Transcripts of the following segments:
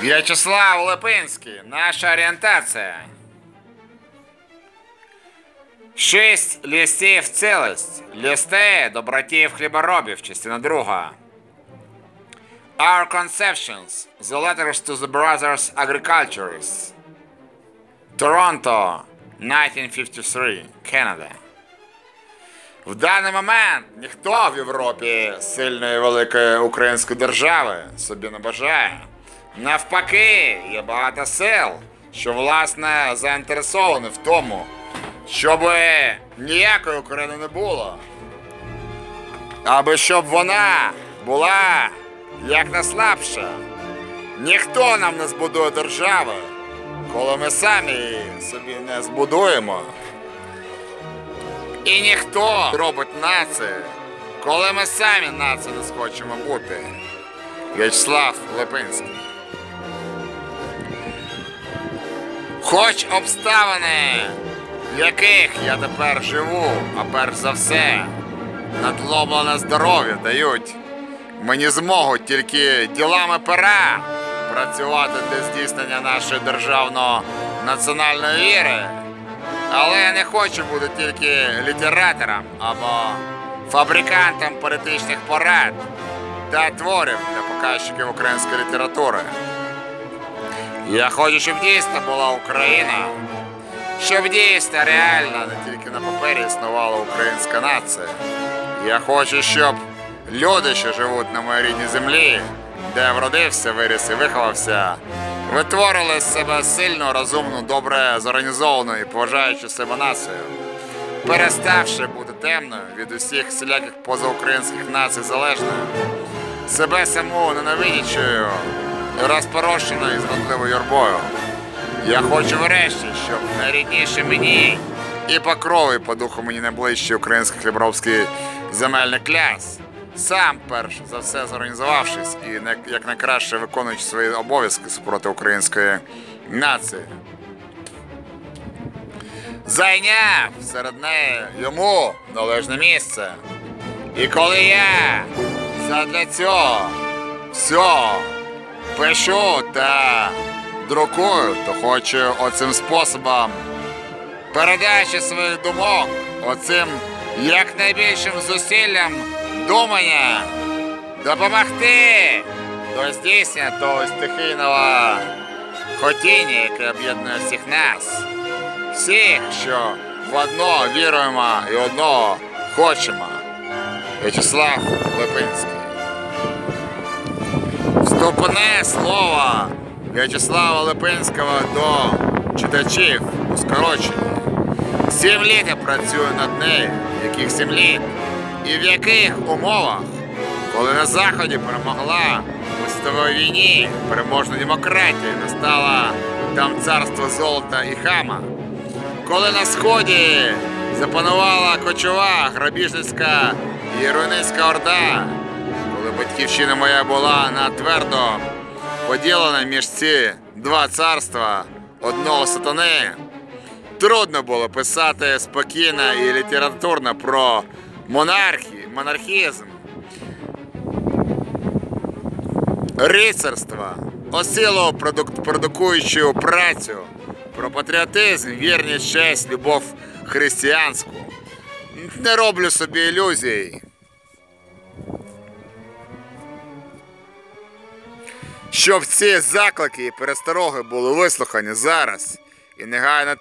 В'ячеслав Липинський. Наша орієнтація. Шість лістів цілість. Лісти добротів хліборобів. Частина друга. Our conceptions. The letters to the brothers agriculturists. Торонто, 1953, Канада. В даний момент ніхто в Європі сильної великої української держави собі не бажає. Навпаки, є багато сил, що власне заінтересовані в тому, щоб ніякої України не було. Аби щоб вона була як найслабша. Ніхто нам не збудує держави, коли ми самі собі не збудуємо. І ніхто робить націю, коли ми самі націю не схочемо бути. В'ячеслав Липинський. Хоч обставини, в яких я тепер живу, а перш за все, надломлене здоров'я дають мені змогу тільки ділами пера працювати для здійснення нашої державно-національної віри. Але я не хочу бути тільки літератором або фабрикантом політичних порад та творів для показчиків української літератури. Я хочу, щоб дійсно була Україна, щоб дійсно реально не тільки на папері існувала українська нація. Я хочу, щоб люди, що живуть на моїй рідній землі, де я вродився, виріс і виховався, витворили з себе сильну, розумну, добре зорганізовану і поважаючу себе націю, переставши бути темною від усіх всіляких позаукраїнських націй залежною, себе саму ненавидячою, розпорошеною зрадливою юрбою. Я хочу врешті, щоб найрідніше мені і по крові, по духу мені найближчий український хліборобський земельний кляс, сам перш за все зорганізувавшись і як найкраще виконуючи свої обов'язки супроти української нації. Зайняв серед неї йому належне місце. І коли я задля цього все пишу та друкую, то хочу оцим способом передачі своїх думок, оцим якнайбільшим зусиллям думання допомогти до здійснення того стихійного хотіння, яке об'єднує всіх нас, всіх, що в одно віруємо і одного хочемо. В'ячеслав Липинський. Вступне слово В'ячеслава Липинського до читачів у скороченні. Сім літ я працюю над нею, яких сім літ, і в яких умовах, коли на Заході перемогла у світовій війні переможна демократія, настала там царство золота і хама, коли на сході запанувала кочова грабіжницька і руйницька орда, батьківщина моя була на твердо поділена між ці два царства одного сатани, трудно було писати спокійно і літературно про монархію, монархізм, рицарство, осілу продук- продукуючу працю, про патріотизм, вірність, честь, любов християнську. Не роблю собі ілюзій. Щоб ці заклики і перестороги були вислухані зараз і негайно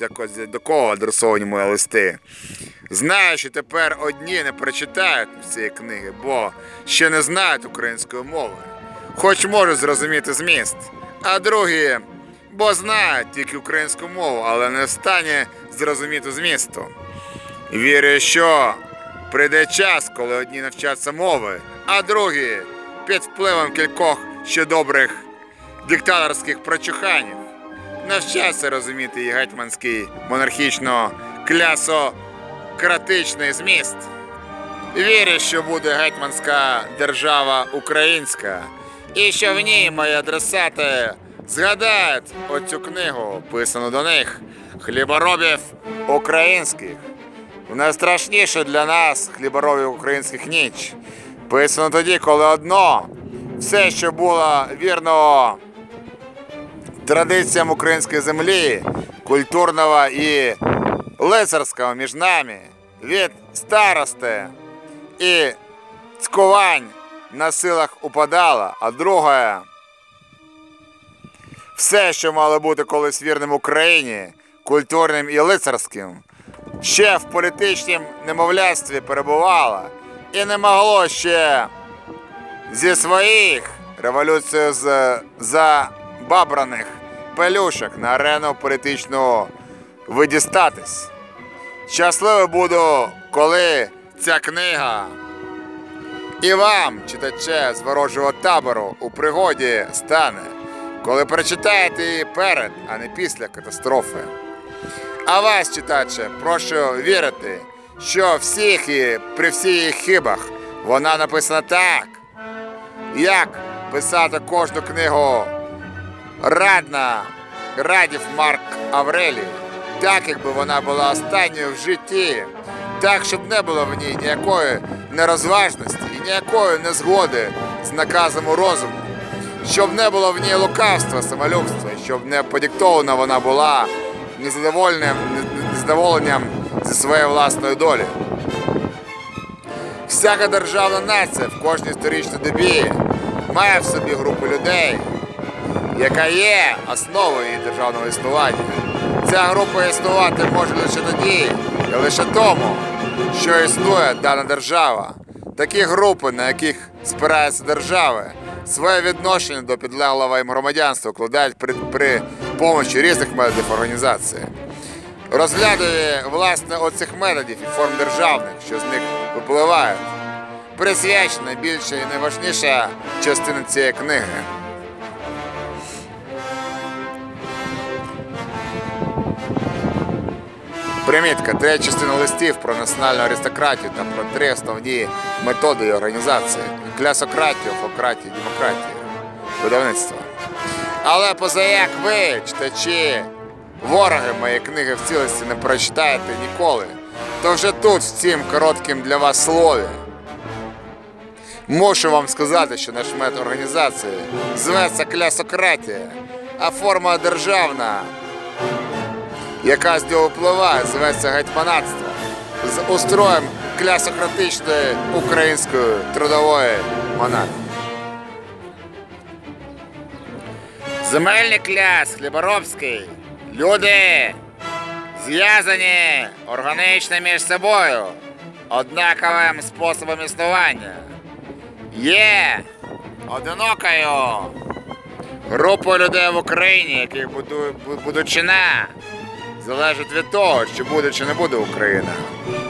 якось до кого адресовані мої листи. Знаю, що тепер одні не прочитають цієї книги, бо ще не знають української мови, хоч можуть зрозуміти зміст, а другі, бо знають тільки українську мову, але не в стані зрозуміти змісту. Вірю, що прийде час, коли одні навчаться мови, а другі під впливом кількох ще добрих диктаторських прочуханів навчаться розуміти і гетьманський монархічно клясократичний зміст. Вірю, що буде гетьманська держава українська, і що в ній мої адресати згадають оцю книгу, писану до них, хліборобів українських. Найстрашніше для нас хліборобів українських ніч. Писано тоді, коли одно, все, що було вірного традиціям української землі, культурного і лицарського між нами, від старости і цькувань на силах упадала, а друге все, що мало бути колись вірним Україні, культурним і лицарським, ще в політичнім немовляцтві перебувало і не могло ще зі своїх революцію з забабраних пелюшок на арену політичну видістатись. Щасливий буду, коли ця книга і вам, читаче з ворожого табору, у пригоді стане, коли прочитаєте її перед, а не після катастрофи. А вас, читаче, прошу вірити, що всіх і при всіх хибах вона написана так, як писати кожну книгу? Радна радів Марк Аврелій, так якби вона була останньою в житті, так, щоб не було в ній ніякої нерозважності і ніякої незгоди з наказом розуму, щоб не було в ній лукавства, самолюбства, щоб не подиктована вона була незадоволенням, незадоволенням зі своєї власної долі. Всяка державна нація в кожній історичній добі має в собі групу людей, яка є основою державного існування. Ця група існувати може лише тоді і лише тому, що існує дана держава. Такі групи, на яких спираються держави, своє відношення до підлеглого їм громадянства вкладають при, при помощі різних методів організації. Розглядує власне оцих методів і форм державних, що з них випливають, присвячена найбільша і найважніша частина цієї книги. Примітка, третя частина листів про національну аристократію та про три основні методи і організації клясократію, фократію, демократію, видавництво. Але позаяк ви, читачі, вороги моєї книги в цілості не прочитаєте ніколи, то вже тут, в цім коротким для вас слові, мушу вам сказати, що наш метод організації зветься клясократія, а форма державна яка з нього впливає, зветься гетьманатство з устроєм клясократичної української трудової монархії. Земельний кляс хліборобський. Люди зв'язані органічно між собою однаковим способом існування. Є одинокою групою людей в Україні, яких буду- будучина залежить від того, чи буде чи не буде Україна.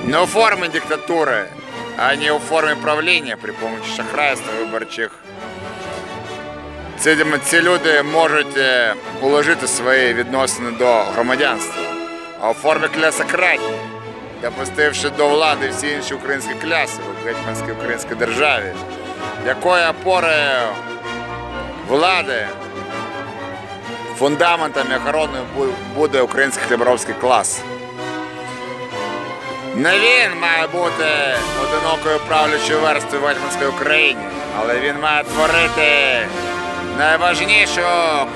Не у формі диктатури, а не у формі правління при помочі шахрайства виборчих. Ці, ці люди можуть е, уложити свої відносини до громадянства, а у формі клясократії, допустивши до влади всі інші українські кляси в гетьманській українській державі, якої опорою влади фундаментом і охороною буде український хліборобський клас. Не він має бути одинокою правлячою верствою в Україні, але він має творити найважнішу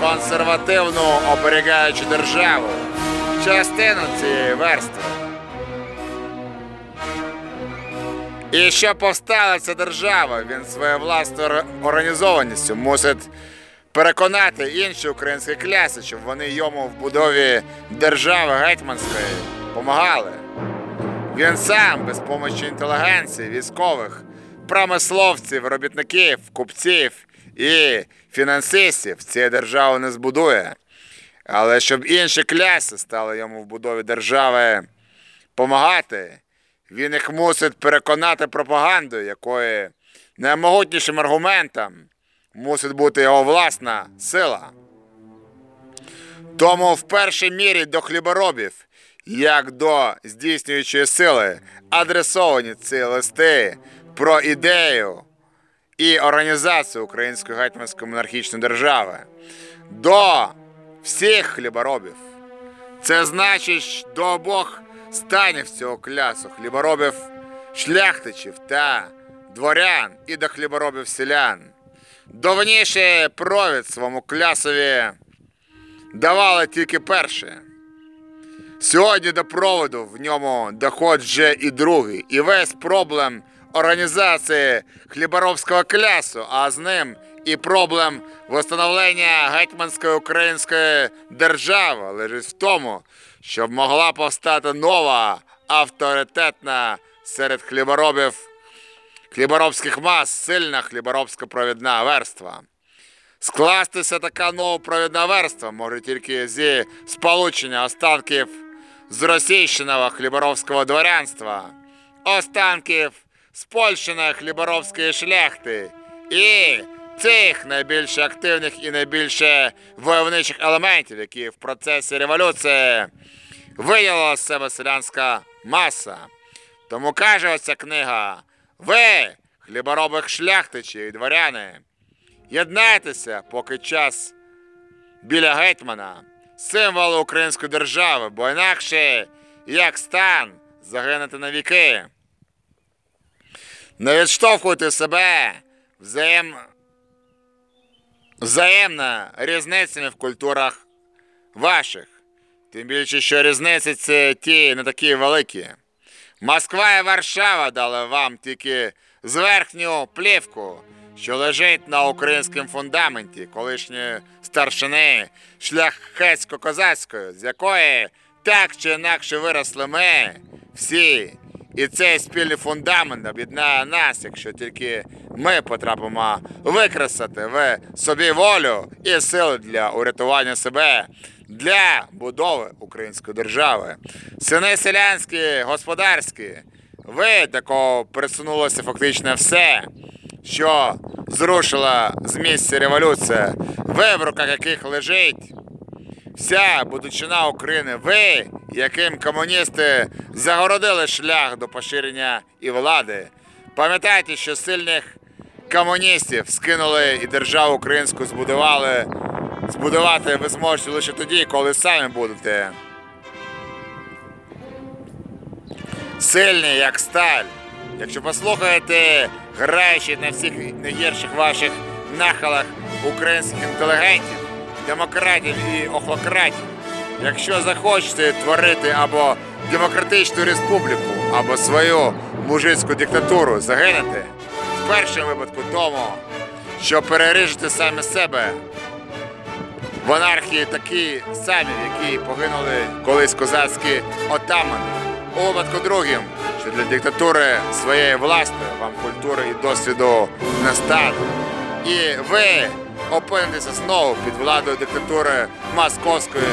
консервативну оберігаючу державу, частину цієї верстви. І щоб повстала ця держава, він своєю власною організованістю мусить переконати інші українські кляси, щоб вони йому в будові держави гетьманської допомагали. Він сам без помочі інтелігенції, військових, промисловців, робітників, купців і фінансистів цієї держави не збудує. Але щоб інші кляси стали йому в будові держави допомагати, він їх мусить переконати пропагандою, якої наймогутнішим аргументом мусить бути його власна сила. Тому в першій мірі до хліборобів, як до здійснюючої сили, адресовані ці листи про ідею і організацію Української гетьманської монархічної держави. До всіх хліборобів. Це значить до обох станів цього клясу хліборобів шляхтичів та дворян і до хліборобів селян. Довніше провід своєму клясові давали тільки перше. Сьогодні до проводу в ньому вже і другий, і весь проблем організації хліборобського клясу, а з ним і проблем встановлення гетьманської української держави лежить в тому, щоб могла повстати нова авторитетна серед хліборобів хліборобських мас сильна хліборобська провідна верства. Скластися така нова провідна верства може тільки зі сполучення останків зросійщеного хліборовського дворянства, останків спольщеної хліборовської шляхти і цих найбільш активних і найбільш войовничих елементів, які в процесі революції виділила з себе селянська маса. Тому каже оця книга: ви, хліборобих шляхтичі і дворяни, єднайтеся, поки час біля гетьмана, символу української держави, бо інакше, як стан, загинете на віки. Не відштовхуйте себе взаєм... взаємно різницями в культурах ваших. Тим більше, що різниці ці ті не такі великі. Москва і Варшава дали вам тільки зверхню плівку, що лежить на українському фундаменті колишньої старшини шляхетсько-козацької, з якої так чи інакше виросли ми всі. І цей спільний фундамент об'єднає нас, якщо тільки ми потрапимо викресати в собі волю і сили для урятування себе, для будови української держави. Сини селянські, господарські, ви такого присунулося фактично все, що зрушила з місця революція, ви в руках яких лежить вся будучина України, ви, яким комуністи загородили шлях до поширення і влади. Пам'ятайте, що сильних комуністів скинули і державу українську збудували. Збудувати ви зможете лише тоді, коли самі будете. Сильні, як сталь. Якщо послухаєте, граючи на всіх найгірших ваших нахилах українських інтелігентів, демократів і охлократів, якщо захочете творити або демократичну республіку, або свою мужицьку диктатуру, загинете в першому випадку тому, що переріжете самі себе. В анархії такі самі, в якій погинули колись козацькі отамани. У випадку другим, що для диктатури своєї власної вам культури і досвіду не стане. І ви опинитеся знову під владою диктатури московської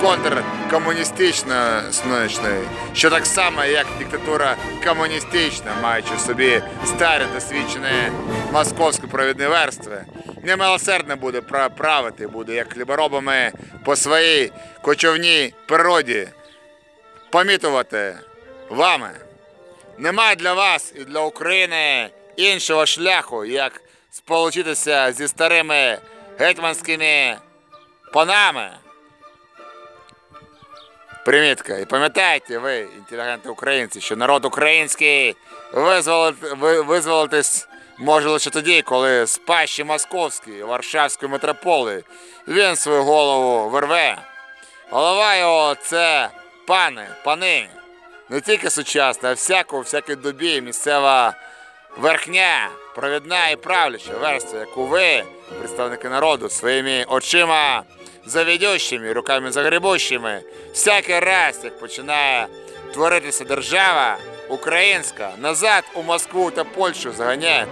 контркомуністичної, що так само, як диктатура комуністична, маючи в собі старі досвідчені московські провідні верстви, немилосердно буде правити, буде як хліборобами по своїй кочовній природі помітувати вами. Немає для вас і для України іншого шляху, як сполучитися зі старими гетьманськими панами. Примітка. І пам'ятайте ви, інтелігенти українці, що народ український визволитись може лише тоді, коли з пащі московської, Варшавської метрополії він свою голову вирве. Голова його це пани, пани. Не тільки сучасна, а всяку, всякій добі місцева верхня, провідна і правляча верства, яку ви, представники народу, своїми очима завідющими, руками загребущими, всякий раз, як починає творитися держава українська, назад у Москву та Польщу заганяєте.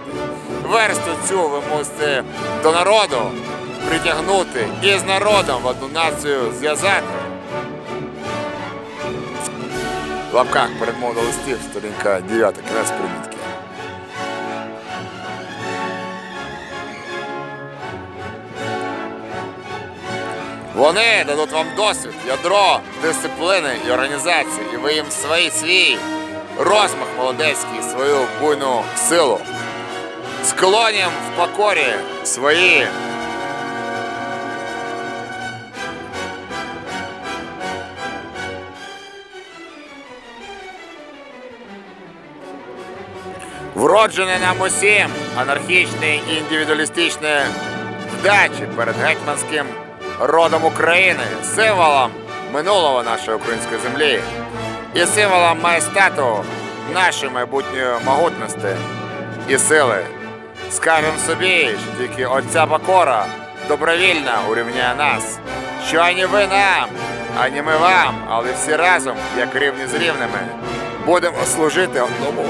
Версту цю ви мусите до народу притягнути і з народом в одну націю зв'язати. В лапках передмов до листів, сторінка 9, кінець примітки. Вони дадуть вам досвід, ядро, дисципліни і організації, і ви їм свій свій розмах молодецький, свою буйну силу. Склонім в покорі свої Вроджене нам усім анархічне і індивідуалістичне вдачі перед гетьманським родом України, символом минулого нашої української землі і символом майстату нашої майбутньої могутності і сили. Скажем собі, що тільки оця покора добровільно урівняє нас, що ані ви нам, ані ми вам, але всі разом, як рівні з рівними, будемо служити одному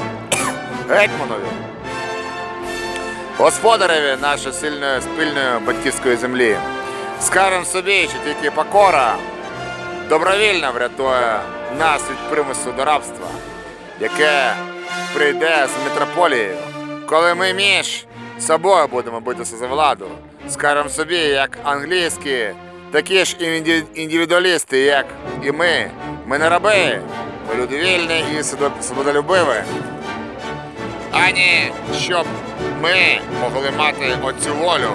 гетьманові, господареві нашої сильної спільної батьківської землі. Скажем собі, що тільки покора добровільно врятує нас від примусу до рабства, яке прийде з метрополією, коли ми між собою будемо битися за владу. Скажем собі, як англійські, такі ж індивідуалісти, як і ми. Ми не раби, ми люди вільні і свободо- свободолюбиві. Ані щоб ми могли мати оцю волю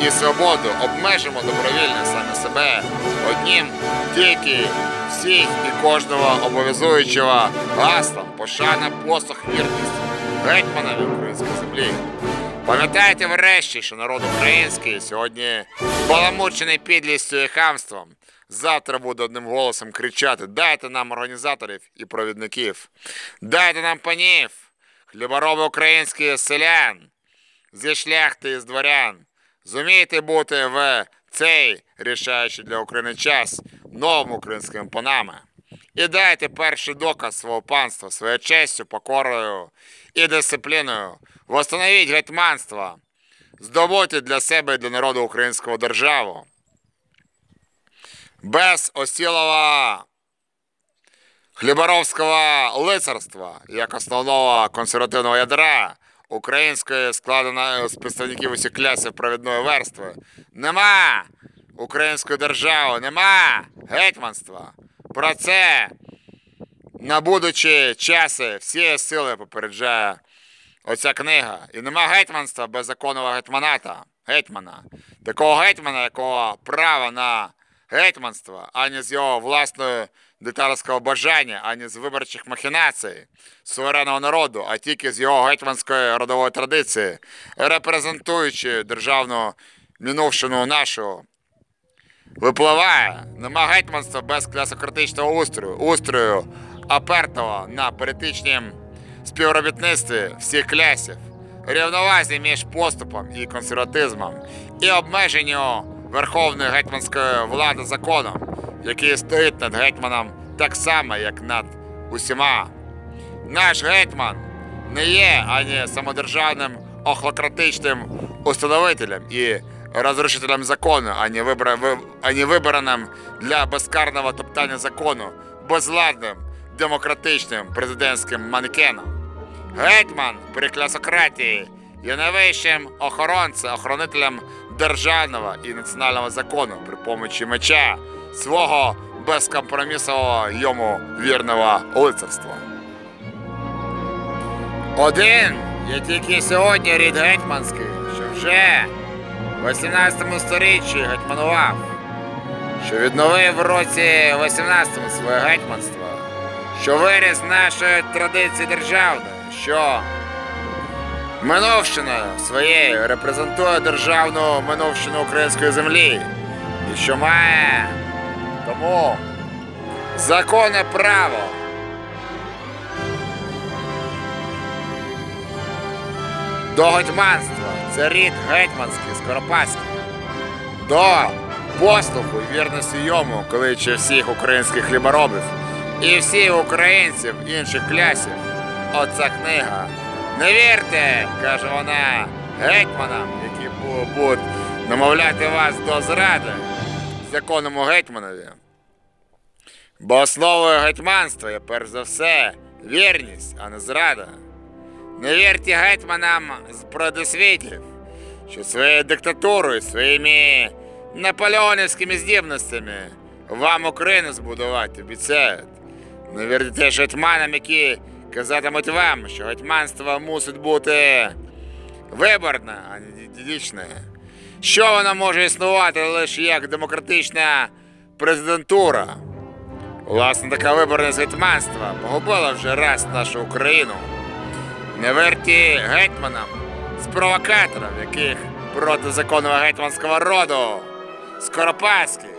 і свободу, обмежимо добровільно саме себе одним тільки всіх і кожного обов'язуючого гаслом, пошана, посох, вірність гетьманові української землі. Пам'ятайте врешті, що народ український сьогодні баламучений підлістю і хамством. Завтра буде одним голосом кричати: дайте нам організаторів і провідників, дайте нам панів, хлібороби українські селян, зі шляхти і з дворян. Зумійте бути в цей рішаючий для України час новим українськими панами. І дайте перший доказ свого панства, своєю честю, покорою і дисципліною. Восстановіть гетьманство, здобути для себе і для народу українського державу. Без осілого хліборовського лицарства, як основного консервативного ядра української, складеної з представників усіх класів провідної верстви, нема української держави, нема гетьманства. Про це на будучі часи всієї сили попереджає оця книга. І нема гетьманства без законного гетьманата, гетьмана. Такого гетьмана, якого права на гетьманство, ані з його власної детальського бажання, ані з виборчих махінацій суверенного народу, а тільки з його гетьманської родової традиції, репрезентуючи державну мінувшину нашу випливає. Нема гетьманства без класократичного устрою, устрою, опертого на політичнім співробітництві всіх класів, рівновазі між поступом і консерватизмом і обмеженню верховної гетьманської влади законом, який стоїть над гетьманом так само, як над усіма. Наш гетьман не є ані самодержавним охлократичним установителем і розрушителем закону, ані, вибра... ані вибраним для безкарного топтання закону, безладним демократичним президентським манекеном. Гетьман при класократії є найвищим охоронцем, охоронителем державного і національного закону при помочі меча свого безкомпромісового йому вірного лицарства. Один є тільки сьогодні рід гетьманський, що вже в 18 сторіччі гетьманував, що відновив в році 18 своє гетьманство, що виріс нашої традиції державної, що минувщиною своєю репрезентує державну минувщину української землі, і що має тому законне право до гетьманства. Це рід гетьманський, скоропадський. До послуху і вірності йому, кличе всіх українських хліборобів і всіх українців інших клясів. Оця книга. Не вірте, каже вона, гетьманам, які будуть намовляти вас до зради законному гетьманові. Бо основою гетьманства є перш за все вірність, а не зрада. Не вірте гетьманам з продосвітів, що своєю диктатурою, своїми наполеонівськими здібностями вам Україну збудувати обіцяють. Не вірте гетьманам, які казатимуть вам, що гетьманство мусить бути виборне, а не дідічне. Що воно може існувати лише як демократична президентура. Власне, така виборність гетьманства погубила вже раз нашу Україну. Не вірте гетьманам з провокаторів, яких проти законного гетьманського роду Скоропадських.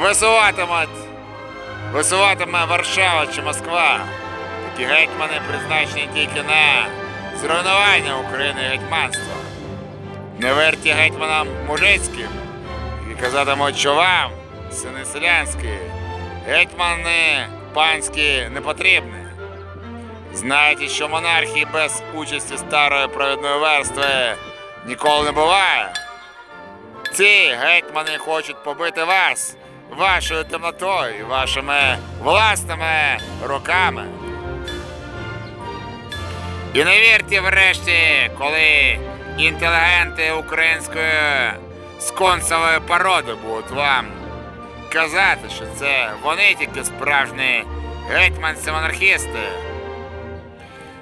Висуватимуть, висуватиме Варшава чи Москва. Такі гетьмани призначені тільки на зруйнування України гетьманства. Не верті гетьманам мужицьким, і казатимуть, що вам, сини селянські, гетьмани панські не потрібні. Знаєте, що монархії без участі старої провідної верстви ніколи не буває. Ці гетьмани хочуть побити вас вашою темнотою вашими власними руками. І не вірте врешті, коли інтелігенти української сконсової породи будуть вам казати, що це вони тільки справжні гетьманці-монархісти.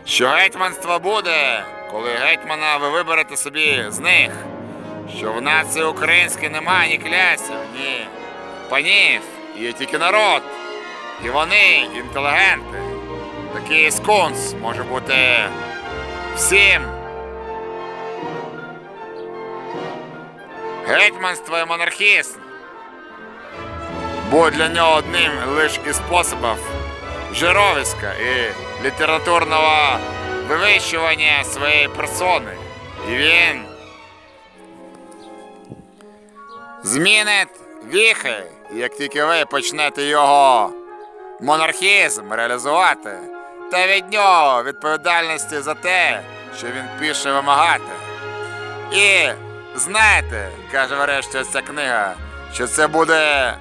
Що гетьманство буде, коли гетьмана ви виберете собі з них, що в нації українській немає ні клясів, ні панів, є тільки народ. І вони інтелігенти. Такий скунс може бути всім. Гетьманство і монархізм буде для нього одним лише із способів жировиська і літературного вивищування своєї персони. І він змінить віхи, як тільки ви почнете його монархізм реалізувати, та від нього відповідальності за те, що він пише вимагати. І знаєте, каже врешті ця книга, що це буде,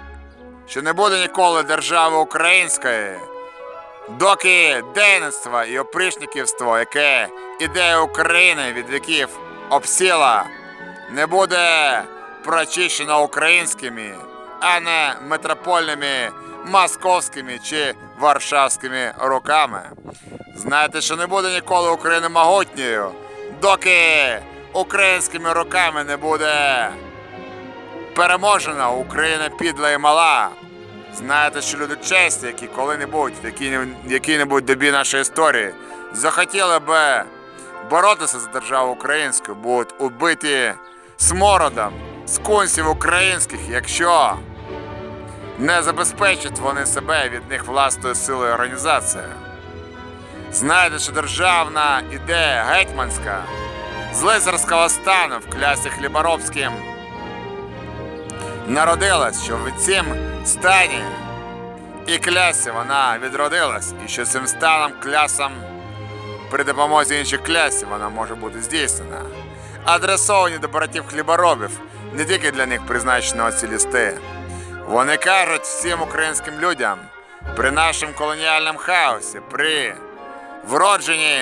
що не буде ніколи держави української, доки дейництво і опришниківство, яке ідея України від віків обсіла, не буде прочищено українськими, а не метропольними московськими чи варшавськими руками. Знаєте, що не буде ніколи України могутньою, доки українськими руками не буде переможена Україна підла і мала. Знаєте, що люди честі, які коли-небудь, в якій- в якій-небудь добі нашої історії, захотіли би боротися за державу українську, будуть убиті смородом з кунців українських, якщо не забезпечать вони себе від них власною силою організації. Знаєте, що державна ідея гетьманська з лицарського стану в клясі хліборобським народилась, що в цім стані і клясі вона відродилась, і що цим станом клясом при допомозі інших клясів вона може бути здійснена. Адресовані до братів хліборобів не тільки для них призначено ці листи. Вони кажуть всім українським людям при нашому колоніальному хаосі, при вродженні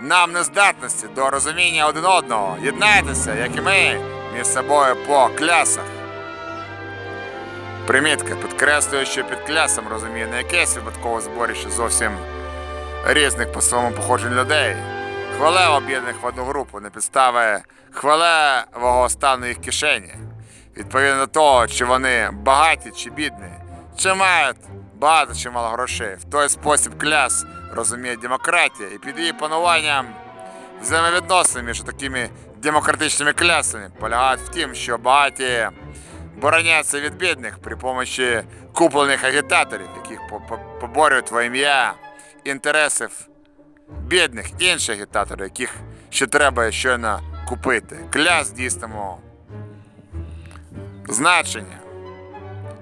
нам нездатності до розуміння один одного, єднайтеся, як і ми, між собою по клясах. Примітка, підкреслює, що під клясом розуміє не якесь випадкове зборище зовсім різних по своєму походженню людей. Хвале об'єднаних в одну групу на підстави хвалевого стану їх кишені. Відповідно до того, чи вони багаті чи бідні, чи мають багато чи мало грошей. В той спосіб кляс розуміє демократія і під її пануванням взаємовідносини між такими демократичними клясами полягають в тім, що багаті бороняться від бідних при помощі куплених агітаторів, яких по- по- поборюють во ім'я інтересів бідних інших агітаторів, яких ще треба щойно купити. Кляс дійсному значення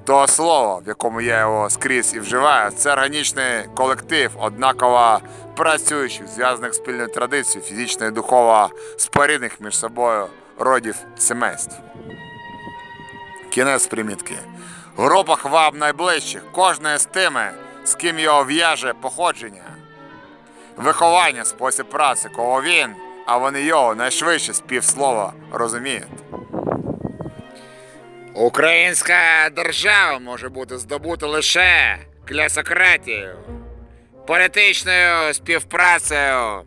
того слова, в якому я його скрізь і вживаю, це органічний колектив, однаково працюючих, зв'язаних спільною традицією, фізично і духово спорідних між собою родів сімейств. Кінець примітки. Група хваб найближчих, кожної з тими, з ким його в'яже походження, виховання, спосіб праці, кого він, а вони його найшвидше з півслова розуміють. Українська держава може бути здобута лише клясократією, політичною співпрацею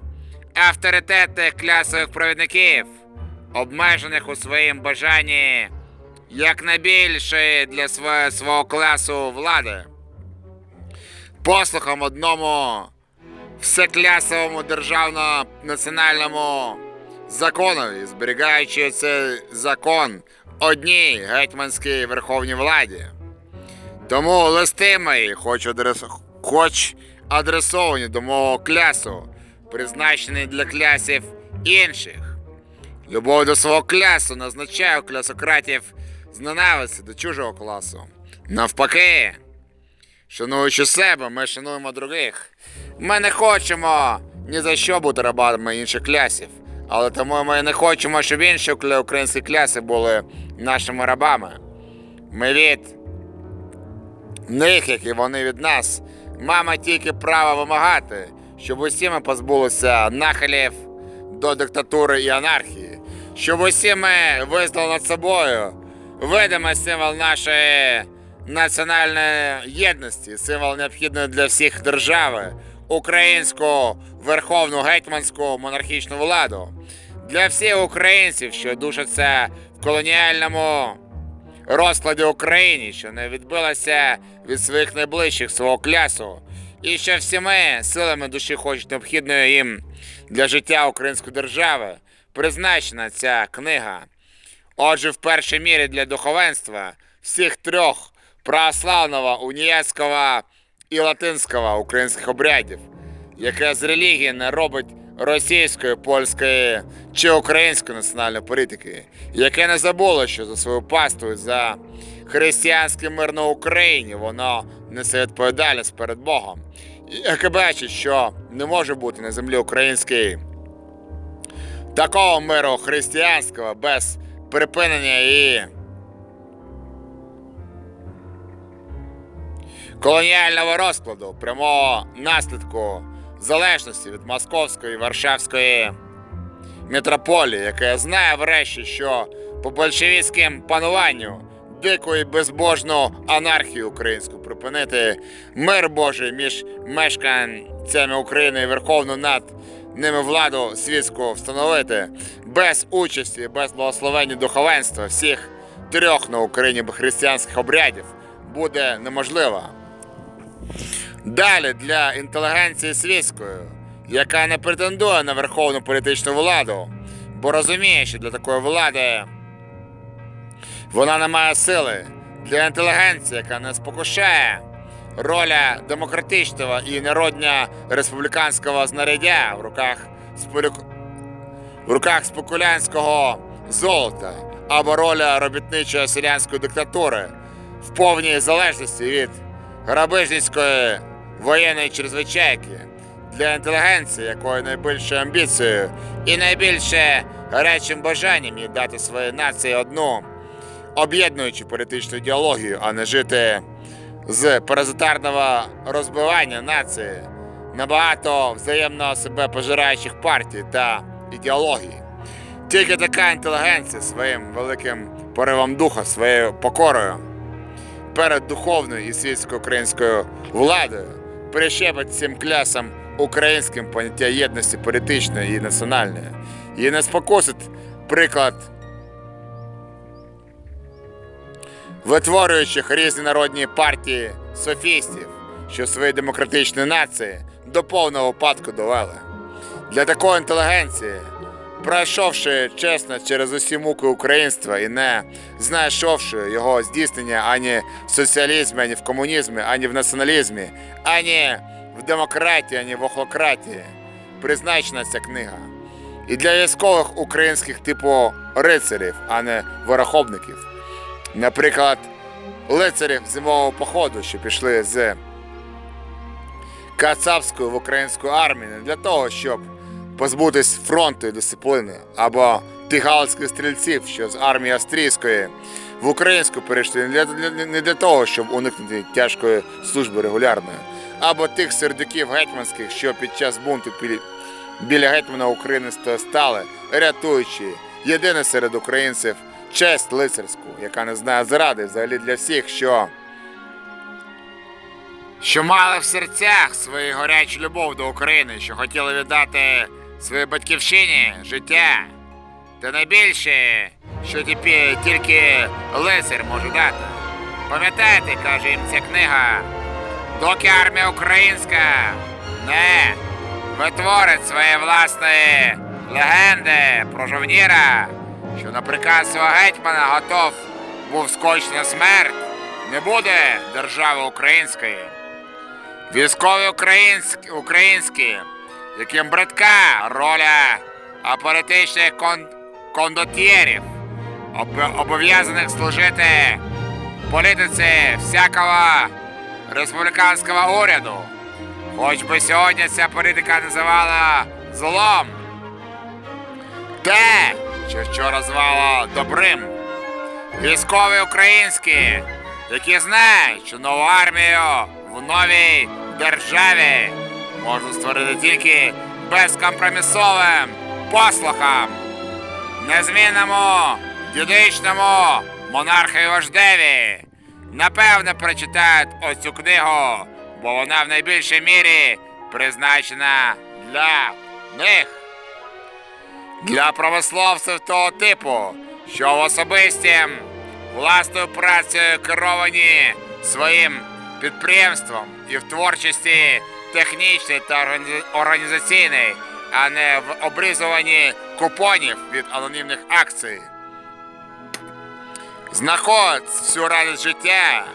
авторитетних клясових провідників, обмежених у своїм бажанні якнайбільшої для свого, свого класу влади. Послухом одному всеклясовому державно-національному законові, зберігаючи цей закон одній гетьманській верховній владі. Тому листи мої, хоч, адрес... хоч адресовані до мого клясу, призначені для клясів інших. Любов до свого клясу назначає у клясократів з ненависті до чужого класу. Навпаки, шануючи себе, ми шануємо других. Ми не хочемо ні за що бути рабами інших клясів, але тому ми не хочемо, щоб інші українські кляси були нашими рабами. Ми від них, як і вони від нас, маємо тільки право вимагати, щоб усі ми позбулися нахилів до диктатури і анархії, щоб усі ми визнали над собою видимий символ нашої національної єдності, символ необхідної для всіх держави, українську верховну гетьманську монархічну владу. Для всіх українців, що душаться в колоніальному розкладі України, що не відбилася від своїх найближчих свого клясу, і що всіми силами душі хочуть необхідної їм для життя української держави, призначена ця книга. Отже, в першій мірі для духовенства всіх трьох православного, унієцького і латинського українських обрядів, яке з релігії не робить російської, польської чи української національної політики, яке не забуло, що за свою пасту за християнський мир на Україні воно несе відповідальність перед Богом, яке бачить, що не може бути на землі українській такого миру християнського без припинення і колоніального розкладу, прямого наслідку залежності від московської варшавської мітрополії, яка знає врешті, що по большевістським пануванню дику і безбожну анархію українську припинити мир Божий між мешканцями України і Верховну над ними владу світську встановити без участі, без благословення духовенства всіх трьох на Україні християнських обрядів буде неможливо. Далі для інтелігенції світської, яка не претендує на верховну політичну владу, бо розуміє, що для такої влади вона не має сили. Для інтелігенції, яка не спокушає роля демократичного і народня республіканського знаряддя в руках сполю- в руках спекулянського золота або роля робітничої селянської диктатури в повній залежності від грабежницької воєнної чрезвичайки для інтелігенції, якої найбільшою амбіцією і найбільше гарячим бажанням є дати своїй нації одну об'єднуючу політичну ідеологію, а не жити з паразитарного розбивання нації набагато взаємно себе пожираючих партій та ідеологій. Тільки така інтелігенція своїм великим поривом духа, своєю покорою перед духовною і світсько-українською владою прищепить цим клясам українським поняття єдності політичної і національної. І не спокусить приклад витворюючих різні народні партії софістів, що свої демократичні нації до повного упадку довели. Для такої інтелігенції, пройшовши чесно через усі муки українства і не знайшовши його здійснення ані в соціалізмі, ані в комунізмі, ані в націоналізмі, ані в демократії, ані в охлократії, призначена ця книга. І для військових українських типу рицарів, а не ворохобників. Наприклад, лицарів зимового походу, що пішли з Кацапської в українську армію не для того, щоб позбутись фронту і дисципліни, або тих галицьких стрільців, що з армії австрійської в українську перейшли не для, для- не для того, щоб уникнути тяжкої служби регулярної, або тих сердюків гетьманських, що під час бунту біля гетьмана України стали, рятуючи єдине серед українців честь лицарську, яка не знає зради взагалі для всіх, що що мали в серцях свою гарячу любов до України, що хотіли віддати своїй батьківщині життя. Та найбільше, що тепер тільки лицар може дати. Пам'ятаєте, каже їм ця книга, доки армія українська не витворить свої власні легенди про жовніра, що на приказ свого гетьмана готов був скочити на смерть, не буде держави української. Військові українські, українські яким бридка роля аполітичних кон, кондотьєрів, об- обов'язаних служити політиці всякого республіканського уряду. Хоч би сьогодні ця політика називала злом. Те, що вчора звало добрим. Військові українські, які знають, що нову армію в новій державі можна створити тільки безкомпромісовим послухом, незмінному дідичному монархові вождеві. Напевне, прочитають оцю книгу, бо вона в найбільшій мірі призначена для них. Для промисловців того типу, що в особистім власною працею керовані своїм підприємством і в творчості технічній та організаційній, а не в обрізуванні купонів від анонімних акцій. Знаходить всю радість життя,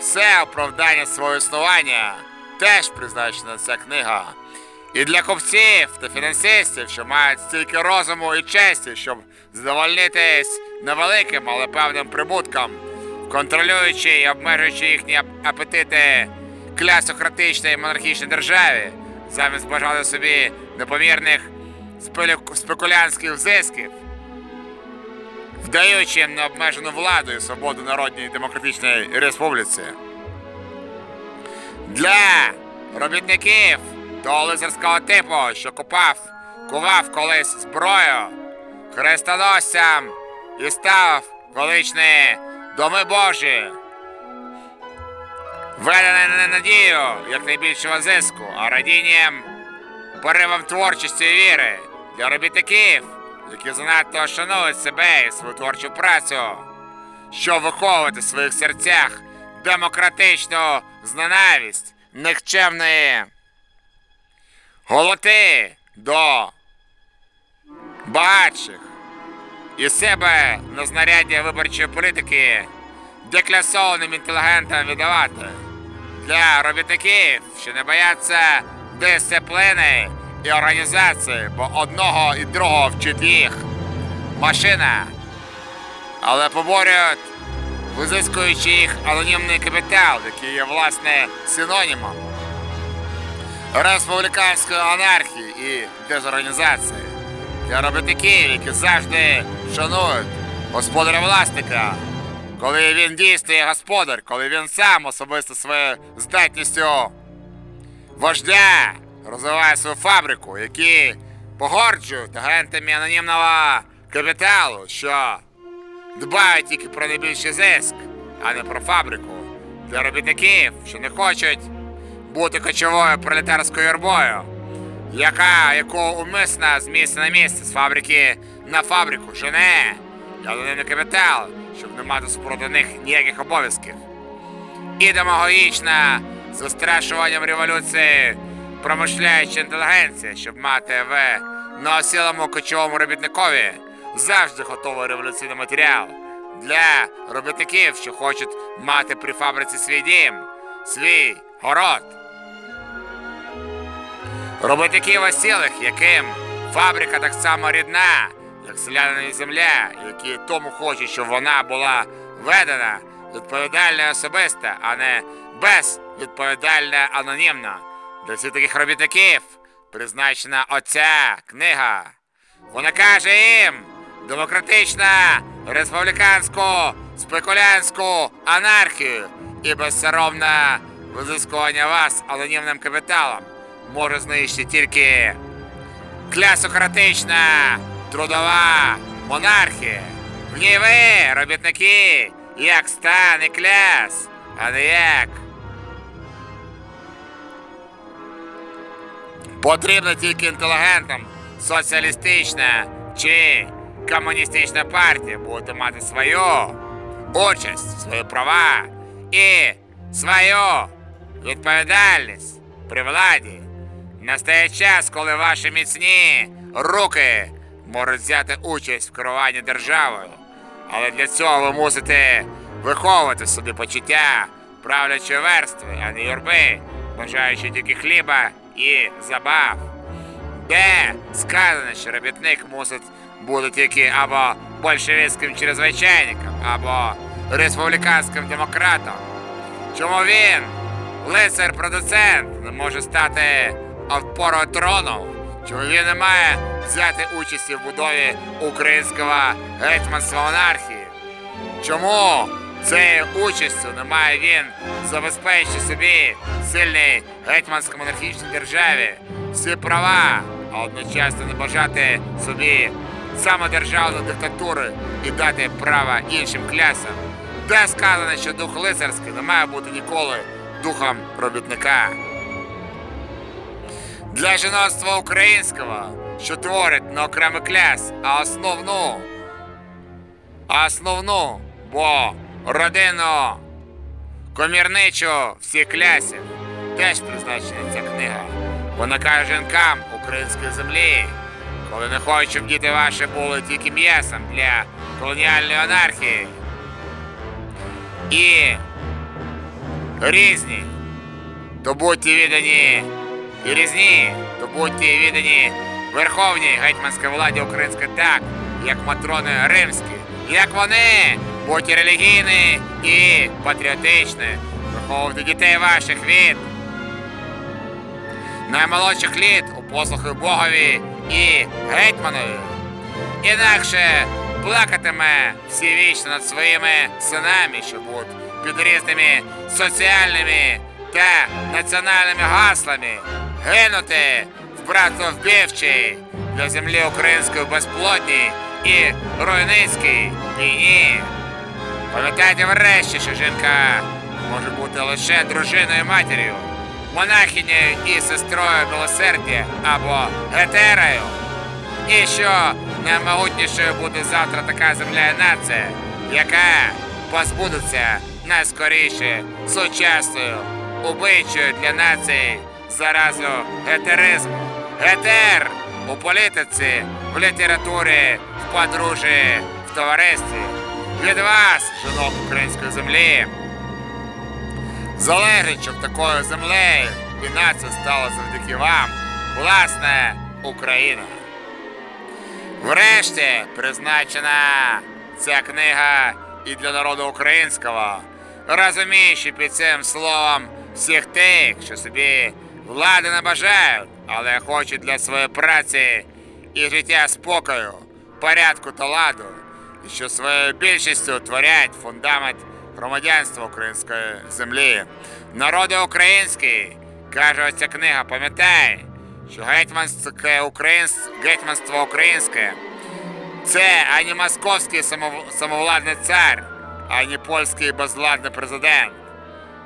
все оправдання свого існування, теж призначена ця книга. І для купців та фінансистів, що мають стільки розуму і честі, щоб задовольнитись невеликим, але певним прибутком, контролюючи і обмежуючи їхні апетити клясократичної монархічній державі, замість бажати собі непомірних спекулянтських зисків, вдаючи їм необмежену владу і свободу Народній Демократичній Республіці. Для робітників того лицарського типу, що купав, кував колись зброю, хрестоносцям і став величні доми Божі, ведене на надію якнайбільшого зиску, а радінням поривом творчості і віри для робітників, які занадто шанують себе і свою творчу працю, щоб виховувати в своїх серцях демократичну зненависть, никчемної голоти! До багатших і себе на знаряддя виборчої політики деклясованим інтелігентам віддавати. Для робітників, що не бояться дисципліни і організації, бо одного і другого вчить їх машина, але поборюють, визискуючи їх анонімний капітал, який є власне синонімом республіканської анархії і дезорганізації для робітників, які завжди шанують господаря власника, коли він дійсно є господар, коли він сам особисто своєю здатністю вождя розвиває свою фабрику, які погорджують агентами анонімного капіталу, що дбають тільки про найбільший зиск, а не про фабрику. Для робітників, що не хочуть бути кочовою пролетарською юрбою, яка, яку умисно з місця на місце, з фабрики на фабрику жене анонімний капітал, щоб не мати супроти них ніяких обов'язків. І демагогічна з застрашуванням революції промишляюча інтелігенція, щоб мати в неосілому кочовому робітникові завжди готовий революційний матеріал для робітників, що хочуть мати при фабриці свій дім, свій город. Робітників осілих, яким фабрика так само рідна, як селянина земля, які тому хочуть, щоб вона була ведена відповідально і особисто, а не безвідповідально анонімно. Для всіх таких робітників призначена оця книга. Вона каже їм демократична, республіканську, спекулянську анархію і безсоромне визискування вас анонімним капіталом може знищити тільки клясократична трудова монархія. В ній ви, робітники, як стан і кляс, а не як. Потрібна тільки інтелігентам соціалістична чи комуністична партія буде мати свою участь, свої права і свою відповідальність при владі. Настає час, коли ваші міцні руки можуть взяти участь в керуванні державою. Але для цього ви мусите виховувати собі почуття правлячої верстви, а не юрби, бажаючи тільки хліба і забав. Де сказано, що робітник мусить бути тільки або большевистським чрезвичайником, або республіканським демократом. Чому він, лицар-продуцент, може стати опорою трону? Чому він не має взяти участі в будові українського гетьманства монархії? Чому цією участю не має він забезпечити собі сильній гетьмансько-монархічній державі всі права, а одночасно не бажати собі самодержавної диктатури і дати право іншим клясам? Де сказано, що дух лицарський не має бути ніколи духом робітника? Для жіноцтва українського, що творить не окремий кляс, а основну основну, бо родину комірничу всіх клясів теж призначена ця книга. Вона каже жінкам української землі, коли не хочуть, щоб діти ваші були тільки м'ясом для колоніальної анархії. І різні, то будьте віддані і різні, то будьте віддані верховній гетьманській владі української так, як матрони римські, як вони, будьте релігійні і патріотичні, виховуйте дітей ваших від наймолодших літ у послухи Богові і гетьманові. Інакше плакатиме всі вічно над своїми синами, що будуть під різними соціальними та національними гаслами гинути в братовбивчій для землі української безплодній і руйницькій війні. Пам'ятайте врешті, що жінка може бути лише дружиною матір'ю, монахинею і сестрою милосердя або гетерою. І що наймогутнішою буде завтра така земля і нація, яка позбудеться найскоріше сучасною убийчою для нації заразу гетеризму. Гетер у політиці, в літературі, в подружжі, в товаристві. Від вас, жінок української землі, залежить, щоб такою землею і нація стала завдяки вам, власне, Україна. Врешті призначена ця книга і для народу українського, розуміючи під цим словом всіх тих, що собі влади не бажають, але хочуть для своєї праці і життя спокою, порядку та ладу, і що своєю більшістю творять фундамент громадянства української землі. Народу український, каже ця книга, пам'ятай, що гетьманське українсь... гетьманство українське це ані московський самов- самовладний цар, ані польський безвладний президент.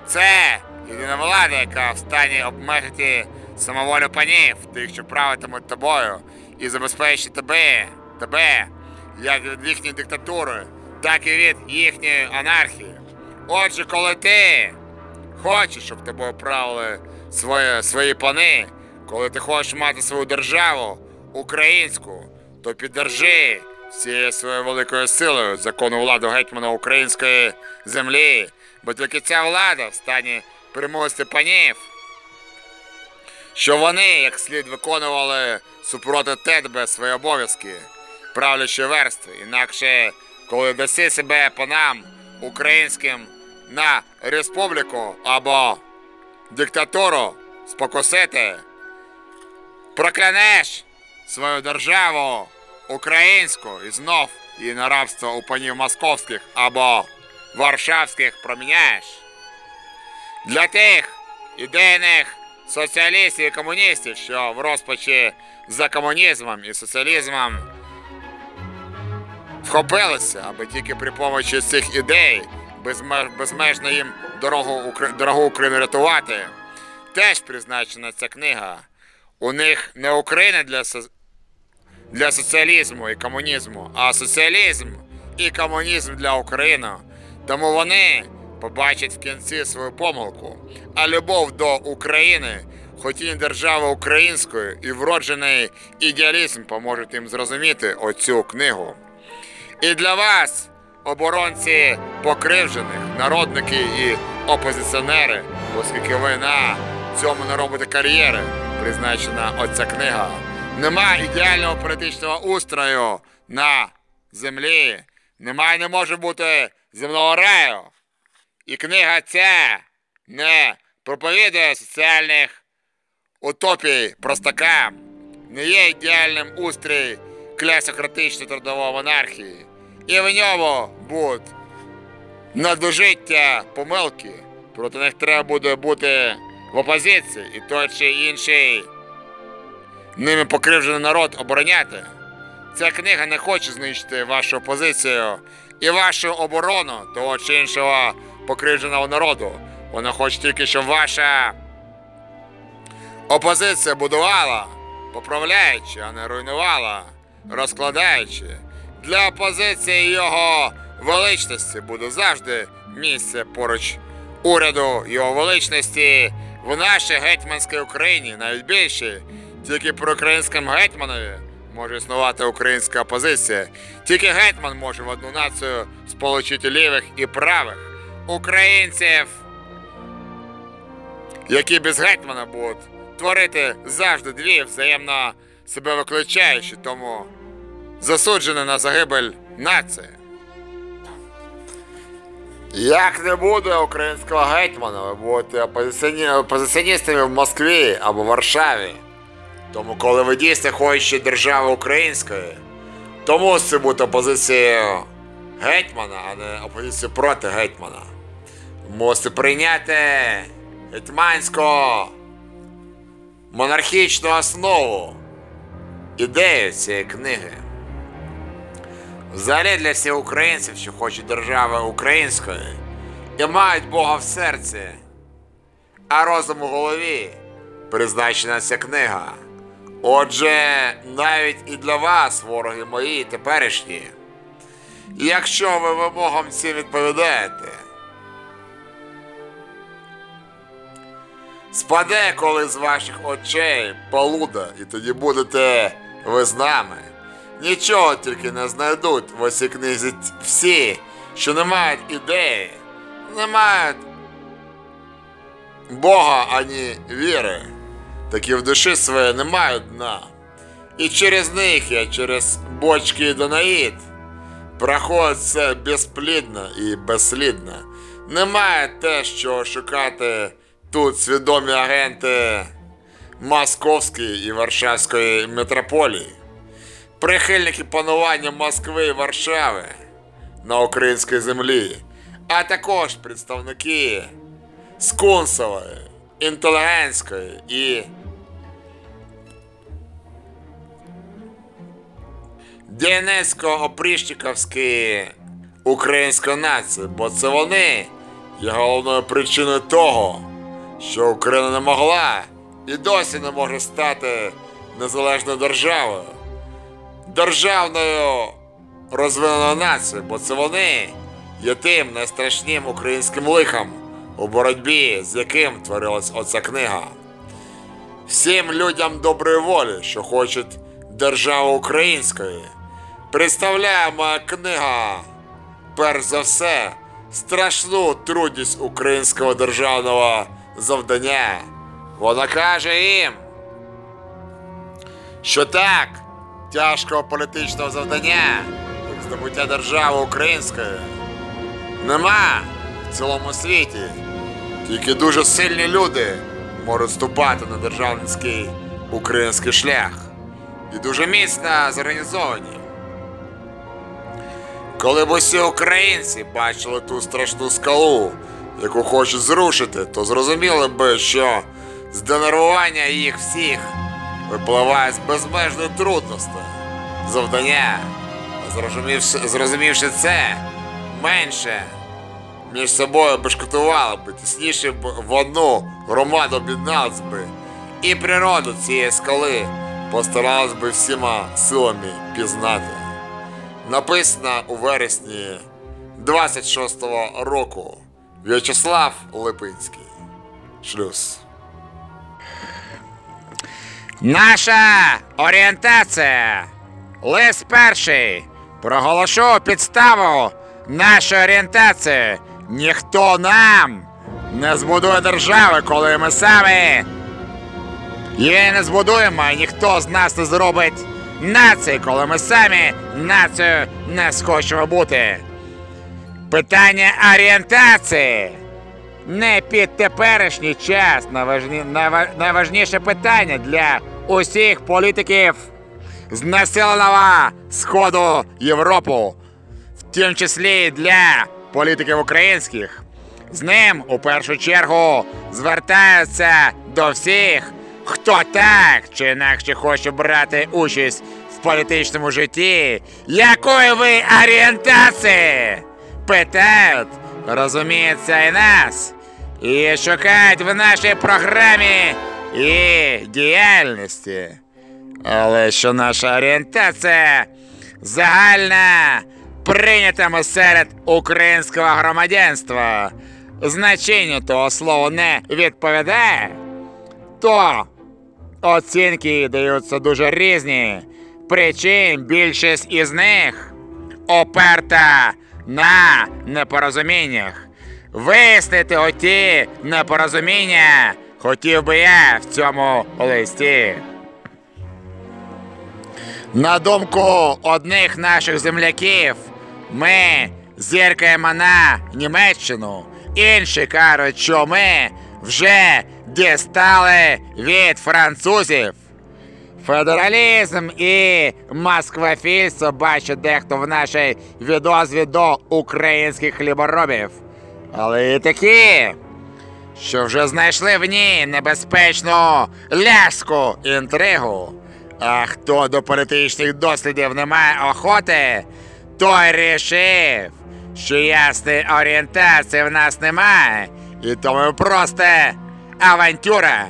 Це єдина влада, яка стані обмежити самоволю панів, тих, що правитимуть тобою, і забезпечити тебе, тебе, як від їхньої диктатури, так і від їхньої анархії. Отже, коли ти хочеш, щоб тобою правили свої, свої пани, коли ти хочеш мати свою державу українську, то піддержи всією своєю великою силою закону владу гетьмана української землі, бо тільки ця влада в стані примусити панів, що вони як слід виконували супроти тебе свої обов'язки, правлячої верстви. Інакше, коли даси себе панам українським на республіку або диктатуру спокусити, проклянеш свою державу українську і знов її на рабство у панів московських або варшавських проміняєш. Для тих ідейних соціалістів і комуністів, що в розпачі за комунізмом і соціалізмом вхопилися, аби тільки при помочі цих ідей безмежно їм дорогу, дорогу Україну рятувати. Теж призначена ця книга. У них не Україна для, для соціалізму і комунізму, а соціалізм і комунізм для України. Тому вони побачать в кінці свою помилку. А любов до України хотіння держави української і вроджений ідеалізм поможуть їм зрозуміти оцю книгу. І для вас, оборонці покривджених, народники і опозиціонери, оскільки ви на цьому не робите кар'єри, призначена оця книга. Нема ідеального політичного устрою на землі. Немає, не може бути земного раю. І книга ця не проповідує соціальних утопій простакам, не є ідеальним устрій класократичної трудової монархії. І в ньому будуть надлежиття помилки. Проти них треба буде бути в опозиції і той чи інший ними покривджений народ обороняти. Ця книга не хоче знищити вашу позицію і вашу оборону того чи іншого покривдженого народу. Вона хоче тільки, щоб ваша опозиція будувала, поправляючи, а не руйнувала, розкладаючи. Для опозиції його величності буде завжди місце поруч уряду його величності в нашій гетьманській Україні, навіть більше. Тільки при українському гетьманові може існувати українська опозиція. Тільки гетьман може в одну націю сполучити лівих і правих українців, які без гетьмана будуть творити завжди дві взаємно себе виключаючи, тому засуджена на загибель нації. Як не буде українського гетьмана, ви будете опозиціоні- опозиціоністами в Москві або Варшаві. Тому, коли ви дійсно хочете держави української, то мусите бути опозицією гетьмана, а не опозицією проти гетьмана. Мусите прийняти гетьманську монархічну основу ідею цієї книги. Взагалі для всіх українців, що хочуть держави української і мають Бога в серці, а розум у голові, призначена ця книга. Отже, навіть і для вас, вороги мої теперішні, якщо ви вимогам цим відповідаєте, спаде коли з ваших очей полуда, і тоді будете ви з нами. Нічого тільки не знайдуть в оцій книзі всі, що не мають ідеї, не мають Бога ані віри, такі в душі своєї не мають дна. І через них я через бочки Донаїд проходить все безплідно і безслідно. Немає те, що шукати тут свідомі агенти Московської і Варшавської митрополії прихильники панування Москви і Варшави на українській землі, а також представники скунсової, інтелігентської і Дінецько-опріщиковської української нації, бо це вони є головною причиною того, що Україна не могла і досі не може стати незалежною державою державною розвиненою нацією, бо це вони є тим найстрашнім українським лихом у боротьбі, з яким творилась оця книга. Всім людям доброї волі, що хочуть держави української, представляє моя книга, перш за все, страшну трудність українського державного завдання. Вона каже їм, що так, тяжкого політичного завдання, як здобуття держави української, нема в цілому світі. Тільки дуже сильні люди можуть ступати на державницький український шлях і дуже міцно зорганізовані. Коли б усі українці бачили ту страшну скалу, яку хочуть зрушити, то зрозуміли б, що з їх всіх випливає з безмежної трудності завдання. Зрозумівши, зрозумівши це, менше між собою би, тісніше б в одну громаду об'єднались би, і природу цієї скали постарались би всіма силами пізнати. Написано у вересні 26-го року В'ячеслав Липинський. Шлюз. Наша орієнтація. Лист перший. Проголошу підставу нашої орієнтації. Ніхто нам не збудує держави, коли ми самі її не збудуємо, і ніхто з нас не зробить нації, коли ми самі нацією не схочемо бути. Питання орієнтації. Не під теперішній час найважні, найважніше питання для усіх політиків з населеного Сходу Європу, в тім числі для політиків українських. З ним у першу чергу звертаються до всіх, хто так чи інакше хоче брати участь в політичному житті. Якої ви орієнтації? Питають, розуміється, і нас. І шукають в нашій програмі і діяльності. Але що наша орієнтація загальна прийнятими серед українського громадянства значенню того слова не відповідає, то оцінки даються дуже різні. Причин більшість із них оперта на непорозуміннях. Вияснити оті непорозуміння хотів би я в цьому листі. На думку одних наших земляків, ми зіркаємо на Німеччину. Інші кажуть, що ми вже дістали від французів. Федералізм і москвофільство бачить дехто в нашій відозві до українських хліборобів. Але і такі, що вже знайшли в ній небезпечну ляшку інтригу. А хто до політичних дослідів не має охоти, той рішив, що ясної орієнтації в нас немає, і тому просто авантюра.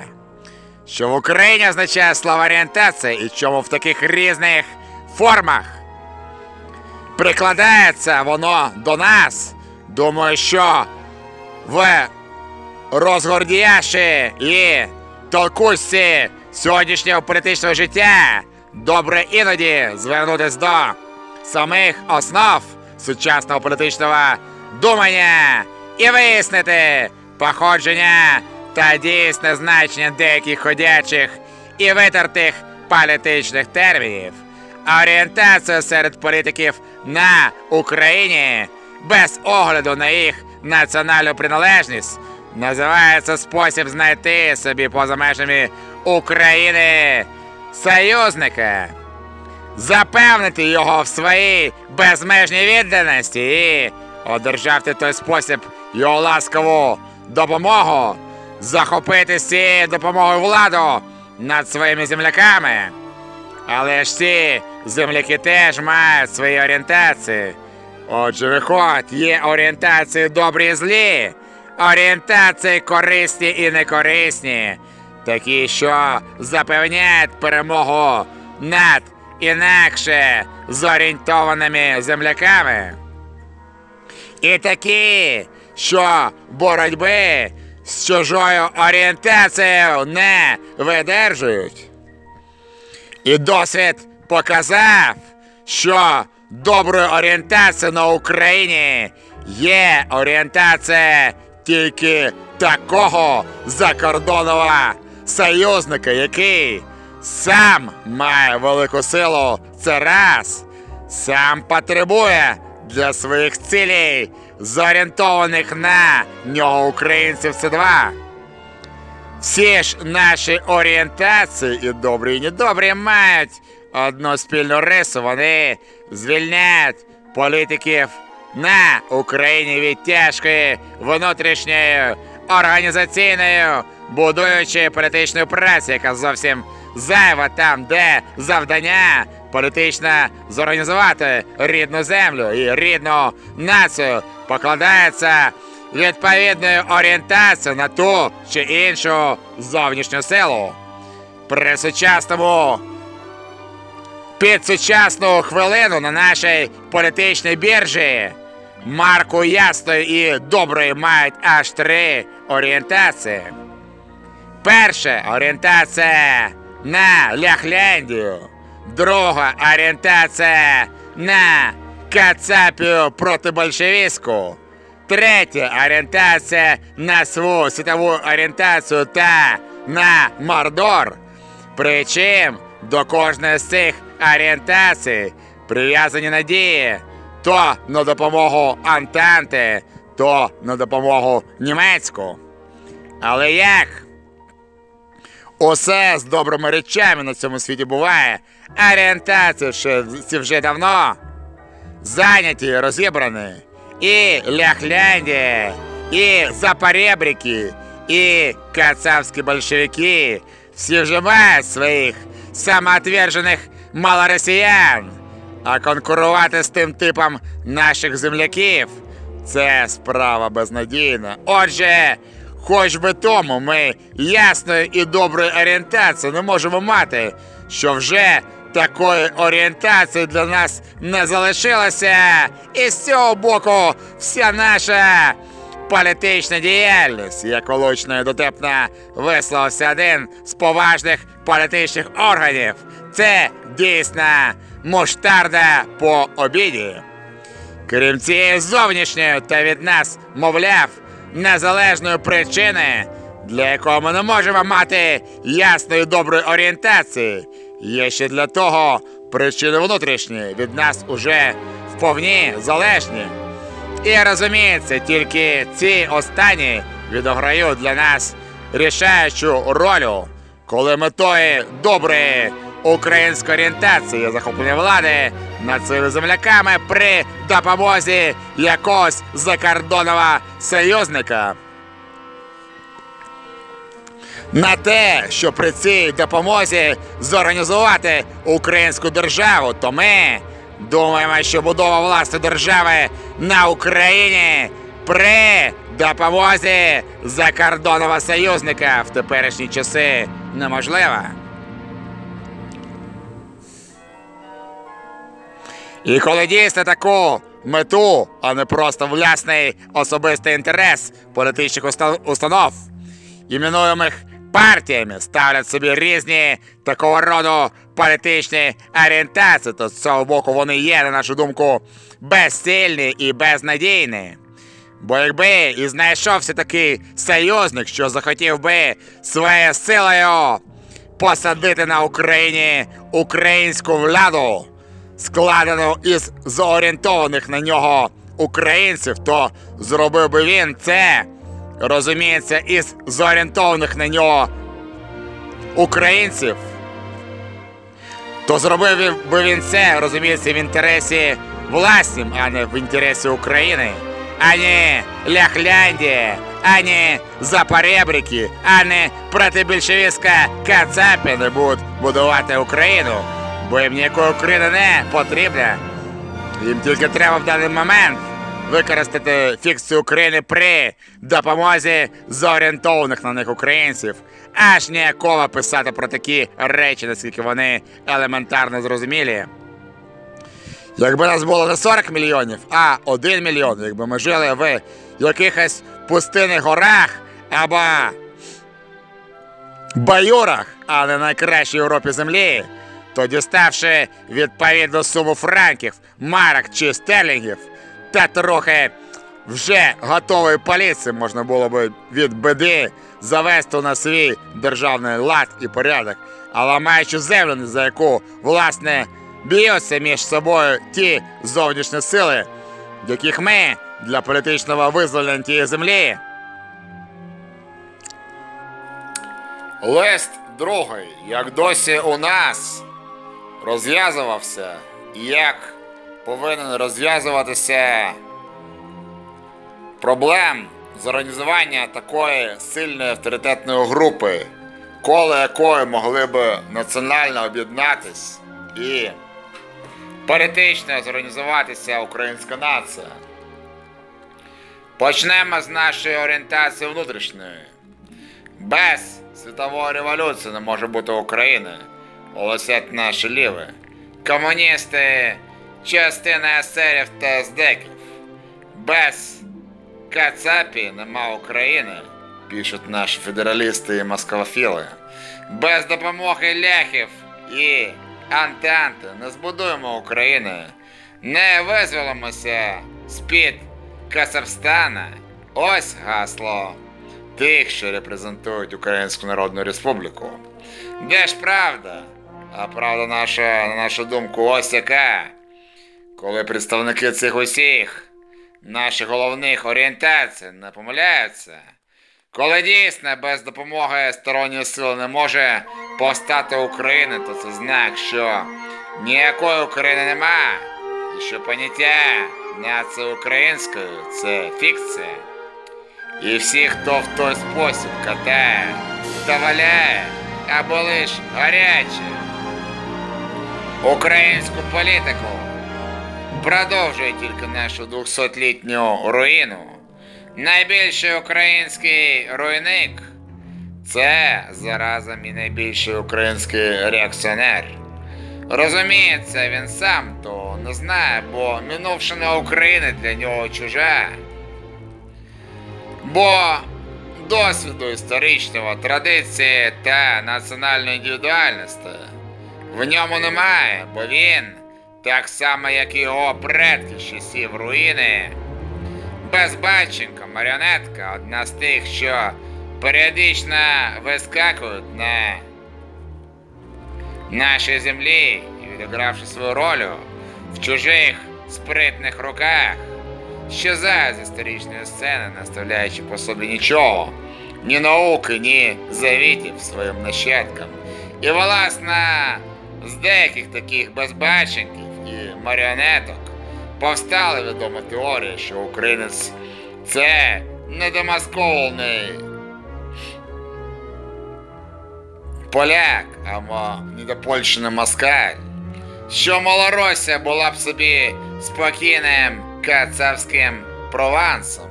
Що в Україні означає слово орієнтація і чому в таких різних формах прикладається воно до нас. Думаю, що в розгордіяші і толкусі сьогоднішнього політичного життя добре іноді звернутися до самих основ сучасного політичного думання і вияснити походження та дійсне значення деяких ходячих і витертих політичних термінів. Орієнтація серед політиків на Україні без огляду на їх національну приналежність називається спосіб знайти собі поза межами України союзника, запевнити його в своїй безмежній відданості і одержати той спосіб його ласкову допомогу, захопити з цією допомогою владу над своїми земляками. Але ж ці земляки теж мають свої орієнтації. Отже, виходь, є орієнтації добрі і злі, орієнтації корисні і некорисні, такі, що запевняють перемогу над інакше зорієнтованими земляками. І такі, що боротьби з чужою орієнтацією не видержують. І досвід показав, що доброю орієнтацією на Україні є орієнтація тільки такого закордонного союзника, який сам має велику силу, це раз, сам потребує для своїх цілей, зорієнтованих на нього українців, це два. Всі ж наші орієнтації, і добрі, і недобрі, мають одну спільну рису. Вони звільняють політиків на Україні від тяжкої внутрішньої організаційної, будуючи політичну працю, яка зовсім зайва там, де завдання політично зорганізувати рідну землю і рідну націю покладається відповідною орієнтацією на ту чи іншу зовнішню силу. При сучасному під сучасну хвилину на нашій політичній біржі марку ясної і доброї мають аж три орієнтації. Перша орієнтація на Ляхляндію. Друга орієнтація на Кацапію проти большевістську. Третя орієнтація на свою світову орієнтацію та на Мордор. Причим до кожної з цих орієнтацій прив'язані надії то на допомогу Антанти, то на допомогу німецьку. Але як? Усе з добрими речами на цьому світі буває. Орієнтації ще, вже давно зайняті, розібрані. І Ляхляндія, і Запоребрики, і кацапські большевики всі вже мають своїх самоотвержених малоросіян. А конкурувати з тим типом наших земляків це справа безнадійна. Отже, хоч би тому ми ясної і доброї орієнтації не можемо мати, що вже такої орієнтації для нас не залишилося. І з цього боку вся наша політична діяльність, як колочно і дотепно висловився один з поважних політичних органів. Це дійсно муштарда по обіді. Крім цієї зовнішньої та від нас, мовляв, незалежної причини, для якої ми не можемо мати ясної доброї орієнтації, є ще для того причини внутрішні від нас уже вповні залежні. І розуміється, тільки ці останні відограють для нас рішаючу роль, коли метою доброї української орієнтації захоплення влади над своїми земляками при допомозі якогось закордонного союзника. На те, що при цій допомозі зорганізувати українську державу, то ми думаємо, що будова власної держави на Україні при допомозі закордонного союзника в теперішні часи неможлива. І коли дійсно таку мету, а не просто власний особистий інтерес політичних установ, іменуємих партіями, ставлять собі різні такого роду політичні орієнтації, то з цього боку вони є, на нашу думку, безцільні і безнадійні. Бо якби і знайшовся такий союзник, що захотів би своєю силою посадити на Україні українську владу, складену із зорієнтованих на нього українців, то зробив би він це, розуміється, із зорієнтованих на нього українців. То зробив би він це, розуміється, в інтересі власнім, а не в інтересі України, а не Ляхляндії, а не Запоребрики, а не протибільшовістська Кацапі не будуть будувати Україну, бо їм ніякої України не потрібна. Їм тільки треба в даний момент використати фікцію України при допомозі зорієнтованих на них українців. Аж ніякого писати про такі речі, наскільки вони елементарно зрозумілі. Якби нас було не 40 мільйонів, а 1 мільйон, якби ми жили в якихось пустинних горах або баюрах, а не найкращій Європі землі, то діставши відповідну суму франків, марок чи стерлінгів, та трохи вже готової поліції можна було би від біди завести на свій державний лад і порядок, а ламаючи землю, за яку, власне, б'ються між собою ті зовнішні сили, яких ми для політичного визволення тієї землі. Лист другий, як досі у нас розв'язувався, і як повинен розв'язуватися проблем з організування такої сильної авторитетної групи, коло якої могли би національно об'єднатись і політично зорганізуватися українська нація. Почнемо з нашої орієнтації внутрішньої. Без світової революції не може бути України. Голосять наші ліві. Комуністи, частина есерів та ездеків. Без Кацапі нема України. пишуть наші федералісти і москвофіли. Без допомоги ляхів і антанти не збудуємо України, не визволимося з-під Казахстана. Ось гасло тих, що репрезентують Українську Народну Республіку. Де ж правда? А правда наша, на нашу думку, ось яка. Коли представники цих усіх наших головних орієнтацій не помиляються, коли дійсно без допомоги сторонньої сили не може повстати Україна, то це знак, що ніякої України нема, і що поняття нації української це фікція. І всі, хто в той спосіб катає та валяє, або лиш гаряче українську політику, продовжує тільки нашу 200-літню руїну. Найбільший український руйник це заразом і найбільший український реакціонер. Розуміється, він сам то не знає, бо минувшина України для нього чужа. Бо досвіду історичного, традиції та національної індивідуальності в ньому немає, бо він, так само як і його предки з часів руїни, безбаченка, маріонетка, одна з тих, що періодично вискакують на нашій землі і відігравши свою роль в чужих спритних руках, щезає з історичної сцени, не оставляючи по собі нічого, ні науки, ні завітів своїм нащадкам. І, власне, з деяких таких безбаченків і маріонеток повстала відома теорія, що українець це недомаскований поляк або недопольщений москаль, що Малоросія була б собі спокійним кацапським провансом,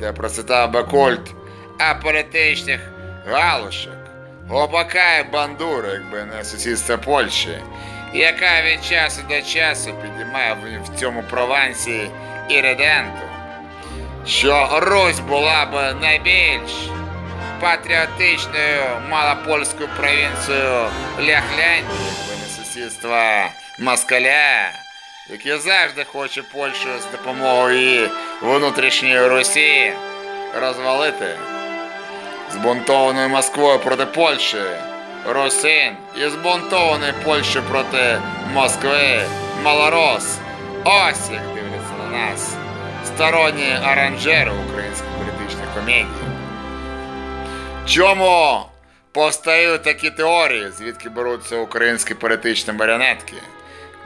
де процвітав би культ аполітичних галушок, і бандура, якби не сусідство Польщі, яка від часу до часу підіймає в- цьому провансі іриденту, що Русь була б найбільш патріотичною малопольською провінцією Ляхляндії, якби не сусідство Москаля, який завжди хоче Польщу з допомогою її внутрішньої Русі розвалити. Збунтованою Москвою проти Польщі, Русин і збунтований Польщею проти Москви, Малорос. Ось як дивляться на нас. Сторонні аранжери української політичної комедії. Чому повстають такі теорії, звідки беруться українські політичні маріонетки?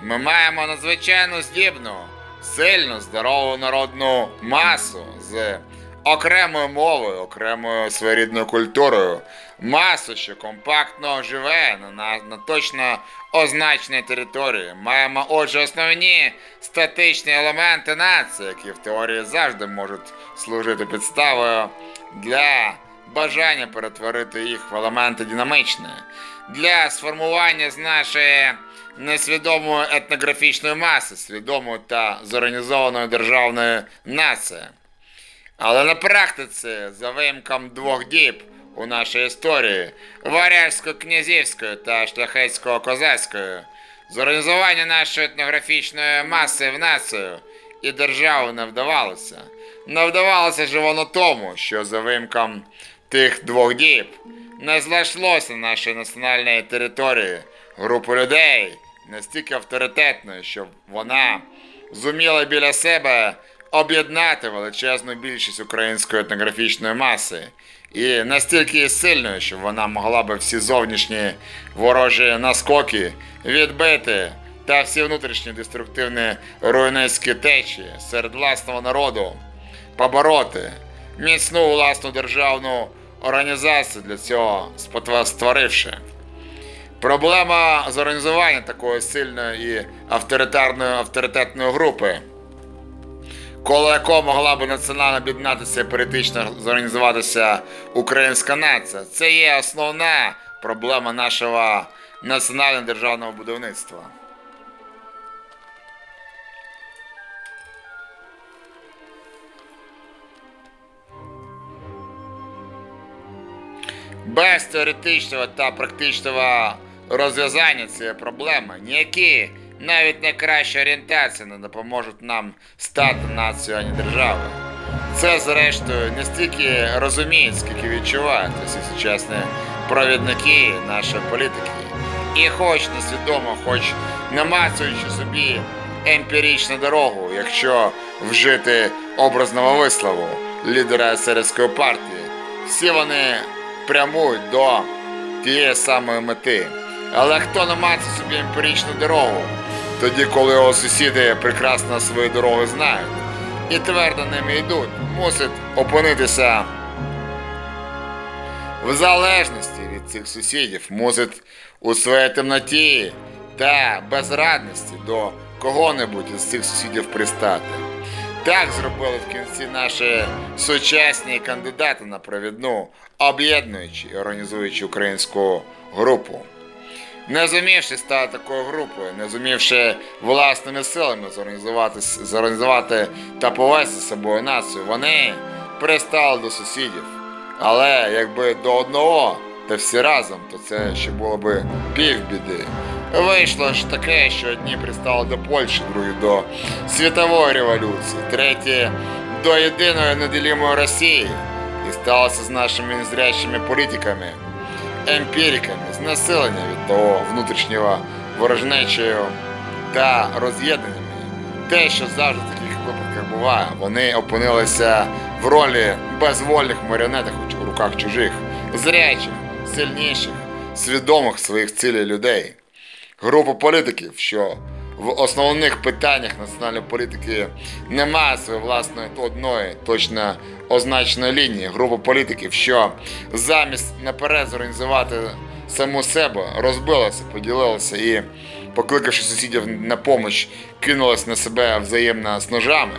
Ми маємо надзвичайно здібну, сильну, здорову народну масу з окремою мовою, окремою своєрідною культурою, масу, що компактно живе на, на, точно означеній території. Маємо, отже, основні статичні елементи нації, які в теорії завжди можуть служити підставою для бажання перетворити їх в елементи динамічні, для сформування з нашої несвідомої етнографічної маси, свідомої та зорганізованої державної нації. Але на практиці, за вимком двох діб у нашій історії, варяжсько-князівської та шляхетсько-козацької, зорганізування нашої етнографічної маси в націю і державу не вдавалося. Не вдавалося ж воно тому, що за вимком тих двох діб не знайшлося на нашій національній території групи людей настільки авторитетної, щоб вона зуміла біля себе об'єднати величезну більшість української етнографічної маси і настільки сильною, щоб вона могла би всі зовнішні ворожі наскоки відбити та всі внутрішні деструктивні руйнацькі течії серед власного народу побороти міцну власну державну організацію для цього створивши. Проблема з організуванням такої сильної і авторитарної авторитетної групи, коло якого могла б національно об'єднатися і політично зорганізуватися українська нація, це є основна проблема нашого національного державного будівництва. Без теоретичного та практичного розв'язання цієї проблеми ніякі навіть найкраща орієнтація не допоможуть нам стати нацією, ані державою. Це, зрештою, не стільки розуміють, скільки відчувають усі сучасні провідники нашої політики. І хоч несвідомо, хоч намацуючи собі емпіричну дорогу, якщо вжити образного вислову лідера середської партії, всі вони прямують до тієї самої мети. Але хто намацує собі емпіричну дорогу, тоді, коли його сусіди прекрасно свої дороги знають і твердо ними йдуть, мусить опинитися в залежності від цих сусідів, мусить у своїй темноті та безрадності до кого-небудь із цих сусідів пристати. Так зробили в кінці наші сучасні кандидати на провідну, об'єднуючи і організуючи українську групу. Не зумівши стати такою групою, не зумівши власними силами зорганізувати, та повести з собою націю, вони пристали до сусідів. Але якби до одного та всі разом, то це ще було би півбіди. Вийшло ж таке, що одні пристали до Польщі, другі до світової революції, треті до єдиної неділімої Росії. І сталося з нашими незрячими політиками емпіриками, знесилення від того внутрішнього ворожнечою та роз'єднаннями. Те, що завжди в таких випадках буває, вони опинилися в ролі безвольних маріонеток у руках чужих, зрячих, сильніших, свідомих своїх цілей людей. Група політиків, що в основних питаннях національної політики немає своєї власної одної точно означеної лінії. Група політиків, що замість наперед зорганізувати саму себе, розбилася, поділилася і, покликавши сусідів на помощь, кинулась на себе взаємно з ножами.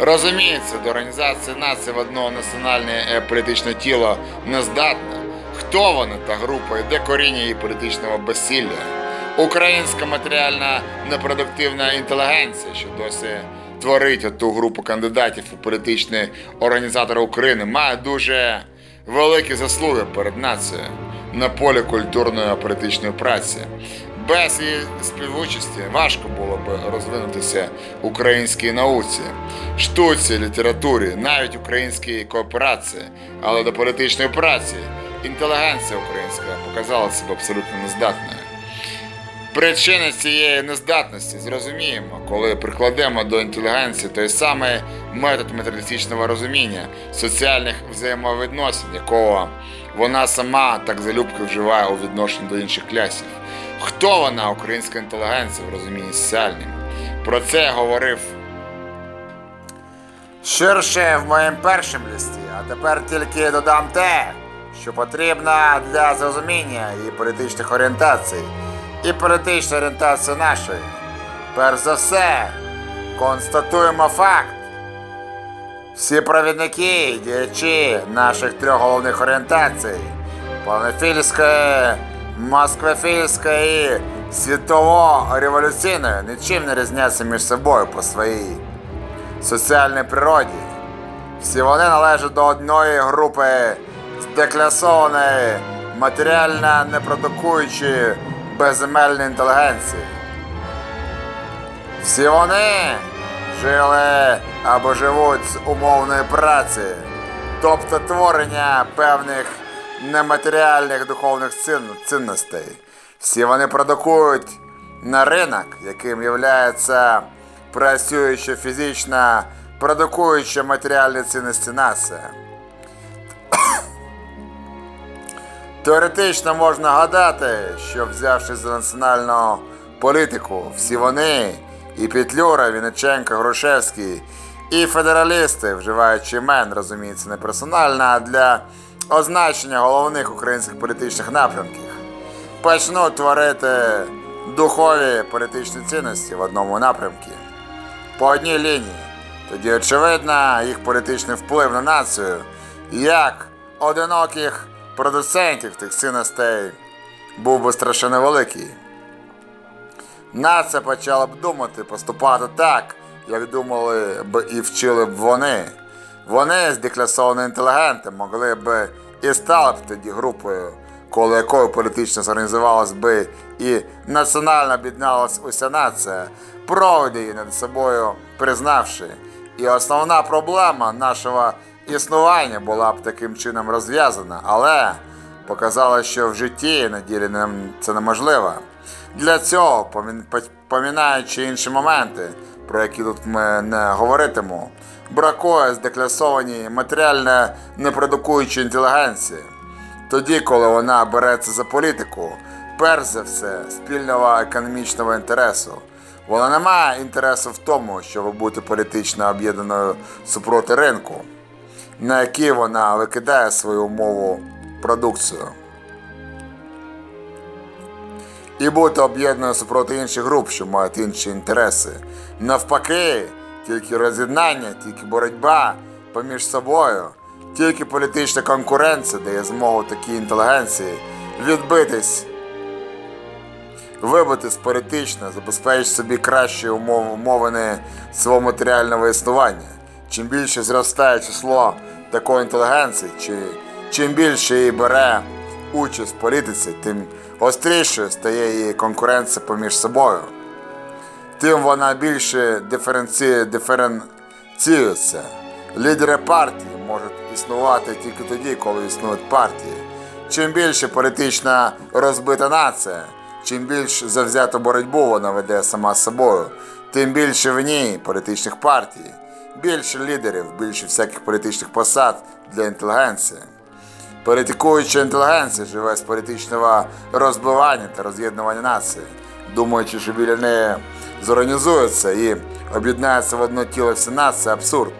Розуміється, до організації нації в одного національне е, політичне тіло не здатна. Хто вона та група і де коріння її політичного безсилля? Українська матеріальна непродуктивна інтелігенція, що досі творить оту групу кандидатів у політичні організатори України, має дуже великі заслуги перед нацією на полі культурної політичної праці. Без її співучасті важко було б розвинутися українській науці, штуці, літературі, навіть українській кооперації, але до політичної праці інтелігенція українська показала себе абсолютно нездатною. Причини цієї нездатності зрозуміємо, коли прикладемо до інтелігенції той самий метод методистичного розуміння соціальних взаємовідносин, якого вона сама так залюбки вживає у відношенні до інших клясів. Хто вона, українська інтелігенція в розумінні соціальнім? Про це говорив ширше в моєму першому листі, а тепер тільки додам те, що потрібно для зрозуміння і політичних орієнтацій і політична орієнтація нашої. Перш за все, констатуємо факт. Всі провідники і діячі наших трьох головних орієнтацій панофільської, москвофільської і світово-революційної нічим не різняться між собою по своїй соціальній природі. Всі вони належать до одної групи здеклясованої, матеріально непродукуючої безземельної інтелігенції. Всі вони жили або живуть з умовної праці, тобто творення певних нематеріальних духовних цін- цінностей. Всі вони продукують на ринок, яким є працююча фізична, продукуюча матеріальні цінності нація. Теоретично можна гадати, що взявши за національну політику, всі вони, і Петлюра, Вінниченко, Грушевський, і федералісти, вживаючи імен, розуміється, не персонально, а для означення головних українських політичних напрямків, почнуть творити духові політичні цінності в одному напрямку по одній лінії. Тоді, очевидно, їх політичний вплив на націю, як одиноких продуцентів тих цінностей, був би страшенно великий. Нація почала б думати, поступати так, як думали б і вчили б вони. Вони, здекласовані інтелігенти, могли б і стала б тоді групою, коло якої політично зорганізувалась би і національно об'єдналась уся нація, проводи її над собою признавши. І основна проблема нашого існування була б таким чином розв'язана, але показало, що в житті на ділі це неможливо. Для цього, помін- помінаючи інші моменти, про які тут ми не говоритимемо, бракує здекласованій матеріально непродукуючої інтелігенції. Тоді, коли вона береться за політику, перш за все, спільного економічного інтересу. Вона не має інтересу в тому, щоб бути політично об'єднаною супроти ринку, на який вона викидає свою умову продукцію. І бути об'єднаною супроти інших груп, що мають інші інтереси. Навпаки, тільки роз'єднання, тільки боротьба поміж собою, тільки політична конкуренція дає змогу такій інтелігенції відбитись вибитись політично, забезпечити собі кращі умови, умови свого матеріального існування. Чим більше зростає число такої інтелігенції, чи чим більше її бере участь в політиці, тим гострішою стає її конкуренція поміж собою. Тим вона більше диференці... диференціюється. Лідери партії можуть існувати тільки тоді, коли існують партії. Чим більше політична розбита нація, чим більш завзяту боротьбу вона веде сама з собою, тим більше в ній політичних партій, більше лідерів, більше всяких політичних посад для інтелігенції. Політикуюча інтелігенція живе з політичного розбивання та роз'єднування нації, думаючи, що біля неї зорганізується і об'єднається в одно тіло всі нації, абсурд.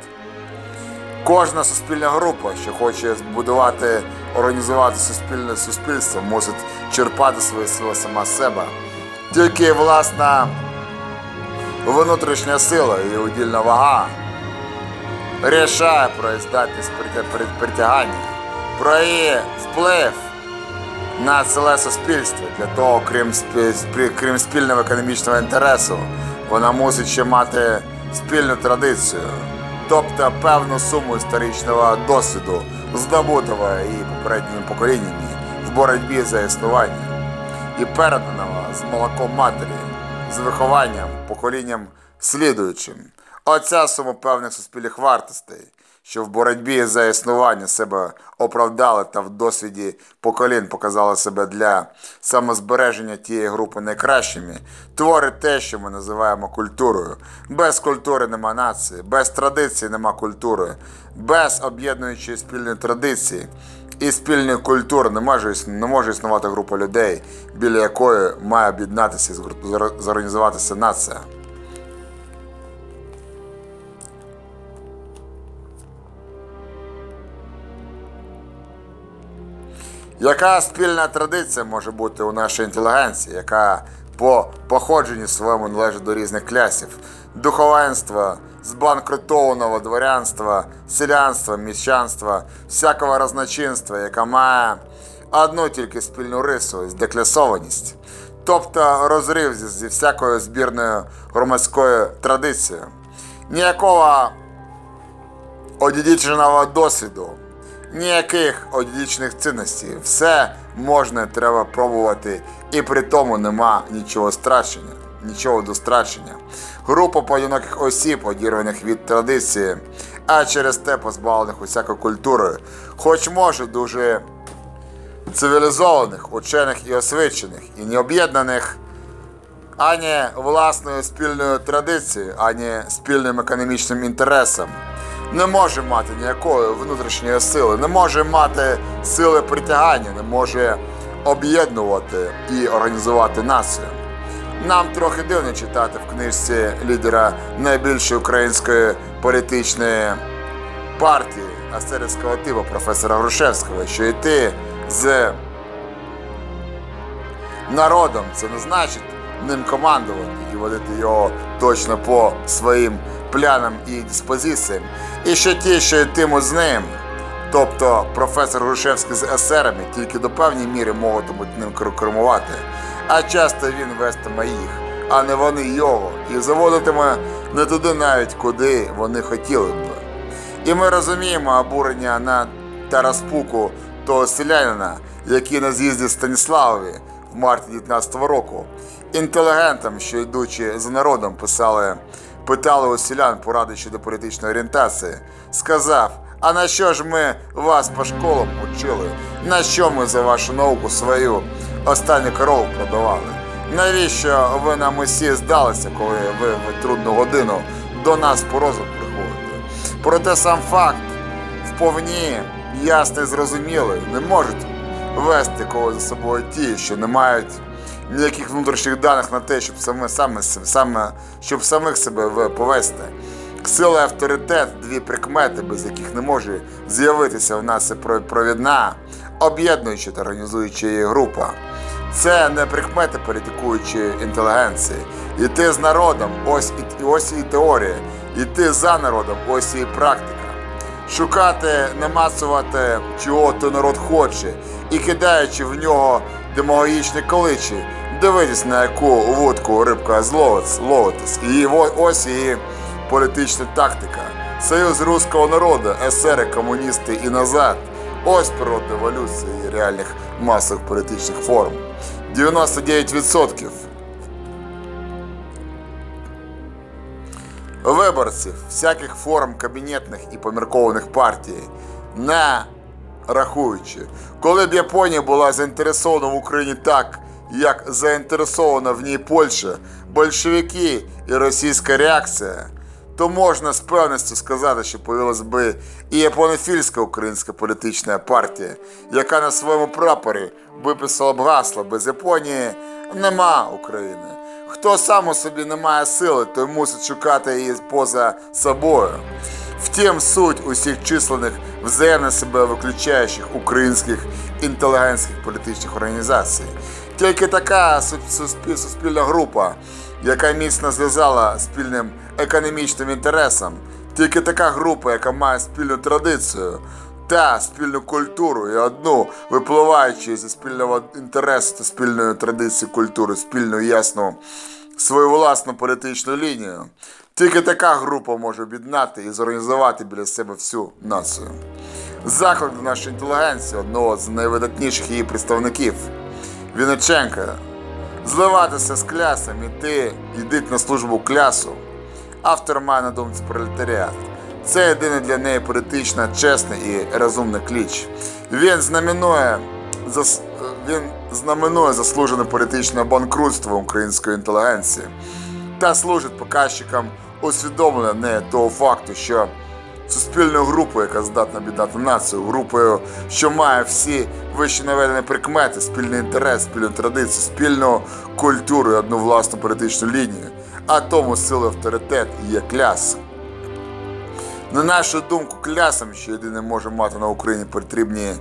Кожна суспільна група, що хоче збудувати, організувати суспільне суспільство, мусить черпати свої сили сама себе. Тільки власна внутрішня сила і удільна вага рішає про здатність при- притягання, про її вплив на ціле суспільство. Для того, крім, крім спільного економічного інтересу, вона мусить ще мати спільну традицію, тобто певну суму історичного досвіду, здобутого її попередніми поколіннями в боротьбі за існування і переданого з молоком матері, з вихованням, поколінням слідуючим. Оця сума певних суспільних вартостей, що в боротьбі за існування себе оправдали та в досвіді поколінь показали себе для самозбереження тієї групи найкращими, творить те, що ми називаємо культурою. Без культури нема нації, без традиції нема культури, без об'єднуючої спільної традиції і спільної культури не може, не може існувати група людей, біля якої має об'єднатися і зорганізуватися нація. Яка спільна традиція може бути у нашій інтелігенції, яка по походженню своєму належить до різних клясів, духовенства, збанкрутованого дворянства, селянства, міщанства, всякого розночинства, яка має одну тільки спільну рису здеклясованість, тобто розрив зі всякою збірною громадською традицією. Ніякого одідіченого досвіду, ніяких одідічних цінностей. Все можна, треба пробувати, і при тому нема нічого страчення, нічого до страчення. Група поодиноких осіб, одірваних від традиції, а через те позбавлених усякої культури, хоч може дуже цивілізованих, учених і освічених, і не об'єднаних ані власною спільною традицією, ані спільним економічним інтересом. Не може мати ніякої внутрішньої сили, не може мати сили притягання, не може об'єднувати і організувати націю. Нам трохи дивно читати в книжці лідера найбільшої української політичної партії астерівського типу професора Грушевського, що йти з народом це не значить ним командувати і водити його точно по своїм плянам і диспозиціям. І ще ті, що йтимуть з ним, тобто професор Грушевський з есерами, тільки до певної міри можуть ним кер- кермувати, а часто він вестиме їх, а не вони його, і заводитиме не туди навіть, куди вони хотіли б. І ми розуміємо обурення на та розпуку того селянина, який на з'їзді Станіславові в марті 19-го року, інтелігентам, що йдучи за народом, писали, питали у селян поради щодо політичної орієнтації, сказав. А на що ж ми вас по школам учили? На що ми за вашу науку свою останню корову продавали? Навіщо ви нам усі здалися, коли ви в трудну годину до нас по розум приходите? Проте сам факт вповні ясний, зрозумілий, не можуть вести когось за собою ті, що не мають ніяких внутрішніх даних на те, щоб саме, саме, саме щоб самих себе повести. Сила і авторитет дві прикмети, без яких не може з'явитися в нас про- провідна, об'єднуюча та організуюча її група. Це не прикмети політикуючої інтелігенції. Іти з народом, ось і ось і теорія. Іти за народом, ось і практика. Шукати, намацувати, чого той народ хоче, і кидаючи в нього демагогічні количі, дивитись на яку вудку рибка ловитись. І ось її політична тактика. Союз руського народу, есери, комуністи і назад. Ось природа еволюції реальних масових політичних форм. 99% виборців всяких форм кабінетних і поміркованих партій, не рахуючи, коли б Японія була заінтересована в Україні так, як заінтересована в ній Польща, большевики і російська реакція, то можна з певністю сказати, що появилась би і японофільська українська політична партія, яка на своєму прапорі виписала б гасло без Японії нема України. Хто сам у собі не має сили, той мусить шукати її поза собою. Втім, суть усіх численних взаємно себе виключаючих українських інтелігентських політичних організацій. Тільки така суспільна група, яка міцно зв'язала спільним економічним інтересом, тільки така група, яка має спільну традицію та спільну культуру і одну, випливаючи зі спільного інтересу та спільної традиції культури, спільну ясну свою власну політичну лінію. Тільки така група може об'єднати і зорганізувати біля себе всю націю. Заклик до нашої інтелігенції одного з найвидатніших її представників Вінниченка зливатися з клясом, іти, йдіть на службу клясу. Автор має на думці пролетаріат. Це єдиний для неї політично чесний і розумний кліч. Він знаменує зас... він знаменує заслужене політичне банкрутство української інтелігенції та служить показчиком усвідомлення не того факту, що суспільною групою, яка здатна об'єднати націю, групою, що має всі вище наведені прикмети, спільний інтерес, спільну традицію, спільну культуру і одну власну політичну лінію, а тому сили авторитет є кляс. На нашу думку, клясом, що єдине може мати на Україні потрібні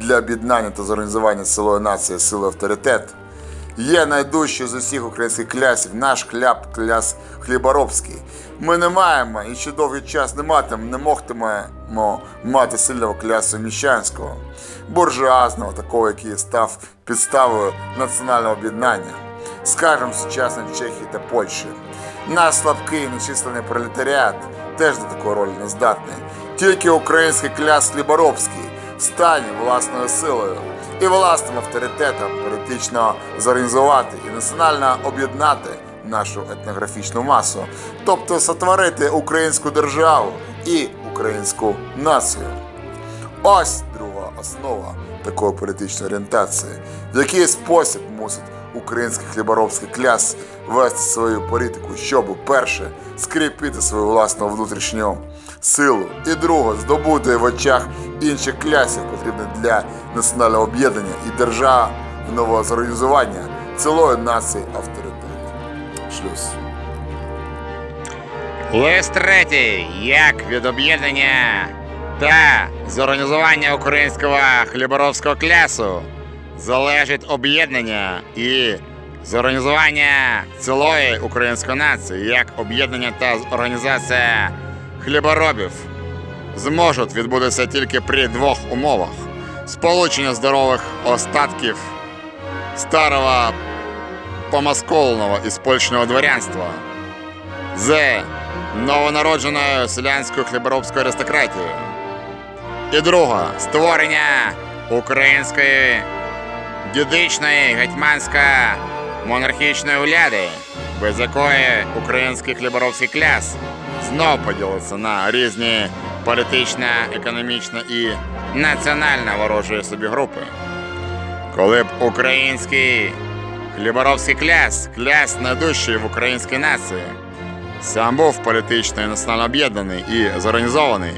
для об'єднання та зорганізування цілої нації сили авторитет, є найдужчий з усіх українських клясів наш хляб кляс хліборобський. Ми не маємо і ще довгий час не матимемо, не могтимемо мати сильного клясу міщанського, буржуазного, такого, який став підставою національного об'єднання, скажімо, сучасної Чехії та Польщі. Наш слабкий і нечисленний пролетаріат теж до такої ролі не здатний. Тільки український кляс хліборобський в стані власною силою і власним авторитетом політично зорганізувати і національно об'єднати нашу етнографічну масу, тобто сотворити українську державу і українську націю. Ось друга основа такої політичної орієнтації, в який спосіб мусить український хліборобський кляс вести свою політику, щоб перше скріпити свою власну внутрішню силу, і друге здобути в очах інших клясів потрібне для національного об'єднання і державного зорганізування цілої нації авторитет. Шлюз. Лист третій. Як від об'єднання та зорганізування українського хліборобського клясу залежить об'єднання і зорганізування цілої української нації, як об'єднання та організація хліборобів зможуть відбутися тільки при двох умовах: сполучення здорових остатків старого помаскованого і спольщного дворянства з новонародженою селянською хліборобською аристократією. І друга створення української дідичної гетьманська монархічної влади, без якої український хліборобський кляс знов поділиться на різні політична, економічна і національна ворожої собі групи. Коли б український хліборобський кляс, кляс найдужчий в українській нації, сам був політично і національно об'єднаний і зорганізований,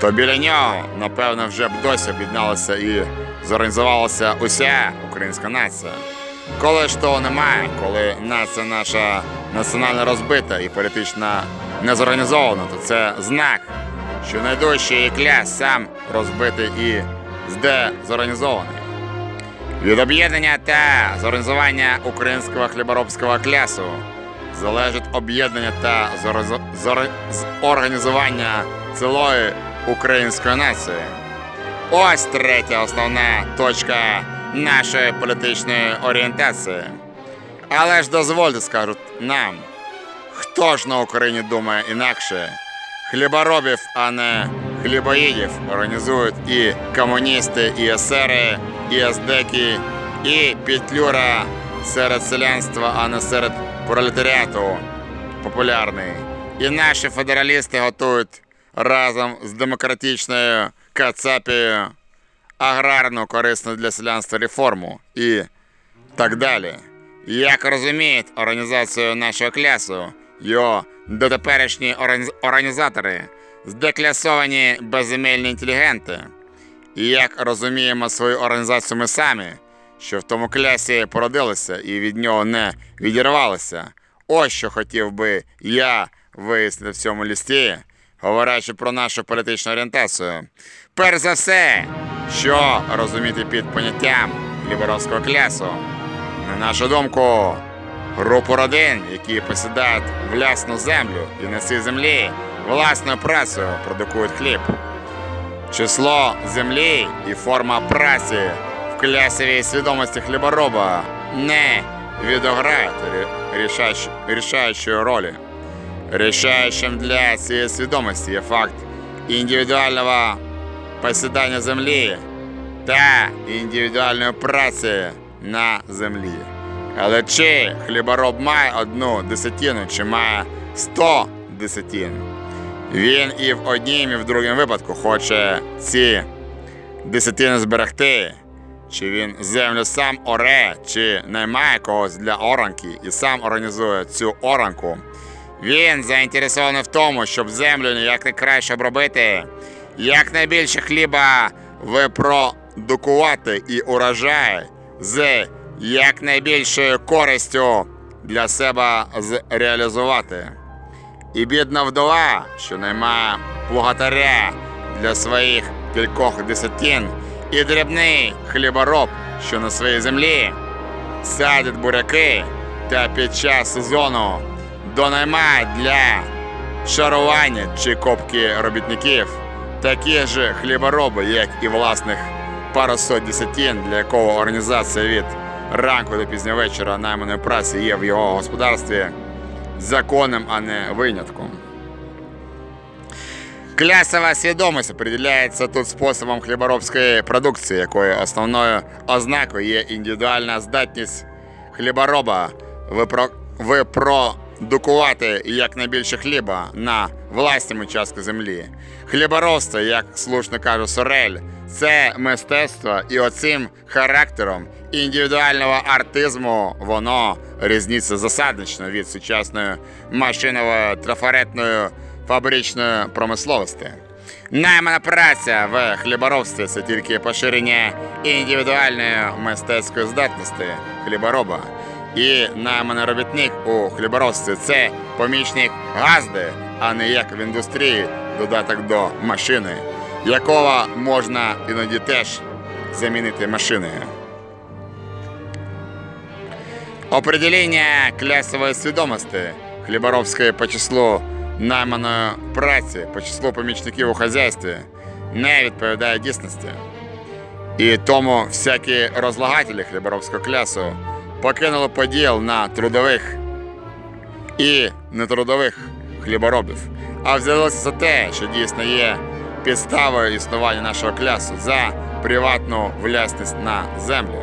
то біля нього, напевно, вже б досі об'єдналася і зорганізувалася уся українська нація. Коли ж того немає, коли нація наша національно розбита і політично незорганізована, то це знак, що найдужчий її кляс сам розбитий і здезорганізований. Від об'єднання та зорганізування українського хліборобського клясу залежить об'єднання та зорганізування цілої української нації. Ось третя основна точка нашої політичної орієнтації. Але ж дозвольте, скажуть нам, хто ж на Україні думає інакше? Хліборобів, а не хлібоїдів організують і комуністи, і есери, і ездеки, і петлюра серед селянства, а не серед пролетаріату популярний. І наші федералісти готують разом з демократичною Кацапією аграрну корисну для селянства реформу і так далі. Як розуміють організацію нашого клясу, його дотеперішні організ- організатори, здеклясовані безземельні інтелігенти. І як розуміємо свою організацію ми самі, що в тому клясі породилися і від нього не відірвалися. Ось що хотів би я вияснити в цьому листі, говорячи про нашу політичну орієнтацію. Перш за все, що розуміти під поняттям ліберальського клясу. На нашу думку, групу родин, які посідають власну землю і на цій землі власною працею продукують хліб. Число землі і форма праці в клясовій свідомості хлібороба не відіграють рі- рішач- рішаючої ролі. Рішаючим для цієї свідомості є факт індивідуального посідання землі та індивідуальної праці на землі. Але чи хлібороб має одну десятину, чи має 100 десятин? Він і в однім, і в другому випадку хоче ці десятини зберегти. Чи він землю сам оре, чи наймає когось для оранки і сам організує цю оранку. Він заінтересований в тому, щоб землю якнайкраще обробити, якнайбільше хліба випродукувати і урожай з якнайбільшою користю для себе зреалізувати. І бідна вдова, що наймає плугатаря для своїх кількох десятин, і дрібний хлібороб, що на своїй землі садить буряки та під час сезону донаймає для шарування чи копки робітників, такі ж хлібороби, як і власних паросот десятин, для якого організація від ранку до пізнього вечора найманої праці є в його господарстві законом, а не винятком. Клясова свідомість определяється тут способом хліборобської продукції, якої основною ознакою є індивідуальна здатність хлібороба випро... випродукувати якнайбільше хліба на власному частку землі. Хліборобство, як слушно каже Сорель, це мистецтво і оцим характером індивідуального артизму воно різніться засаднично від сучасної машинової трафаретної фабричної промисловості. Наймана праця в хліборобстві це тільки поширення індивідуальної мистецької здатності хлібороба. І найманий робітник у хліборобстві це помічник газди, а не як в індустрії додаток до машини, якого можна іноді теж замінити машиною. Определення клясової свідомості хліборобської по числу найманої праці, по числу помічників у хазяйстві не відповідає дійсності. І тому всякі розлагателі хліборобського клясу покинули поділ на трудових і нетрудових хліборобів, а взялися за те, що дійсно є підставою існування нашого клясу за приватну власність на землю.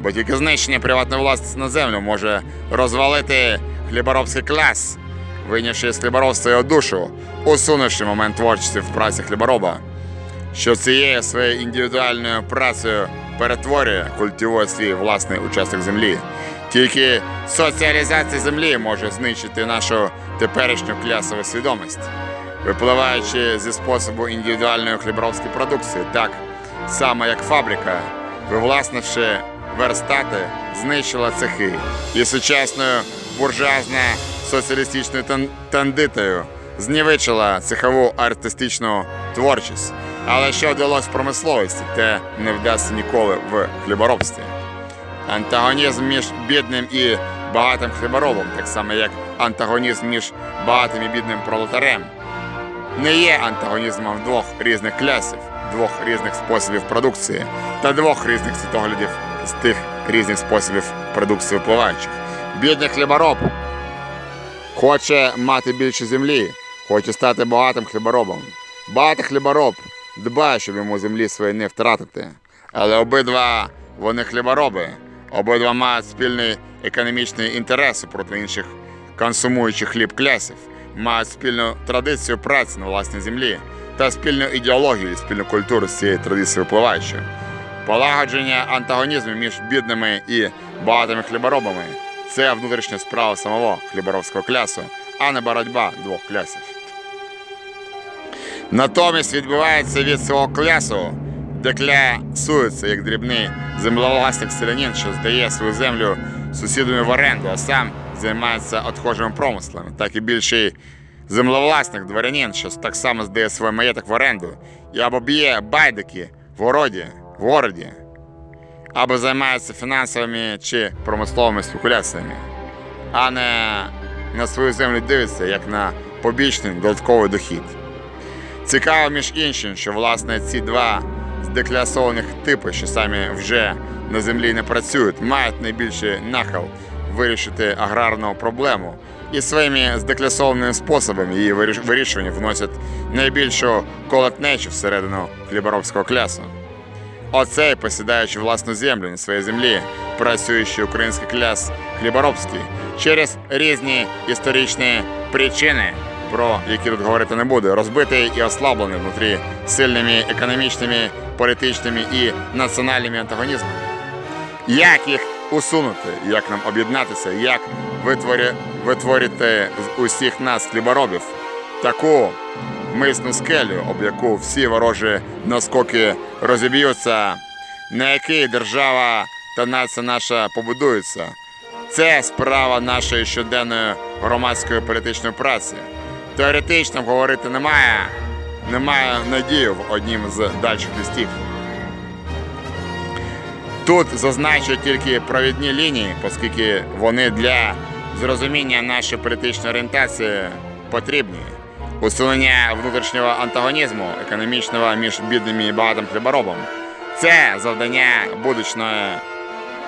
Бо тільки знищення приватної власності на землю може розвалити хліборобський клас, вийнявши з хліборобства його душу, усунувши момент творчості в праці хлібороба, що цією своєю індивідуальною працею перетворює, культивує свій власний участок землі. Тільки соціалізація землі може знищити нашу теперішню клясову свідомість, випливаючи зі способу індивідуальної хліборобської продукції, так само як фабрика, вивласнивши верстати, знищила цехи і сучасною буржуазно-соціалістичною тен- тендитою знівечила цехову артистичну творчість. Але що вдалося в промисловості, те не вдасться ніколи в хліборобстві. Антагонізм між бідним і багатим хліборобом, так само як антагонізм між багатим і бідним пролетарем, не є антагонізмом двох різних клясів, двох різних способів продукції та двох різних світоглядів з тих різних способів продукції впливаючих. Бідний хлібороб хоче мати більше землі, хоче стати багатим хліборобом. Багатий хлібороб дбає, щоб йому землі своєї не втратити. Але обидва вони хлібороби, обидва мають спільний економічний інтерес проти інших консумуючих хліб клясів, мають спільну традицію праці на власній землі та спільну ідеологію і спільну культуру з цієї традиції випливаючи. Полагодження антагонізму між бідними і багатими хліборобами це внутрішня справа самого хліборобського клясу, а не боротьба двох клясів. Натомість відбувається від свого клясу, де клясується як дрібний землевласник селянин, що здає свою землю сусідами в оренду, а сам займається отхожими промислами, так і більший землевласник дворянин, що так само здає свій маєток в оренду, і або б'є байдики в городі, в городі, або займається фінансовими чи промисловими спекуляціями, а не на свою землю дивиться як на побічний додатковий дохід. Цікаво, між іншим, що власне ці два здеклясованих типи, що самі вже на землі не працюють, мають найбільший нахил вирішити аграрну проблему і своїми здеклясованими способами її виріш- вирішування вносять найбільшу колотнечу всередину хліборобського клясу. Оцей, посідаючи власну землю на своїй землі, працюючий український кляс хліборобський через різні історичні причини, про які тут говорити не буду, розбитий і ослаблений внутрі сильними економічними, політичними і національними антагонізмами. Як їх усунути, як нам об'єднатися, як витворити з усіх нас хліборобів таку мисну скелю, об яку всі ворожі наскоки розіб'ються, на якій держава та нація наша побудуються. Це справа нашої щоденної громадської політичної праці. Теоретично говорити немає, немає надії в однім з дальших листів. Тут зазначу тільки провідні лінії, оскільки вони для зрозуміння нашої політичної орієнтації потрібні. Усунення внутрішнього антагонізму економічного між бідними і багатим хліборобом. Це завдання будучної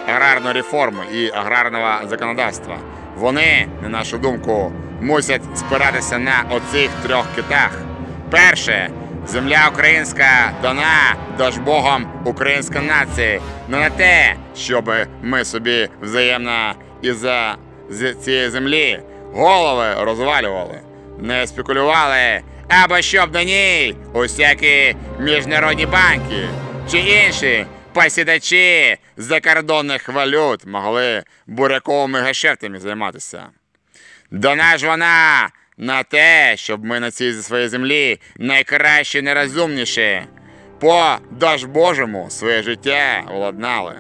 аграрної реформи і аграрного законодавства. Вони, на нашу думку, мусять спиратися на оцих трьох китах. Перше, земля українська дана Дажбогом українська нації, не на те, щоб ми собі взаємно із-за цієї землі голови розвалювали, не спекулювали, або щоб на ній усякі міжнародні банки чи інші посідачі закордонних валют могли буряковими гешефтами займатися. Дана ж вона на те, щоб ми на цій своїй землі найкраще, найрозумніше по Божому своє життя владнали.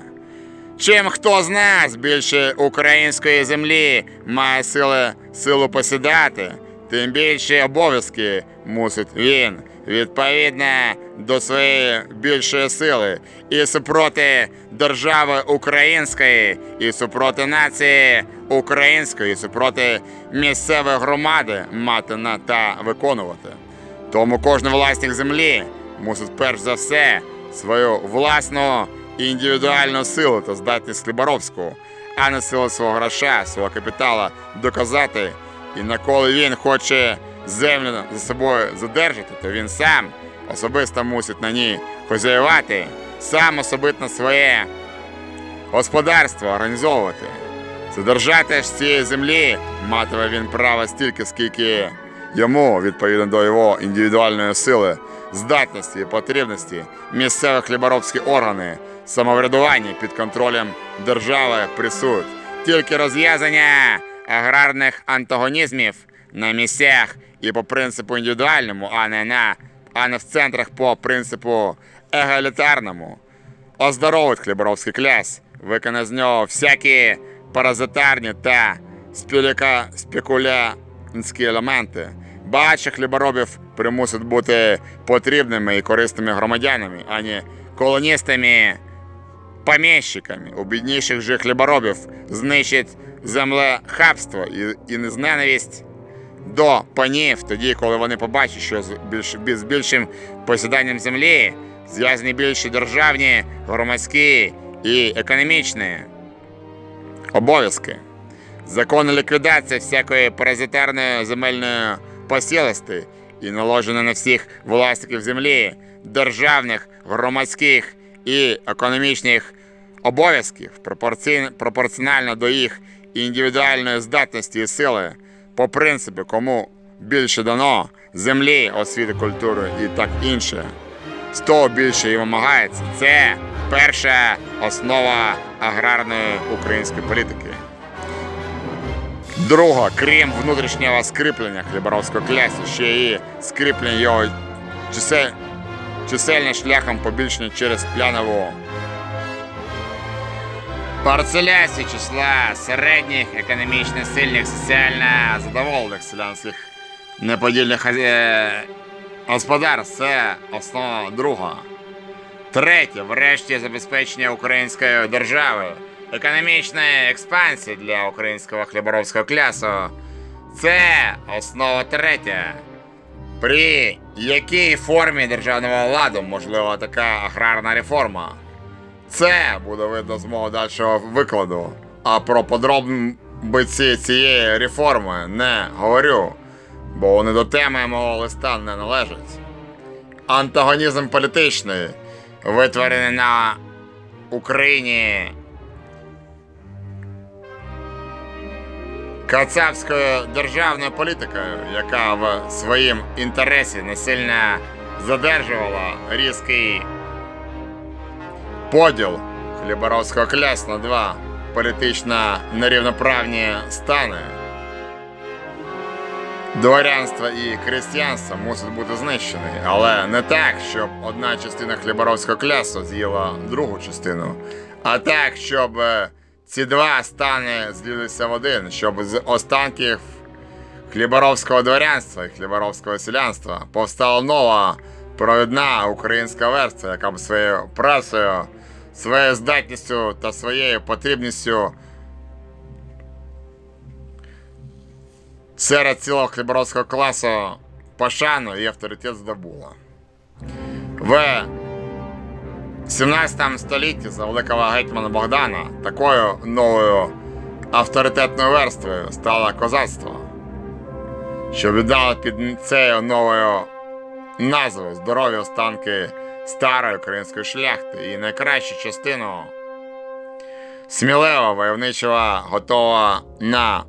Чим хто з нас більше української землі має сили, силу посідати, тим більше обов'язки мусить він відповідно до своєї більшої сили і супроти держави української, і супроти нації української, і супроти місцевої громади мати на та виконувати. Тому кожен власник землі мусить перш за все свою власну індивідуальну силу та здатність хліборобську, а не силу свого гроша, свого капітала доказати. І наколи він хоче землю за собою задержати, то він сам особисто мусить на ній хозяювати, сам особисто своє господарство організовувати. Задержати ж цієї землі матиме він право стільки, скільки йому, відповідно до його індивідуальної сили, здатності і потрібності, місцеві хліборобські органи, самоврядування під контролем держави присуть. Тільки розв'язання аграрних антагонізмів на місцях і по принципу індивідуальному, а не на а не в центрах по принципу егалітарному оздоровить хліборобський кляс, викине з нього всякі паразитарні та спіліка, спекулянські елементи. Багатших хліборобів примусить бути потрібними і корисними громадянами, а не колоністами, поміщиками. У бідніших же хліборобів знищить землехабство і, і ненависть до панів, тоді, коли вони побачать, що з більш, з більшим посіданням землі зв'язані більші державні, громадські і економічні обов'язки. Законна ліквідація всякої паразитарної земельної посілості і наложена на всіх власників землі, державних, громадських і економічних обов'язків пропорці- пропорціонально до їх індивідуальної здатності і сили, по принципу, кому більше дано землі, освіти, культури і так інше. З того більше і вимагається. Це перша основа аграрної української політики. Друга, крім внутрішнього скріплення хліборовського клясу, ще і скріплення його чисель... чисельним шляхом побільшення через плянову парцеляцію числа середніх, економічно сильних, соціально задоволених селянських неподільних е, господарств. Це основа друга. Третє, врешті, забезпечення української держави, економічна експансія для українського хліборобського клясу. Це основа третя. При якій формі державного ладу можлива така аграрна реформа? Це буде видно з мого дальшого викладу. А про подробиці цієї реформи не говорю, бо вони до теми мого листа не належать. Антагонізм політичний, витворений на Україні кацапською державною політикою, яка в своїм інтересі насильно задержувала різкий поділ. Хліборовського кляс на два. Політично нерівноправні стани. Дворянство і крестьянство мусить бути знищені, але не так, щоб одна частина хліборовського клясу з'їла другу частину, а так, щоб е, ці два стани злилися в один, щоб з останків хліборовського дворянства і хліборовського селянства повстала нова провідна українська версія, яка б своєю працею, своєю здатністю та своєю потрібністю серед цілого хліборовського класу пошану і авторитет здобула. В 17 столітті за великого гетьмана Богдана такою новою авторитетною верствою стало козацтво, що віддало під цією новою назвою здорові останки старої української шляхти і найкращу частину сміливого войовничого готова на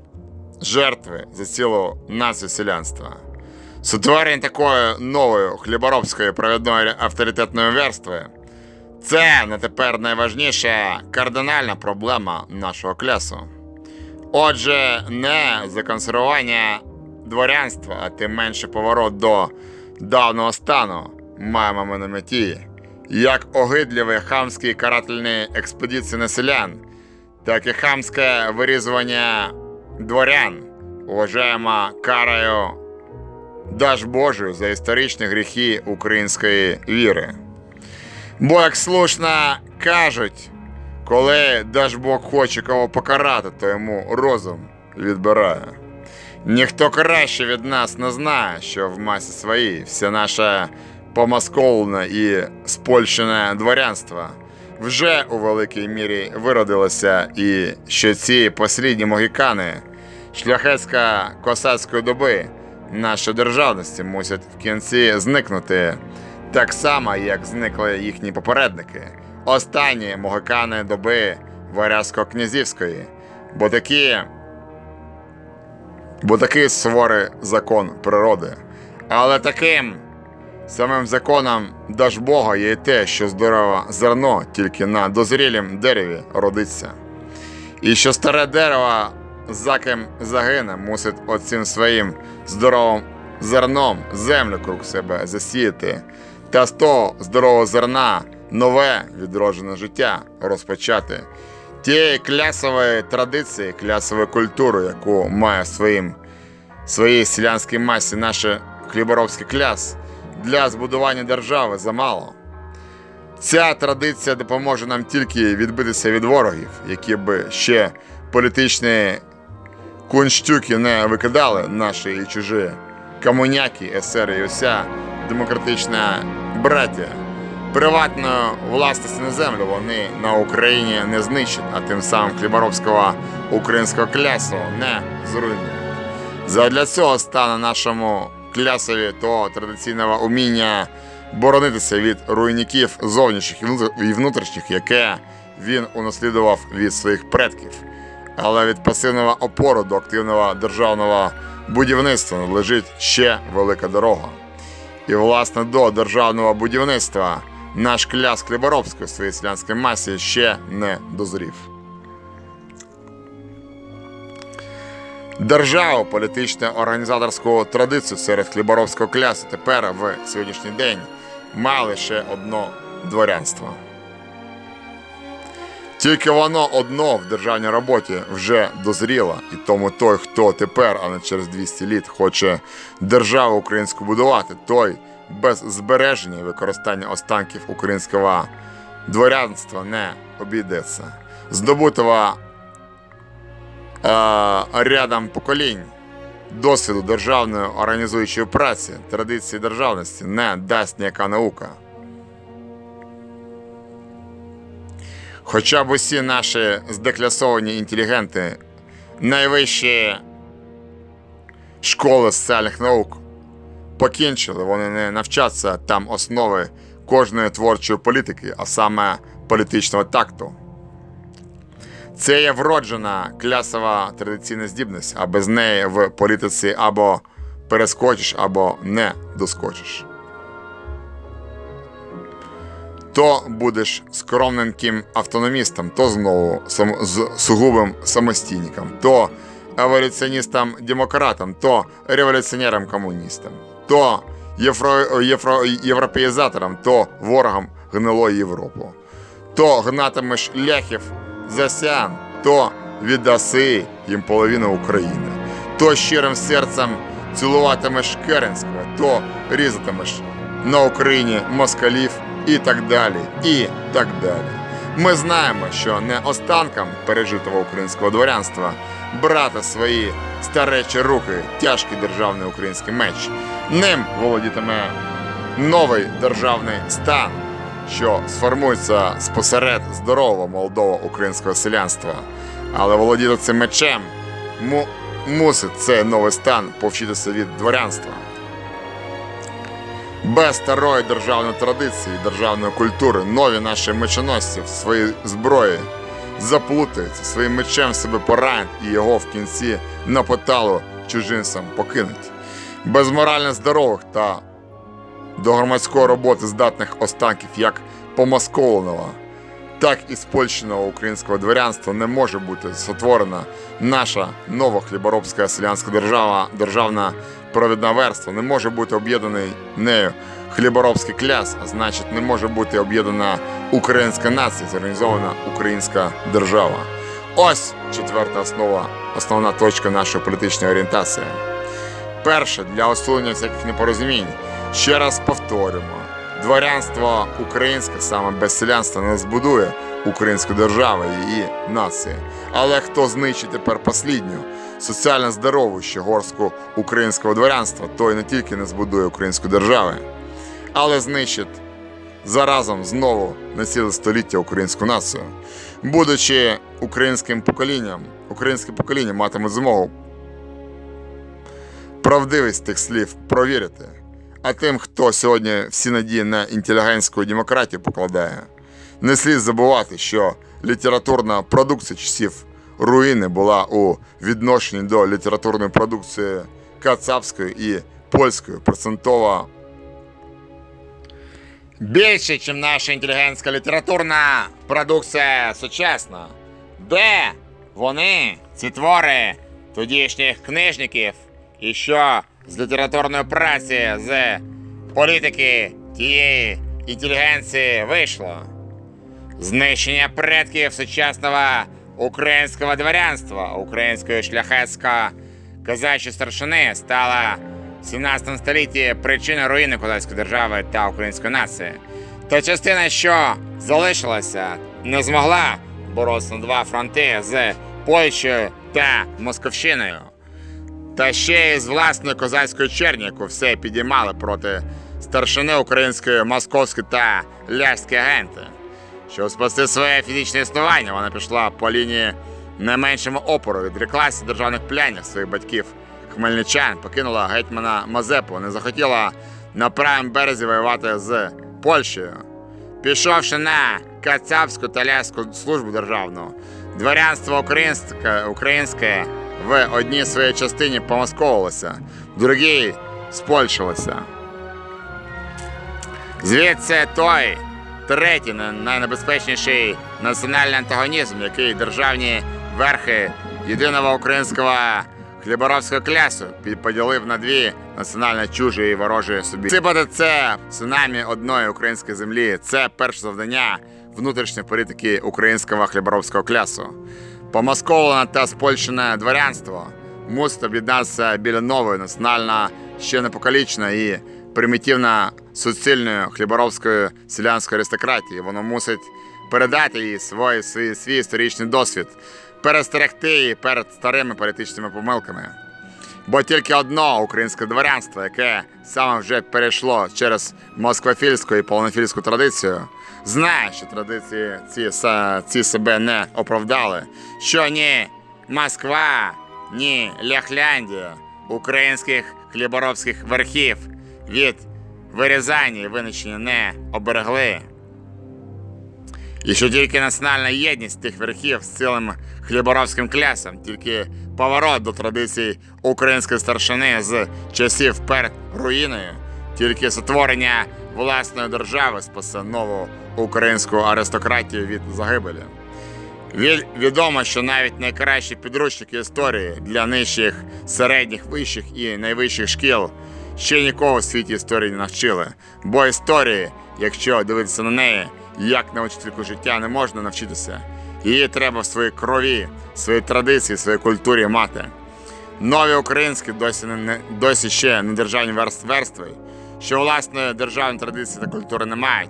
жертви за цілу націю селянства. Сотворення такої нової хліборобської провідної авторитетної верстви це на тепер найважніша кардинальна проблема нашого клясу. Отже, не законсервування дворянства, а тим менше поворот до давнього стану маємо на меті, як огидливі хамські карательні експедиції на селян, так і хамське вирізування дворян, вважаємо карою даж Божою за історичні гріхи української віри. Бо, як слушно кажуть, коли даж Бог хоче кого покарати, то йому розум відбирає. Ніхто краще від нас не знає, що в масі своїй все наше помасколене і спольщене дворянство. Вже у великій мірі виродилося, і що ці послідні могікани. Шляхетсько косацької доби нашої державності мусять в кінці зникнути Так само, як зникли їхні попередники, останні могикани доби Варязько-князівської, бо такі, бо такий суворий закон природи. Але таким самим законом Дажбога є те, що здорове зерно тільки на дозрілім дереві родиться. І що старе дерево за ким загине, мусить оцим своїм здоровим зерном землю круг себе засіяти, та з того здорового зерна нове відроджене життя розпочати. Тієї клясової традиції, клясової культури, яку має своїм, своїй селянській масі наше хліборобський кляс, для збудування держави замало. Ця традиція допоможе нам тільки відбитися від ворогів, які би ще політичні кунштюки не викидали наші і чужі комуняки, есери і уся демократична браття. Приватної власності на землю вони на Україні не знищать, а тим самим хліборобського українського клясу не зруйнують. Задля цього стане нашому клясові того традиційного уміння боронитися від руйніків зовнішніх і внутрішніх, яке він унаслідував від своїх предків. Але від пасивного опору до активного державного будівництва належить ще велика дорога. І, власне, до державного будівництва наш кляс Хліборобської в своїй селянській масі ще не дозрів. Державу політично організаторську традицію серед хліборобського клясу тепер в сьогоднішній день має лише одно дворянство. Тільки воно одно в державній роботі вже дозріло, і тому той, хто тепер, а не через 200 літ, хоче державу українську будувати, той без збереження і використання останків українського дворянства не обійдеться. Здобутого рядом поколінь досвіду державної організуючої праці, традиції державності не дасть ніяка наука. Хоча б усі наші здеклясовані інтелігенти найвищі школи соціальних наук покінчили, вони не навчаться там основи кожної творчої політики, а саме політичного такту. Це є вроджена клясова традиційна здібність, а без неї в політиці або перескочиш, або не доскочиш. То будеш скромненьким автономістом, то знову сам, з сугубим самостійником, то еволюціоністом-демократом, то революціонером-комуністом, то євро, євро, європеїзатором, то ворогом гнилої Європи. То гнатимеш ляхів за сян, то віддаси їм половину України, то щирим серцем цілуватимеш Керенського, то різатимеш на Україні москалів і так далі, і так далі. Ми знаємо, що не останкам пережитого українського дворянства брати свої старечі руки тяжкий державний український меч. Ним володітиме новий державний стан, що сформується спосеред здорового молодого українського селянства. Але володіти цим мечем му- мусить цей новий стан повчитися від дворянства. Без старої державної традиції, державної культури нові наші мечоносці в своїй зброї заплутаються, своїм мечем себе поранять і його в кінці на поталу чужинцям покинуть. Без морально здорових та до громадської роботи здатних останків як помаскованого, так і спольщеного українського дворянства не може бути сотворена наша нова хліборобська селянська держава, державна провідна верства, не може бути об'єднаний нею хліборобський кляс, а значить, не може бути об'єднана українська нація, зорганізована українська держава. Ось четверта основа, основна точка нашої політичної орієнтації. Перше, для усунення всяких непорозумінь, ще раз повторюємо, дворянство українське саме без селянства не збудує українську державу і її нації. Але хто знищить тепер послідню соціально здорову ще горстку українського дворянства, той не тільки не збудує українську державу, але знищить заразом знову на ціле століття українську націю. Будучи українським поколінням, українське покоління матиме змогу правдивість тих слів провірити. А тим, хто сьогодні всі надії на інтелігентську демократію покладає, не слід забувати, що літературна продукція часів руїни була у відношенні до літературної продукції кацапської і польської процентово більше, ніж наша інтелігентська літературна продукція сучасна, де вони, ці твори тодішніх книжників, і що з літературної праці, з політики тієї інтелігенції вийшло. Знищення предків сучасного українського дворянства, української шляхетської казачої старшини стало в 17 столітті причиною руїни козацької держави та української нації. Та частина, що залишилася, не змогла боротися на два фронти з Польщею та Московщиною. Та ще й з власної козацької черні, яку все підіймали проти старшини української московської та ляські агенти. Щоб спасти своє фізичне існування, вона пішла по лінії не меншому опору, відреклася державних плянів своїх батьків. Хмельничан покинула гетьмана Мазепу, не захотіла на правому березі воювати з Польщею. Пішовши на кацапську та ляську службу державну, дворянство українське, українське в одній своїй частині помосковувалося, в другій спольшилося. Звідси той третій най- найнебезпечніший національний антагонізм, який державні верхи єдиного українського хліборовського клясу пі- поділив на дві національно чужі і ворожі собі. Сипати це цунамі одної української землі. Це перше завдання внутрішньої політики українського хліборовського клясу. Помосковлене та спольщене дворянство мусить об'єднатися біля нової національно ще не покалічної і примітивно суцільної хліборовської селянської аристократії. Воно мусить передати їй свій, свій, свій історичний досвід, перестерегти її перед старими політичними помилками. Бо тільки одно українське дворянство, яке саме вже перейшло через москвофільську і полонофільську традицію, знає, що традиції ці, ці себе не оправдали, що ні Москва, ні Ляхляндія українських хліборобських верхів від вирізання і винищення не оберегли. І що тільки національна єдність тих верхів з цілим хліборовським клясом, тільки поворот до традицій української старшини з часів перед руїною, тільки сотворення власної держави спасе нову українську аристократію від загибелі. Відомо, що навіть найкращі підручники історії для нижчих, середніх, вищих і найвищих шкіл ще нікого в світі історії не навчили. Бо історії, якщо дивитися на неї, як на учительку життя, не можна навчитися. Її треба в своїй крові, своїй традиції, своїй культурі мати. Нові українські досі не, досі ще не державні верст- верстви, що власної державної традиції та культури не мають.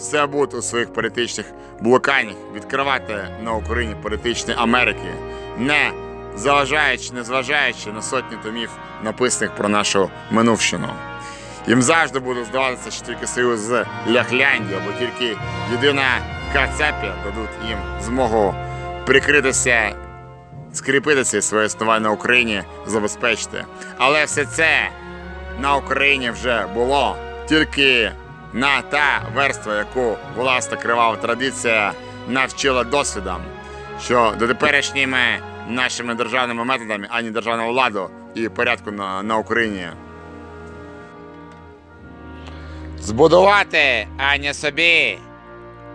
Все будуть у своїх політичних блуканнях відкривати на Україні політичні Америки, не заважаючи, не зважаючи на сотні томів, написаних про нашу минувщину. Їм завжди буде здаватися, що тільки союз з Ляхляндією або тільки єдина Кацапія дадуть їм змогу прикритися скріпитися своє існування на Україні, забезпечити. Але все це на Україні вже було тільки на та верства, яку власна кривава традиція навчила досвідом, що дотеперішніми нашими державними методами, ані державного владу і порядку на, на Україні. Збудувати, ані собі,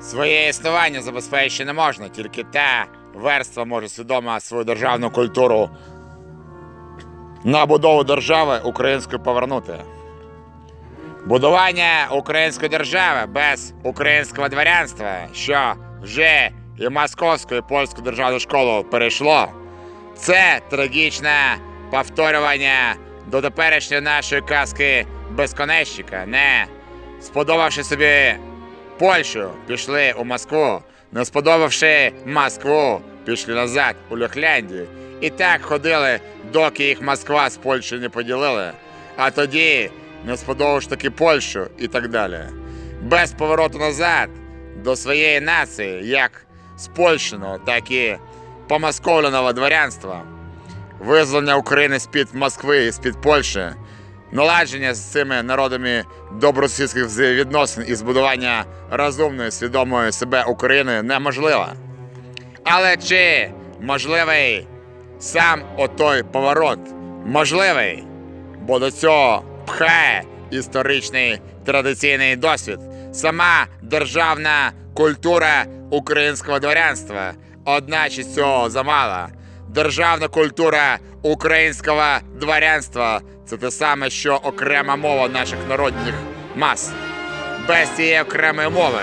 Своє існування забезпечити не можна, тільки та верства може свідомо свою державну культуру на будову держави української повернути. Будування української держави без українського дворянства, що вже і московську, і польську державну школу перейшло, це трагічне повторювання до теперішньої нашої казки безконечника, не сподобавши собі Польщу, пішли у Москву, не сподобавши Москву, пішли назад у Ляхляндію. І так ходили, доки їх Москва з Польщею не поділили. А тоді, не сподобавши таки Польщу і так далі. Без повороту назад до своєї нації, як спольщеного, так і помосковленого дворянства, визволення України з-під Москви і з-під Польщі наладження з цими народами добросусідських взаємовідносин і збудування розумної, свідомої себе України неможливо. Але чи можливий сам отой поворот? Можливий, бо до цього пхає історичний традиційний досвід, сама державна культура українського дворянства. Одначе цього замало. Державна культура українського дворянства це те саме, що окрема мова наших народних мас. Без цієї окремої мови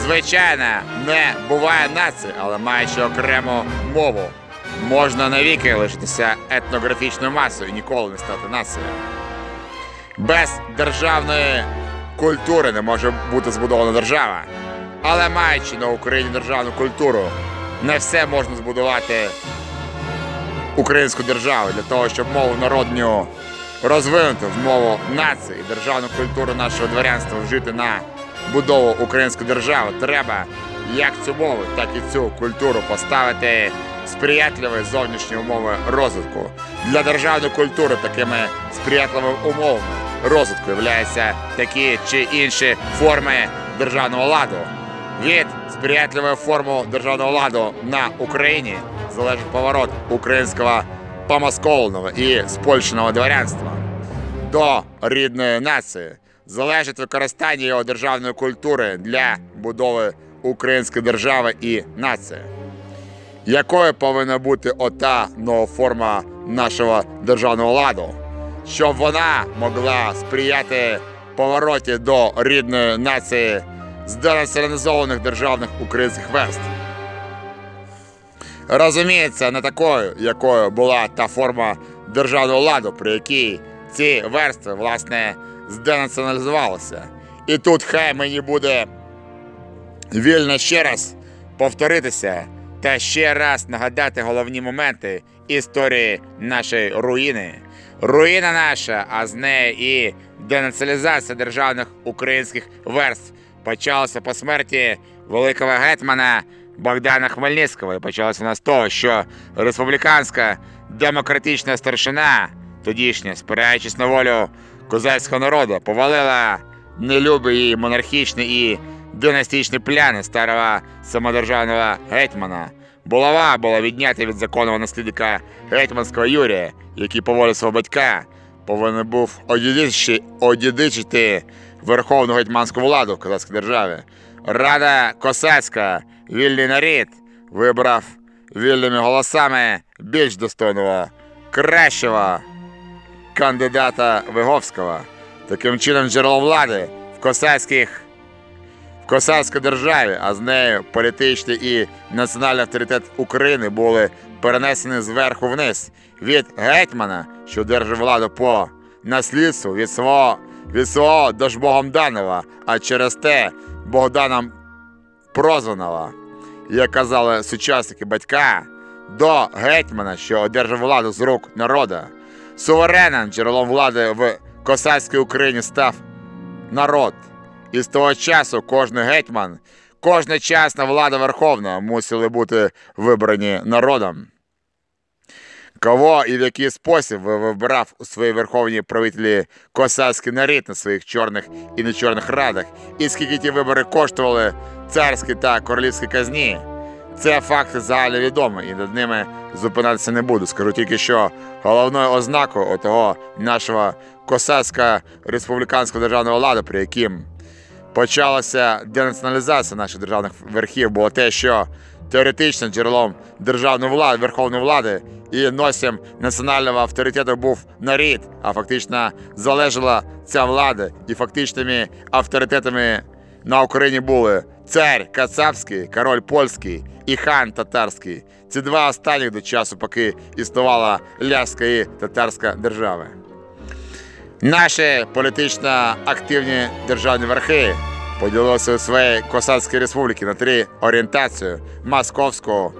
Звичайно, не буває нації, але маючи окрему мову, можна навіки лишитися етнографічною масою і ніколи не стати нацією. Без державної культури не може бути збудована держава. Але маючи на Україні державну культуру, не все можна збудувати українську державу для того, щоб мову народню розвинути в мову нації, і державну культуру нашого дворянства вжити на будову української держави, треба як цю мову, так і цю культуру поставити сприятливі зовнішні умови розвитку. Для державної культури такими сприятливими умовами розвитку являються такі чи інші форми державного ладу. Від сприятливої форми державного ладу на Україні залежить поворот українського помосковленого і спольщеного дворянства до рідної нації залежить використання його державної культури для будови української держави і нації. Якою повинна бути ота нова форма нашого державного ладу, щоб вона могла сприяти повороті до рідної нації з денаціоналізованих державних українських верств? Розуміється, не такою, якою була та форма державного ладу, при якій ці верстви, власне, зденаціоналізувалися. І тут хай мені буде вільно ще раз повторитися та ще раз нагадати головні моменти історії нашої руїни. Руїна наша, а з нею і денаціоналізація державних українських верств почалася по смерті великого гетьмана Богдана Хмельницького. І почалося вона з того, що республіканська демократична старшина, тодішня, спираючись на волю козацького народу, повалила нелюбі її монархічні і династичні пляни старого самодержавного гетьмана. Булава була віднята від законного наслідника гетьманського Юрія, який по волі свого батька повинен був одідичити, верховну гетьманську владу в козацькій державі. Рада косацька, вільний нарід, вибрав вільними голосами більш достойного, кращого кандидата Виговського. Таким чином, джерело влади в косацьких в косацькій державі, а з нею політичний і національний авторитет України були перенесені зверху вниз від гетьмана, що держить владу по наслідству від свого від свого дожбогом даного, а через те Богданом прозваного, як казали сучасники батька, до гетьмана, що одержав владу з рук народу. Суверенним джерелом влади в косацькій Україні став народ. І з того часу кожен гетьман, кожна частна влада верховна мусили бути вибрані народом. Кого і в який спосіб ви- вибирав у своїй верховній правителі косацький нарід на своїх чорних і нечорних радах, і скільки ті вибори коштували царській та королівській казні. Це факти загальновідомі, і над ними зупинятися не буду. Скажу тільки, що головною ознакою отого нашого косацького республіканського державного ладу, при яким почалася денаціоналізація наших державних верхів, було те, що теоретично джерелом державної влади, верховної влади і носієм національного авторитету був нарід, а фактично залежала ця влада, і фактичними авторитетами на Україні були цар Кацапський, король польський і хан татарський. Ці два останніх до часу, поки існувала ляська і татарська держава. Наші політично активні державні верхи поділилися у своїй Косацькій республіки на три орієнтації: московську,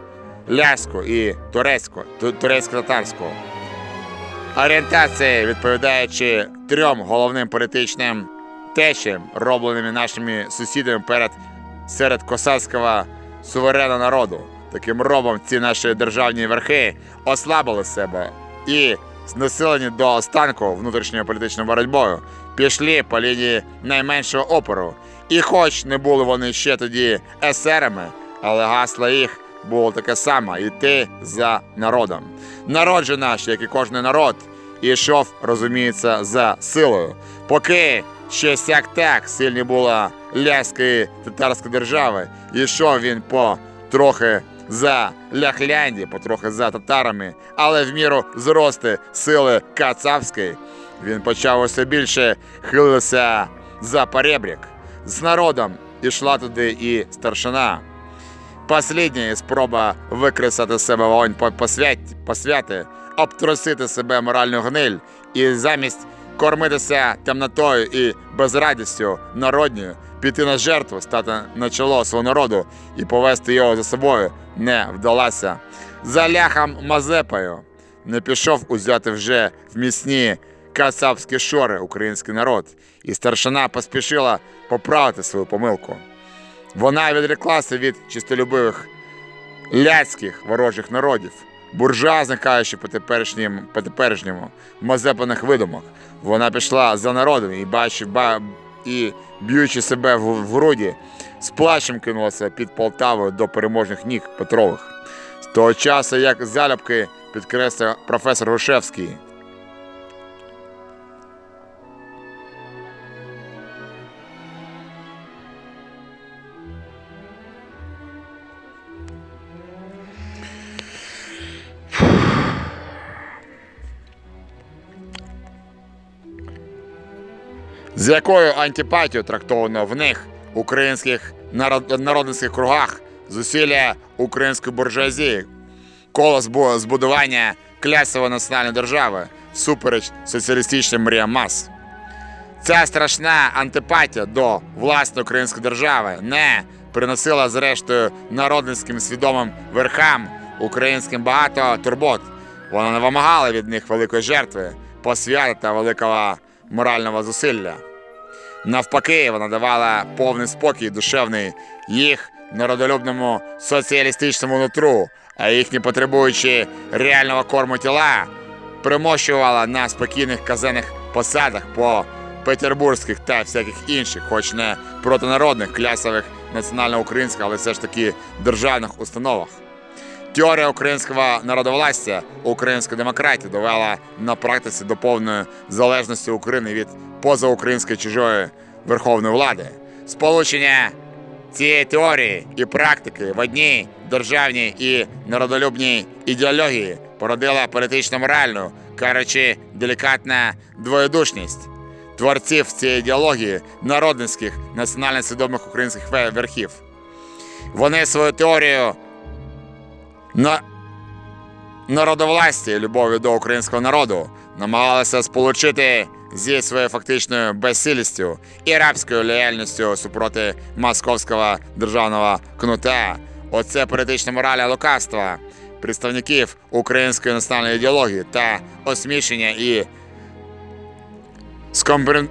ляську і турецьку, турецько-татарську. Орієнтації, відповідаючи трьом головним політичним течіям, робленими нашими сусідами перед серед косацького суверенного народу. Таким робом ці наші державні верхи ослабили себе і знесилені до останку внутрішньою політичною боротьбою, пішли по лінії найменшого опору. І хоч не були вони ще тоді есерами, але гасло їх було таке саме йти за народом. Народ же наш, як і кожен народ, ішов, розуміється, за силою. Поки ще сяк так сильні була ляської татарської держави, ішов він по трохи за Ляхляндії, потрохи за татарами, але в міру зрости сили кацапської він почав усе більше хилитися за перебрік. З народом ішла туди і старшина. Послідня спроба викресати себе вогонь по- посвяти, обтрусити себе моральну гниль і замість кормитися темнотою і безрадістю народньою, піти на жертву, стати на чоло свого народу і повести його за собою не вдалася. За ляхом Мазепою не пішов узяти вже в міцні кацапські шори український народ, і старшина поспішила поправити свою помилку. Вона відреклася від чистолюбивих ляцьких ворожих народів, буржуазних, кажучи по теперішнім, по теперішньому мазепаних видумок. Вона пішла за народом і бачив, ба, і б'ючи себе в, груді, з плащем кинулася під Полтавою до переможних ніг Петрових. З того часу, як залюбки підкреслив професор Грушевський, з якою антипатією трактовано в них українських народ, народницьких кругах зусилля української буржуазії, коло збудування клясової національної держави всупереч соціалістичним мріям мас. Ця страшна антипатія до власної української держави не приносила зрештою народницьким свідомим верхам українським багато турбот. Вона не вимагала від них великої жертви, посвяти та великого морального зусилля. Навпаки, вона давала повний спокій душевний їх народолюбному соціалістичному нутру, а їхні потребуючи реального корму тіла, примощувала на спокійних казенних посадах по петербурзьких та всяких інших, хоч не протинародних, клясових національно-українських, але все ж таки державних установах. Теорія українського народовластя, української демократії довела на практиці до повної залежності України від позаукраїнської чужої верховної влади. Сполучення цієї теорії і практики в одній державній і народолюбній ідеології породила політично-моральну, кажучи, делікатна двоєдушність творців цієї ідеології народницьких національно свідомих українських верхів. Вони свою теорію на народовласті, любові до українського народу, намагалися сполучити зі своєю фактичною безсилістю і рабською лояльністю супроти московського державного кнута. Оце політична мораль лукавства представників української національної ідеології та осмішення і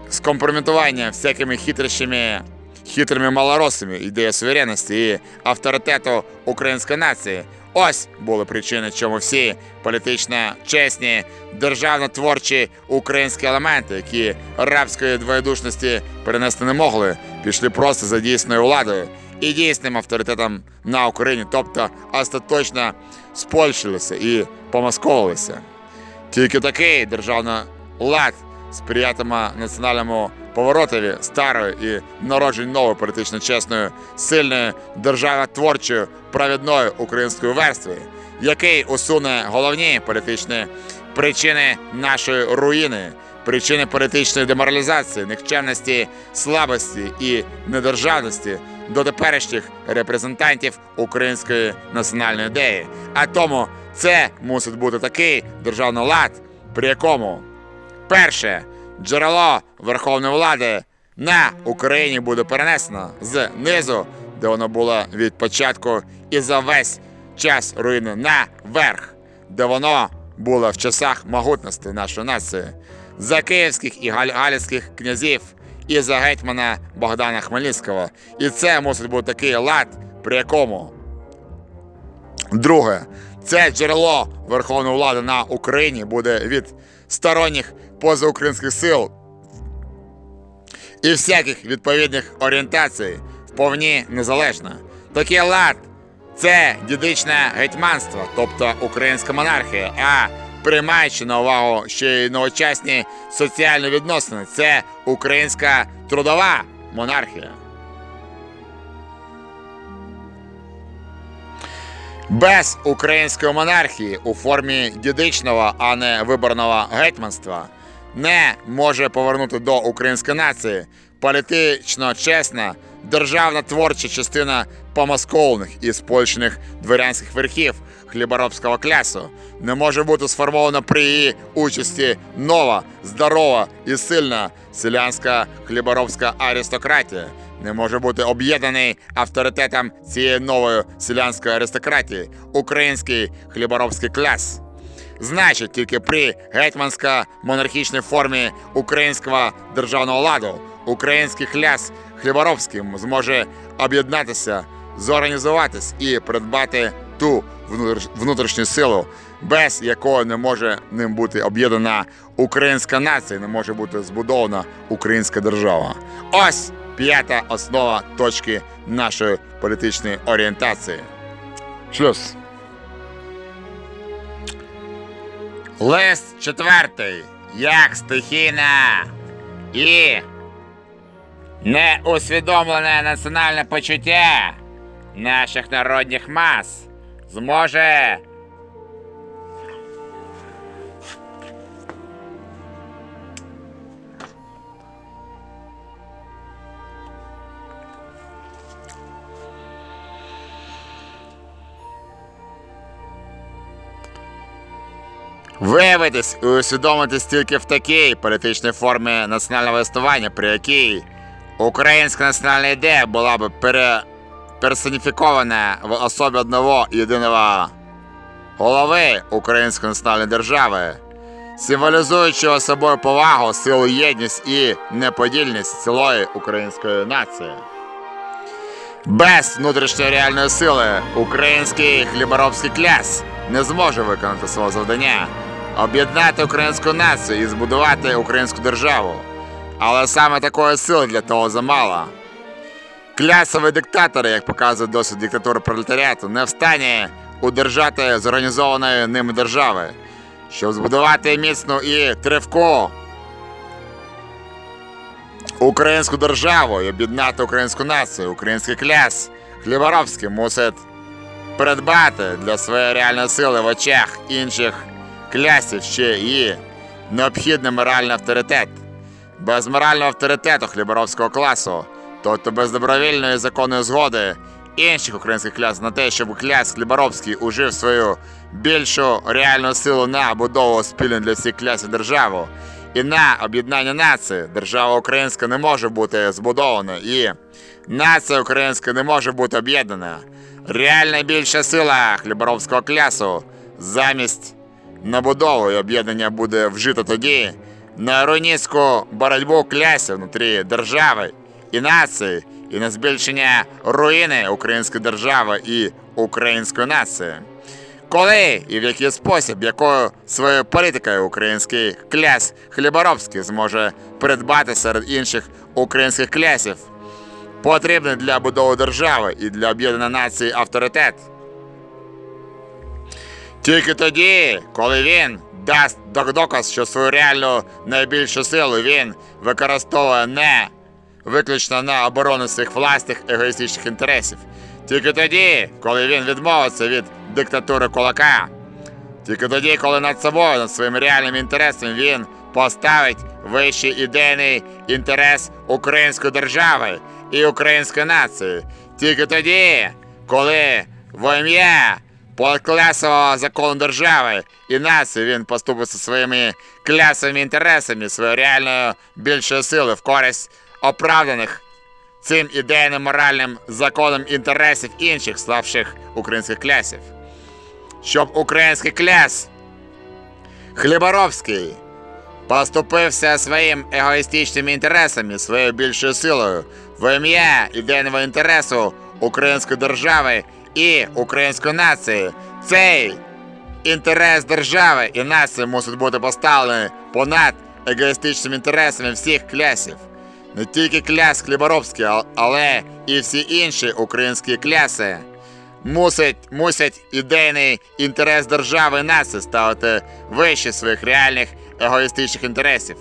скомпрометування всякими хитрощами, хитрими малоросами ідеї суверенності і авторитету української нації. Ось були причини, чому всі політично чесні, державно-творчі українські елементи, які рабської двоєдушності перенести не могли, пішли просто за дійсною владою і дійсним авторитетом на Україні, тобто остаточно спольщилися і помосковувалися. Тільки такий державний лад сприятиме національному поворотові старої і народжень нової політично чесної, сильної державотворчої провідної української верстви, який усуне головні політичні причини нашої руїни, причини політичної деморалізації, нікчемності, слабості і недержавності до теперішніх репрезентантів української національної ідеї. А тому це мусить бути такий державний лад, при якому перше. Джерело верховної влади на Україні буде перенесено з низу, де воно було від початку, і за весь час руїни наверх, де воно було в часах могутності нашої нації, за київських і галь- князів і за гетьмана Богдана Хмельницького. І це мусить бути такий лад, при якому Друге, це джерело верховної влади на Україні буде від сторонніх позаукраїнських сил і всяких відповідних орієнтацій вповні незалежно. Такий лад це дідичне гетьманство, тобто українська монархія, а приймаючи на увагу ще й новочасні соціальні відносини, це українська трудова монархія. Без української монархії у формі дідичного, а не виборного гетьманства не може повернути до української нації політично чесна, державна творча частина помосковних і спольщених дворянських верхів хліборобського клясу. Не може бути сформована при її участі нова, здорова і сильна селянська хліборобська аристократія. Не може бути об'єднаний авторитетом цієї нової селянської аристократії український хліборобський кляс. Значить, тільки при гетьмансько-монархічній формі українського державного ладу український кляс хліборобський зможе об'єднатися, зорганізуватись і придбати ту внутріш- внутрішню силу, без якої не може ним бути об'єднана українська нація, не може бути збудована українська держава. Ось п'ята основа точки нашої політичної орієнтації. Шлюз. Лист четвертий. Як стихійна і неусвідомлене національне почуття наших народних мас зможе Виявитись і усвідомитись тільки в такій політичній формі національного існування, при якій українська національна ідея була б пере... персоніфікована в особі одного єдиного голови української національної держави, символізуючи собою повагу, силу, єдність і неподільність цілої української нації. Без внутрішньої реальної сили український хліборобський кляс не зможе виконати свого завдання, об'єднати українську націю і збудувати українську державу. Але саме такої сили для того замало. Клясові диктатори, як показує досвід диктатури пролетаріату, не встані удержати зорганізованої ними держави, щоб збудувати міцну і тривку українську державу і об'єднати українську націю, український кляс Хліборобський мусить придбати для своєї реальної сили в очах інших клясів ще і необхідний моральний авторитет. Без морального авторитету хліборобського класу, тобто без добровільної законної згоди інших українських клясів на те, щоб кляс хліборобський ужив свою більшу реальну силу на будову спільну для всіх клясів державу і на об'єднання нації, держава українська не може бути збудована і нація українська не може бути об'єднана. Реальна більша сила хліборобського клясу замість набудови і об'єднання буде вжито тоді на руйнівську боротьбу клясів внутрі держави і нації, і на збільшення руїни української держави і української нації. Коли і в який спосіб, якою своєю політикою український кляс Хліборобський зможе придбати серед інших українських клясів, потрібний для будови держави і для об'єднання нації авторитет. Тільки тоді, коли він дасть доказ, що свою реальну найбільшу силу він використовує не виключно на оборону своїх власних егоїстичних інтересів. Тільки тоді, коли він відмовиться від диктатури кулака. Тільки тоді, коли над собою, над своїми реальними інтересами, він поставить вищий ідейний інтерес української держави і української нації. Тільки тоді, коли в ім'я подклясового закону держави і нації він поступиться своїми клясовими інтересами, своєю реальною більшою силою в користь оправданих цим ідейним моральним законом інтересів інших слабших українських клясів. Щоб український кляс Хліборовський поступився своїм егоїстичними інтересами, своєю більшою силою, в ім'я ідейного інтересу української держави і української нації. Цей інтерес держави і нації мусить бути поставлений понад егоїстичними інтересами всіх клясів. Не тільки кляс Хліборобський, але і всі інші українські кляси мусять, мусять ідейний інтерес держави і нації ставити вище своїх реальних егоїстичних інтересів.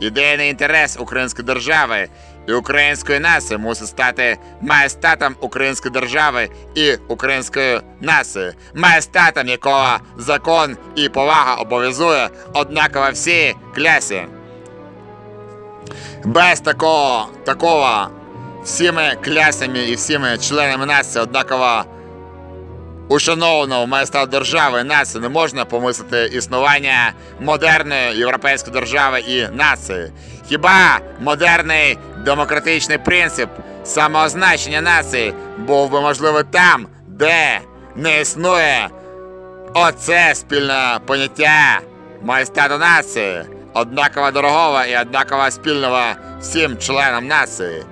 Ідейний інтерес української держави і української нації мусить стати маєстатом української держави і української нації, маєстатом якого закон і повага обов'язує однаково всі клясі. Без такого, такого всіми клясами і всіми членами нації однаково ушанованого майстра держави нації не можна помислити існування модерної європейської держави і нації. Хіба модерний демократичний принцип самоозначення нації був би можливий там, де не існує оце спільне поняття майстату нації, однаково дорогого і однаково спільного всім членам нації.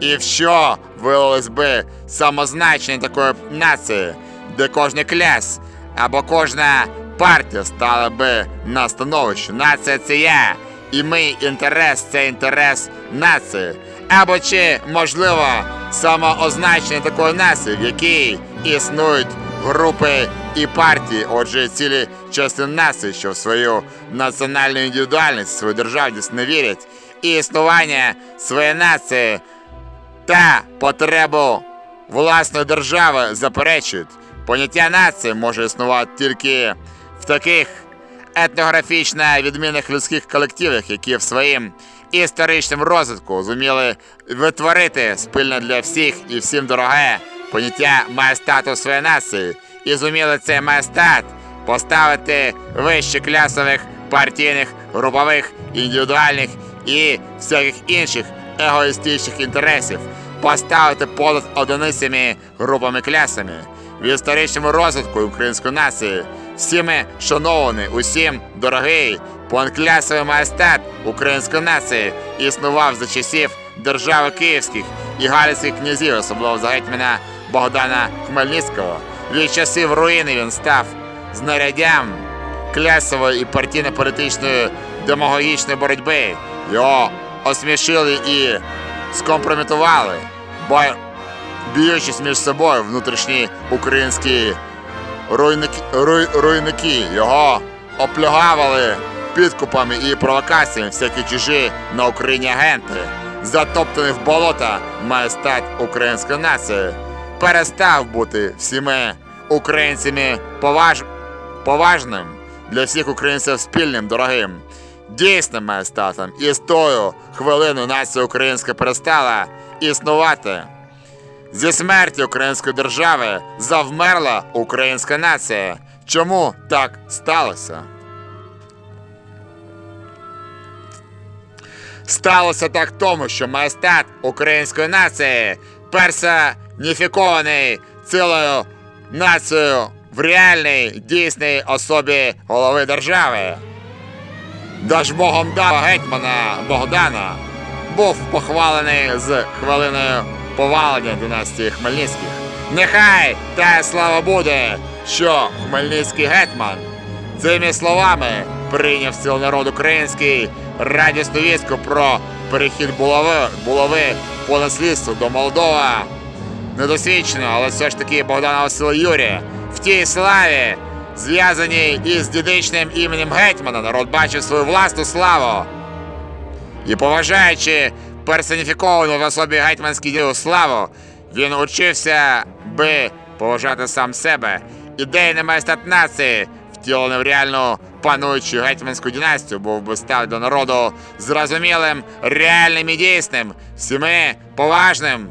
І в що вилилось би самозначення такої нації, де кожен кляс або кожна партія стала би на становищі. Нація це я, і мій інтерес це інтерес нації. Або чи можливо самоозначення такої нації, в якій існують групи і партії, отже, цілі частини нації, що в свою національну індивідуальність, свою державність не вірять, і існування своєї нації та потребу власної держави заперечують. Поняття нації може існувати тільки в таких етнографічно відмінних людських колективах, які в своїм історичному розвитку зуміли витворити спільно для всіх і всім дороге поняття маєстату своєї нації, і зуміли цей маєстат поставити вище клясових партійних, групових, індивідуальних і всяких інших егоїстичних інтересів, поставити понад одиницями групами клясами. В історичному розвитку української нації всіми шанований, усім дорогий, понклясовий маєстат української нації існував за часів держави київських і галицьких князів, особливо за гетьмана Богдана Хмельницького. Від часів руїни він став знаряддям клясової і партійно-політичної демагогічної боротьби. Його осмішили і скомпрометували, бо б'ючись між собою внутрішні українські руйники, руй, руйники. Його оплюгавали підкупами і провокаціями всякі чужі на Україні агенти. Затоптаний в болота маєстат української нації перестав бути всіми українцями поваж... поважним для всіх українців спільним, дорогим, дійсним маєстатом. І з тою хвилиною нація українська перестала існувати. Зі смерті української держави завмерла українська нація. Чому так сталося? Сталося так тому, що маєстат української нації персоніфікований цілою нацією в реальній дійсній особі голови держави. Дажбогом дава гетьмана Богдана був похвалений з хвилиною повалення династії Хмельницьких. Нехай та слава буде, що Хмельницький гетьман цими словами прийняв сил народ український радісну вістку про перехід булави, булави по наслідству до Молдова. Недосвідчено, але все ж таки Богдана Васила Юрія в тій славі, зв'язаній із дідичним іменем гетьмана, народ бачив свою власну славу. І поважаючи персоніфіковану в особі гетьманській ділу славу, він учився би поважати сам себе. Ідейний майстат нації, втілений в реальну пануючу гетьманську династію, був би став до народу зрозумілим, реальним і дійсним, всіми поважним,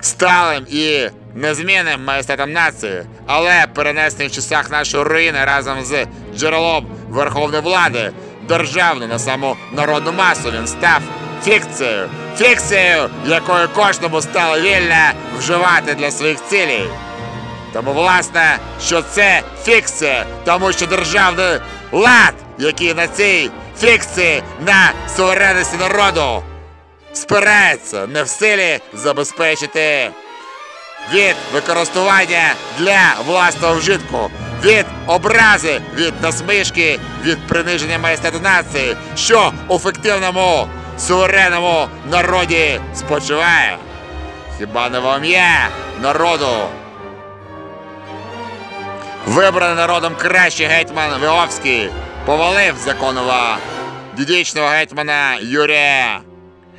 сталим і незмінним майстатом нації, але перенесений в часах нашої руїни разом з джерелом верховної влади, державну на саму народну масу він став фікцією, фікцією, якою кожному стало вільно вживати для своїх цілей. Тому, власне, що це фікція, тому що державний лад, який на цій фікції на суверенності народу спирається не в силі забезпечити від використання для власного вжитку, від образи, від насмішки, від приниження майстату нації, що у фіктивному суверенному народі спочиває. Хіба не вам є народу? Вибраний народом кращий гетьман Виговський повалив законного дідічного гетьмана Юрія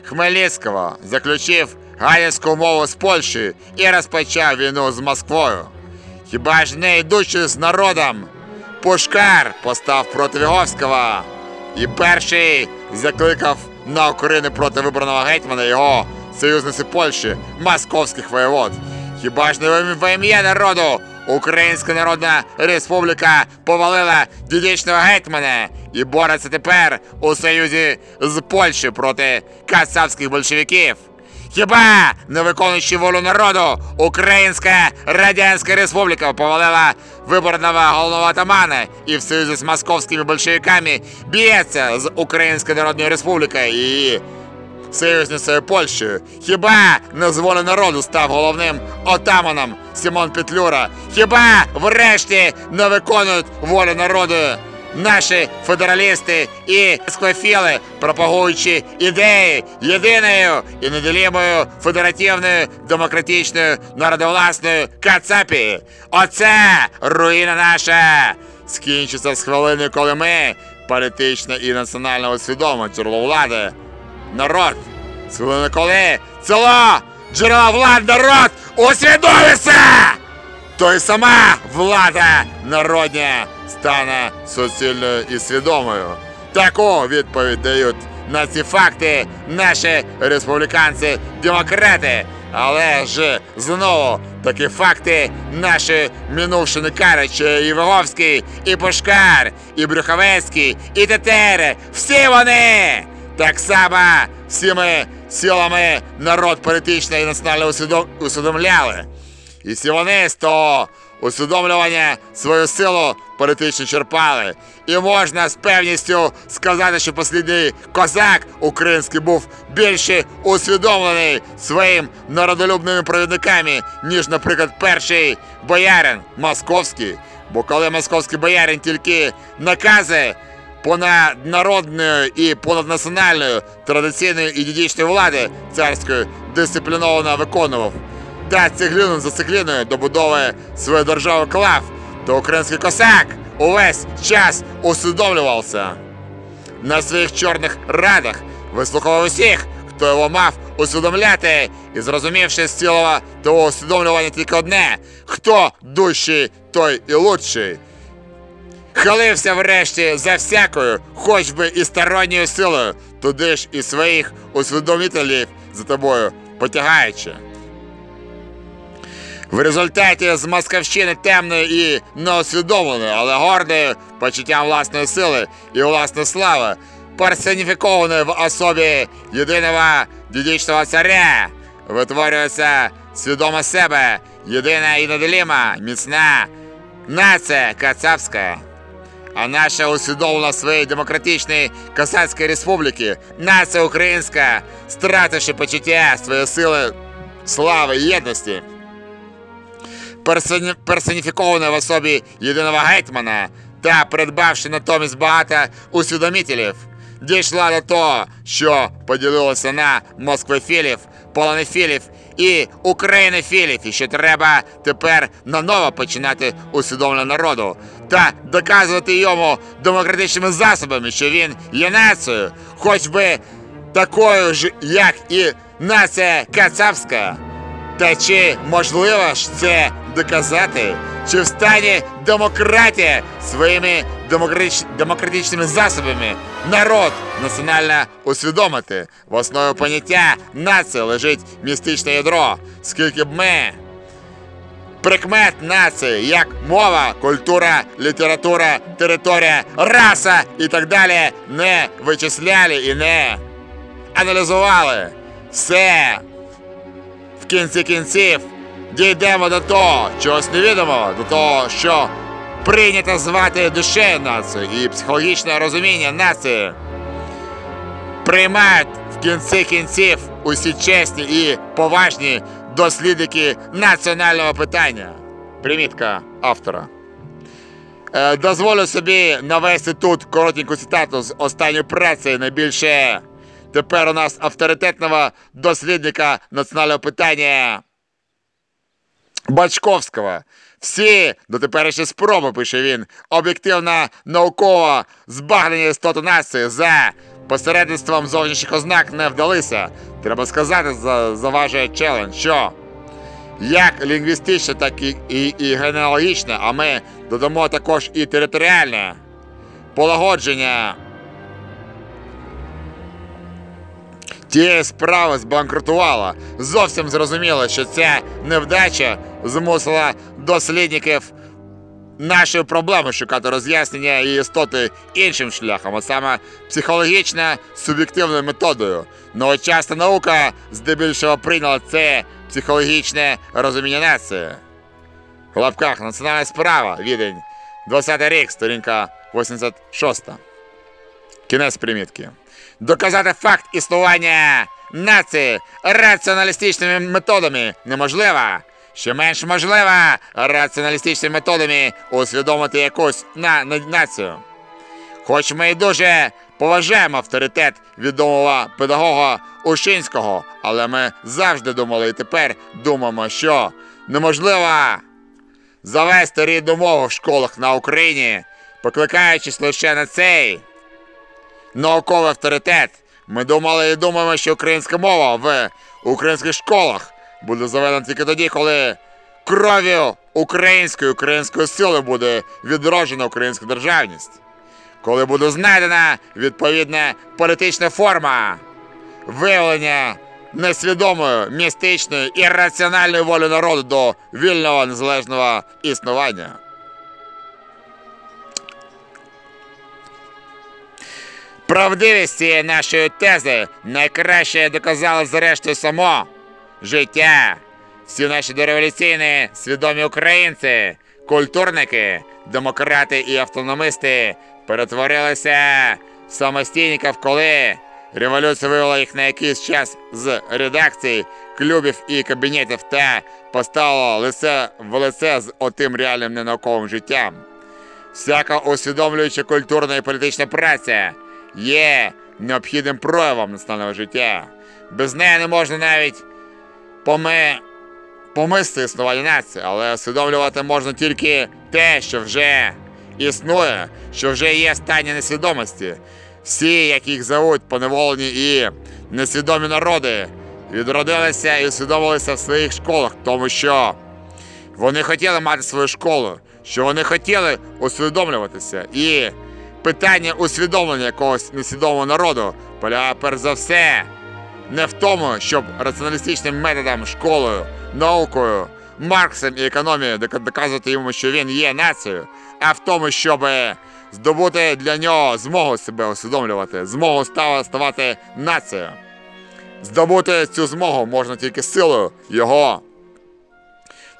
Хмельницького, заключив галицьку мову з Польщею і розпочав війну з Москвою. Хіба ж не йдучи з народом, Пушкар постав проти Виговського і перший закликав на Україну проти вибраного гетьмана його союзниці Польщі, московських воєвод. Хіба ж не во ім'я народу Українська Народна Республіка повалила дідічного гетьмана і бореться тепер у союзі з Польщею проти кацапських большевиків? Хіба не виконуючи волю народу, Українська Радянська Республіка повалила виборного головного атамана і в союзі з московськими большевиками б'ється з Українською Народною Республікою і союзницею Польщею. Хіба не з волі народу став головним отаманом Симон Петлюра? Хіба врешті не виконують волю народу наші федералісти і сквефіли, пропагуючи ідеї єдиною і неділімою федеративною демократичною народовласною Кацапії? Оце руїна наша! Скінчиться з хвилини, коли ми політично і національно усвідомимо джерело влади народ. Схвилини коли село, джерела влад, народ усвідомиться! То й сама влада народня стане суцільною і свідомою. Таку відповідь дають на ці факти наші республіканці-демократи. Але ж знову такі факти наші минувші не кажуть, і Виговський, і Пушкар, і Брюховецький, і Тетери. Всі вони так само всіми силами народ політично і національно усвідом- усвідомляли. І всі вони з того усвідомлювання свою силу політично черпали. І можна з певністю сказати, що послідній козак український був більше усвідомлений своїм народолюбними провідниками, ніж, наприклад, перший боярин московський. Бо коли московський боярин тільки накази понаднародною і понаднаціональною традиційною і дідічною влади царської дисципліновано виконував. Та цеглину за цеглиною добудовує свою державу клав, то український косак увесь час усвідомлювався. На своїх чорних радах вислухав усіх, хто його мав усвідомляти, і зрозумівши з цілого того усвідомлювання тільки одне: хто дужчий, той і лучший. Халився врешті за всякою, хоч би і сторонньою силою, туди ж і своїх усвідомителів за тобою потягаючи. В результаті з Московщини темної і неосвідомленої, але гордою почуттям власної сили і власної слави, персоніфікованої в особі єдиного дідічного царя, витворюється свідомо себе, єдина і неделіма, міцна нація кацапська. А наша усвідомлена своєї демократичної Касацької республіки, нація українська, стративши почуття своєї сили, слави і єдності, персоні... персоніфікована в особі єдиного гетьмана та придбавши натомість багато усвідомителів, дійшла до того, що поділилося на москвофілів, полонофілів і українофілів, і що треба тепер наново починати усвідомлення народу та доказувати йому демократичними засобами, що він є нацією, хоч би такою ж, як і нація кацапська. Та чи можливо ж це доказати? Чи в стані демократія своїми демократич... демократичними засобами народ національно усвідомити? В основі поняття нації лежить містичне ядро, скільки б ми прикмет нації, як мова, культура, література, територія, раса і так далі не вичисляли і не аналізували. Все кінці кінців дійдемо до того, чогось невідомого, до того, що прийнято звати душею нації і психологічне розуміння нації. Приймають в кінці кінців усі чесні і поважні дослідники національного питання. Примітка автора. Е, дозволю собі навести тут коротеньку цитату з останньої праці найбільше тепер у нас авторитетного дослідника національного питання Бачковського. Всі дотеперішні спроби, пише він, об'єктивно науково збагнення істоти нації за посередництвом зовнішніх ознак не вдалися. Треба сказати, заважує челендж, що як лінгвістичне, так і, і, і генеалогічне, а ми додамо також і територіальне полагодження тієї справи збанкрутувала. Зовсім зрозуміло, що ця невдача змусила дослідників нашої проблеми шукати роз'яснення її істоти іншим шляхом, а саме психологічно суб'єктивною методою. Новочасна наука здебільшого прийняла це психологічне розуміння нації. В лапках національна справа, відень, 20 рік, сторінка 86. Кінець примітки. Доказати факт існування нації раціоналістичними методами неможливо. Ще менш можливо раціоналістичними методами усвідомити якусь на, на націю. Хоч ми і дуже поважаємо авторитет відомого педагога Ушинського, але ми завжди думали і тепер думаємо, що неможливо завести рідну мову в школах на Україні, покликаючись лише на цей науковий авторитет. Ми думали і думаємо, що українська мова в українських школах буде заведена тільки тоді, коли кров'ю української української сили буде відроджена українська державність, коли буде знайдена відповідна політична форма виявлення несвідомої, містичної і раціональної волі народу до вільного незалежного існування. Правдивість цієї нашої тези найкраще доказало зрештою само життя. Всі наші дореволюційні свідомі українці, культурники, демократи і автономисти перетворилися в самостійників, коли революція вивела їх на якийсь час з редакцій, клубів і кабінетів та поставила лице в лице з отим реальним ненауковим життям. Всяка усвідомлююча культурна і політична праця є необхідним проявом національного життя. Без неї не можна навіть поми... помисти існування нації, але усвідомлювати можна тільки те, що вже існує, що вже є стані несвідомості. Всі, як їх зовуть, поневолені і несвідомі народи, відродилися і усвідомилися в своїх школах, тому що вони хотіли мати свою школу, що вони хотіли усвідомлюватися. І питання усвідомлення якогось несвідомого народу полягає перш за все не в тому, щоб раціоналістичним методом, школою, наукою, Марксом і економією доказувати йому, що він є нацією, а в тому, щоб здобути для нього змогу себе усвідомлювати, змогу ставати нацією. Здобути цю змогу можна тільки силою його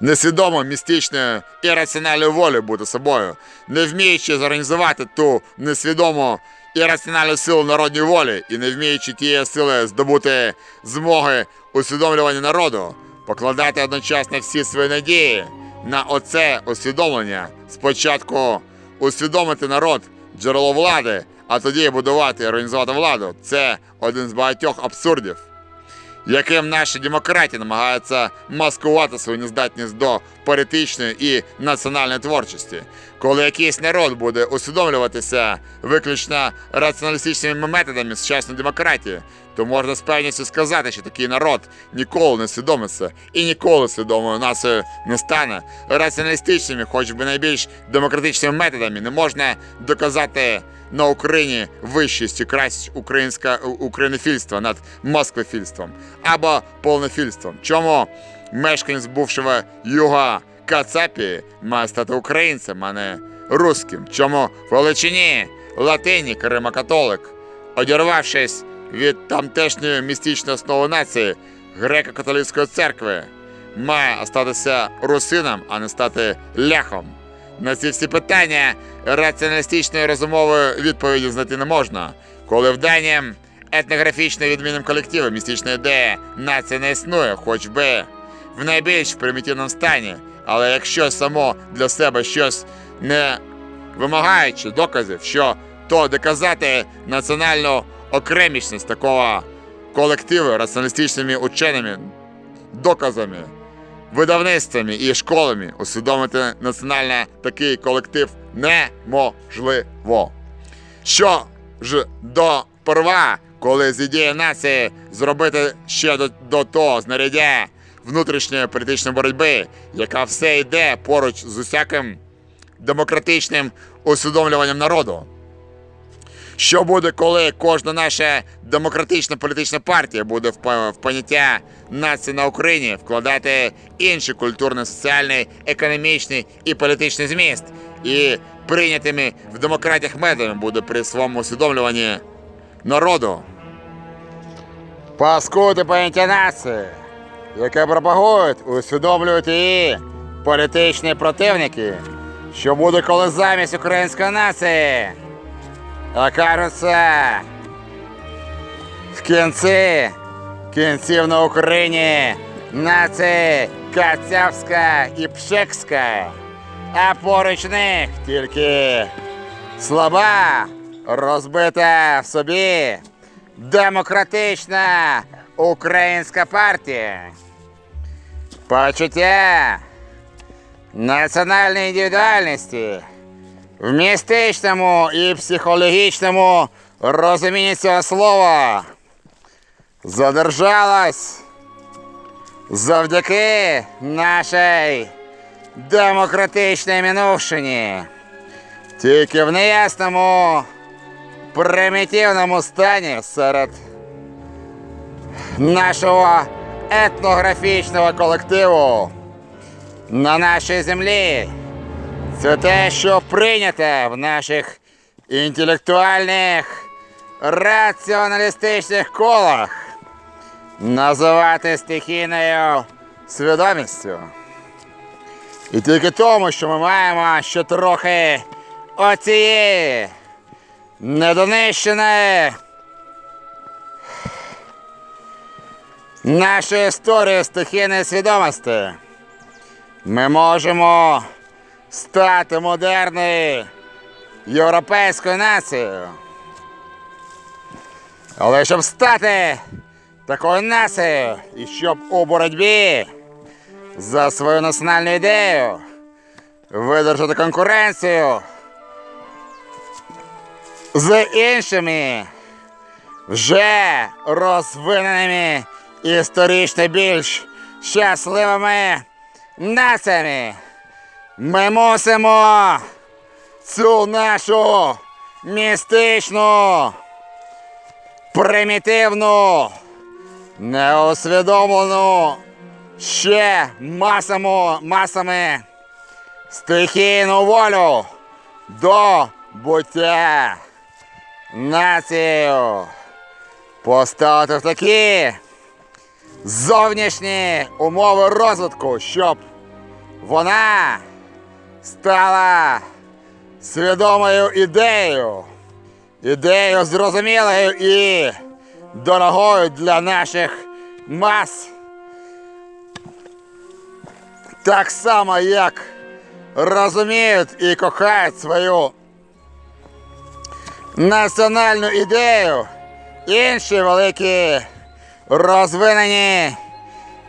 несвідомо містичною і раціональною волею бути собою, не вміючи зорганізувати ту несвідому і раціональну силу народної волі, і не вміючи тієї сили здобути змоги усвідомлювання народу, покладати одночасно всі свої надії на оце усвідомлення. Спочатку усвідомити народ, джерело влади, а тоді будувати і організувати владу. Це один з багатьох абсурдів яким наші демократії намагаються маскувати свою нездатність до політичної і національної творчості. Коли якийсь народ буде усвідомлюватися виключно раціоналістичними методами сучасної демократії, то можна з певністю сказати, що такий народ ніколи не свідомиться і ніколи свідомою нацією не стане. Раціоналістичними, хоч би найбільш демократичними методами, не можна доказати на Україні вищість і кращість українська українофільства над москвофільством або полнофільством. Чому мешканець бувшого юга Кацапії має стати українцем, а не русським? Чому в Галичині латині Кримокатолик, одірвавшись від тамтешньої містичної основи нації греко-католицької церкви, має статися русином, а не стати ляхом? На ці всі питання раціоналістичної розумової відповіді знайти не можна, коли в данім етнографічно відмінним колективі містична ідея нація не існує, хоч би в найбільш примітивному стані. Але якщо само для себе щось не вимагаючи доказів, що то доказати національну окремішність такого колективу раціоналістичними ученими доказами, видавництвами і школами усвідомити національно такий колектив неможливо. Що ж до перва, коли з ідеї нації зробити ще до, до того знаряддя внутрішньої політичної боротьби, яка все йде поруч з усяким демократичним усвідомлюванням народу. Що буде, коли кожна наша демократична політична партія буде в в поняття нації на Україні вкладати інший культурний, соціальний, економічний і політичний зміст, і прийнятими в демократіях методами буде при своєму усвідомлюванні народу. Паскути поняття нації, яке пропагують, усвідомлюють її політичні противники, що буде, коли замість української нації окажуться в кінці кінців на Україні. Нації Кацявська і Пшекська, а поруч них тільки слаба, розбита в собі демократична українська партія. Почуття національної індивідуальності в містичному і психологічному розумінні цього слова задержалась завдяки нашій демократичній минувшині. Тільки в неясному примітивному стані серед нашого етнографічного колективу на нашій землі. Це те, що прийнято в наших інтелектуальних раціоналістичних колах називати стихійною свідомістю. І тільки тому, що ми маємо ще трохи оцієї недонищеної нашої історії стихійної свідомості, ми можемо стати модерною європейською нацією. Але щоб стати такою нацією і щоб у боротьбі за свою національну ідею видержати конкуренцію з іншими вже розвиненими історично більш щасливими націями. Ми мусимо цю нашу містичну, примітивну, неусвідомлену ще масами, масами стихійну волю до буття нацією поставити в такі зовнішні умови розвитку, щоб вона стала свідомою ідеєю, ідеєю зрозумілою і дорогою для наших мас. Так само, як розуміють і кохають свою національну ідею інші великі розвинені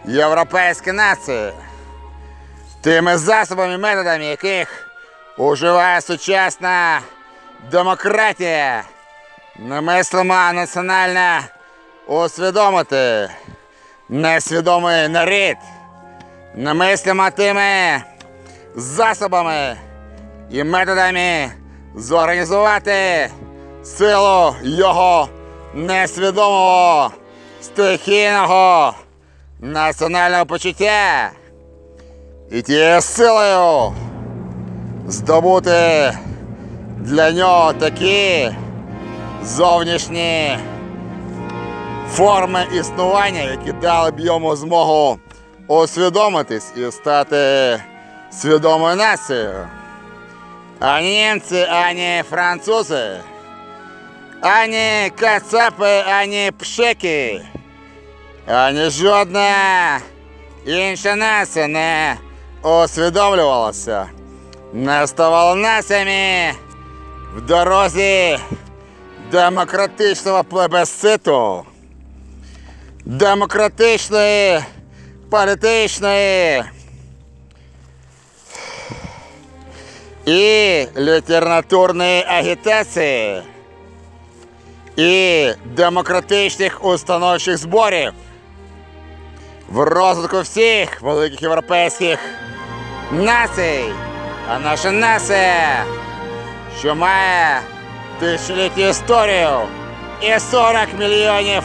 європейські нації тими засобами і методами, яких уживає сучасна демократія, немислима національна усвідомити. Несвідомий нарід, немислима тими засобами і методами зорганізувати силу його несвідомого стихійного національного почуття. І тією силою здобути для нього такі зовнішні форми існування, які дали б йому змогу усвідомитись і стати свідомою нацією. Ані німці, ані французи, ані кацапи, ані пшеки, ані жодна інша нація не усвідомлювалася, не ставала націями в дорозі демократичного плебисциту, демократичної, політичної і літературної агітації і демократичних установчих зборів в розвитку всіх великих європейських націй. А наша нація, що має тисячолітню історію і 40 мільйонів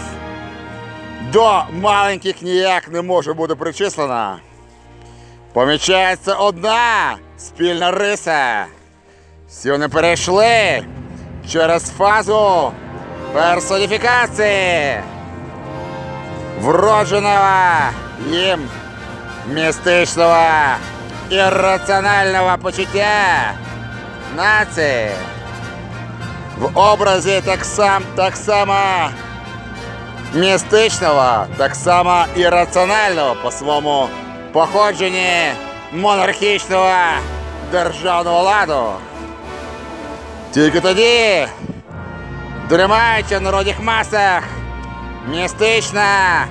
до маленьких ніяк не може бути причислена. Помічається одна спільна риса. Всі вони перейшли через фазу персоніфікації вродженого їм містичного ірраціонального почуття нації. В образі так, сам, так само містичного, так само ірраціонального по своєму походженні монархічного державного ладу. Тільки тоді, дрімаючи в народних масах, містичне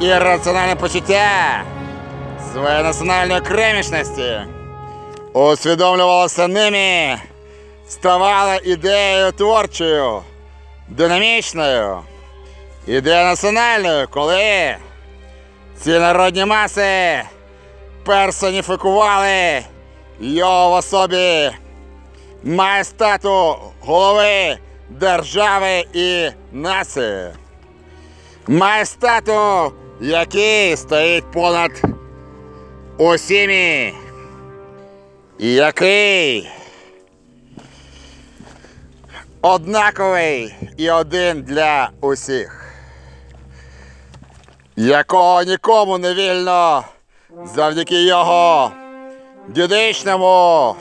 і раціональне почуття своєї національної кремішності усвідомлювалося ними, ставала ідеєю творчою, динамічною, ідея національною, коли ці народні маси персоніфікували його в особі майстату голови держави і нації. Майстату, який стоїть понад усіми, і який однаковий і один для усіх, якого нікому не вільно завдяки його дідичному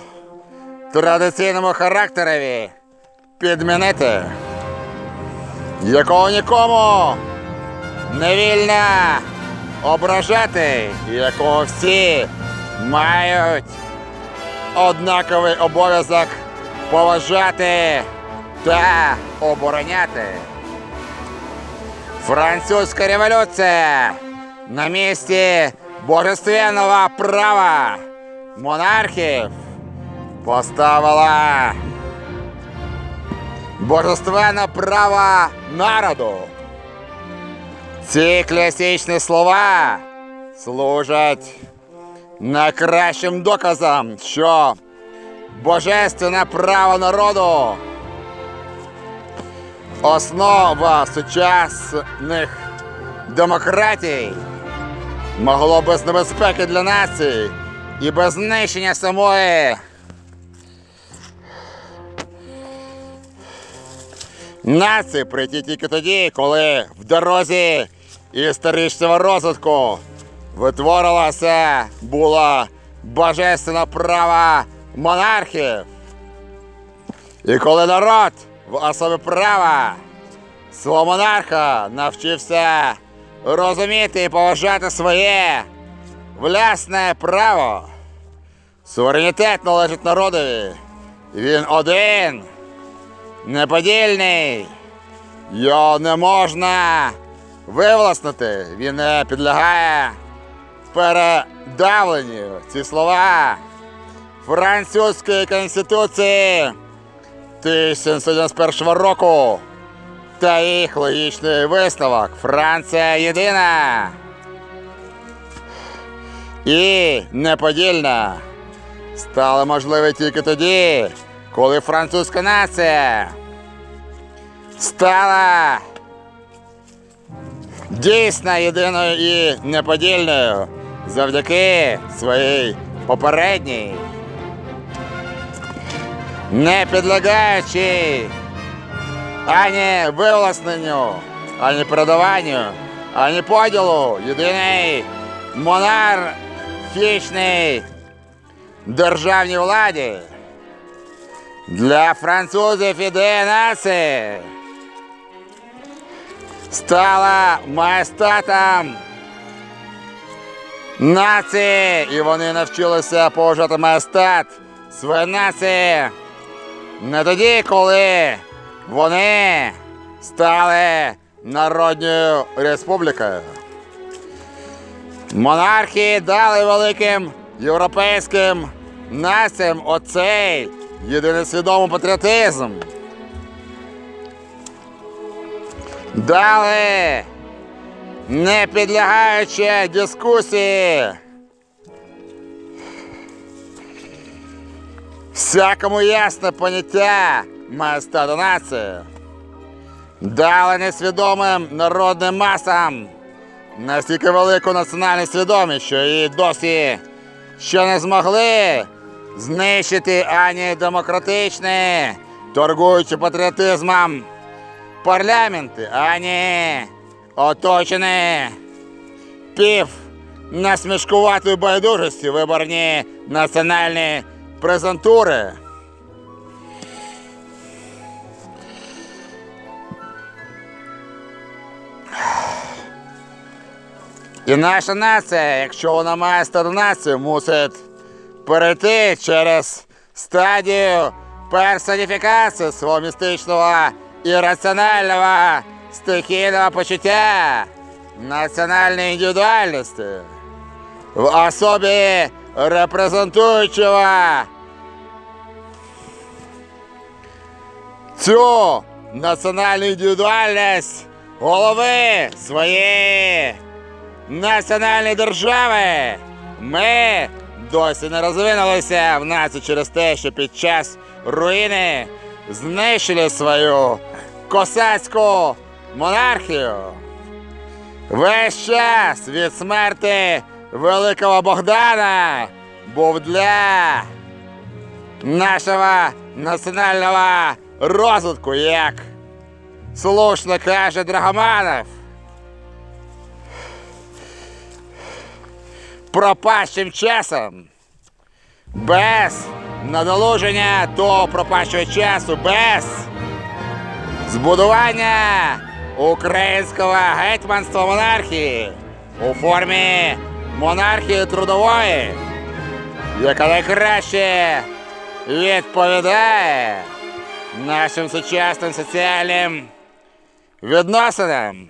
традиційному характерові підмінити, якого нікому не вільно ображати, якого всі мають однаковий обов'язок поважати та обороняти. Французька революція на місці божественного права монархів поставила божественне право народу. Ці класичні слова служать найкращим доказом, що божественне право народу основа сучасних демократій могло без небезпеки для нації і без знищення самої нації прийти тільки тоді, коли в дорозі історичного розвитку витворилося було божественне право монархів. І коли народ в особі права свого монарха навчився розуміти і поважати своє власне право, суверенітет належить народові. Він один, неподільний. Його не можна вивласнити. Він не підлягає передавленню. Ці слова французької конституції 1791 року. Та їх логічний висновок. Франція єдина. І неподільна. Стали можливі тільки тоді, коли французька нація стала дійсно єдиною і неподільною завдяки своїй попередній, не підлягаючи ані вивласненню, ані передаванню, ані поділу єдиний монархічний державній владі. Для французів ідея нації стала майстатом нації, і вони навчилися поважати майстат своєї нації не тоді, коли вони стали Народною республікою. Монархії дали великим європейським націям оцей єдиносвідомий патріотизм. Дали, не підлягаючи дискусії. Всякому ясне поняття має стати нація. Дали несвідомим народним масам настільки велику національну свідомість, що її досі ще не змогли знищити ані демократичні, торгуючи патріотизмом парламенти, ані оточені пів насмішкуватої байдужості виборні національні презентури. І наша нація, якщо вона має стати нацією, мусить перейти через стадію персоніфікації свого містичного і раціонального стихійного почуття національної індивідуальності в особі репрезентуючого цю національну індивідуальність голови своєї національної держави. Ми досі не розвинулися в нації через те, що під час руїни знищили свою косацьку монархію. Весь час від смерти великого Богдана був для нашого національного розвитку, як слушно каже Драгоманов. пропащим часом. Без надолуження того пропащого часу, без збудування українського гетьманства монархії у формі монархії трудової, яка найкраще відповідає нашим сучасним соціальним відносинам.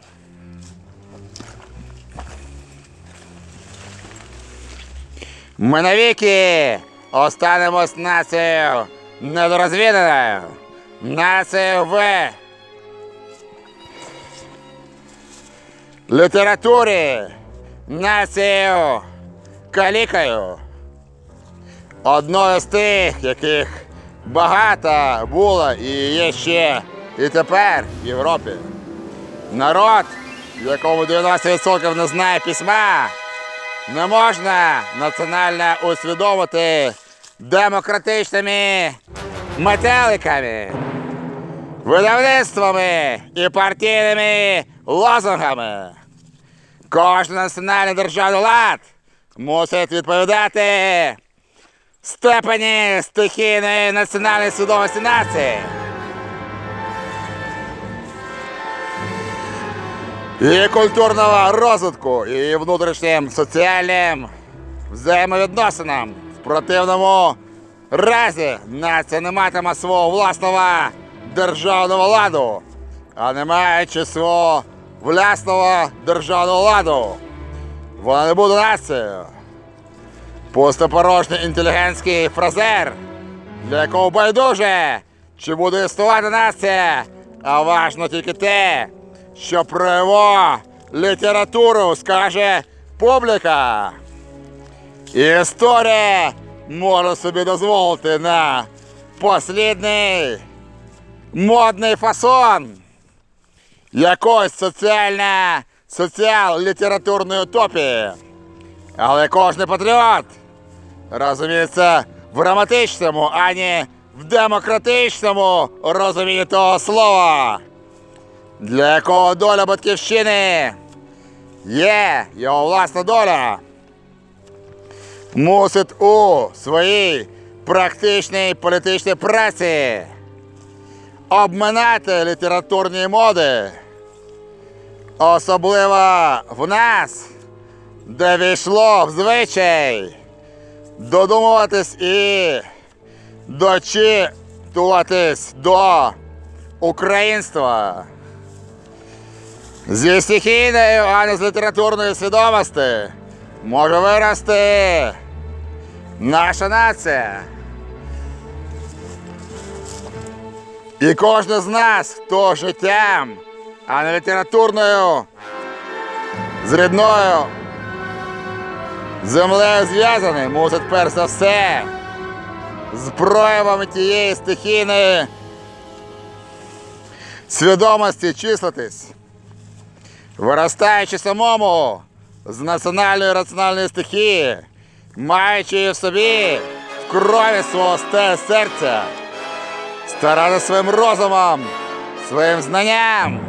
Ми навіки останемось нацією недорозвіненою, нацією в літературі, нацією калікою. Одною з тих, яких багато було і є ще і тепер в Європі. Народ, якому 90% не знає письма, не можна національно усвідомити демократичними метеликами, видавництвами і партійними лозунгами. Кожен національний державний лад мусить відповідати степені стихійної національної свідомості нації. і культурного розвитку, і внутрішнім соціальним взаємовідносинам. В противному разі нація не матиме свого власного державного ладу, а не маючи свого власного державного ладу, вона не буде нацією. Пустопорожній інтелігентський фразер, для якого байдуже, чи буде існувати нація, а важно тільки те, що про його літературу скаже публіка. Історія може собі дозволити на послідний модний фасон якоїсь соціальна соціал-літературної утопії. Але кожен патріот розуміється в граматичному, а не в демократичному. Розумінні того слова для якого доля батьківщини? Є його власна доля, мусить у своїй практичній політичній праці обминати літературні моди, особливо в нас, де війшло в звичай додумуватись і дочитуватись до українства. Зі стихійної, а не з літературної свідомості може вирости наша нація. І кожен з нас, хто життям, а не літературною, з рідною землею зв'язаний, мусить перш за все з проявами тієї стихійної свідомості числитись, виростаючи самому з національної раціональної стихії, маючи її в собі в крові свого серця, старати своїм розумом, своїм знанням,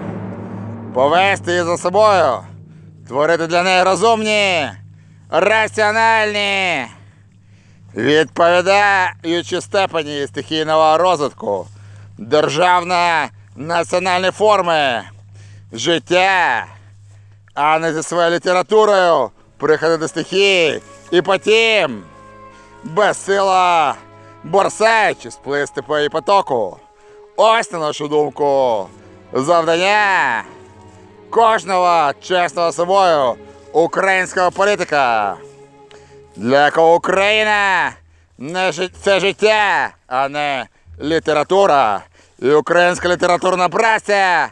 повести її за собою, творити для неї розумні, раціональні, відповідаючи степені стихійного розвитку, державна національні форми життя, а не зі своєю літературою приходити до стихії і потім безсила борсаючи сплисти по її потоку. Ось на нашу думку завдання кожного чесного собою українського політика, для якого Україна не жи- це життя, а не література. І українська літературна праця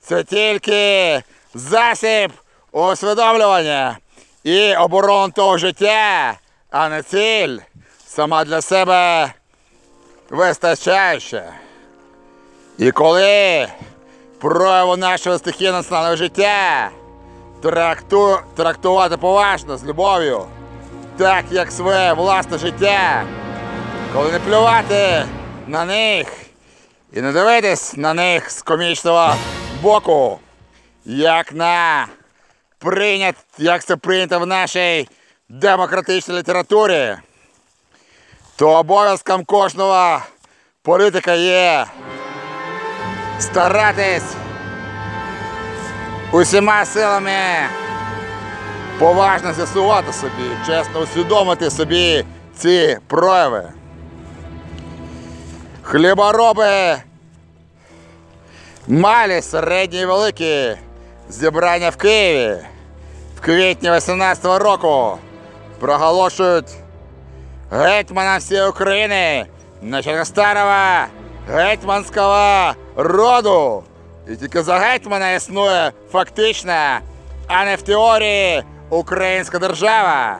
це тільки засіб усвідомлювання і оборон того життя, а не ціль сама для себе вистачаюча. І коли прояву нашого стихійного національного життя тракту, трактувати поважно з любов'ю, так як своє власне життя, коли не плювати на них і не дивитись на них з комічного боку, як на прийнят, як це прийнято в нашій демократичній літературі, то обов'язком кожного політика є старатись усіма силами поважно з'ясувати собі, чесно усвідомити собі ці прояви. Хлібороби малі, середні і великі зібрання в Києві в квітні 18-го року проголошують гетьмана всієї України, начальника старого гетьманського роду. І тільки за гетьмана існує фактична, а не в теорії українська держава.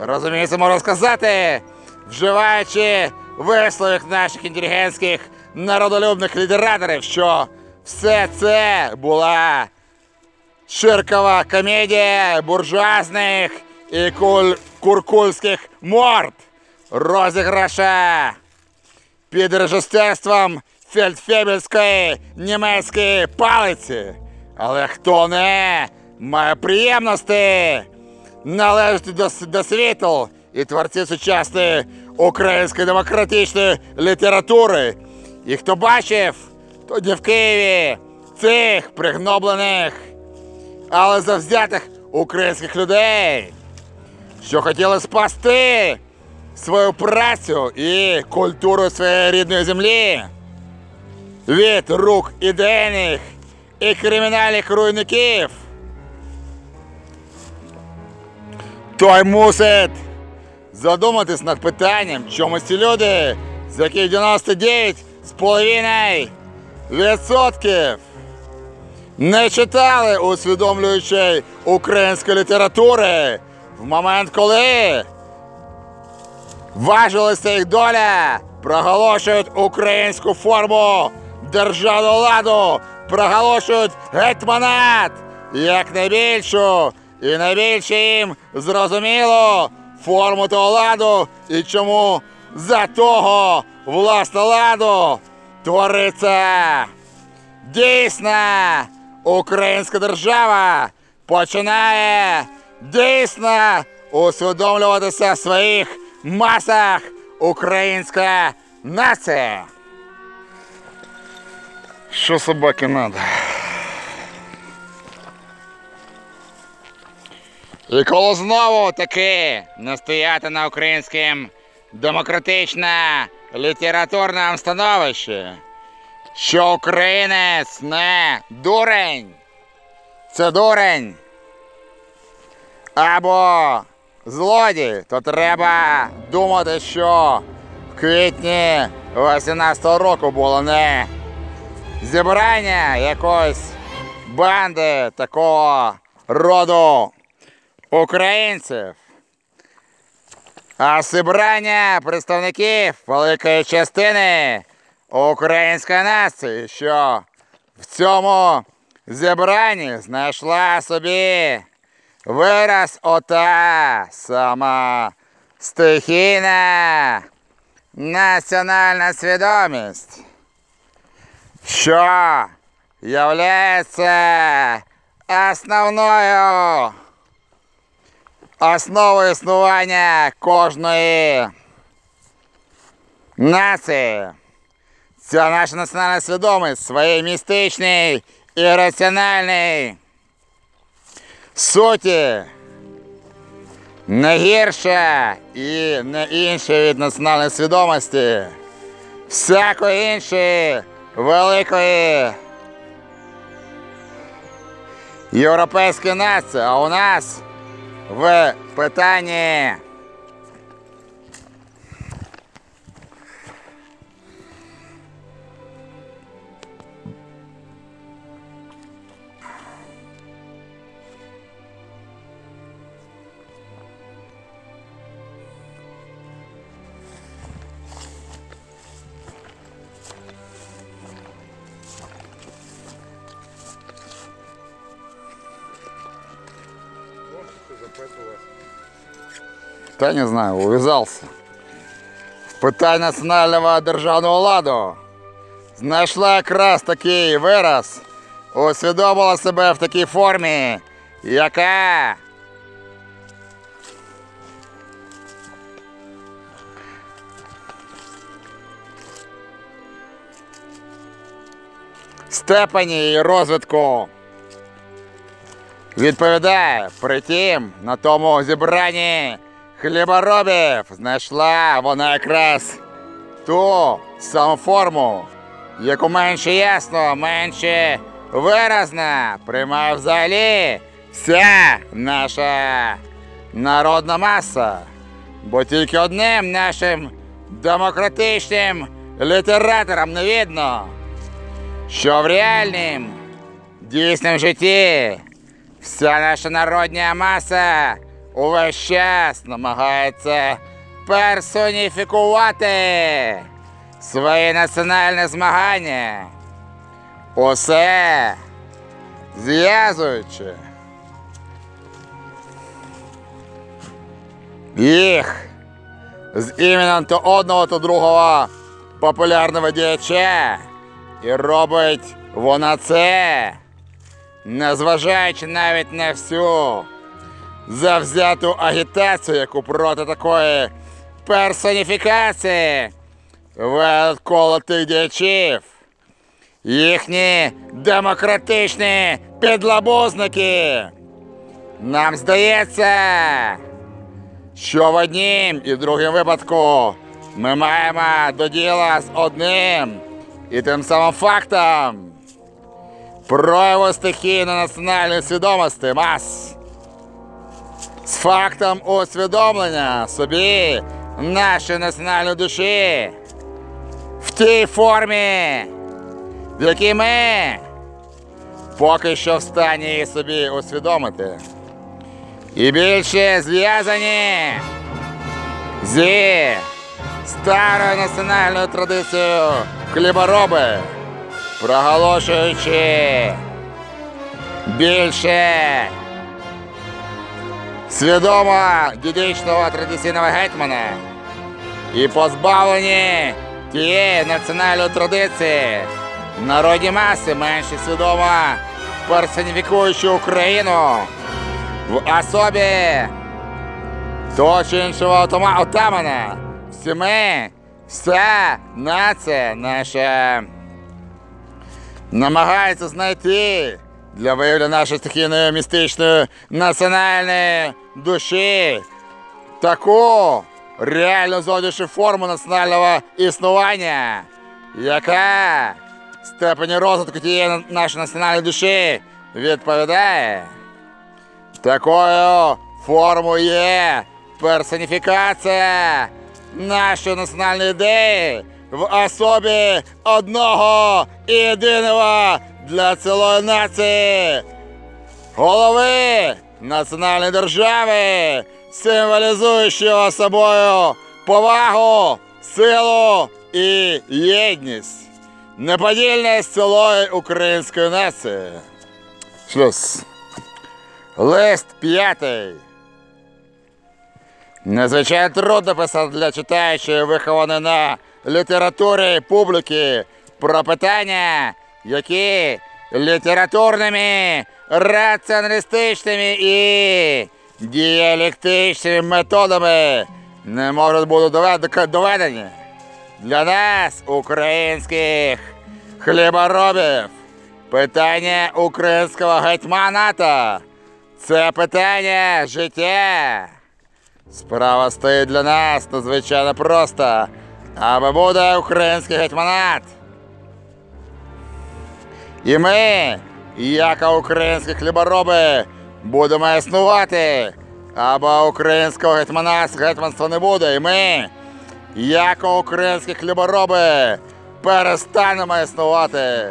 Розуміється, можна сказати, вживаючи висловів наших інтелігентських народолюбних літераторів, що все це була ширкова комедія буржуазних і куль... куркульських морд, розіграша під режисерством фельдфебельської німецької палиці. Але хто не має приємності належати до, до світу і творці сучасної української демократичної літератури. І хто бачив тоді в Києві цих пригноблених, але завзятих українських людей, що хотіли спасти свою працю і культуру своєї рідної землі від рук ідейних і кримінальних руйників. Той мусить задуматись над питанням, чому ці люди, з яких 99 з половиною відсотків не читали усвідомлюючи української літератури в момент, коли важилася їх доля, проголошують українську форму державного ладу, проголошують гетьманат як найбільшу і найбільше їм зрозуміло форму того ладу і чому за того власне ладу твориться дійсна українська держава починає дійсно усвідомлюватися в своїх масах українська нація. Що собаки надо? І коли знову таки настояти на українському демократично літературному становищі, що українець не дурень, це дурень, або злодій, то треба думати, що в квітні 18-го року було не зібрання якоїсь банди такого роду українців, а зібрання представників великої частини української нації, що в цьому зібранні знайшла собі вираз ота сама стихійна національна свідомість, що являється основною основою існування кожної нації. Ця наша національна свідомість в своїй містичній і раціональній суті не гірша і не інша від національної свідомості всякої іншої великої європейської нації. А у нас в питанні Та не знаю, увязался. Питань національного державного ладу знайшла якраз такий вираз, усвідомила себе в такій формі, яка степені її розвитку відповідає. Притім, на тому зібранні хліборобів знайшла вона якраз ту саму форму, яку менше ясно, менше виразно приймає взагалі вся наша народна маса. Бо тільки одним нашим демократичним літераторам не видно, що в реальнім дійсному житті Вся наша народня маса увесь час намагається персоніфікувати свої національні змагання. Усе зв'язуючи їх з іменем то одного, то другого популярного діяча. І робить вона це незважаючи навіть на всю завзяту агітацію, яку проти такої персоніфікації коло тих діячів, їхні демократичні підлабузники. Нам здається, що в однім і в другому випадку ми маємо до діла з одним і тим самим фактом прояву стихійної національної свідомості мас. З фактом усвідомлення собі нашої національної душі в тій формі, в якій ми поки що в стані собі усвідомити. І більше зв'язані зі старою національною традицією хлібороби проголошуючи більше свідомо дідичного традиційного гетьмана і позбавлені тієї національної традиції народні маси менше свідомо персоніфікуючи Україну в особі того чи іншого отамана. Всі ми, вся нація наша намагається знайти для виявлення нашої стихійної містичної національної душі таку реальну зовнішню форму національного існування, яка степені розвитку тієї нашої національної душі відповідає. Такою формою є персоніфікація нашої національної ідеї в особі одного і єдиного для цілої нації голови національної держави, символізуючого собою повагу, силу і єдність, неподільність цілої української нації. Шлюз. Лист п'ятий. Незвичайно трудно писати для читаючої, вихованої на літературі публіки про питання, які літературними, раціоналістичними і діалектичними методами не можуть бути доведені. Для нас, українських хліборобів, питання українського гетьманата це питання життя. Справа стоїть для нас надзвичайно просто. Аби буде український гетьманат. І ми, як українські хлібороби, будемо існувати. Або українського гетьманат, гетьманства не буде. І ми, як українські хлібороби, перестанемо існувати.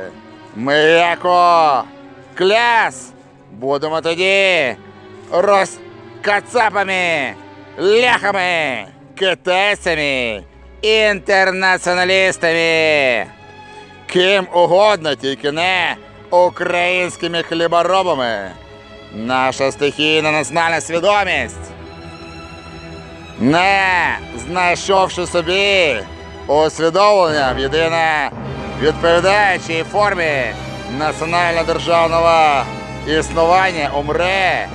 Ми, яко кляс, будемо тоді розкацапами, ляхами, китайцями, інтернаціоналістами. Ким угодно, тільки не українськими хліборобами. Наша стихійна національна свідомість. Не знайшовши собі усвідомлення в єдине відповідаючій формі національно-державного існування умре.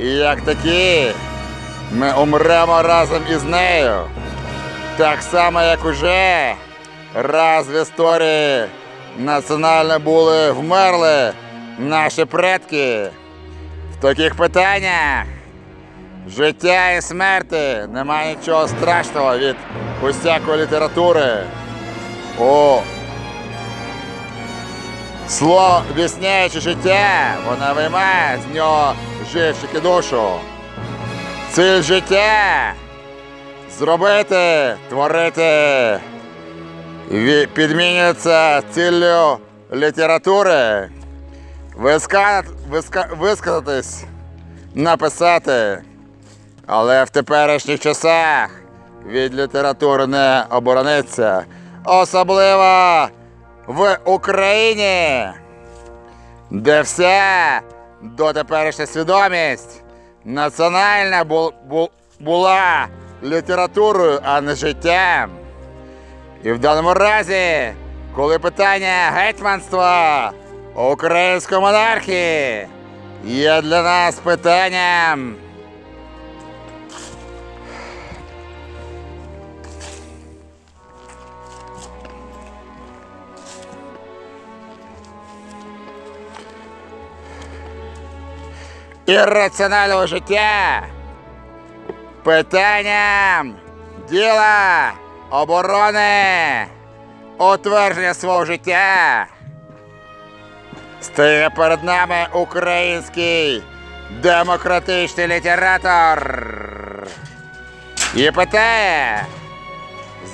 І як такі ми умремо разом із нею. Так само, як уже раз в історії національно були вмерли наші предки. В таких питаннях життя і смерти немає нічого страшного від усякої літератури. О, Слово об'ясняючи життя, вона виймає з нього живчик і душу. Ціль життя зробити, творити підмінюється ціллю літератури. Виска... Виска... Висказатись, написати. Але в теперішніх часах від літератури не оборониться. Особливо в Україні, де вся дотеперішня свідомість національна бу- була літературою, а не життям. І в даному разі, коли питання гетьманства української монархії є для нас питанням. ірраціонального життя, питанням діла, оборони, утвердження свого життя. Стає перед нами український демократичний літератор. І питає,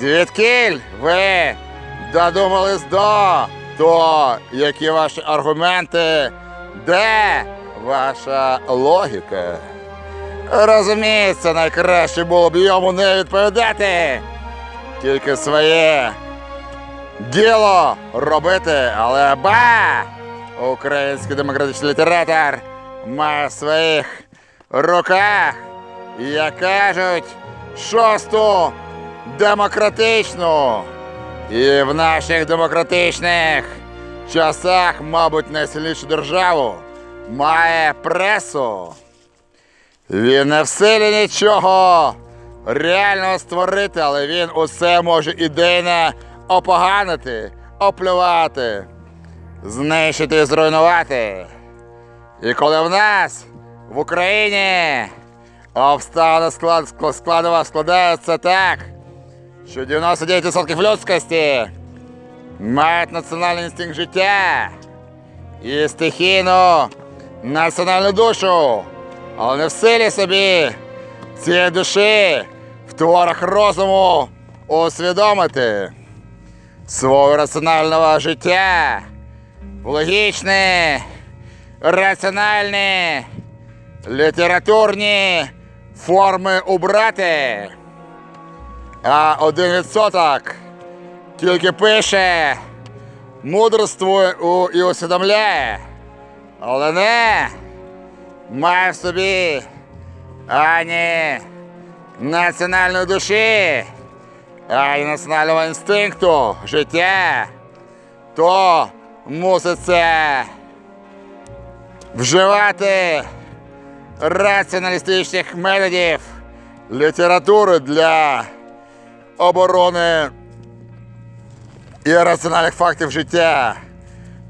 звідкіль ви додумались до того, які ваші аргументи, де ваша логіка? Розуміється, найкраще було б йому не відповідати, тільки своє діло робити, але ба! Український демократичний літератор має в своїх руках, як кажуть, шосту демократичну. І в наших демократичних часах, мабуть, найсильнішу державу має пресу. Він не в силі нічого реального створити, але він усе може ідейно опоганити, оплювати, знищити і зруйнувати. І коли в нас в Україні обставини склад, склад, складова складаються так, що 99% людськості мають національний інстинкт життя і стихійну національну душу, але не в силі собі цієї душі в творах розуму усвідомити. Свого раціонального життя. В логічні, раціональні, літературні форми убрати. А один відсоток тільки пише, мудрствує і усвідомляє, але не має в собі ані національної душі, ані національного інстинкту життя, то мусить це вживати раціоналістичних методів літератури для оборони і раціональних фактів життя.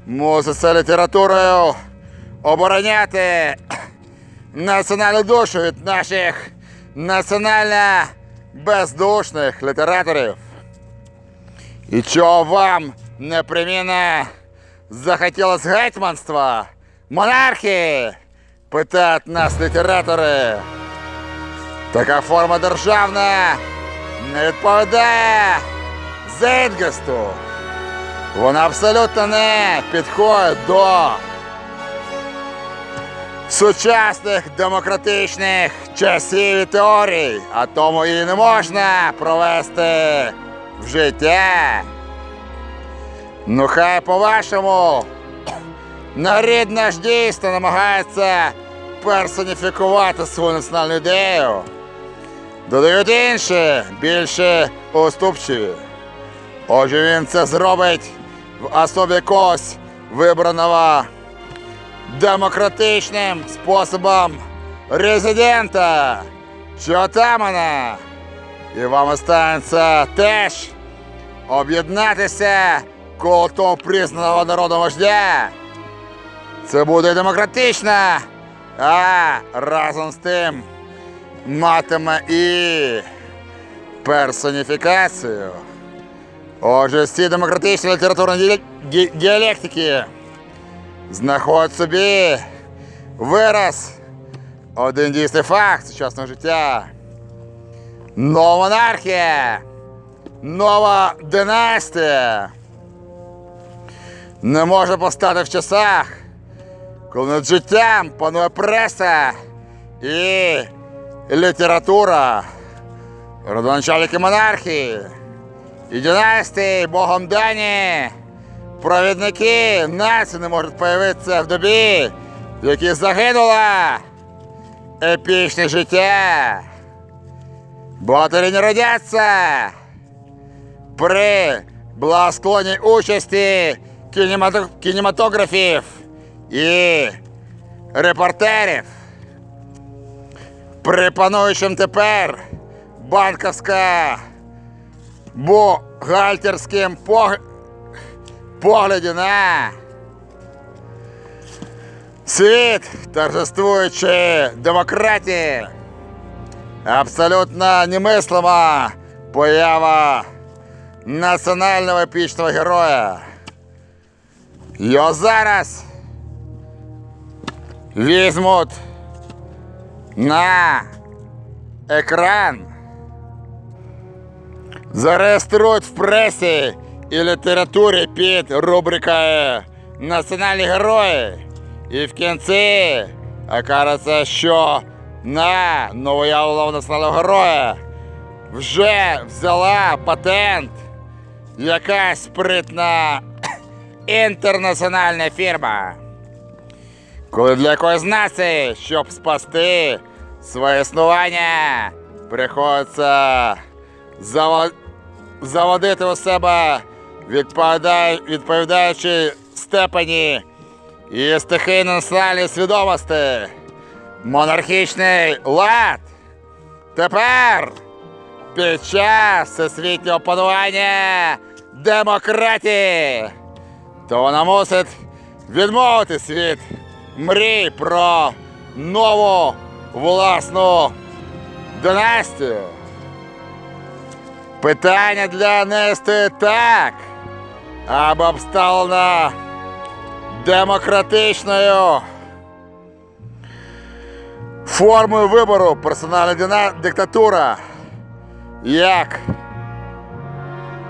Мусить це літературою обороняти національну душу від наших національно бездушних літераторів. І чого вам непримінно захотілось гетьманства, монархії? Питають нас літератори. Така форма державна не відповідає зейтгесту. Вона абсолютно не підходить до сучасних демократичних часів і теорій, а тому її не можна провести в життя. Ну хай по-вашому нарід наш дійсно намагається персоніфікувати свою національну ідею. Додають інші, більше уступчиві. Отже, він це зробить в особі якогось вибраного демократичним способом резидента чи отамана. І вам останеться теж об'єднатися коло того признаного народного вождя. Це буде демократично, а разом з тим матиме і персоніфікацію. Отже, ці демократичні літературні діале- ді- діалектики знаходять собі вираз, один дійсний факт сучасного життя. Нова монархія, нова династія не може постати в часах, коли над життям панує преса і література, родоначальники монархії і династії Богом дані. Провідники нації не можуть появитися в добі, в якій загинуло епічне життя. Богатирі не родяться при благосклонній участі кінематографів і репортерів. При пануючим тепер банковська бухгалтерським пог... погляді на світ торжествуючи демократії. Абсолютно немислима поява національного епічного героя. Його зараз візьмуть на екран, зареєструють в пресі і літературі під рубрикою Національні герої. І в кінці окажеться, що на новоявленого національного героя вже взяла патент якась спритна інтернаціональна фірма. Коли для якоїсь нації, щоб спасти своє існування, приходиться заво- заводити у себе відповідаючі степені і стихійно національної свідомості, монархічний лад. Тепер під час всесвітнього панування демократії, то вона мусить відмовитись від мрій про нову власну династію. Питання для стоїть так, аби обставлена демократичною формою вибору персональна диктатура як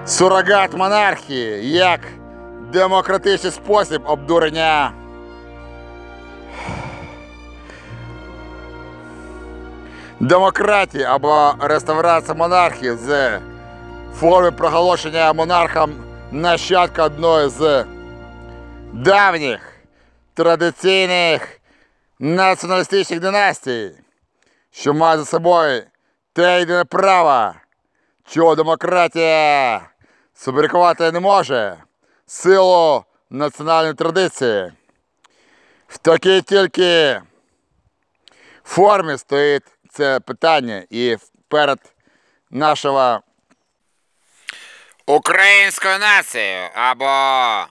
сурогат монархії, як демократичний спосіб обдурення демократії або реставрація монархії з форми проголошення монархом нащадка одної з давніх традиційних націоналістичних династій, що має за собою те єдине право, чого демократія сфабрикувати не може силу національної традиції. В такій тільки формі стоїть це питання і перед нашого Українською нацією або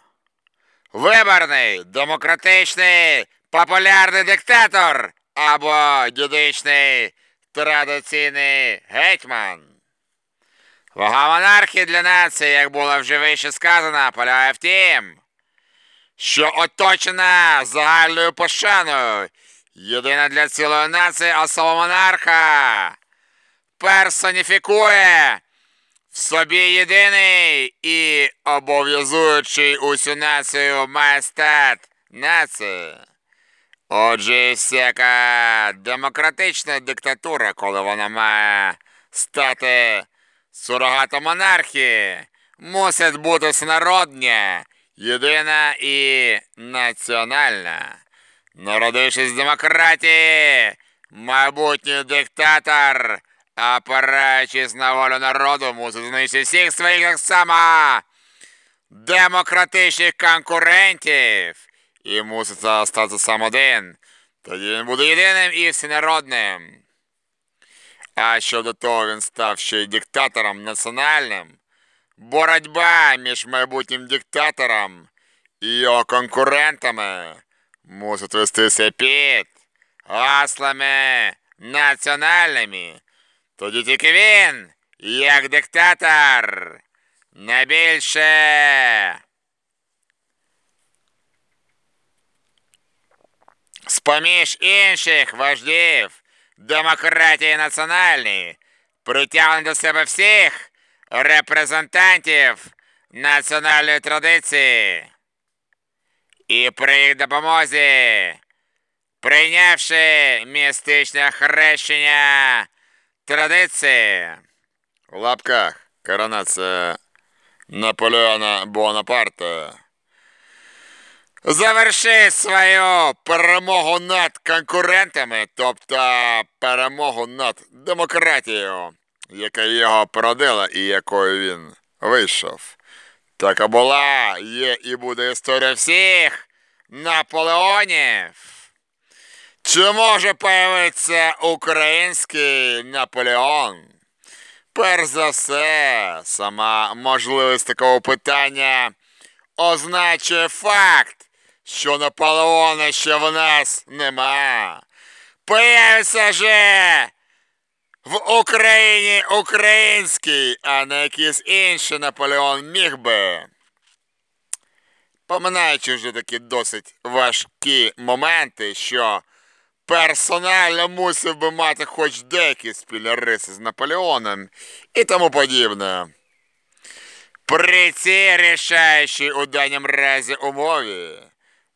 виборний, демократичний, популярний диктатор або дідичний традиційний гетьман. Вага монархії для нації, як було вже вище сказано, полягає в тім, що оточена загальною пошаною, єдина для цілої нації особа монарха персоніфікує в собі єдиний і обов'язуючий усю націю майстат нації. Отже, всяка демократична диктатура, коли вона має стати сурогатом монархії, мусить бути всенародня, єдина і національна. Народившись з демократії, майбутній диктатор, опираючись на волю народу, мусить знищити всіх своїх так само демократичних конкурентів і мусить залишатися сам один. Тоді він буде єдиним і всенародним. А щодо того він став ще й диктатором національним. Боротьба між майбутнім диктатором і його конкурентами мусить вестися під гаслами національними. Тоді тільки він, як диктатор, найбільше з-поміж інших вождів демократії національної притягне до себе всіх репрезентантів національної традиції. І при їх допомозі, прийнявши містичне хрещення традиції, в лапках коронація Наполеона Бонапарта, заверши свою перемогу над конкурентами, тобто перемогу над демократією, яка його породила і якою він вийшов. Така була, є і буде історія всіх Наполеонів. Чи може появитися український Наполеон? Перш за все, сама можливість такого питання означає факт, що Наполеона ще в нас нема. Появиться же в Україні український, а не якийсь інший Наполеон міг би. Поминаючи вже такі досить важкі моменти, що персонально мусив би мати хоч деякі спільні риси з Наполеоном і тому подібне. При цій рішаючій у даному разі умові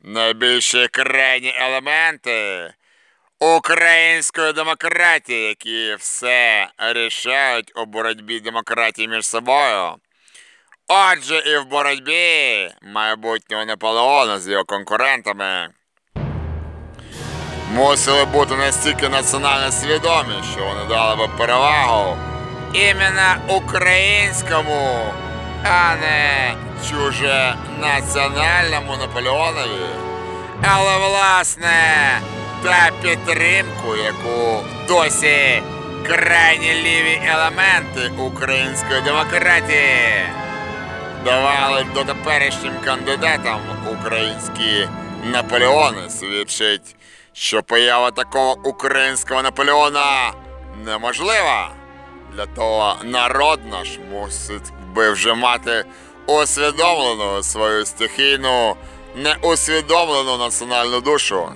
найбільші крайні елементи української демократії, які все рішають у боротьбі демократії між собою. Отже, і в боротьбі майбутнього Наполеона з його конкурентами мусили бути настільки національно свідомі, що вони дали би перевагу іменно українському, а не чуже національному Наполеонові. Але власне та підтримку, яку досі крайні ліві елементи української демократії давали дотеперішнім кандидатам українські Наполеона свідчить, що поява такого українського Наполеона неможлива. Для того народ наш мусить би вже мати усвідомлену свою стихійну, неусвідомлену національну душу.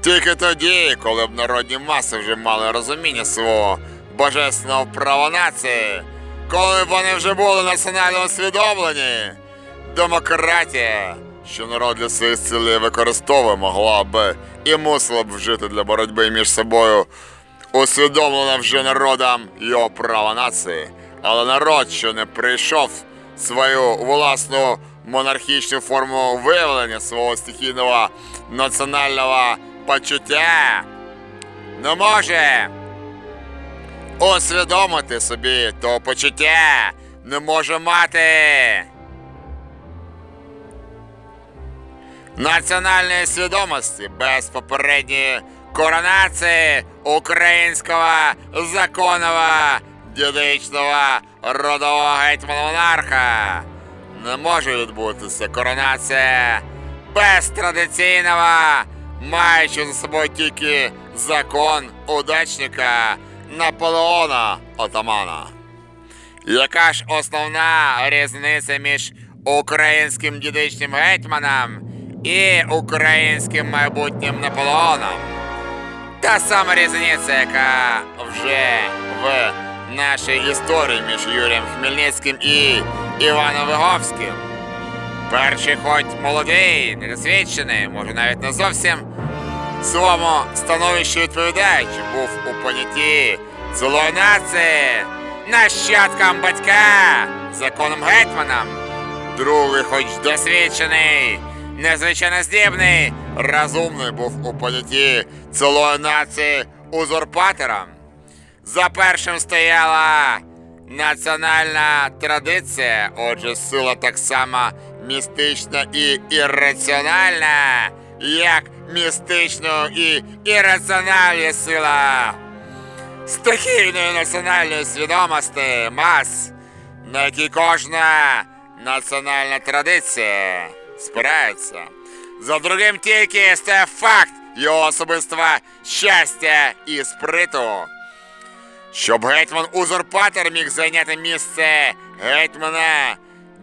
Тільки тоді, коли б народні маси вже мали розуміння свого божественного права нації, коли б вони вже були національно усвідомлені, демократія, що народ для своїх цілей використовує, могла б і мусила б вжити для боротьби між собою, усвідомлена вже народом його право нації. Але народ, що не прийшов свою власну монархічну форму виявлення свого стихійного національного почуття, не може усвідомити собі того почуття, не може мати національної свідомості без попередньої коронації українського законного дідичного родового гетьмана монарха. Не може відбутися коронація без традиційного, маючи за собою тільки закон удачника Наполеона Отамана. Яка ж основна різниця між українським дідичним гетьманом і українським майбутнім Наполеоном? Та сама різниця, яка вже в нашій історії між Юрієм Хмельницьким і Іваном Виговським. Перший хоч молодий, недосвідчений, може навіть не зовсім своєму становищі відповідаючи, був у понятті цілої нації, нащадком батька, законом гетьманом. Другий, хоч досвідчений, незвичайно здібний, розумний був у понятті цілої нації узурпатором. За першим стояла національна традиція, отже, сила так само містична і ірраціональна, як містично і ірраціональна сила. Стихійної національної свідомості мас, на які кожна національна традиція спирається. За другим тільки стає факт його особистого щастя і сприту. Щоб гетьман-узурпатор міг зайняти місце гетьмана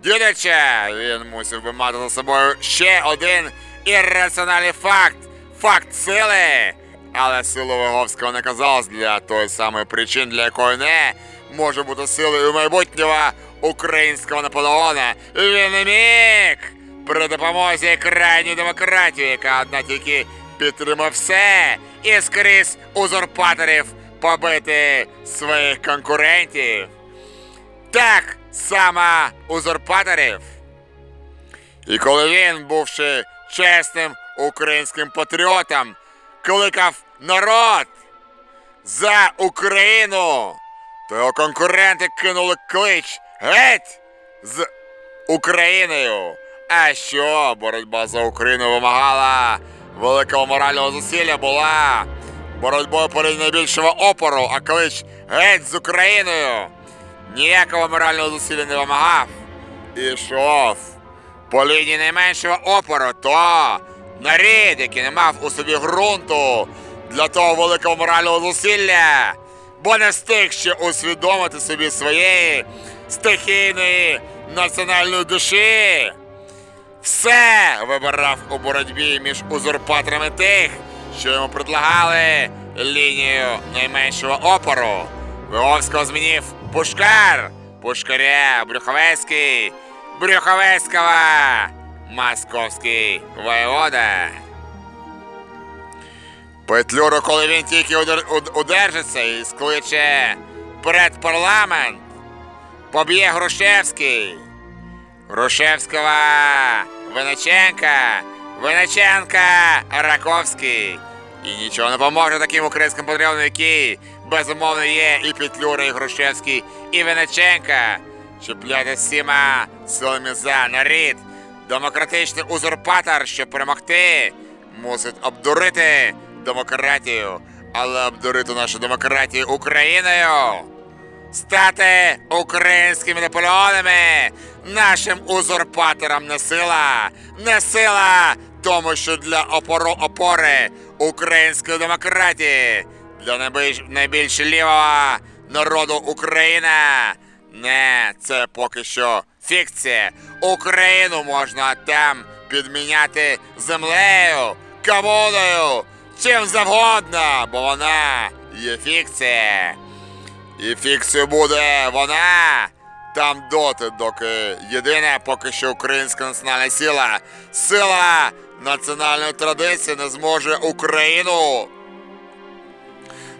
дідича, він мусив би мати за собою ще один ірраціональний факт факт сили. Але сила Виговського не казалась для тої самої причини, для якої не може бути силою майбутнього українського Наполеона. Він не міг при допомозі крайньої демократії, яка одна тільки підтримав все і скрізь узурпаторів побити своїх конкурентів. Так само узурпаторів. І коли він, бувши чесним українським патріотом, кликав народ за Україну, то його конкуренти кинули клич геть з Україною. А що боротьба за Україну вимагала великого морального зусилля була боротьбою проти найбільшого опору, а клич геть з Україною ніякого морального зусилля не вимагав. І йшов по лінії найменшого опору, то нарід, який не мав у собі ґрунту для того великого морального зусилля, бо не встиг ще усвідомити собі своєї стихійної національної душі. Все вибирав у боротьбі між узурпаторами тих, що йому предлагали лінію найменшого опору. Виговського змінив Пушкар, Пушкаря, Брюховецький, Брюховецького, Московський воєвода. Петлюру, коли він тільки удер- удержиться і скличе перед парламент, поб'є Грушевський. Грушевського, Виниченка, Виниченка, Раковський. І нічого не поможе таким українським патріотам, які безумовно є і Петлюра, і Грушевський, і Виниченка. Чіпляти всіма силами за нарід. Демократичний узурпатор, щоб перемогти, мусить обдурити демократію, але обдурити нашу демократію Україною стати українськими наполеонами, нашим узурпаторам не сила, не сила тому, що для опору опори української демократії, для найбільш, найбільш лівого народу Україна. Не, це поки що фікція. Україну можна там підміняти землею, комуною, чим завгодно, бо вона є фікція. І фікцією буде вона там доти, доки єдина поки що українська національна сила, сила національної традиції не зможе Україну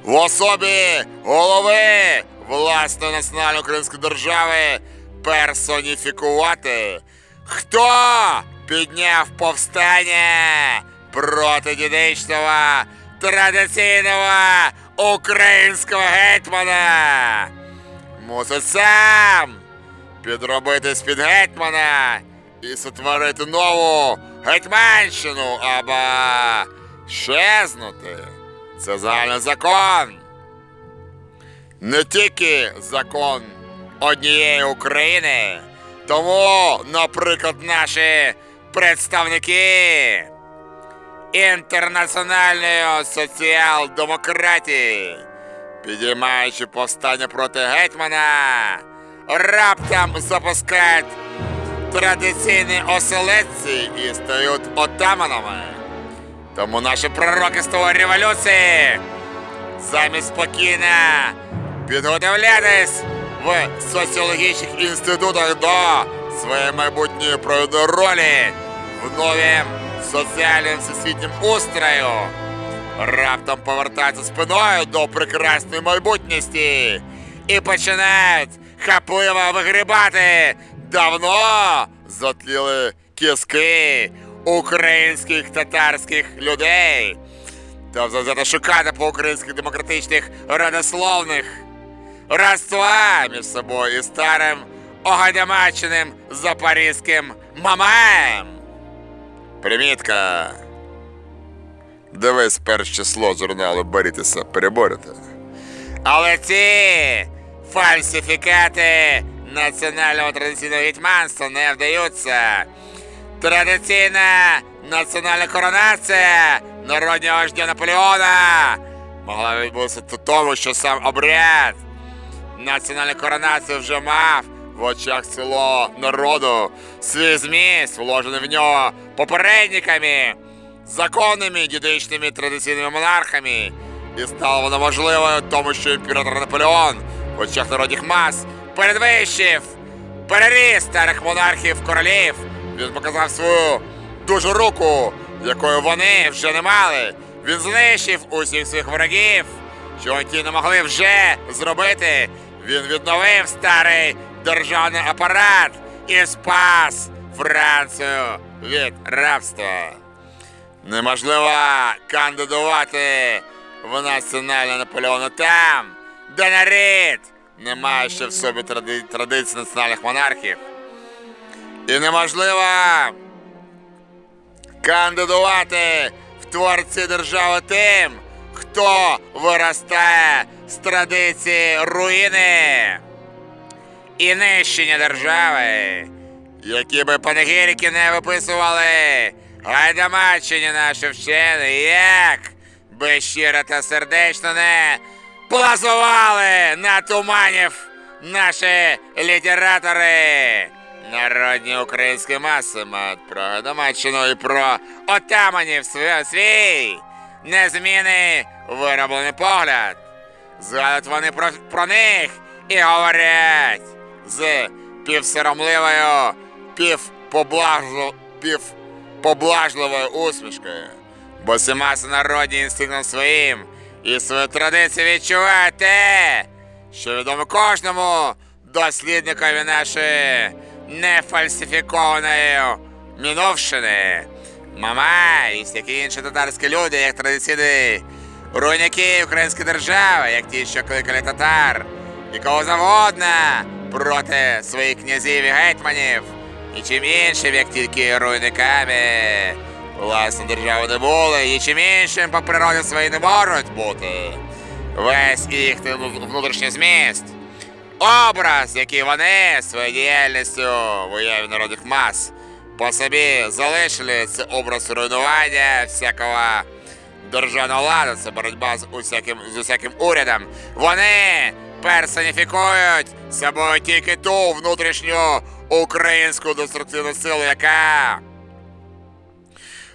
в особі голови власної національної української держави персоніфікувати. Хто підняв повстання проти дідичного традиційного українського гетьмана? Мусить сам підробити з-під гетьмана і сотворити нову гетьманщину або щезнути. Це загальний закон. Не тільки закон однієї України. Тому, наприклад, наші представники інтернаціональної соціал-демократії, підіймаючи повстання проти гетьмана, раптом запускають традиційні оселедці і стають отаманами. Тому з того революції замість спокійно підготовлятись в соціологічних інститутах до своєї майбутньої ролі в новім соціальним всесвітнім устрою. Раптом повертаються спиною до прекрасної майбутності і починають хапливо вигрібати давно затліли кіски українських татарських людей та завзято шукати по українських демократичних родословних родства між собою і старим огадямаченим запорізьким мамаєм. Примітка. Дивись перше число журналу Борітеся переборете. Але ці фальсифікати національного традиційного гетьманства не вдаються. Традиційна національна коронація народнього вождя Наполеона могла відбутися в тому, що сам обряд національної коронації вже мав в очах цілого народу свій зміст, вложений в нього попередниками, законними дідичними традиційними монархами. І стало воно можливою, тому що імператор Наполеон в очах народних мас передвищив, переріс старих монархів королів. Він показав свою дуже руку, якою вони вже не мали. Він знищив усіх своїх ворогів, що ті не могли вже зробити. Він відновив старий державний апарат і спас Францію від рабства. Неможливо кандидувати в національне Наполеона там, де нарід не має ще в собі тради... традицій національних монархів. І неможливо кандидувати в творці держави тим, хто виростає з традиції руїни і нищення держави, які би панегірики не виписували, гайдамачені наші вчені, як би щиро та сердечно не плазували на туманів наші літератори. Народні українські маси мають про Гайдамаччину і про отаманів свій незмінний вироблений погляд. Згадують вони про, про них і говорять з півсоромливою, півпоблажло, півпоблажливою усмішкою. Бо ці маси народні інстинктом своїм і свою традицію відчувають те, що відомо кожному дослідникові нашої нефальсифікованої мінувшини. Мама і всякі інші татарські люди, як традиційні руйники української держави, як ті, що кликали татар, і кого завгодно проти своїх князів і гетьманів, і чим іншим, як тільки руйниками власне держави не були, і чим іншим по природі своїй не можуть бути. Весь їхній внутрішній зміст. Образ, який вони своєю діяльністю в народних мас по собі залишили це образ руйнування всякого державного ладу, це боротьба з усяким, з усяким урядом. Вони персоніфікують собою тільки ту внутрішню українську деструктивну силу, яка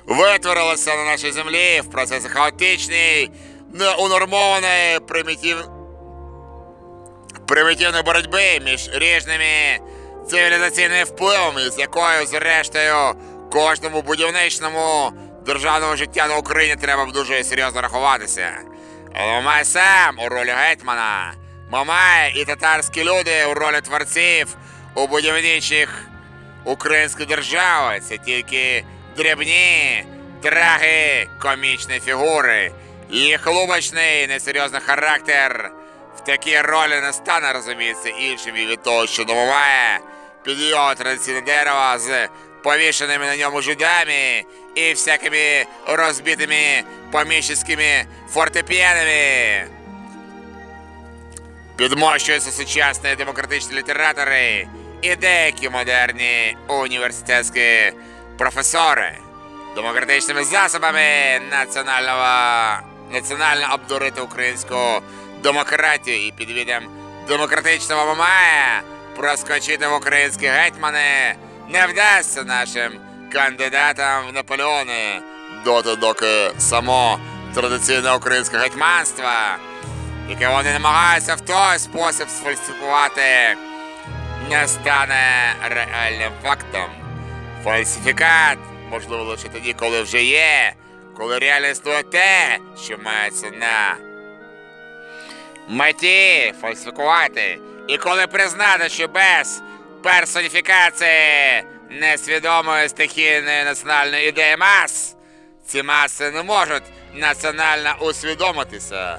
витворилася на нашій землі в процесі хаотичній, неунормованої примітив... примітивної боротьби між різними цивілізаційними впливами, з якою, зрештою, кожному будівничному державному життя на Україні треба б дуже серйозно рахуватися. Але сам у ролі гетьмана, Мамай і татарські люди у ролі творців у будівничих української держави. Це тільки дрібні, траги, комічні фігури. Їх лубочний, несерйозний характер в такій ролі не стане, розуміється, іншим від того, що домоває під його традиційне дерево з повішеними на ньому жидами і всякими розбитими поміщицькими фортепіанами. Підмощуються сучасні демократичні літератори і деякі модерні університетські професори. Демократичними засобами національного національно обдурити українську демократію і під відом демократичного мамая проскочити в українські гетьмани не вдасться нашим кандидатам в Наполеони доти, доки само традиційне українське гетьманство яке вони намагаються в той спосіб сфальсифікувати, не стане реальним фактом. Фальсифікат можливо лише тоді, коли вже є, коли реально те, що мається на меті фальсифікувати. І коли признати, що без персоніфікації несвідомої стихійної національної ідеї мас, ці маси не можуть національно усвідомитися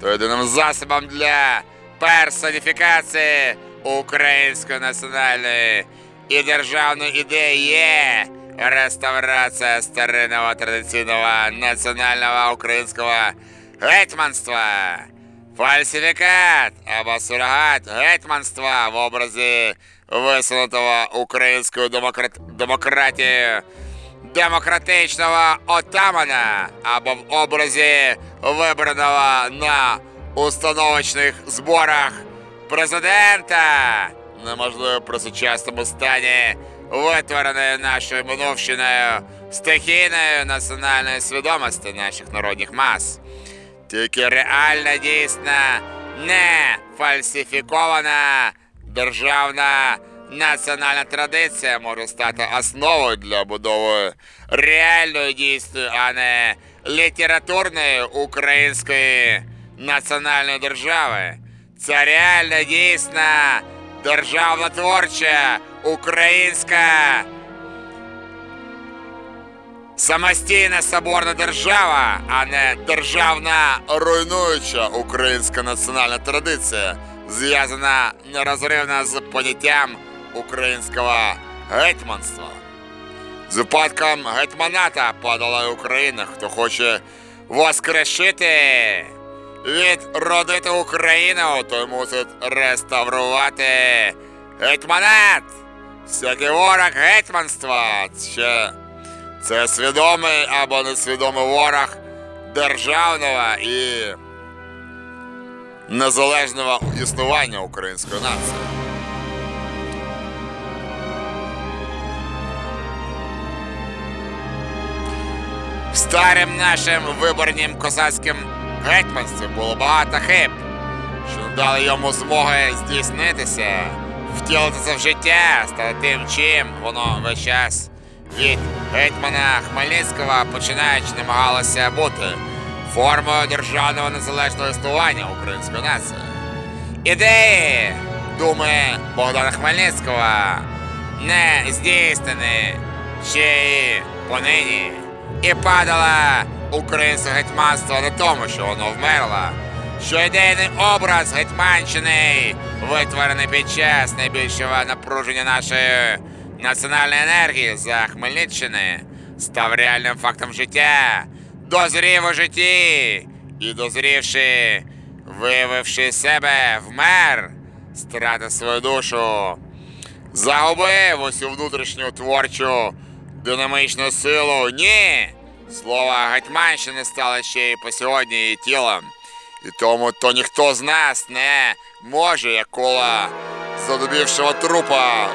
то єдиним засобом для персоніфікації української національної і державної ідеї є реставрація старинного традиційного національного українського гетьманства, фальсифікат або сурогат гетьманства в образі висунутого українською демократ... демократією демократичного отамана або в образі вибраного на установочних зборах президента, неможливо при сучасному стані витвореної нашою минувщиною стихійною національної свідомості наших народних мас. Тільки реальна дійсна, не фальсифікована державна національна традиція може стати основою для будови реальної дійсної, а не літературної української національної держави. Це реальна дійсна державна творча українська самостійна соборна держава, а не державна руйнуюча українська національна традиція, зв'язана нерозривно з поняттям українського гетьманства. З випадком гетьманата падала Україна, хто хоче воскрешити, відродити Україну, той мусить реставрувати гетьманат. Всякий ворог гетьманства. Це, це свідомий або несвідомий ворог державного і незалежного існування української нації. Старим нашим виборнім козацьким гетьманстві було багато хиб, що дали йому змоги здійснитися, втілитися в життя, стати тим, чим воно весь час від гетьмана Хмельницького починаючи намагалося бути формою державного незалежного існування української нації. Ідеї, думи Богдана Хмельницького не здійснені ще й понині. І падала українське гетьманство на тому, що воно вмерло, що ідейний образ Гетьманщини, витворений під час найбільшого напруження нашої національної енергії за Хмельниччини, став реальним фактом життя, дозрів у житті і дозрівши, виявивши себе, вмер, стратив свою душу. Загубив усю внутрішню творчу динамічну силу. Ні! Слово Гетьманщини стало ще й по сьогодні її тілом. І тому то ніхто з нас не може, як коло задубівшого трупа,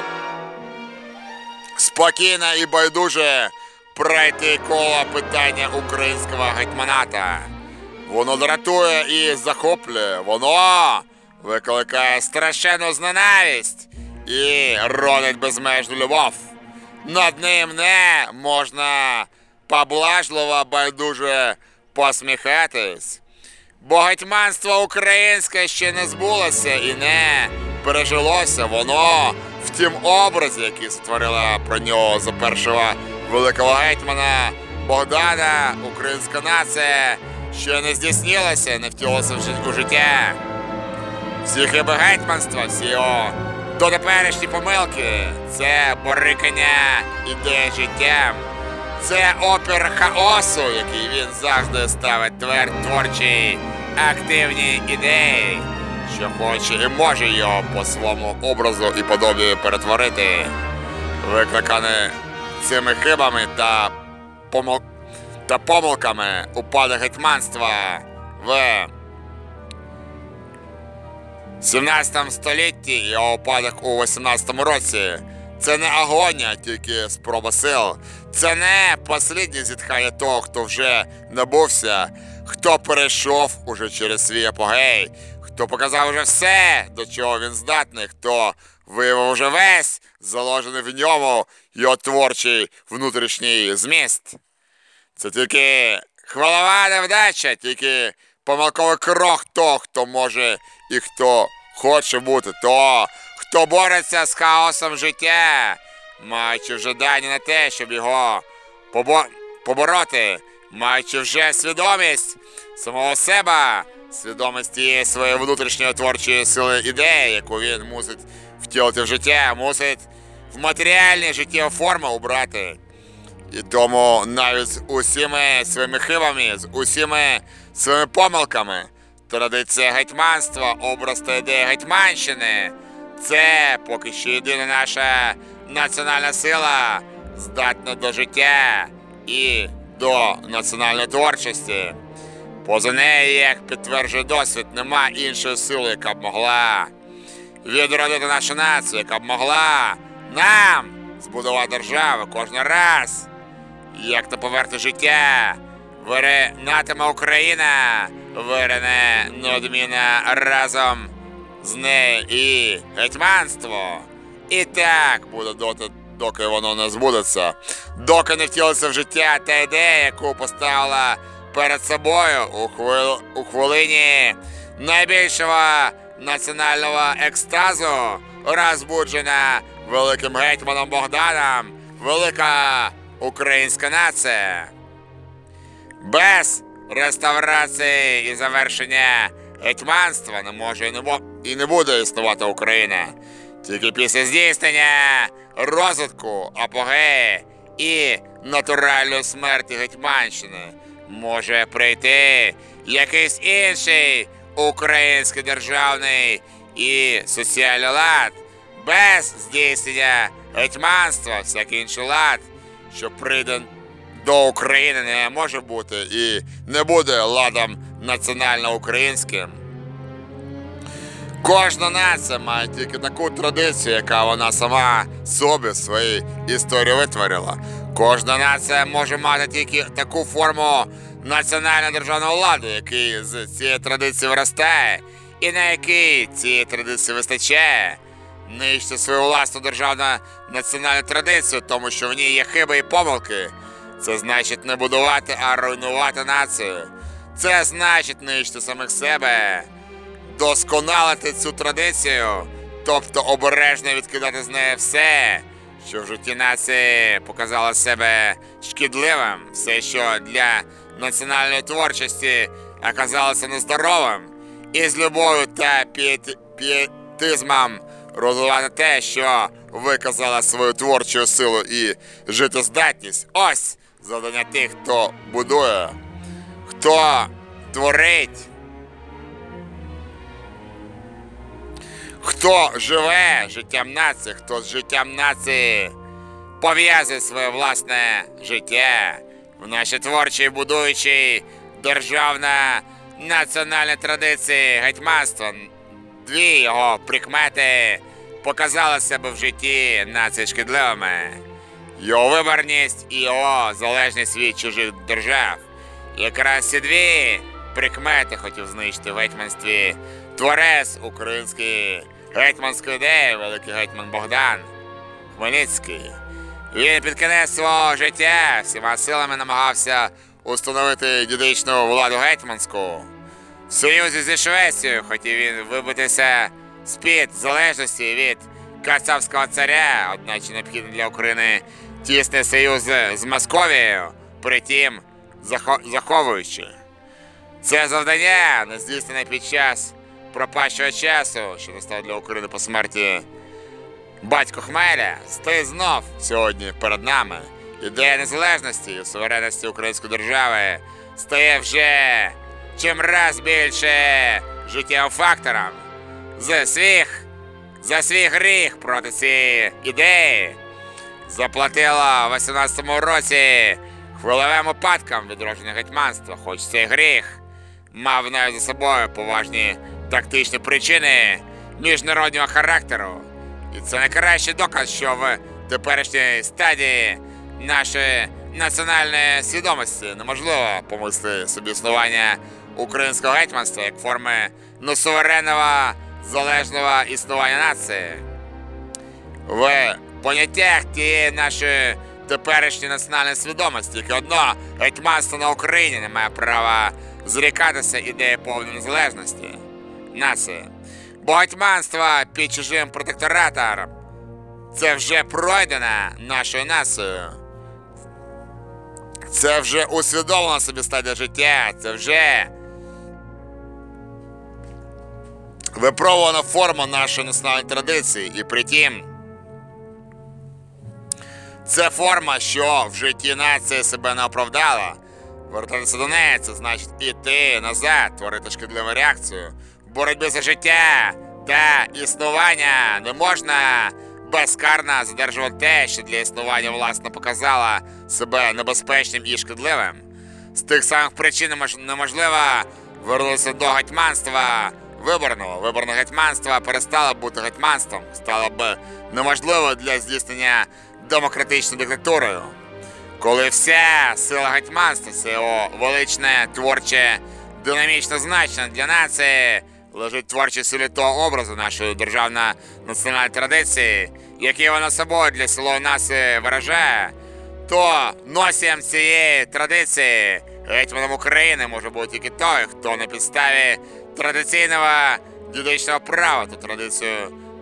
спокійно і байдуже пройти коло питання українського гетьманата. Воно дратує і захоплює, воно викликає страшенну зненависть і родить безмежну любов. Над ним не можна поблажливо байдуже посміхатись. Бо гетьманство українське ще не збулося і не пережилося воно в тім образі, який створила про нього за першого великого гетьмана Богдана, українська нація ще не здійснилася, не втілилася в жи- життя. Всі хиби гетьманства, всі його дотеперішні помилки це борикання ідеї життям. Це опір хаосу, який він завжди ставить твер творчі активні ідеї, що хоче і може його по своєму образу і подобі перетворити, викликане цими хибами та, помил... та помилками упадок гетьманства в 17 столітті і його упадок у 18 році. Це не агонія, тільки спроба сил. Це не посліднє зітхання того, хто вже набувся, хто перейшов уже через свій апогей, хто показав уже все, до чого він здатний, хто виявив уже весь заложений в ньому його творчий внутрішній зміст. Це тільки хвалова невдача, тільки помилковий крок того, хто може і хто хоче бути, то, хто бореться з хаосом життя, маючи вже дані на те, щоб його побо... побороти, маючи вже свідомість самого себе, свідомість тієї своєї внутрішньої творчої сили ідеї, яку він мусить втілити в життя, мусить в матеріальні життєві форми убрати. І тому навіть з усіми своїми хибами, з усіми своїми помилками, традиція гетьманства, образ та ідея гетьманщини це поки що єдина наша національна сила, здатна до життя і до національної творчості. Поза нею, як підтверджує досвід, нема іншої сили, яка б могла відродити нашу націю, яка б могла нам збудувати державу кожен раз, як то поверти життя, виринатиме Україна, вирине неодмінно разом з нею і гетьманство. І так буде доти, доки воно не збудеться, доки не втілиться в життя та ідея, яку поставила перед собою у, хвил, у хвилині найбільшого національного екстазу, розбуджена великим гетьманом Богданом, велика українська нація. Без реставрації і завершення гетьманства не може і не, буде існувати Україна. Тільки після здійснення розвитку, апогеї і натуральної смерті Гетьманщини може прийти якийсь інший український державний і соціальний лад. Без здійснення гетьманства, всякий інший лад, що прийде до України не може бути і не буде ладом національно-українським. Кожна нація має тільки таку традицію, яка вона сама собі в своїй історії витворила. Кожна нація може мати тільки таку форму національного державного ладу, який з цієї традиції виростає, і на який цієї традиції вистачає. Нищити свою власну державну національну традицію, тому що в ній є хиби і помилки. Це значить не будувати, а руйнувати націю. Це значить нищити самих себе досконалити цю традицію, тобто обережно відкидати з неї все, що в житті нації показало себе шкідливим, все, що для національної творчості оказалося нездоровим, і з любов'ю та пієти- пієтизмом розвивати те, що виказало свою творчу силу і життєздатність. Ось завдання тих, хто будує, хто творить. хто живе життям нації, хто з життям нації пов'язує своє власне життя в нашій творчій, будуючій державна національна традиції гетьманства. Дві його прикмети показали себе в житті нації шкідливими. Його виборність і його залежність від чужих держав. Якраз ці дві прикмети хотів знищити в гетьманстві творець української гетьманської ідеї, великий гетьман Богдан Хмельницький. Він під кінець свого життя всіма силами намагався установити дідичну владу гетьманську. В союзі зі Швецією хотів він вибитися з-під залежності від кацапського царя, одначе необхідно для України тісний союз з Московією, притім захо- заховуючи. Це завдання, не здійснене під час пропащого часу, що настав для України по смерті батько Хмеля, стоїть знов сьогодні перед нами. Ідея незалежності і суверенності української держави стає вже чим раз більше життєвим фактором. За свіх, за свій гріх проти цієї ідеї заплатила в 18-му році хвилевим опадкам відродження гетьманства, хоч цей гріх мав навіть за собою поважні тактичні причини міжнародного характеру. І це найкращий доказ, що в теперішній стадії нашої національної свідомості неможливо помислити собі існування українського гетьманства як форми несуверенного залежного існування нації. В поняттях тієї нашої теперішньої національної свідомості, яке одно гетьманство на Україні не має права зрікатися ідеї повної незалежності нації. Бо гетьманство під чужим протекторатом це вже пройдено нашою нацією. Це вже усвідомлена собі стадія життя, це вже випробувана форма нашої національної традиції. І притім, це форма, що в житті нації себе не оправдала. Вертатися до неї, це значить іти назад, творити шкідливу реакцію. В боротьбі за життя та існування не можна безкарно задержувати те, що для існування власне показало себе небезпечним і шкідливим. З тих самих причин неможливо вернутися до гетьманства виборного. Виборне гетьманство перестало бути гетьманством, стало б неможливо для здійснення демократичною диктатурою. Коли вся сила гетьманства, це його величне, творче, динамічне значення для нації, лежить в творчій силі того образу нашої державної національної традиції, який вона собою для цілої нації виражає, то носієм цієї традиції гетьманом України може бути тільки той, хто на підставі традиційного дідичного права ту традицію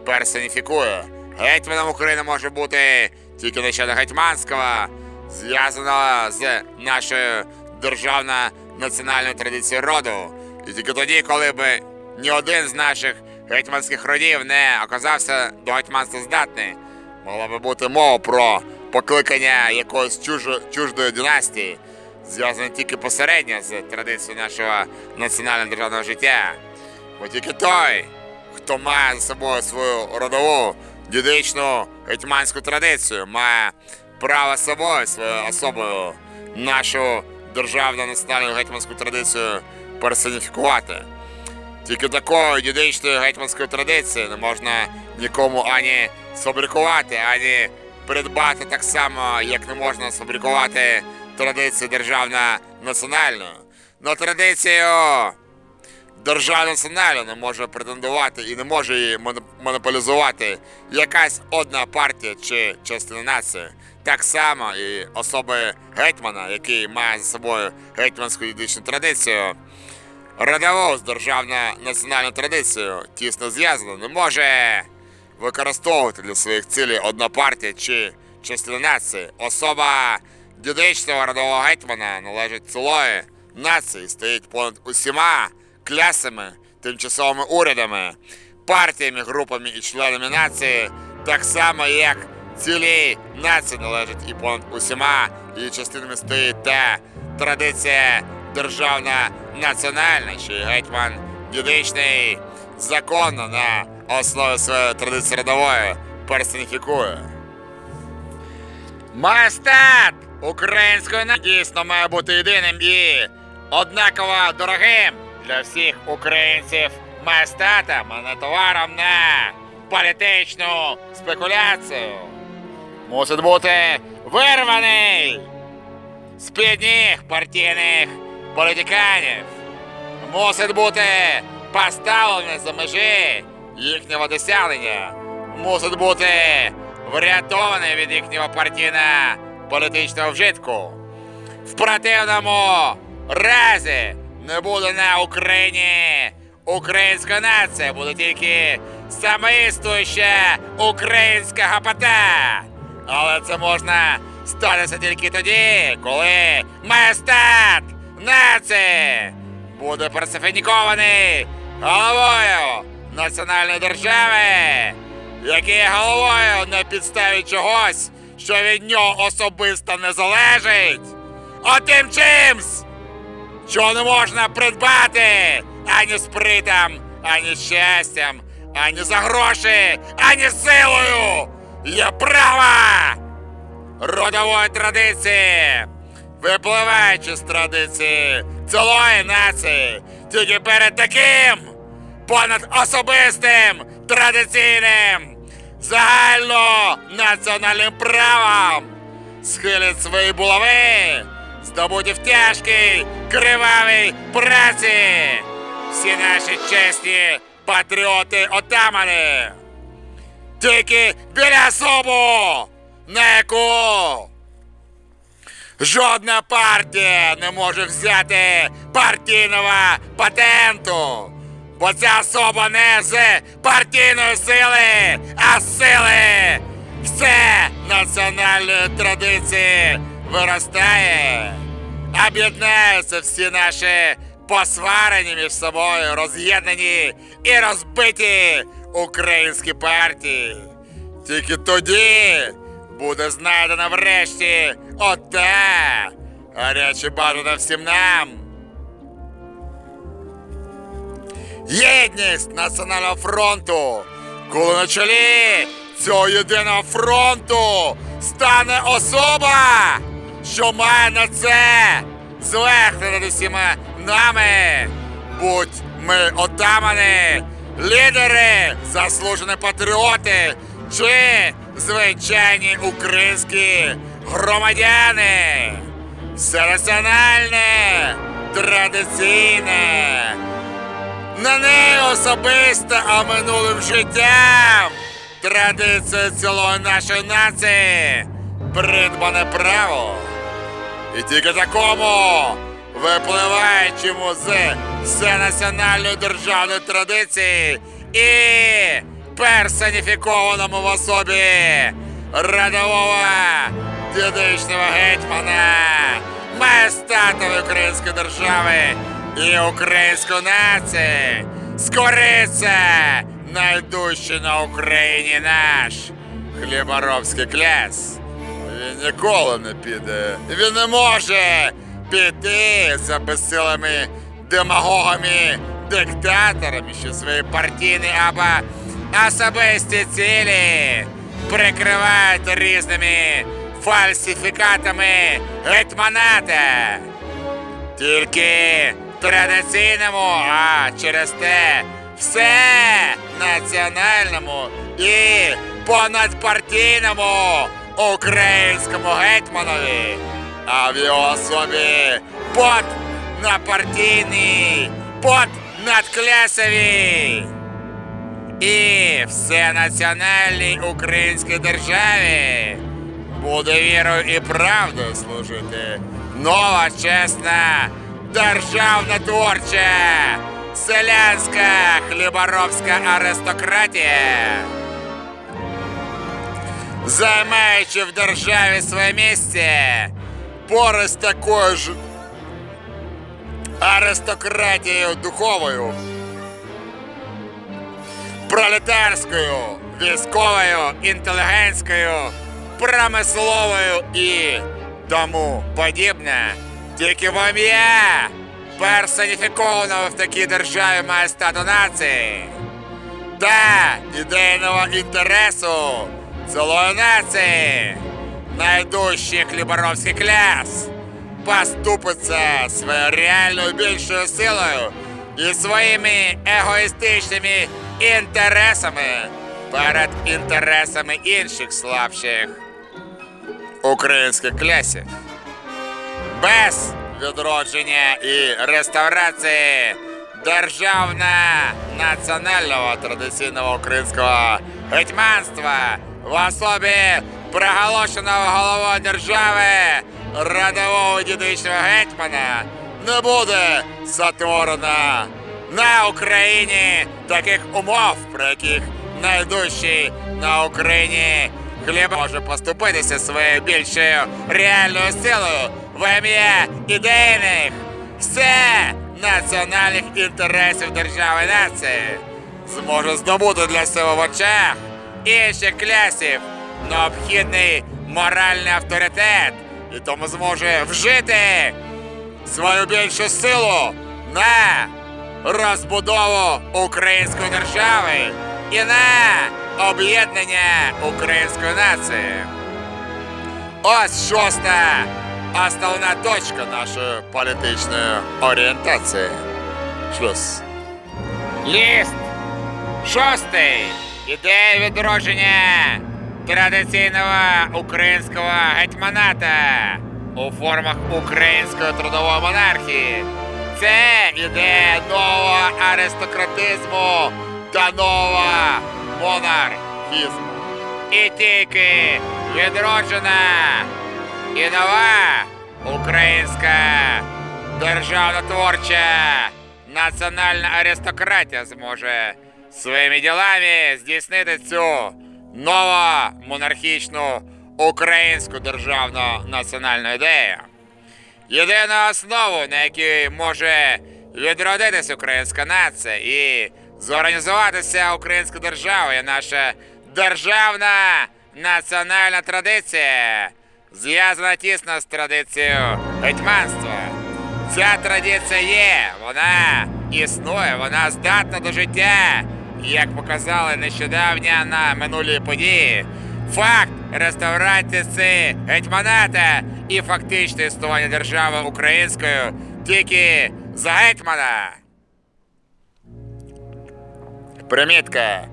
персоніфікує. Гетьманом України може бути тільки нащадок гетьманського, зв'язаного з нашою державною національною традицією роду. І тільки тоді, коли би ні один з наших гетьманських родів не оказався до гетьманства здатний, могла би бути мова про покликання якоїсь чужо, чуждої династії, зв'язане тільки посередньо з традицією нашого національного державного життя. Бо тільки той, хто має за собою свою родову дідичну гетьманську традицію, має право собою свою особою нашу державну національну гетьманську традицію персоніфікувати. Тільки такою дідичною гетьманською традицією не можна нікому ані сфабрикувати, ані придбати так само, як не можна сфабрикувати традицію державно національну. На традицію держава національна не може претендувати і не може її моно- монополізувати якась одна партія чи частина нації. Так само і особи гетьмана, який має за собою гетьманську юридичну традицію, родову з державною національною традицією тісно зв'язано, не може використовувати для своїх цілей одна партія чи частина нації. Особа дідичного родового гетьмана належить цілої нації, стоїть понад усіма клясами, тимчасовими урядами, партіями, групами і членами нації, так само як цілій нації належить і понад усіма її частинами стоїть та традиція державна національна, що гетьман дідичний законно на основи своєї традиції родової персоніфікує. Майстат української дійсно має бути єдиним і однаково дорогим для всіх українців майстатом, а не товаром на політичну спекуляцію. Мусить бути вирваний з-під ніг партійних політиканів. Мусить бути поставлений за межі їхнього досягнення. Мусить бути врятований від їхнього партійно-політичного вжитку. В противному разі не буде на Україні українська нація, буде тільки самоіснуюча українська гапота. Але це можна статися тільки тоді, коли майстат нації буде персоніфікований головою національної держави, який головою на підставі чогось, що від нього особисто не залежить. Отим чимсь, що не можна придбати ані спритом, ані щастям, ані за гроші, ані силою. Є право родової традиції, випливаючи з традиції цілої нації, тільки перед таким понад особистим традиційним загальнонаціональним правом схилять свої булави, здобуті в тяжкій кривавій праці. Всі наші чесні патріоти отамани. Тільки біля особу, на яку жодна партія не може взяти партійного патенту. Бо ця особа не з партійної сили, а з сили все національної традиції виростає. Об'єднаються всі наші посварені між собою, роз'єднані і розбиті українські партії. Тільки тоді буде знайдена врешті ота гаряче бажана всім нам. Єдність Національного фронту, коли на чолі цього єдиного фронту стане особа, що має на це зверху над усіма нами. Будь ми отамани, лідери, заслужені патріоти чи звичайні українські громадяни. Все національне, традиційне, не неї особисто, а минулим життям. Традиція цілої нашої нації, придбане право. І тільки такому, випливаючому з всенаціональної державної традиції і персоніфікованому в особі рядового дідичного гетьмана, майстатової української держави і української нації, скориться найдужчий на Україні наш хліборобський кляс. Він ніколи не піде. Він не може піти за безсилими демагогами, диктаторами, що свої партійні або особисті цілі прикривають різними фальсифікатами гетьманата. Тільки традиційному, а через те все національному і понадпартійному українському гетьманові, а в його особі под напартійний, под надклясовій і всенаціональній українській державі буде вірою і правдою служити. Нова чесна державна творча селянська хліборобська аристократія. Займаючи в державі своє місце, поруч з такою ж аристократією духовою, пролетарською, військовою, інтелігентською, промисловою і тому подібне. Тільки в ім'я персоніфікованого в такій державі має стати нації. та ідейного інтересу цілої нації, найдужчий хліборовський кляс поступиться своєю реальною більшою силою і своїми егоїстичними інтересами перед інтересами інших слабших українських клясів. Без відродження і реставрації державна національного традиційного українського гетьманства в особі проголошеного головою держави радового дідичного гетьмана не буде сотворена на Україні таких умов, при яких найдужчий на Україні хліб може поступитися своєю більшою реальною силою в ім'я ідейних все національних інтересів держави нації зможе здобути для себе в очах інших клясів необхідний моральний авторитет і тому зможе вжити свою більшу силу на розбудову української держави і на об'єднання української нації. Ось шоста основна точка нашої політичної орієнтації. Шлюз. Ліст шостий. Ідея відродження традиційного українського гетьманата у формах української трудової монархії. Це ідея нового аристократизму та нового монархізму. І тільки відроджена і нова українська державнотворча національна аристократія зможе своїми ділами здійснити цю нову монархічну українську державну національну ідею. Єдину основу, на якій може відродитися українська нація і зорганізуватися українська держава, є наша державна національна традиція, зв'язана тісно з традицією гетьманства. Ця традиція є, вона існує, вона здатна до життя, як показали нещодавні на минулі події. Факт реставрації гетьманата і фактичне існування держави українською тільки за гетьмана. Примітка.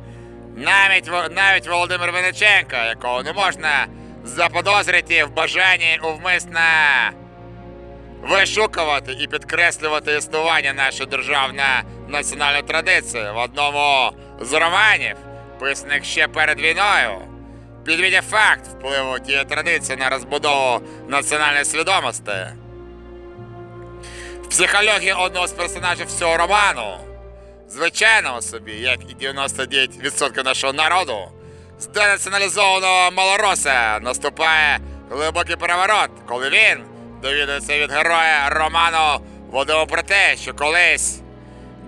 Навіть, навіть Володимир Винниченко, якого не можна заподозрити в бажанні умисно вишукувати і підкреслювати існування нашої державної національної традиції в одному з романів, писаних ще перед війною, підвідя факт впливу тієї традиції на розбудову національної свідомості. В психології одного з персонажів цього роману, звичайного собі, як і 99% нашого народу, з денаціоналізованого малороса наступає глибокий переворот, коли він довідується від героя роману Водимо про те, що колись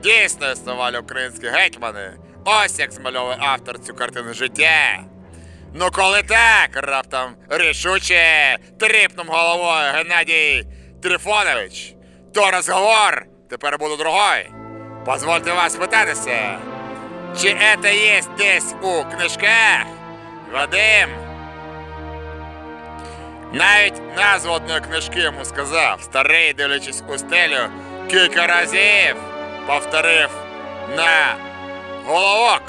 дійсно існували українські гетьмани. Ось як змальовує автор цю картину життя. Ну коли так, раптом рішуче тріпнув головою Геннадій Трифонович, то розговор тепер буде другой. Позвольте вас питатися, чи це є десь у книжках? Вадим, навіть назву одної книжки йому сказав, старий, дивлячись у стелю, кілька разів повторив на головок.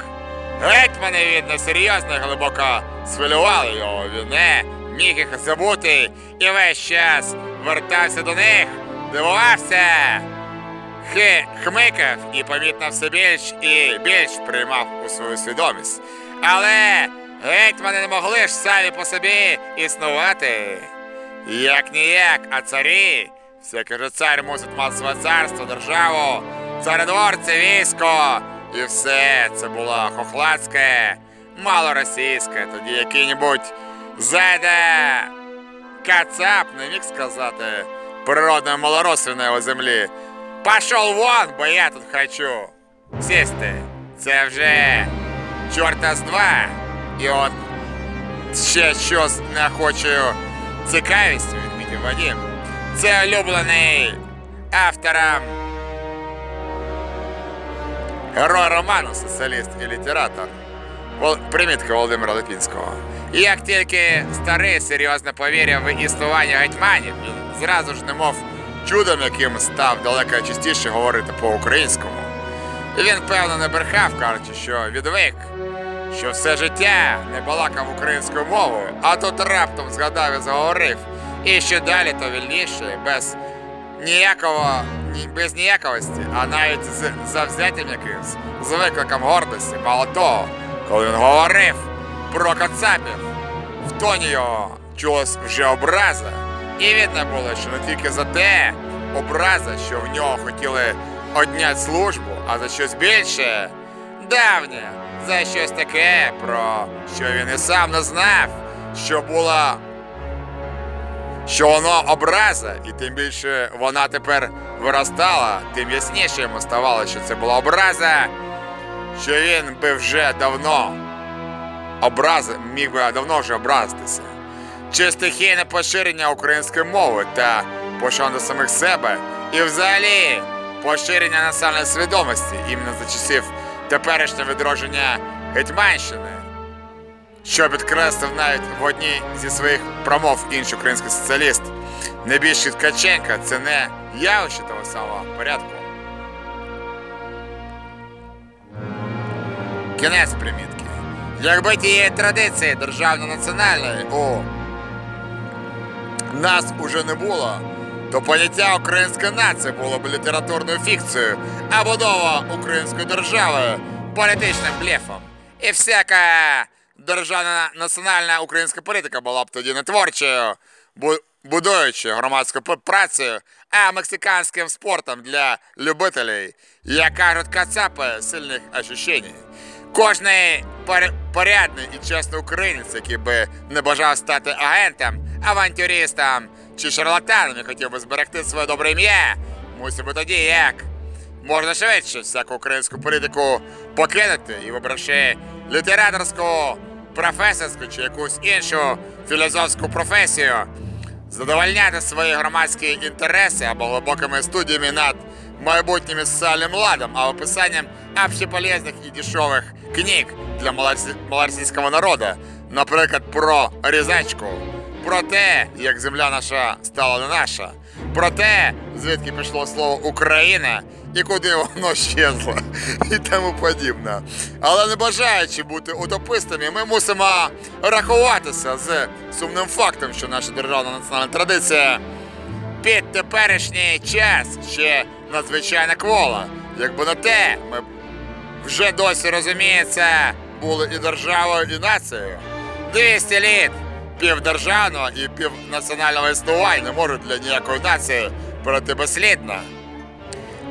Гетьмани, видно, серйозно і глибоко схвилювали його. Він не міг їх забути і весь час вертався до них, дивувався, хи, хмикав і помітно все більш і більш приймав у свою свідомість. Але гетьмани не могли ж самі по собі існувати. Як ніяк, а царі, всякий же цар мусить мати своє царство, державу, царедворце, військо. І все це було хохладське, малоросійське. Тоді який-небудь зайде кацап, не міг сказати, природною малоросою на його землі. Пошел вон, бо я тут хочу сісти. Це вже чорта з два. І от ще щось не хочу цікавістю відмітив Вадим. Це улюблений автором герой роману, соціаліст і літератор. Примітка Володимира Липінського. І як тільки старий серйозно повірив в існування гетьманів, він зразу ж немов чудом, яким став далеко частіше говорити по-українському. І він, певно, не брехав, кажучи, що відвик, що все життя не балакав українською мовою, а тут раптом згадав і заговорив. І що далі, то вільніше, без ніякого, без ніяковості, а навіть з завзяттям якимсь, з викликом гордості. Мало того, коли він говорив про кацапів, в тоні його чулась вже образа. І видно було, що не тільки за те образа, що в нього хотіли однять службу, а за щось більше, давнє, за щось таке, про що він і сам не знав, що була що воно образа, і тим більше вона тепер виростала, тим ясніше йому ставало, що це була образа, що він би вже давно образи, міг би давно вже образитися. Чи стихійне поширення української мови та пошан до самих себе, і взагалі поширення національної свідомості іменно за часів теперішнього відродження Гетьманщини що підкреслив навіть в одній зі своїх промов інший український соціаліст. Небільший Ткаченка це не явище того самого порядку. Кінець примітки. Якби тієї традиції державно-національної у нас уже не було, то поняття української нації було б літературною фікцією, а будова української держави політичним блефом. І всяка державна національна українська політика була б тоді не творчою, бу- будуючою громадською п- працею, а мексиканським спортом для любителей, як кажуть кацапи сильних ощущень. Кожний пор- порядний і чесний українець, який би не бажав стати агентом, авантюристом чи шарлатаном, і хотів би зберегти своє добре ім'я, мусив би тоді як? Можна швидше всяку українську політику покинути і вибравши літераторську, професорську чи якусь іншу філософську професію, задовольняти свої громадські інтереси або глибокими студіями над майбутнім соціальним ладом, а описанням общеполезних і дешевих книг для малоросійського народу, наприклад, про різачку, про те, як земля наша стала не наша, про те, звідки пішло слово Україна і куди воно щезло, і тому подібне. Але не бажаючи бути утопистами, ми мусимо рахуватися з сумним фактом, що наша державна національна традиція під теперішній час ще надзвичайно квола. Якби не те, ми вже досі розуміється, були і державою, і нацією. 200 літ півдержавного і півнаціонального існування не можуть для ніякої нації пройти безслідно.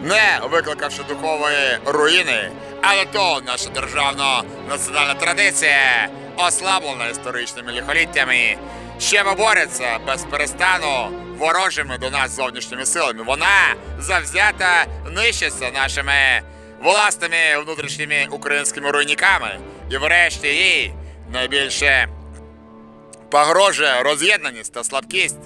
Не викликавши духової руїни, але то наша державна національна традиція, ослаблена історичними лихоліттями, ще бореться без перестану ворожими до нас зовнішніми силами. Вона завзята нищиться нашими власними внутрішніми українськими руйниками. І врешті їй найбільше погрожує роз'єднаність та слабкість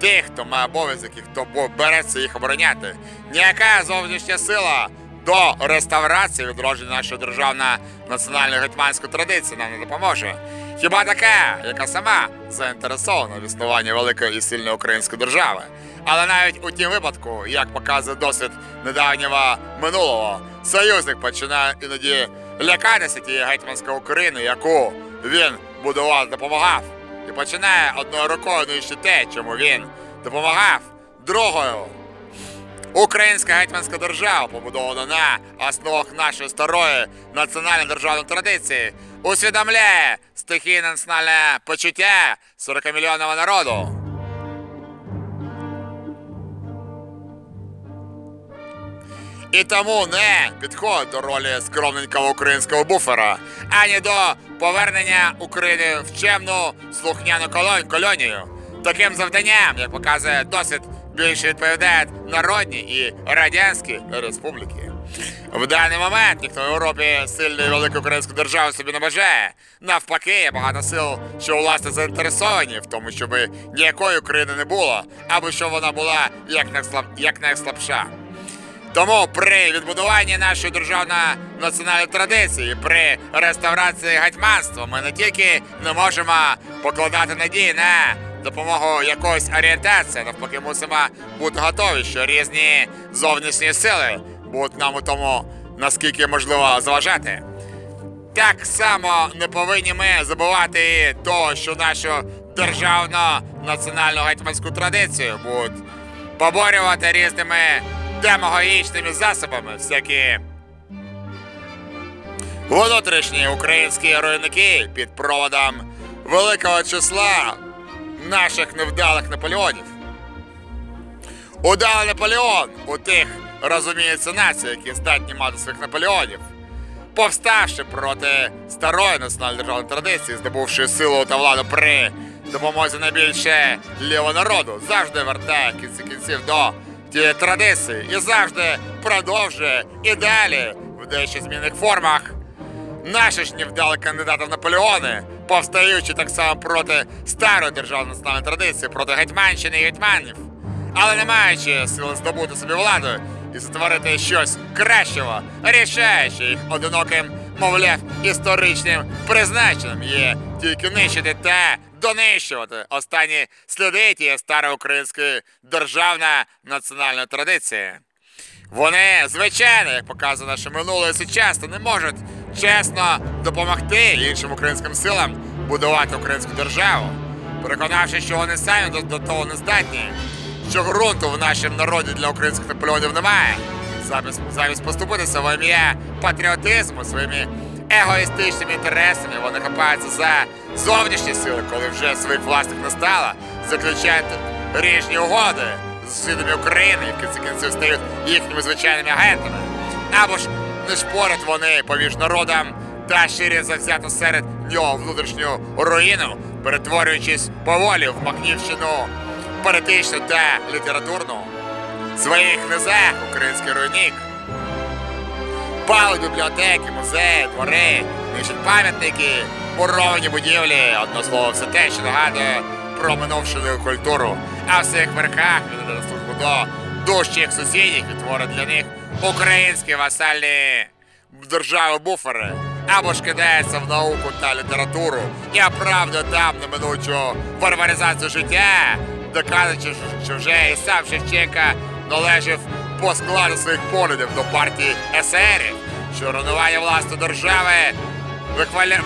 тих, хто має обов'язок і хто береться їх обороняти. Ніяка зовнішня сила до реставрації відродження нашої державної національної гетьманської традиції нам не допоможе. Хіба така, яка сама заінтересована в існуванні великої і сильної української держави. Але навіть у тім випадку, як показує досвід недавнього минулого, союзник починає іноді лякатися тієї гетьманської України, яку він будував, допомагав і починає одною рукою нищити те, чому він допомагав другою. Українська гетьманська держава, побудована на основах нашої старої національної державної традиції, усвідомляє стихійне національне почуття 40-мільйонного народу. І тому не підходить до ролі скромненького українського буфера, ані до повернення України в чемну слухняну колонію. Таким завданням, як показує досвід, більше відповідають народні і радянські республіки. В даний момент ніхто в Європі сильної великої української держави собі не бажає. Навпаки, є багато сил, що власне заінтересовані в тому, щоб ніякої України не було, або щоб вона була як найслабша. Тому при відбудуванні нашої державної національної традиції, при реставрації гетьманства, ми не тільки не можемо покладати надії на допомогу якоїсь орієнтації, навпаки, мусимо бути готові, що різні зовнішні сили будуть нам у тому, наскільки можливо заважати. Так само не повинні ми забувати і що нашу державну національну гетьманську традицію будуть поборювати різними демагогічними засобами всякі внутрішні українські руйники під проводом великого числа наших невдалих Наполеонів. Удалий Наполеон у тих, розуміється, націй, які здатні мати своїх Наполеонів, повставши проти старої національної державної традиції, здобувши силу та владу при допомозі найбільше лівого народу, завжди вертає кінці кінців до тієї традиції. І завжди продовжує. І далі. В дещо змінних формах. Наші ж невдалі кандидати в Наполеони, повстаючи так само проти старої державної національної традиції, проти гетьманщини і гетьманів, але не маючи сили здобути собі владу і створити щось кращого, рішаючи їх одиноким, мовляв, історичним призначенням є тільки нищити та донищувати останні сліди тієї старої української державної національної традиції. Вони, звичайно, як показує наше минуле і сучасне, не можуть чесно допомогти іншим українським силам будувати українську державу, переконавши, що вони самі до, до того не здатні, що ґрунту в нашому народі для українських наполеонів немає. Замість, замість поступитися в ім'я патріотизму своїми егоїстичними інтересами, вони хапаються за зовнішні сили, коли вже своїх власних не стало, заключають ріжні угоди з сусідами України, і в кінці кінців стають їхніми звичайними агентами. Або ж не шпорять вони поміж народом та ширять завзято серед нього внутрішню руїну, перетворюючись поволі в Макнівщину політичну та літературну. Своїх низах український руйнік Пали бібліотеки, музеї, двори, нищать пам'ятники, муровані будівлі, одно слово, все те, що нагадує про минувшину культуру. А в своїх верхах на службу до дужчих сусідів і творить для них українські васальні держави буфери. Або ж кидається в науку та літературу і оправдує там неминучу варваризацію життя, доказуючи, що вже і сам Шевченка належав по складу своїх поглядів до партії есерів, що руйнування власної держави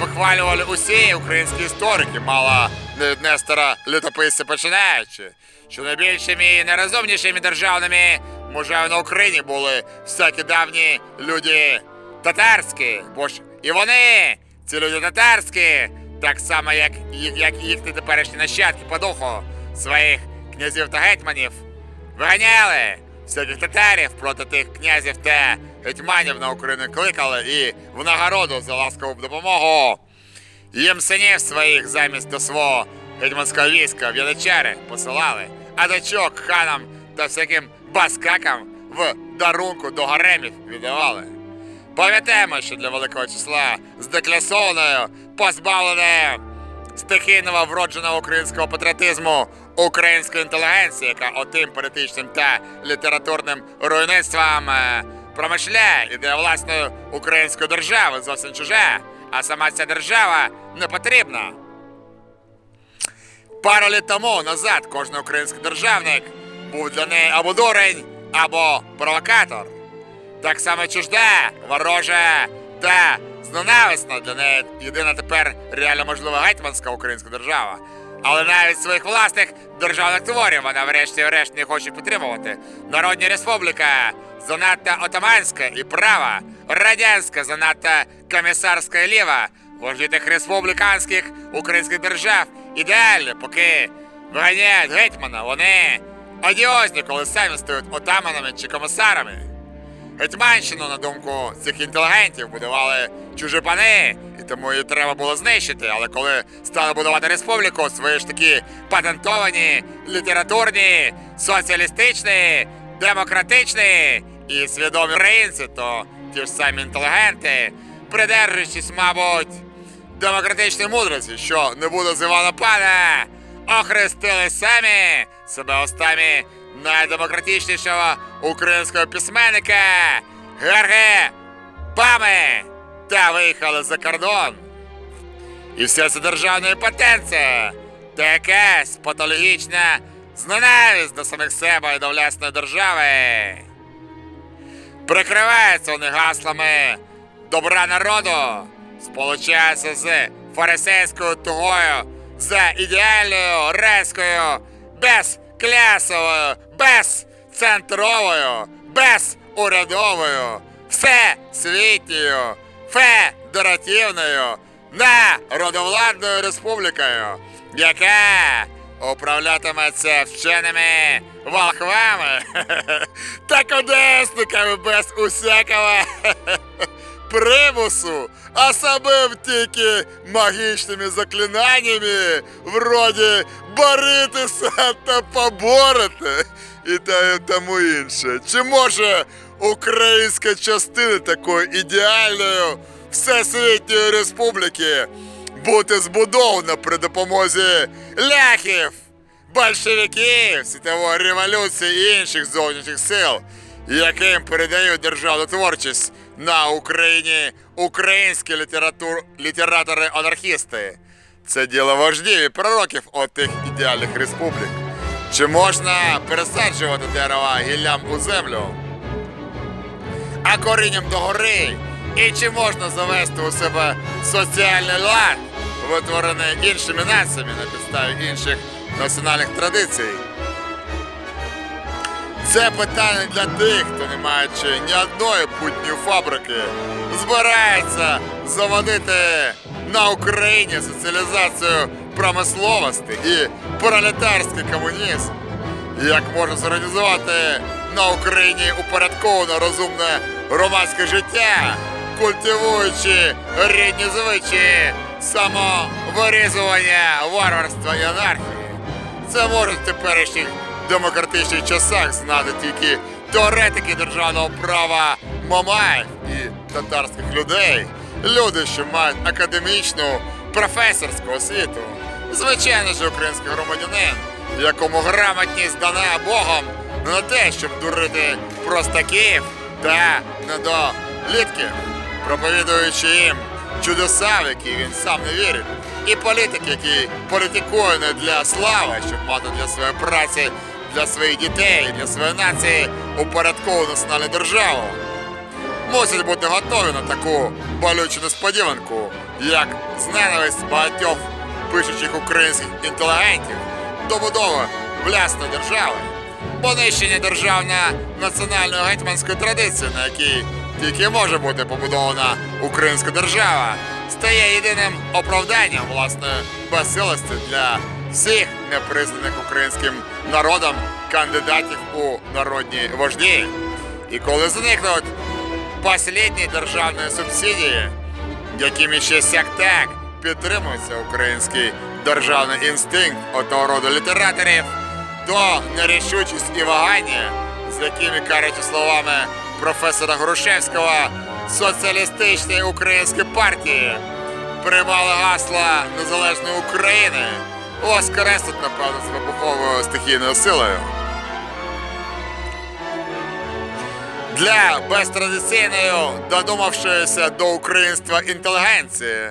вихвалювали усі українські історики, мало не від Нестора літописця починаючи, що найбільшими і найрозумнішими державними мужами на Україні були всякі давні люди татарські, бо ж і вони, ці люди татарські, так само, як, як їхні теперішні нащадки по духу своїх князів та гетьманів, виганяли всяких татарів проти тих князів та гетьманів на Україну кликали і в нагороду за ласкову допомогу їм синів своїх замість до свого гетьманського війська в яничари посилали, а дочок ханам та всяким баскакам в дарунку до гаремів віддавали. Пам'ятаємо, що для великого числа з деклясованою, позбавленою стихійного вродженого українського патріотизму української інтелігенції, яка отим політичним та літературним руйництвом е, промишляє ідея власної української держави зовсім чужа, а сама ця держава не потрібна. Пару літ тому назад кожен український державник був для неї або дурень, або провокатор. Так само чужда, ворожа та зненависна для неї єдина тепер реально можлива гетьманська українська держава. Але навіть своїх власних державних творів вона врешті-решт не хоче підтримувати. Народна республіка занадто отаманська і права, радянська занадто комісарська і ліва, вожді тих республіканських українських держав ідеальні, поки виганяють гетьмана, вони одіозні, коли самі стають отаманами чи комісарами. Гетьманщину, на думку цих інтелігентів, будували чужі пани, і тому її треба було знищити. Але коли стали будувати республіку, свої ж такі патентовані, літературні, соціалістичні, демократичні і свідомі українці, то ті ж самі інтелігенти, придержуючись, мабуть, демократичної мудрості, що не буде з Івана пана, охрестили самі себе устами найдемократичнішого українського письменника Герге Бами та виїхали за кордон. І все це державна імпотенція та якась патологічна зненависть до самих себе і до власної держави. Прикриваються вони гаслами добра народу, сполучаються з фарисейською тугою за ідеальною райською, безклясовою, безцентровою, безурядовою, всесвітньою, федеративною, народовладною республікою, яка управлятиметься вченими волхвами та кодесниками без усякого примусу, а самим тільки магічними заклинаннями, вроді боритися та поборити і тому інше. Чи може українська частина такої ідеальної всесвітньої республіки бути збудована при допомозі ляхів, большевиків, світової революції і інших зовнішніх сил, яким передають державну творчість на Україні українські літератур... літератори-анархісти. Це діло вождів і пророків отих ідеальних республік. Чи можна пересаджувати дерева гіллям у землю? а корінням догори. І чи можна завести у себе соціальний лад, витворений іншими націями на підставі інших національних традицій? Це питання для тих, хто не маючи ні одної путньої фабрики, збирається заводити на Україні соціалізацію промисловості і пролетарський комунізм. Як можна зорганізувати на Україні упорядковане розумне громадське життя, культивуючи рідні звичаї, самовирізування, варварства і анархії? Це можуть теперішніх демократичних часах знати тільки теоретики державного права Мамаєв і татарських людей, люди, що мають академічну професорську освіту. Звичайно ж, український громадянин, якому грамотність дана Богом не на те, щоб дурити простаків та недолітків, проповідуючи їм чудеса, в які він сам не вірить, і політик, який політикує не для слави, щоб мати для своєї праці, для своїх дітей, для своєї нації упорядковану національну державу мусять бути готові на таку болючу несподіванку, як зненависть багатьох пишучих українських інтелігентів до будови власної держави, понищення державна національної гетьманської традиції, на якій тільки може бути побудована українська держава, стає єдиним оправданням власної безсилості для всіх непризнаних українським народом кандидатів у народні вожді. І коли зникнуть Последні державні субсидії, якими ще сяк так підтримується український державний інстинкт отого роду літераторів, то нерішучість і вагання, з якими кажучи словами професора Грушевського, соціалістичної української партії приймали гасла незалежної України, воскреснуть, напевно, з вибуховою стихійною силою. для безтрадиційної, додумавшоїся до українства інтелігенції.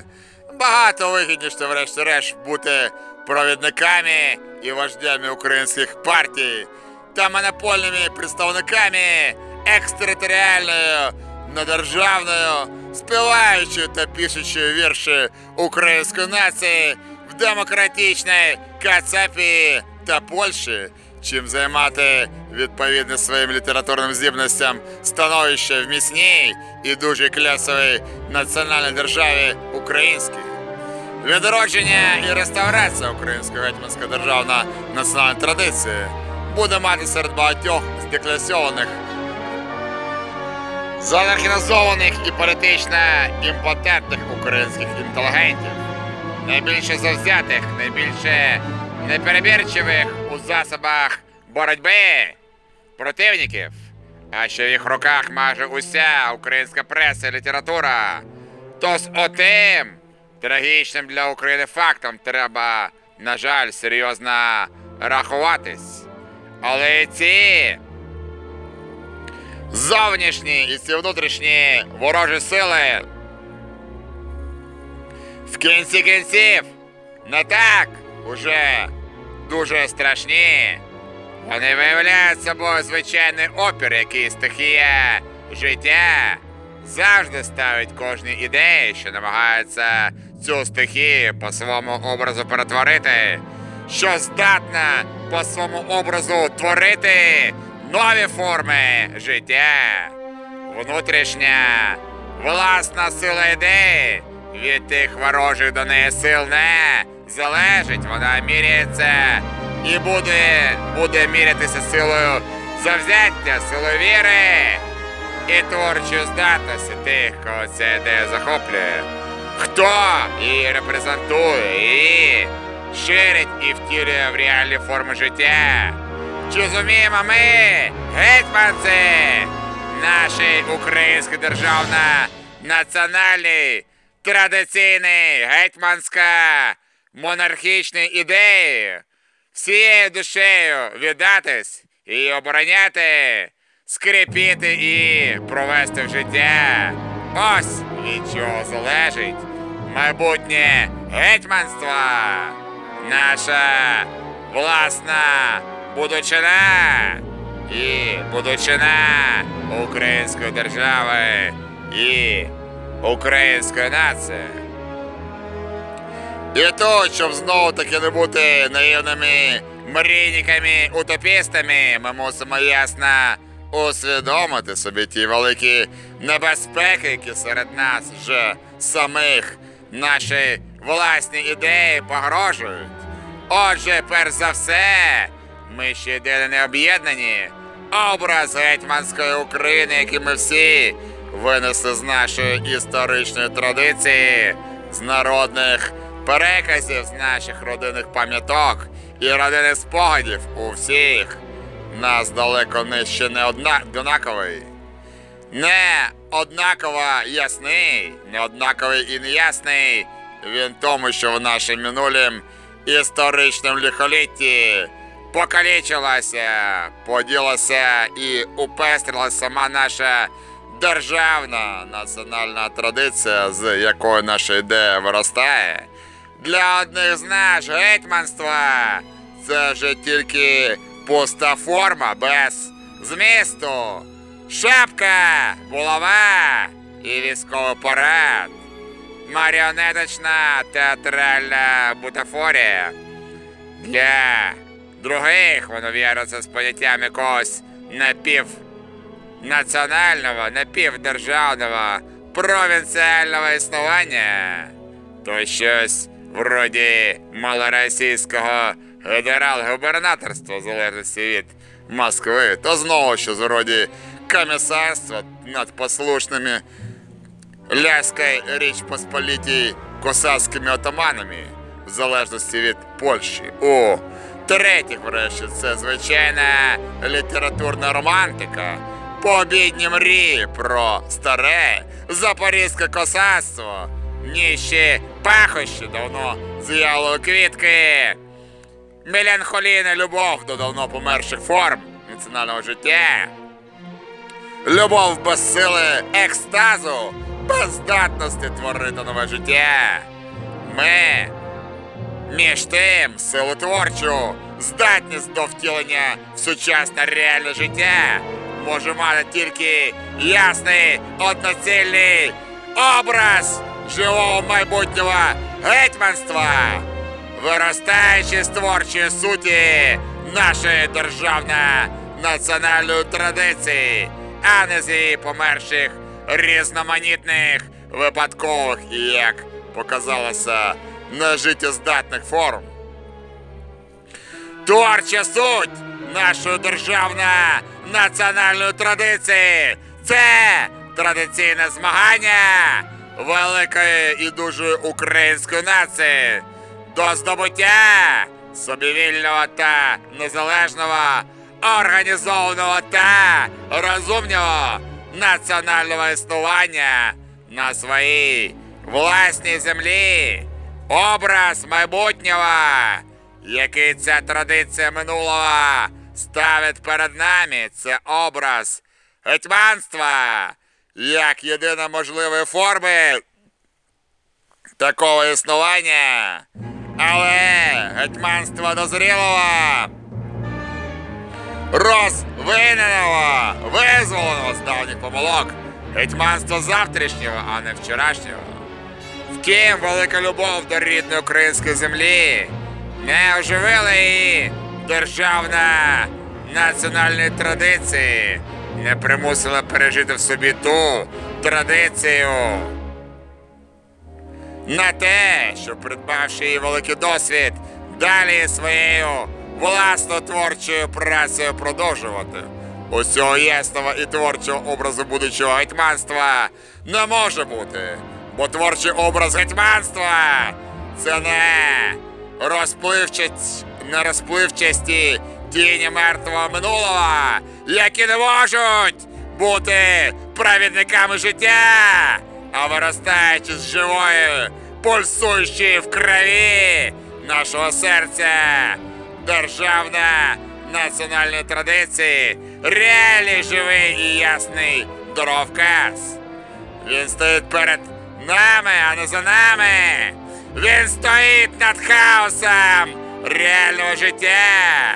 Багато вигідніше, врешті-решт, бути провідниками і вождями українських партій та монопольними представниками екстериторіальної, недержавної, співаючи та пишучи вірші української нації в демократичній Кацапії та Польщі, чим займати відповідно своїм літературним здібностям становище в міцній і дуже клясовій національній державі українській. Відродження і реставрація української гетьманської державної національної традиції буде мати серед багатьох здеклясьованих, занархінізованих і політично імпотентних українських інтелігентів, найбільше завзятих, найбільше неперебірчивих у засобах боротьби противників, а що в їх руках майже уся українська преса і література. То з отим трагічним для України фактом треба, на жаль, серйозно рахуватись. Але ці зовнішні і ці внутрішні ворожі сили в кінці кінців не так уже дуже страшні. Вони виявляють собою звичайний опір, який стихія життя завжди ставить кожній ідеї, що намагається цю стихію по своєму образу перетворити, що здатна по своєму образу творити нові форми життя. Внутрішня власна сила ідеї від тих ворожих до неї сил не залежить, вона міряється і буде, буде мірятися силою завзяття, силою віри і творчої здатності тих, кого ця ідея захоплює. Хто її репрезентує і ширить і втілює в реальні форми життя. Чи зуміємо ми, гетьманці, нашій українська державна національній традиційний гетьманська монархічній ідеї всією душею віддатись і обороняти, скріпіти і провести в життя. Ось від чого залежить майбутнє гетьманство, наша власна будучина і будучина української держави і української нації. І тут, щоб знову таки не бути наївними мрійниками, утопістами, ми мусимо ясно усвідомити собі ті великі небезпеки, які серед нас вже самих наші власні ідеї погрожують. Отже, перш за все, ми ще єдине не об'єднані. Образ гетьманської України, який ми всі винесли з нашої історичної традиції, з народних переказів, з наших родинних пам'яток і родинних спогадів у всіх. Нас далеко не ще не однаковий. Не однаково ясний, не однаковий і неясний. Він тому, що в нашому минулім історичному лихолітті покалічилася, поділася і упестрилася сама наша державна національна традиція, з якої наша ідея виростає. Для одних з нас гетьманство це вже тільки пуста форма без змісту. Шапка, булава і військовий парад. Маріонеточна театральна бутафорія. Для других воно в'яжеться з поняттям якогось напівнаціонального, напівдержавного, провінціального існування. То щось вроді малоросійського генерал-губернаторства залежності від Москви, то знову щось вроді комісарства над послушними Ляської Річ Посполітій косацькими отаманами, в залежності від Польщі. У третіх, врешті, це звичайна літературна романтика. Пообідні мрії про старе запорізьке косацтво. Ніщі пахощі давно з'явили квітки. Меланхолійна любов до давно померших форм національного життя. Любов без сили екстазу, без здатності творити нове життя. Ми між тим силу творчу, здатність до втілення в сучасне реальне життя може мати тільки ясний одноцільний образ живого майбутнього гетьманства, виростаючи з творчої суті нашої державної національної традиції, а не з її померших різноманітних випадкових як показалося, нежиттєздатних форм. Творча суть нашої державної національної традиції це традиційне змагання великої і дуже української нації до здобуття собівільного та незалежного, організованого та розумного національного існування на своїй власній землі. Образ майбутнього, який ця традиція минулого ставить перед нами, це образ гетьманства як єдина можливої форми такого існування. Але гетьманство дозрілого, розвиненого, визволеного з давніх помилок, гетьманство завтрашнього, а не вчорашнього. Втім, велика любов до рідної української землі не оживила її державна національні традиції, не примусила пережити в собі ту традицію. На те, що придбавши її великий досвід, далі своєю власною творчою працею продовжувати. Усього ясного і творчого образу будучого гетьманства не може бути, бо творчий образ гетьманства це не розпливчасть, не розпливчасті тіні мертвого минулого, які не можуть бути провідниками життя, а виростаючи з живої, пульсуючої в крові нашого серця, державна національної традиції, реальний живий і ясний дороговказ. Він стоїть перед нами, а не за нами. Він стоїть над хаосом реального життя,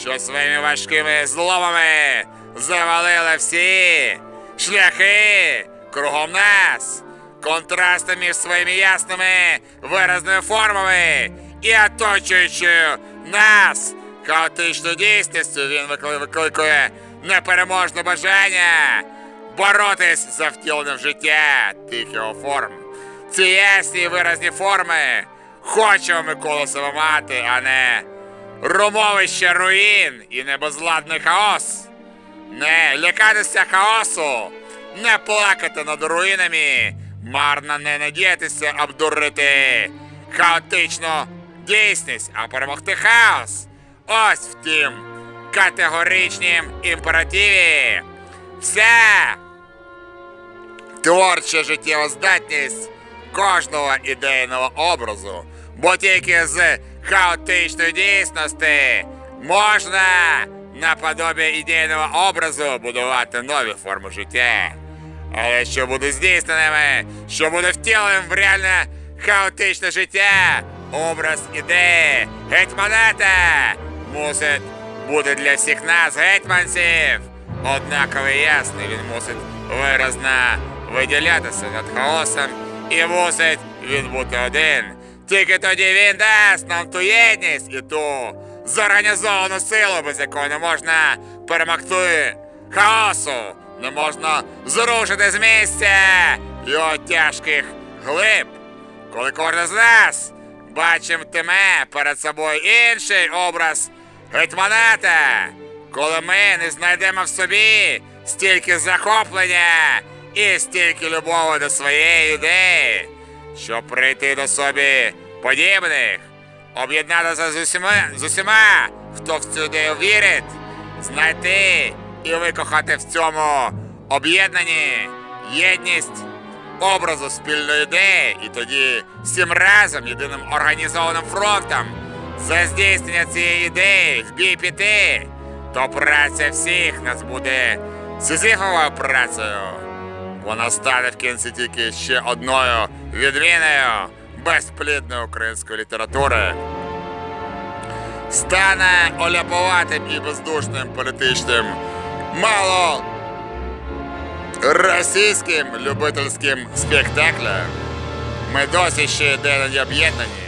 що своїми важкими зломами завалили всі шляхи кругом нас, контрастом між своїми ясними виразними формами і оточуючою нас хаотичною дійсністю. Він викли- викликує непереможне бажання боротись за втілення в життя тих його форм. Ці ясні виразні форми хочемо ми мати, а не румовище руїн і небезладний хаос. Не лякатися хаосу, не плакати над руїнами, марно не надіятися обдурити хаотичну дійсність, а перемогти хаос. Ось втім, категоричнім імперативі. Вся творча життєва здатність кожного ідейного образу, бо тільки з хаотичної дійсності можна наподобі ідейного образу будувати нові форми життя. Але що буде здійсненими, що буде втіленим в реальне хаотичне життя, образ ідеї гетьманата мусить бути для всіх нас, гетьманців, однаково ясний. Він мусить виразно виділятися над хаосом і мусить він бути один. Тільки тоді він дасть нам ту єдність і ту зорганізовану силу, без якої не можна перемогти хаосу, не можна зрушити з місця його тяжких глиб. Коли кожен з нас бачитиме перед собою інший образ гетьманата, коли ми не знайдемо в собі стільки захоплення і стільки любові до своєї ідеї, щоб прийти до собі подібних, об'єднатися з усіма, з усіма, хто в цю ідею вірить, знайти і викохати в цьому об'єднанні єдність образу спільної ідеї, і тоді всім разом єдиним організованим фронтом за здійснення цієї ідеї в бій піти, то праця всіх нас буде сизифовою працею. Вона стане в кінці тільки ще одною відміною безплідної української літератури. Стане оляповатим і бездушним політичним, мало російським любительським спектаклем. Ми досі ще єдині об'єднані,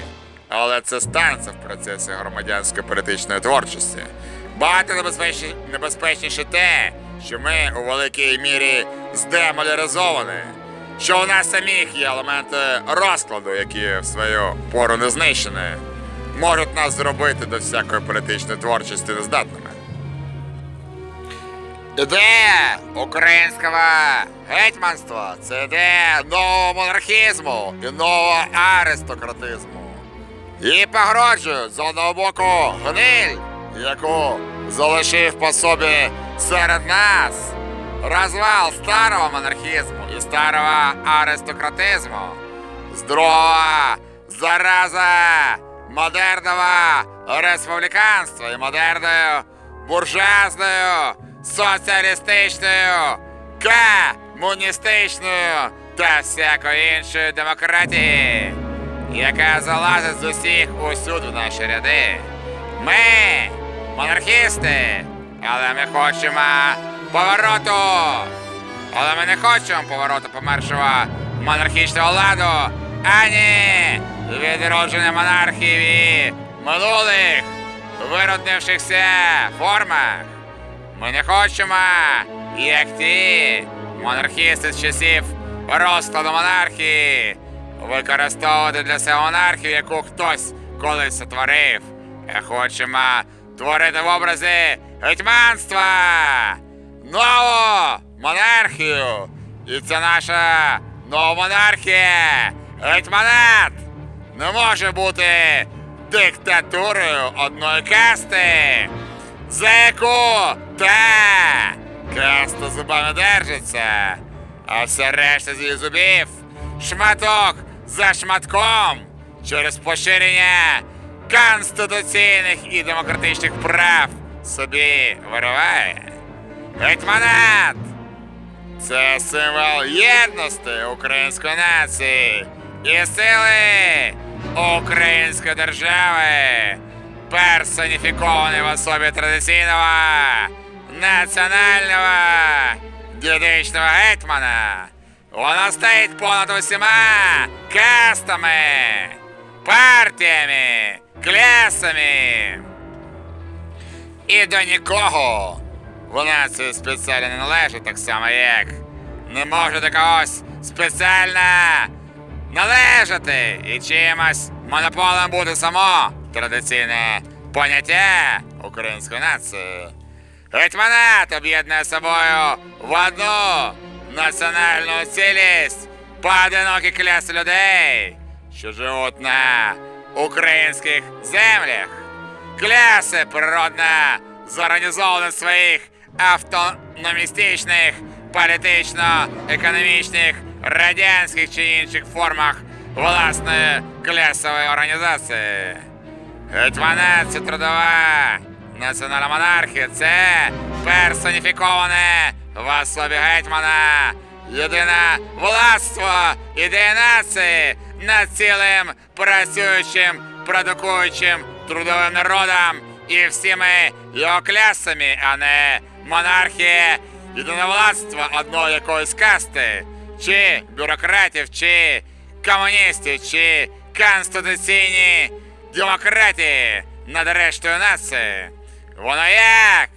але це станеться в процесі громадянської політичної творчості. Багато небезпечні- небезпечніше те, що ми у великій мірі здемоляризовані, що у нас самих є елементи розкладу, які в свою пору не знищені, можуть нас зробити до всякої політичної творчості нездатними. Ідея українського гетьманства це ідея нового монархізму і нового аристократизму. Її погроджують з одного боку гниль, яку залишив по собі серед нас розвал старого монархізму і старого аристократизму, з зараза модерного республіканства і модерної буржуазною, соціалістичною, комуністичною та всякою іншою демократії, яка залазить з усіх усюди в наші ряди. Ми монархісти, але ми хочемо повороту. Але ми не хочемо повороту помершого монархічного ладу, ані відродження монархів і минулих вироднившихся формах. Ми не хочемо, як ті монархісти з часів розкладу монархії, використовувати для себе монархію, яку хтось колись сотворив. Хочемо творити в образи гетьманства, нову монархію. І це наша нова монархія. Гетьманат не може бути диктатурою одної касти, за яку та каста зубами держиться, а все решта з її зубів шматок за шматком через поширення конституційних і демократичних прав собі вириває. Гетьманат це символ єдності української нації і сили української держави, персоніфікований в особі традиційного національного дідичного гетьмана. Вона стоїть понад усіма кастами, партіями, класами. І до нікого вона це спеціально не належить так само, як не може до когось спеціально належати і чимось монополом бути само традиційне поняття української нації. Гетьманат об'єднує собою в одну національну цілість поодинокі кляси людей, що живуть на українських землях. Кляси природно зорганізовані в своїх автономістичних, політично-економічних, радянських чи інших формах власної клясової організації. Гетьманат це трудова національна монархія, це персоніфіковане в особі гетьмана. Єдине властво ідеї нації над цілим працюючим, продукуючим трудовим народом і всіми його клясами, а не монархія єдиновладства одної якоїсь касти, чи бюрократів, чи комуністів, чи конституційні демократії над рештою нації. Воно як?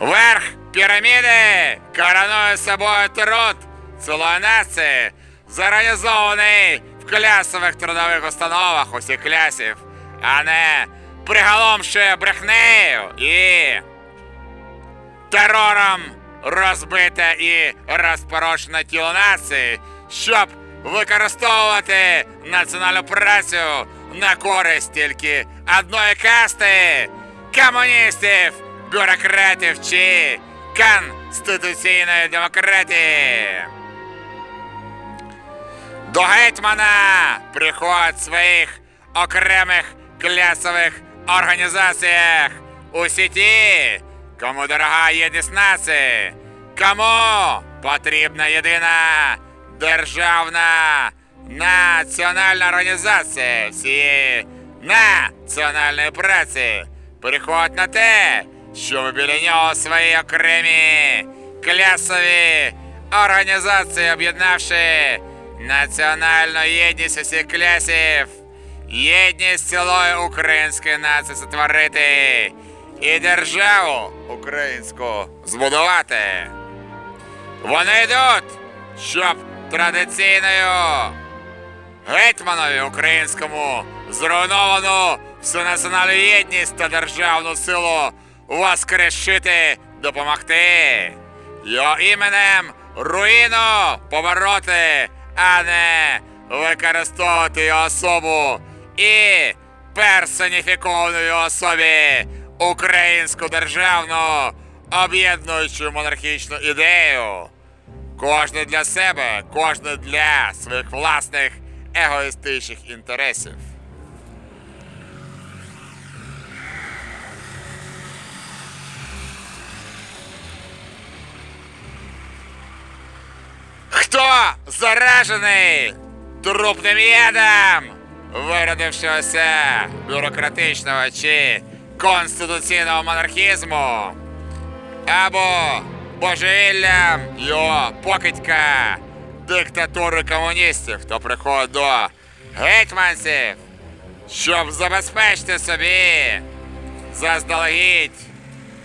Верх піраміди коронує собою труд цілої нації, зорганізований в клясових трудових установах усіх клясів, а не приголомшує брехнею і терором розбите і розпорошене тіло нації, щоб використовувати національну працю на користь тільки одної касти комуністів, бюрократів чи конституційної демократії. До гетьмана! Приходять своїх окремих клясових організаціях! Усі ті, кому дорога єдність нації, кому потрібна єдина державна національна організація всієї національної праці? Переходить на те, щоб біля нього свої окремі клясові організації, об'єднавши національну єдність усіх клясів, єдність цілої української нації сотворити і державу українську збудувати. Вони йдуть, щоб традиційною гетьманові українському зруйновану всю національну єдність та державну силу воскрешити, допомогти. Його іменем руїну побороти, а не використовувати особу і персоніфіковану особі українську державну об'єднуючу монархічну ідею. Кожне для себе, кожне для своїх власних егоїстичних інтересів. Хто заражений трупним ядом? Виродившогося бюрократичного чи конституційного монархізму? Або божевіллям його покидька? Диктатури комуністів, хто приходить до гетьманців, щоб забезпечити собі заздалегідь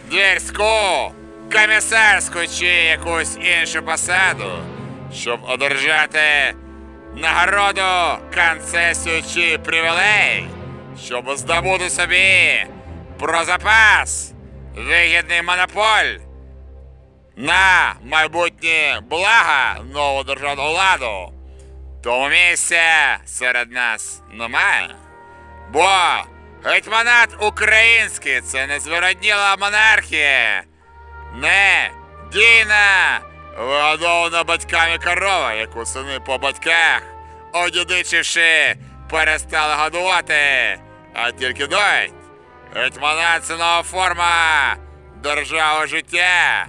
двірську, комісарську чи якусь іншу посаду, щоб одержати нагороду, концесію чи привілей, щоб здобути собі про запас вигідний монополь на майбутнє блага нового державного ладу. Тому місця серед нас немає. Бо гетьманат український це не звиродніла монархія, не дійна, вигодована батьками корова, яку сини по батьках, одідичивши, перестали годувати, а тільки доють. Гетьманат це нова форма держави життя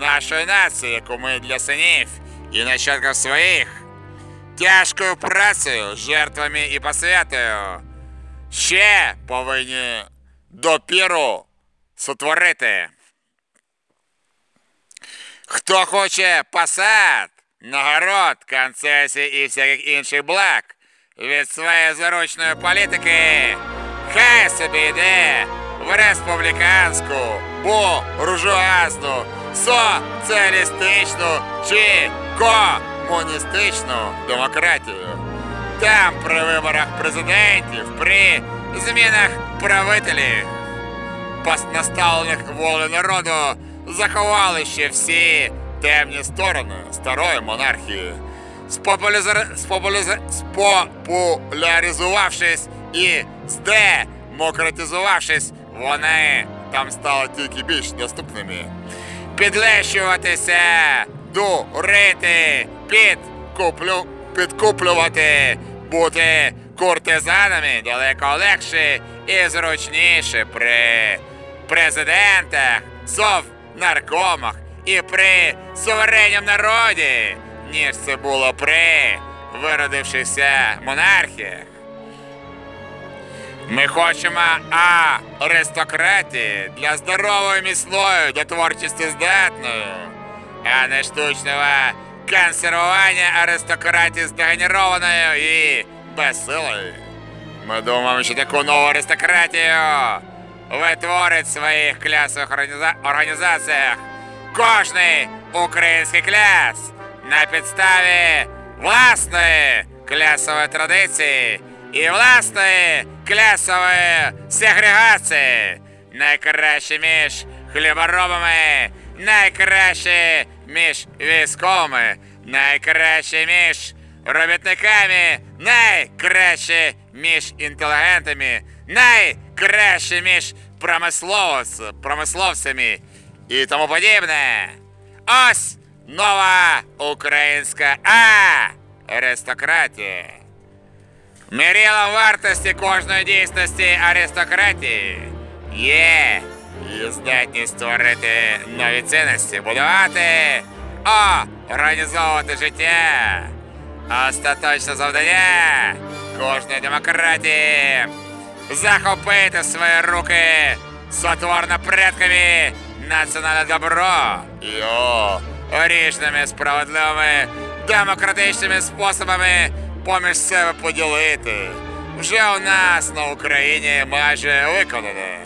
нашої нації, яку ми для синів і нащадків своїх тяжкою працею, жертвами і посвятою ще повинні допіру сотворити. Хто хоче посад, нагород, концесій і всяких інших благ від своєї заручної політики, хай собі йде в республіканську, буржуазну, соціалістичну чи комуністичну демократію. Там при виборах президентів, при змінах правителів, наставлених волею народу, заховали ще всі темні сторони старої монархії. Спопуляриза... Спопуляриза... Спопуляризувавшись і здемократизувавшись, вони там стали тільки більш доступними. Підлещуватися, дурити, підкуплю... підкуплювати, бути куртизанами далеко легше і зручніше при президентах, совнаркомах і при суверенному народі, ніж це було при виродившихся монархіях. Ми хочемо а аристократії для здорової міцної, до творчості здатної, а не штучного консервування аристократії здегенерованою і безсилою. Ми думаємо, що таку нову аристократію витворить в своїх клясових організа- організаціях кожний український кляс на підставі власної клясової традиції і власної клясової сегрегації. Найкраще між хліборобами, найкраще між військовими, найкраще між робітниками, найкраще між інтелігентами, найкраще між промисловц- промисловцями і тому подібне. Ось нова українська аристократія. Мірілом вартості кожної дійсності аристократії є її здатність створити нові цінності, будувати, організовувати життя. Остаточне завдання. Кожної демократії. Захопити в свої руки. Сотворно предками національне добро. І його рішними справедливими демократичними способами поміж себе поділити. Вже у нас на Україні майже виконане.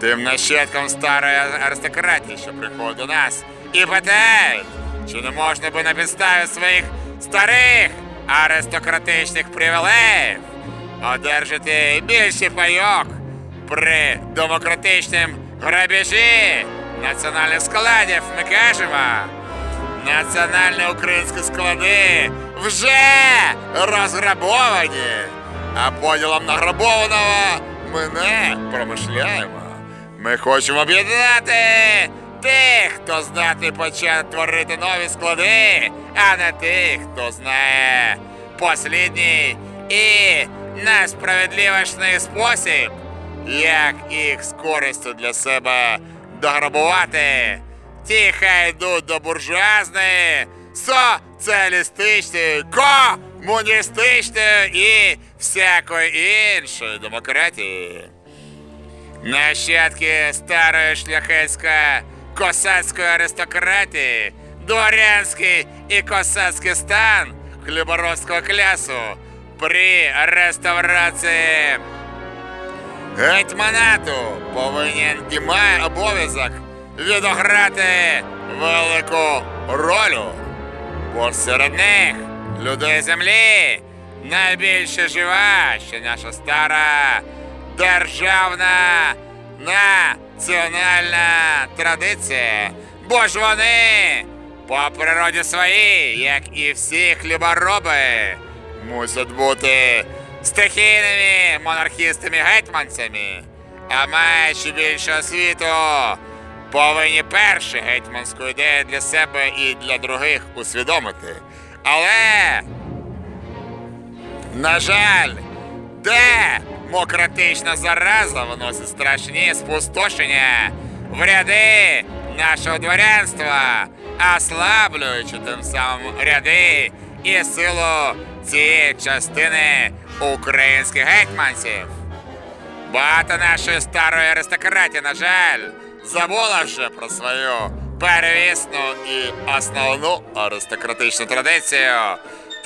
Тим нащадком старої аристократії, що приходить до нас, і питають, чи не можна би на підставі своїх старих аристократичних привілеїв одержати більший пайок при демократичному грабежі національних складів, ми кажемо. Національні українські склади вже розграбовані, а поділом награбованого ми не промишляємо. Ми хочемо об'єднати тих, хто здатний почати творити нові склади, а не тих, хто знає послідній і найсправедливіший спосіб, як їх з користю для себе дограбувати. Ті хай йдуть до буржуазної, соціалістичною, комуністичною і всякої іншої демократії. Нащадки старої шляхетської косацької аристократії, дворянський і косацький стан хліборобського клясу при реставрації гетьманату повинен і обов'язок відограти велику роль. Бо серед них людей землі найбільше жива, ще наша стара державна національна традиція. Бо ж вони по природі своїй, як і всі хлібороби, мусять бути стихійними монархістами-гетьманцями, а маючи більше освіту, повинні перші гетьманську ідею для себе і для других усвідомити. Але, на жаль, демократична зараза виносить страшні спустошення в ряди нашого дворянства, ослаблюючи тим самим ряди і силу цієї частини українських гетьманців. Багато нашої старої аристократії, на жаль, забула вже про свою первісну і основну аристократичну традицію.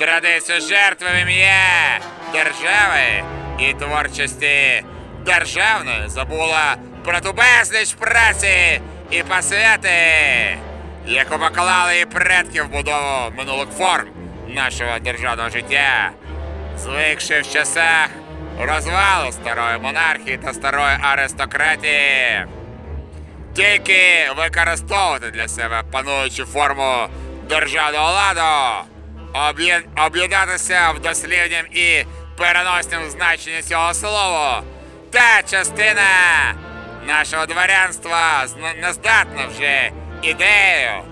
Традицію жертви в ім'я держави і творчості. Державної забула про ту безліч праці і посвяти, яку поклали і предки в будову минулих форм нашого державного життя, звикши в часах розвалу старої монархії та старої аристократії. Тільки використовувати для себе пануючу форму державного ладу, об'єднатися в дослівнім і переноснім значенні цього слова. Та частина нашого дворянства не здатна вже ідею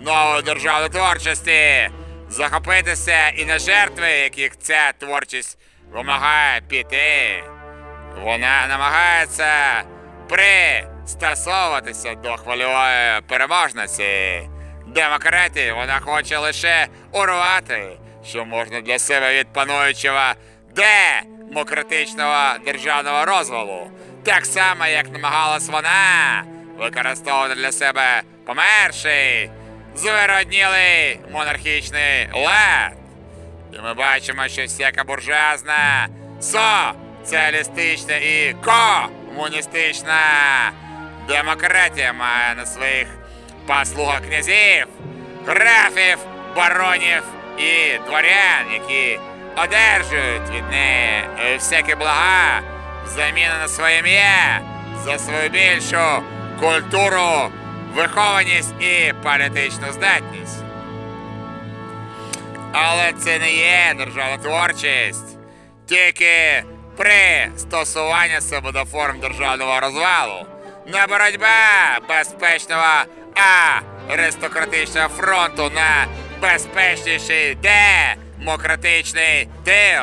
нової державної творчості захопитися і на жертви, яких ця творчість вимагає піти. Вона намагається пристосовуватися до хвильової переможності. Демократії вона хоче лише урвати, що можна для себе від пануючого демократичного державного розвалу. Так само, як намагалась вона використовувати для себе померший, звироднілий монархічний лад. І ми бачимо, що всяка буржуазна, соціалістична і комуністична демократія має на своїх послугах князів, графів, баронів і дворян, які одержують від неї е, всякі блага взамін на своє ім'я, за свою більшу культуру, вихованість і політичну здатність. Але це не є державна творчість. Тільки пристосування себе до форм державного розвалу. Не боротьба безпечного аристократичного фронту на безпечніший демократичний тил.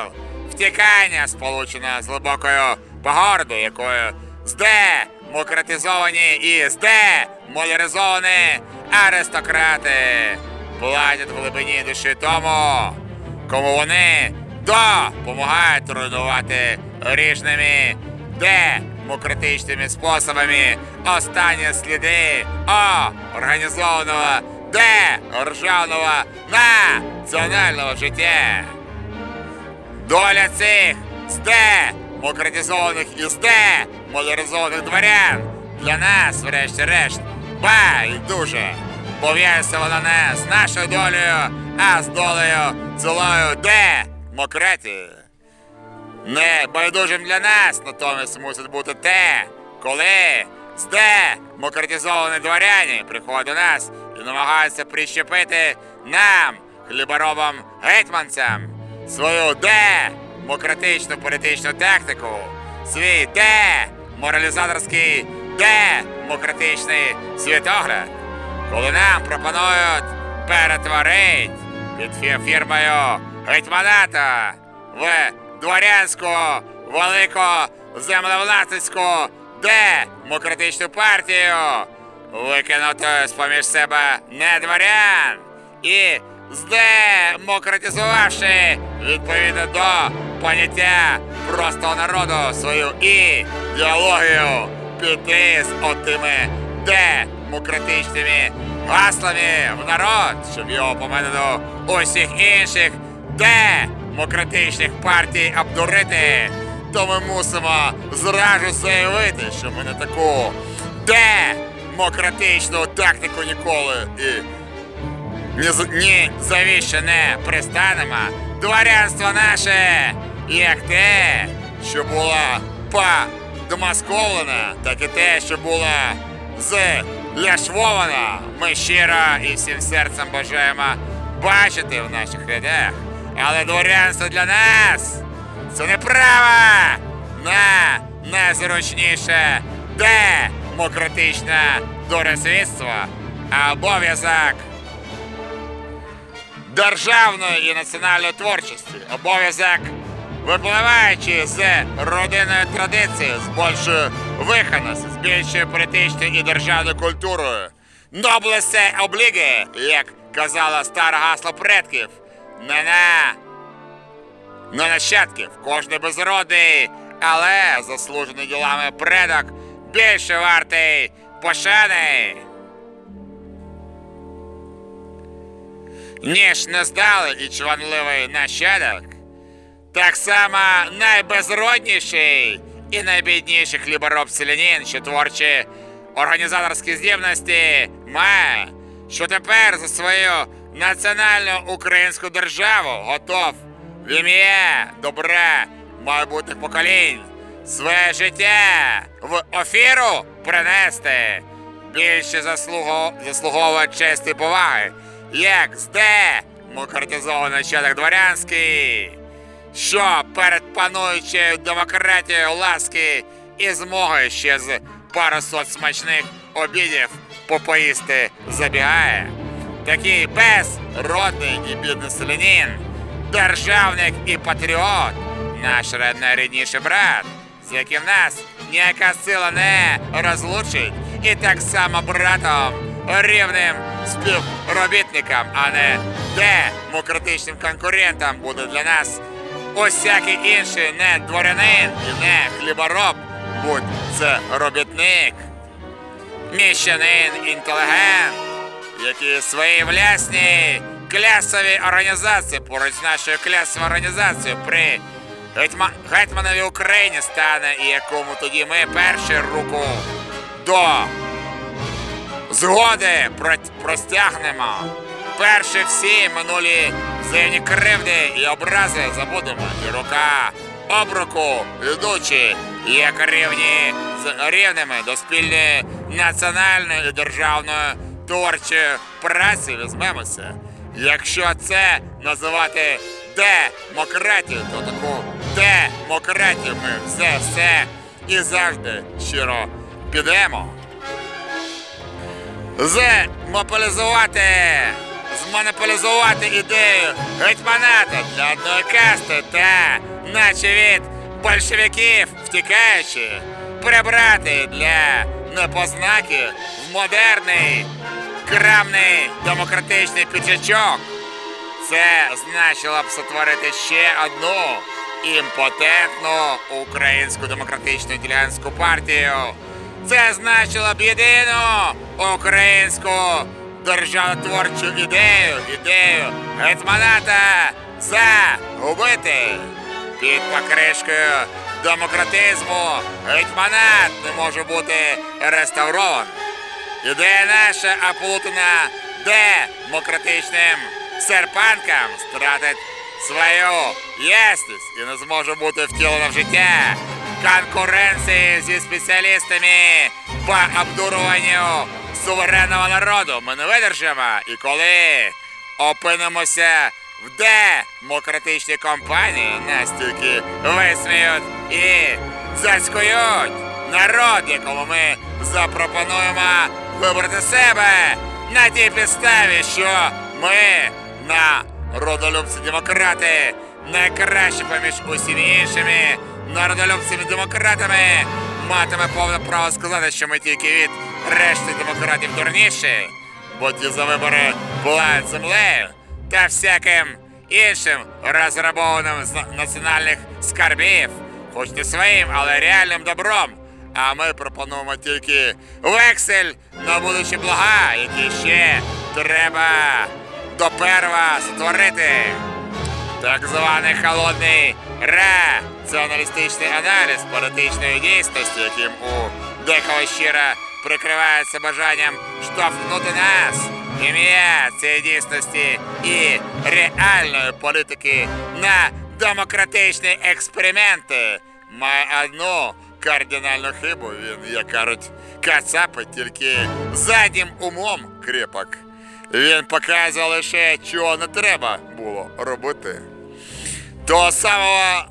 Втікання, сполучене з глибокою погордою, якою здемократизовані і здемоляризовані аристократи платять в глибині душі тому, кому вони допомагають руйнувати ріжними демократичними способами останні сліди організованого державного національного життя. Доля цих здемократизованих і здемоляризованих дворян для нас, врешті-решт, байдуже. Пов'язана вона не з нашою долею, а з долею цілою демократії. Не байдужим для нас, натомість мусить бути те, коли здемократизовані дворяні приходять до нас і намагаються прищепити нам, хліборобам гетьманцям, свою демократичну політичну тактику, свій деморалізаторський демократичний світогляд, коли нам пропонують перетворити під фірмою гетьманата в дворянську велику землевласницьку демократичну партію, викинути з поміж себе не дворян. І здемократизувавши відповідно до поняття простого народу свою ідеологію піти з отими демократичними гаслами в народ, щоб його поминено усіх інших. Демократичних партій обдурити, то ми мусимо зразу заявити, що ми не таку демократичну тактику ніколи і ні, з- ні завіщо не пристанемо. Дворянство наше, як те, що було подомасковлене, так і те, що було зляшвовано. Ми щиро і всім серцем бажаємо бачити в наших рядах. Але дворянство для нас це не право на найзручніше демократичне доросвітство, а обов'язок державної і національної творчості. Обов'язок, випливаючи з родинної традиції, з більшою виханості, з більшою політичною і державною культурою. Ноблесе обліги, як казала старе гасло предків, не на на нащадків. Кожний безродний, але заслужений ділами предок більше вартий пошани. ніж нездалий і чванливий нащадок, так само найбезродніший і найбідніший хлібороб селянин, що творчі організаторські здібності має, що тепер за свою національну українську державу. Готов. В ім'я добра майбутніх поколінь. Своє життя в офіру принести. Більше заслуго, заслуговує честі поваги, як здемократизований начальник дворянський, що перед пануючою демократією ласки і змоги ще з пару сот смачних обідів попоїсти забігає. Такий безродний і бідний селянин, державник і патріот, наш найрідніший брат, з яким нас ніяка сила не розлучить, і так само братом, рівним співробітником, а не демократичним конкурентом буде для нас усякий інший не дворянин і не хлібороб, будь це робітник, міщанин, інтелігент, які свої власні клясові організації поруч з нашою клясовою організацією при Гетьма... Гетьманові Україні стане і якому тоді ми першу руку до згоди простягнемо. Перші всі минулі взаємні кривди і образи забудемо. І рука об руку йдучи, як рівні з рівними до спільної національної і державної творчої праці візьмемося. Якщо це називати демократію, то таку демократію ми все все і завжди щиро підемо. Змополізувати, змонополізувати ідею гетьманата для одної касти та, наче від большевиків втікаючи, прибрати для непознаки в модерний, крамний демократичний піджачок. Це значило б сотворити ще одну імпотентну українську демократичну інтелігентську партію. Це значило б єдину українську державотворчу ідею, ідею гетьманата загубити. Під покришкою демократизму гетьманат не може бути реставрований. Ідея наша оплутана демократичним серпанкам стратить свою ясність і не зможе бути втілена в життя конкуренції зі спеціалістами по обдурюванню суверенного народу. Ми не видержимо. І коли опинимося в демократичній компанії, настільки висміють і зацькують народ, якому ми запропонуємо вибрати себе на тій підставі, що ми народолюбці-демократи найкраще поміж усіма іншими народолюбцями-демократами матиме повне право сказати, що ми тільки від решти демократів дурніші, бо ті за вибори була землею. Та всяким іншим розрабованим з національних скарбів, хоч не своїм, але реальним добром. А ми пропонуємо тільки вексель на будучі блага, які ще треба доперва створити. Так званий холодний раціоналістичний аналіз політичної дійсності, яким у декого щиро прикривається бажанням штовхнути нас ім'я цієї дійсності і реальної політики на демократичні експерименти. Має одну кардинальну хибу. Він, як кажуть, кацапи тільки заднім умом крепок. Він показує лише, чого не треба було робити. Того самого,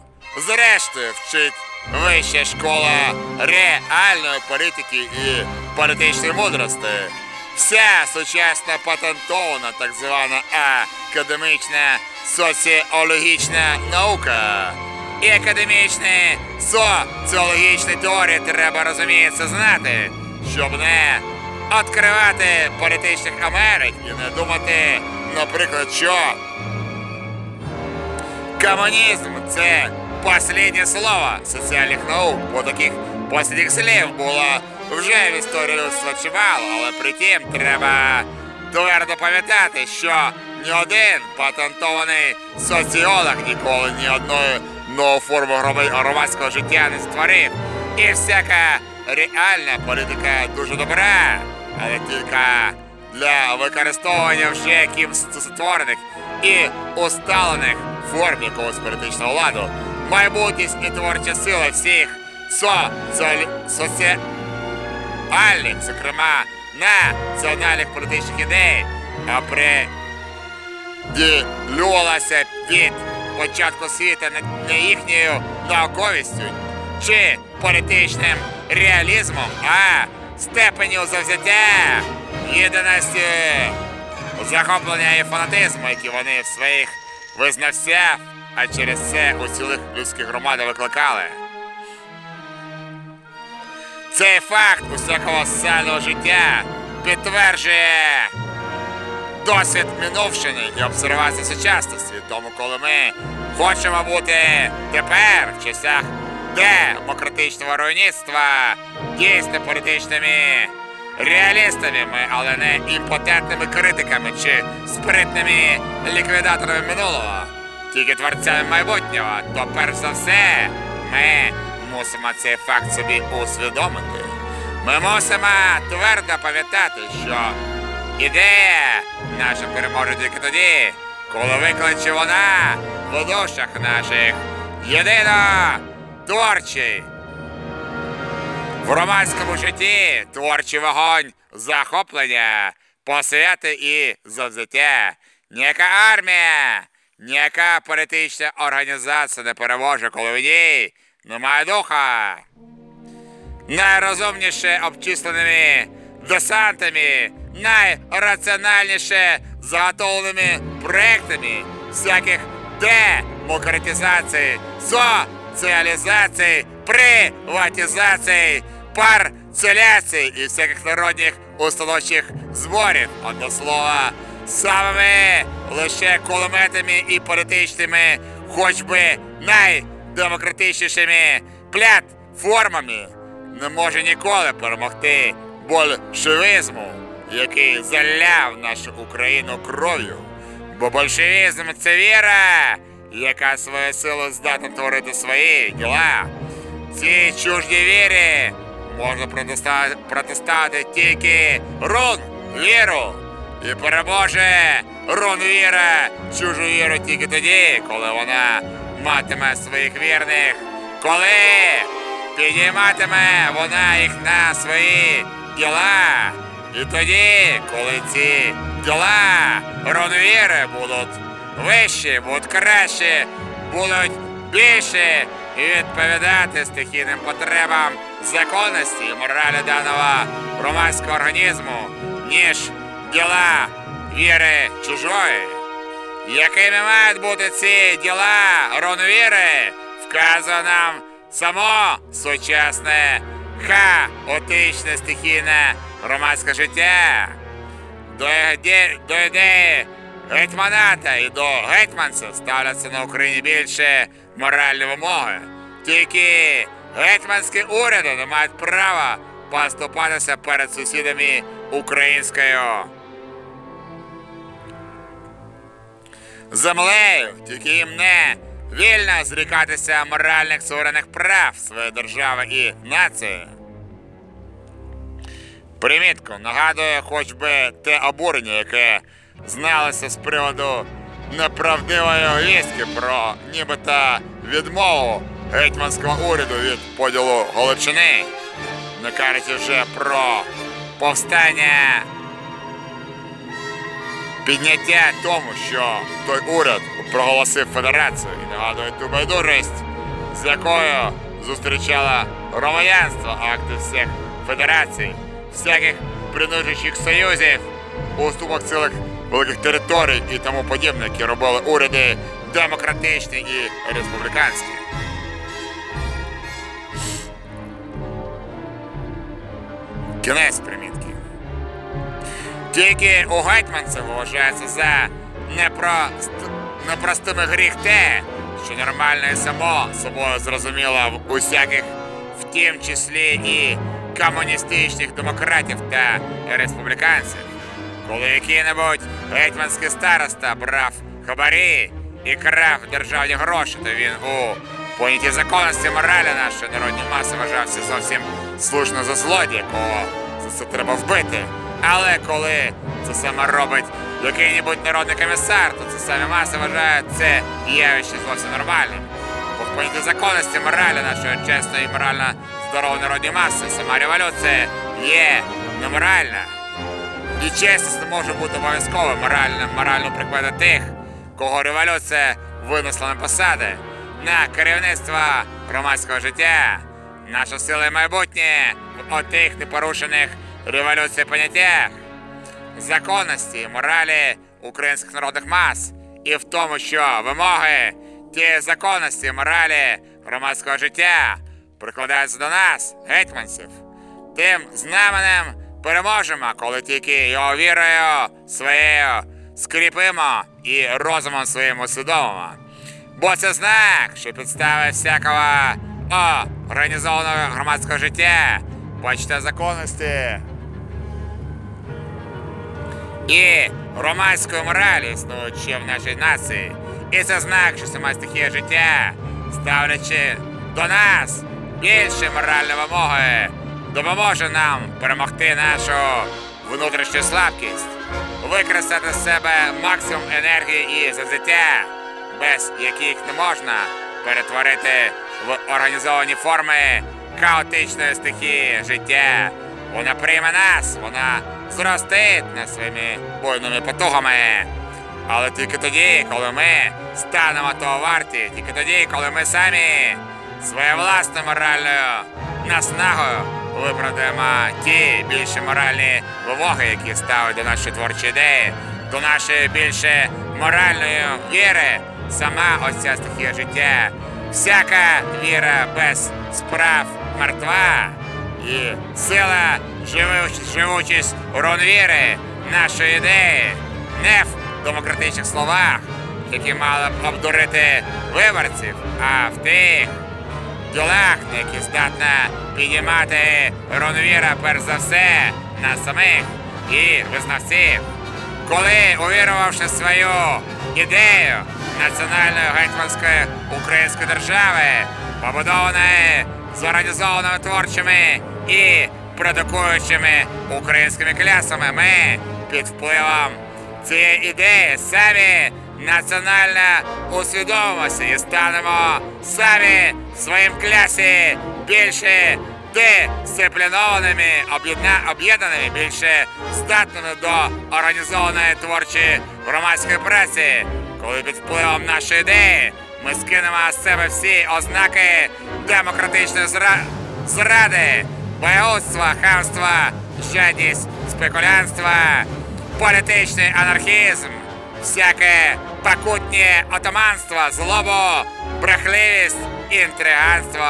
зрештою, вчить вища школа реальної політики і політичної мудрості. Вся сучасна патентована так звана академічна соціологічна наука. І академічні соціологічні теорії треба, розуміється, знати, щоб не відкривати політичних Америк і не думати, наприклад, що Комунізм це останнє слово соціальних наук, бо таких останніх слів було вже в історії людства чимало, але при тім треба твердо пам'ятати, що ні один патентований соціолог ніколи ні одної нової форми грома- громадського життя не створив. І всяка реальна політика дуже добра, але тільки для використовування вже якимсь створених і усталених форм якогось політичного ладу. Майбутність і творча сила всіх соціальних, зокрема, національних політичних ідей, оприділювалася від початку світу не їхньою науковістю чи політичним реалізмом, а степеню завзяття, єдиності, захоплення і фанатизму, які вони в своїх визнавцях, а через це у цілих людських громадах викликали. Цей факт усякого соціального життя підтверджує досвід минувшини і обсервація сучасності. Тому, коли ми хочемо бути тепер в часах демократичного руйнівства, дійсно політичними реалістами, ми, але не імпотентними критиками чи спритними ліквідаторами минулого, тільки творцями майбутнього, то перш за все ми мусимо цей факт собі усвідомити. Ми мусимо твердо пам'ятати, що ідея наша переможе тільки тоді, коли викличе вона в душах наших єдино творчий. В громадському житті творчий вогонь захоплення, посвяти і завзяття. Ніяка армія, ніяка політична організація не переможе, коли в ній немає духа найрозумніше обчисленими десантами, найраціональніше заготовленими проектами всяких демократизацій, соціалізацій, приватизацій, парцеляцій і всяких народних установчих зборів. Одне слово, самими лише кулеметами і політичними, хоч би найдемократичнішими платформами не може ніколи перемогти большевизму, який заляв нашу Україну кров'ю. Бо большевізм це віра, яка свою силу здатна творити свої діла. Цій чуждій вірі можна протиста- протиставити тільки рун віру. І переможе рун віра чужу віру тільки тоді, коли вона матиме своїх вірних. Коли підійматиме вона їх на свої діла. І тоді, коли ці діла ронвіри будуть вищі, будуть кращі, будуть більше відповідати стихійним потребам законності і моралі даного громадського організму, ніж діла віри чужої. Якими мають бути ці діла ронвіри, вказує нам само сучасне хаотичне стихійне громадське життя. До, до ідеї гетьманата і до гетьманців ставляться на Україні більше моральні вимоги. Тільки гетьманські уряди не мають права поступатися перед сусідами українською землею, тільки їм не вільно зрікатися моральних суверенних прав своєї держави і нації. Примітку, нагадує хоч би те обурення, яке зналося з приводу неправдивої вістки про нібито відмову гетьманського уряду від поділу Галичини, не кажучи вже про повстання підняття тому, що той уряд проголосив федерацію і нагадує ту байдужість, з якою зустрічало громадянство акти всіх федерацій, всяких принужуючих союзів, уступок цілих великих територій і тому подібне, які робили уряди демократичні і республіканські. Кінець примітки. Тільки у гетьманців вважається за непрост... непростими гріх те, що нормально і само собою зрозуміло в усяких, в тім числі і комуністичних демократів та республіканців. Коли який-небудь гетьманський староста брав хабарі і крав державні гроші, то він у понятті законності моралі нашої народні маси вважався зовсім слушно за злодія, кого за це треба вбити. Але коли це саме робить який-небудь народний комісар, то це самі маси вважають це явище зовсім нормальним. Бо в понятті законності моралі нашої чесної і морально здорової народної маси сама революція є неморальна. І чесність може бути обов'язково моральним, моральну прикмети тих, кого революція винесла на посади, на керівництво громадського життя, наша сила і майбутнє в отих непорушених революції поняттях, законності, моралі українських народних мас, і в тому, що вимоги тієї законності, моралі громадського життя прикладаються до нас, гетьманців. Тим знаменем переможемо, коли тільки його вірою своєю скріпимо і розумом своїм усвідомимо. Бо це знак, що підстави всякого організованого громадського життя, почта законності і громадської моралі існують ще в нашій нації. І це знак, що сама стихія життя, ставлячи до нас більше моральні вимоги, допоможе нам перемогти нашу внутрішню слабкість, використати з себе максимум енергії і завзяття, без яких не можна перетворити в організовані форми хаотичної стихії життя. Вона прийме нас, вона зростить над своїми бойними потугами. Але тільки тоді, коли ми станемо того варті, тільки тоді, коли ми самі своєю власною моральною наснагою виправдаємо ті більше моральні вимоги, які ставить до нашої творчої ідеї, до нашої більше моральної віри, сама ось ця стихія життя. Всяка віра без справ мертва. І сила, живучість, живучість урон віри, нашої ідеї, не в демократичних словах, які мали б обдурити виборців, а в тих ділах, на які здатна підіймати урон віра перш за все нас самих і визнавців. Коли, увірувавши свою ідею національної гетьманської української держави, побудованої зорганізованими творчими і продукуючими українськими клясами, ми під впливом цієї ідеї самі національно усвідомимося і станемо самі своїм клясі більше дисциплінованими, об'єдна- об'єднаними, більше здатними до організованої творчої громадської праці, коли під впливом нашої ідеї ми скинемо з себе всі ознаки демократичної зра... зради, боягузтва, хамства, жадність, спекулянства, політичний анархізм, всяке пакутнє отаманство, злобу, брехливість, інтриганство,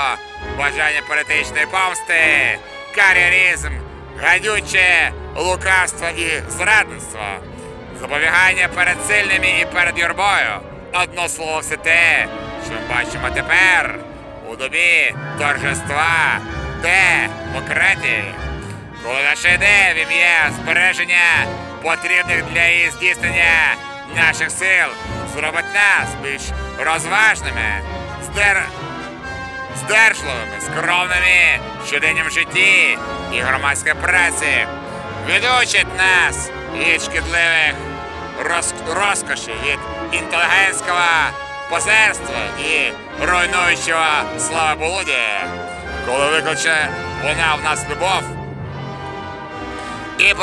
бажання політичної помсти, кар'єризм, гадюче лукавство і зрадництво. запобігання перед сильними і перед юрбою. Одно слово все те, що ми бачимо тепер у добі торжества демократії. Коли наша ідея в ім'я збереження потрібних для її здійснення наших сил зробить нас більш розважними, здер... здержливими, скромними в щоденнім житті і громадській праці, відучить нас від шкідливих роз... розкоші, від інтелігентського позерства і руйнуючого славоблудія. Коли викличе вона в нас любов, і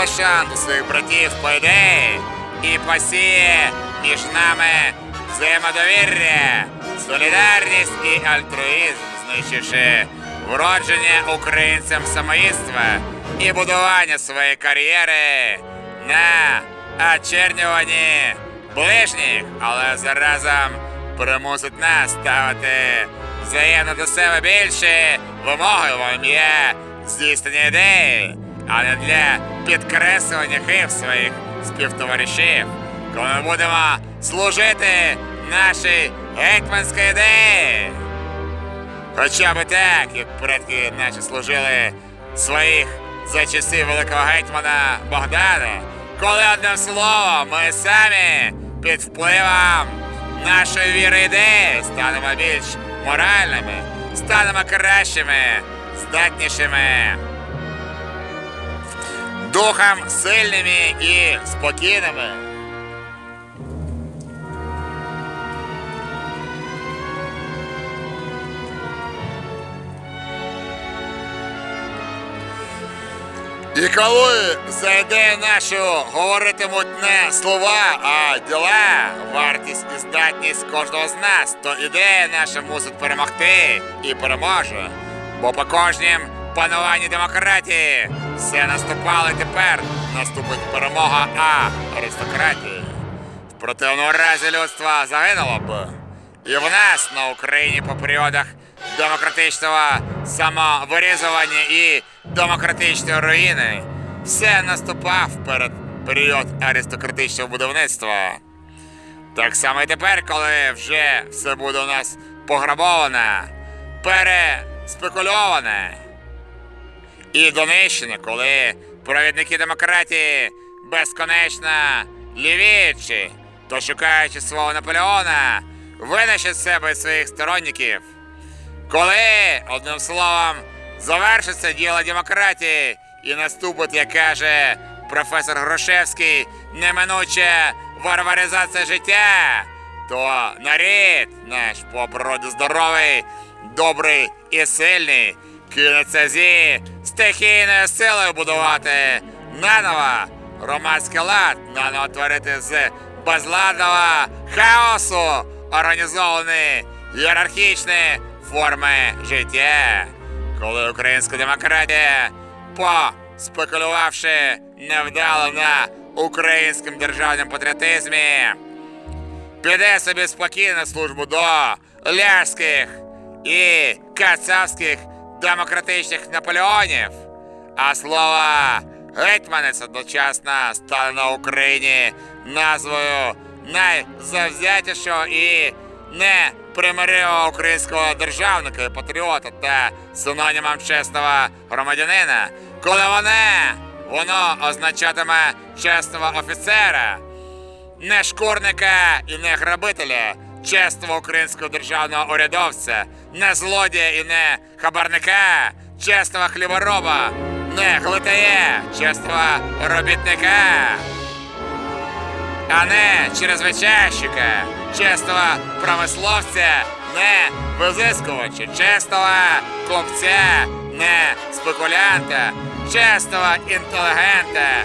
до своїх братів по ідеї, і посіє між нами взаємодовір'я, солідарність і альтруїзм, знищивши вродження українцям самоїдства і будування своєї кар'єри на очернюванні ближніх, але заразом примусить нас ставити взаємно до себе більше. Вимоги в ім'я здійснення ідеї, а не для підкреслювання хиб своїх співтоваришів, коли ми будемо служити нашій гетьманській ідеї. Хоча би так, як предки наші служили своїх за часів великого гетьмана Богдана, коли одним словом ми самі під впливом нашої віри ідеї станемо більш моральними, станемо кращими, здатнішими, духом сильними і спокійними. І коли за ідею нашу говоритимуть не слова, а діла, вартість і здатність кожного з нас, то ідея наша мусить перемогти і переможе. Бо по кожнім пануванні демократії все наступало тепер наступить перемога А аристократії. В противному разі людство загинуло б. І в нас на Україні по періодах демократичного самовирізування і демократичної руїни все наступав перед період аристократичного будівництва. Так само і тепер, коли вже все буде у нас пограбоване, переспекульоване і донищене, коли провідники демократії безконечно лівіючи, то шукаючи свого Наполеона, винищать себе і своїх сторонників. Коли, одним словом, завершиться діло демократії і наступить, як каже професор Грушевський, неминуча варваризація життя, то нарід наш по природі здоровий, добрий і сильний, кинеться зі стихійною силою будувати наново громадський лад, наново творити з безладного хаосу організовані ієрархічні форми життя. Коли українська демократія, поспекулювавши невдало на українському державному патріотизмі, піде собі спокійно службу до ляшських і кацапських демократичних Наполеонів, а слово гетьманець одночасно стане на Україні назвою найзавзятішого і непримиривого українського державника і патріота та синонімом чесного громадянина, коли воне воно означатиме чесного офіцера, не шкурника і не грабителя, чесного українського державного урядовця, не злодія і не хабарника, чесного хлібороба, не глитає, чесного робітника, а не через чрезвичайщика, чесного промисловця, не визискувача, чесного купця, не спекулянта, чесного інтелігента,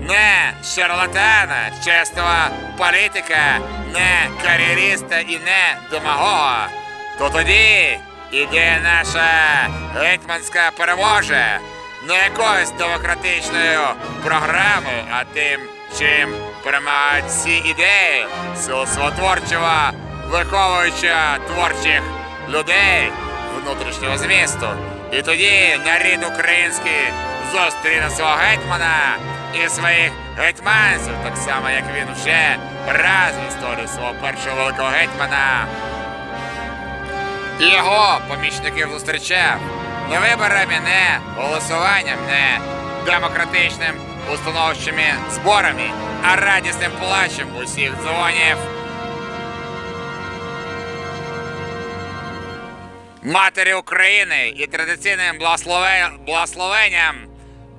не шарлатана, чесного політика, не кар'єриста і не демагога, то тоді ідея наша гетьманська переможе. Не якоюсь демократичною програмою, а тим, чим перемагають всі ідеї силу творчого, виховуючи творчих людей внутрішнього змісту. І тоді нарід український зустріне свого гетьмана і своїх гетьманців, так само як він вже раз в історії свого першого великого гетьмана його помічників зустрічав не виборами, не голосуванням, не демократичним установчими зборами, а радісним плачем усіх дзвонів. Матері України і традиційним благословенням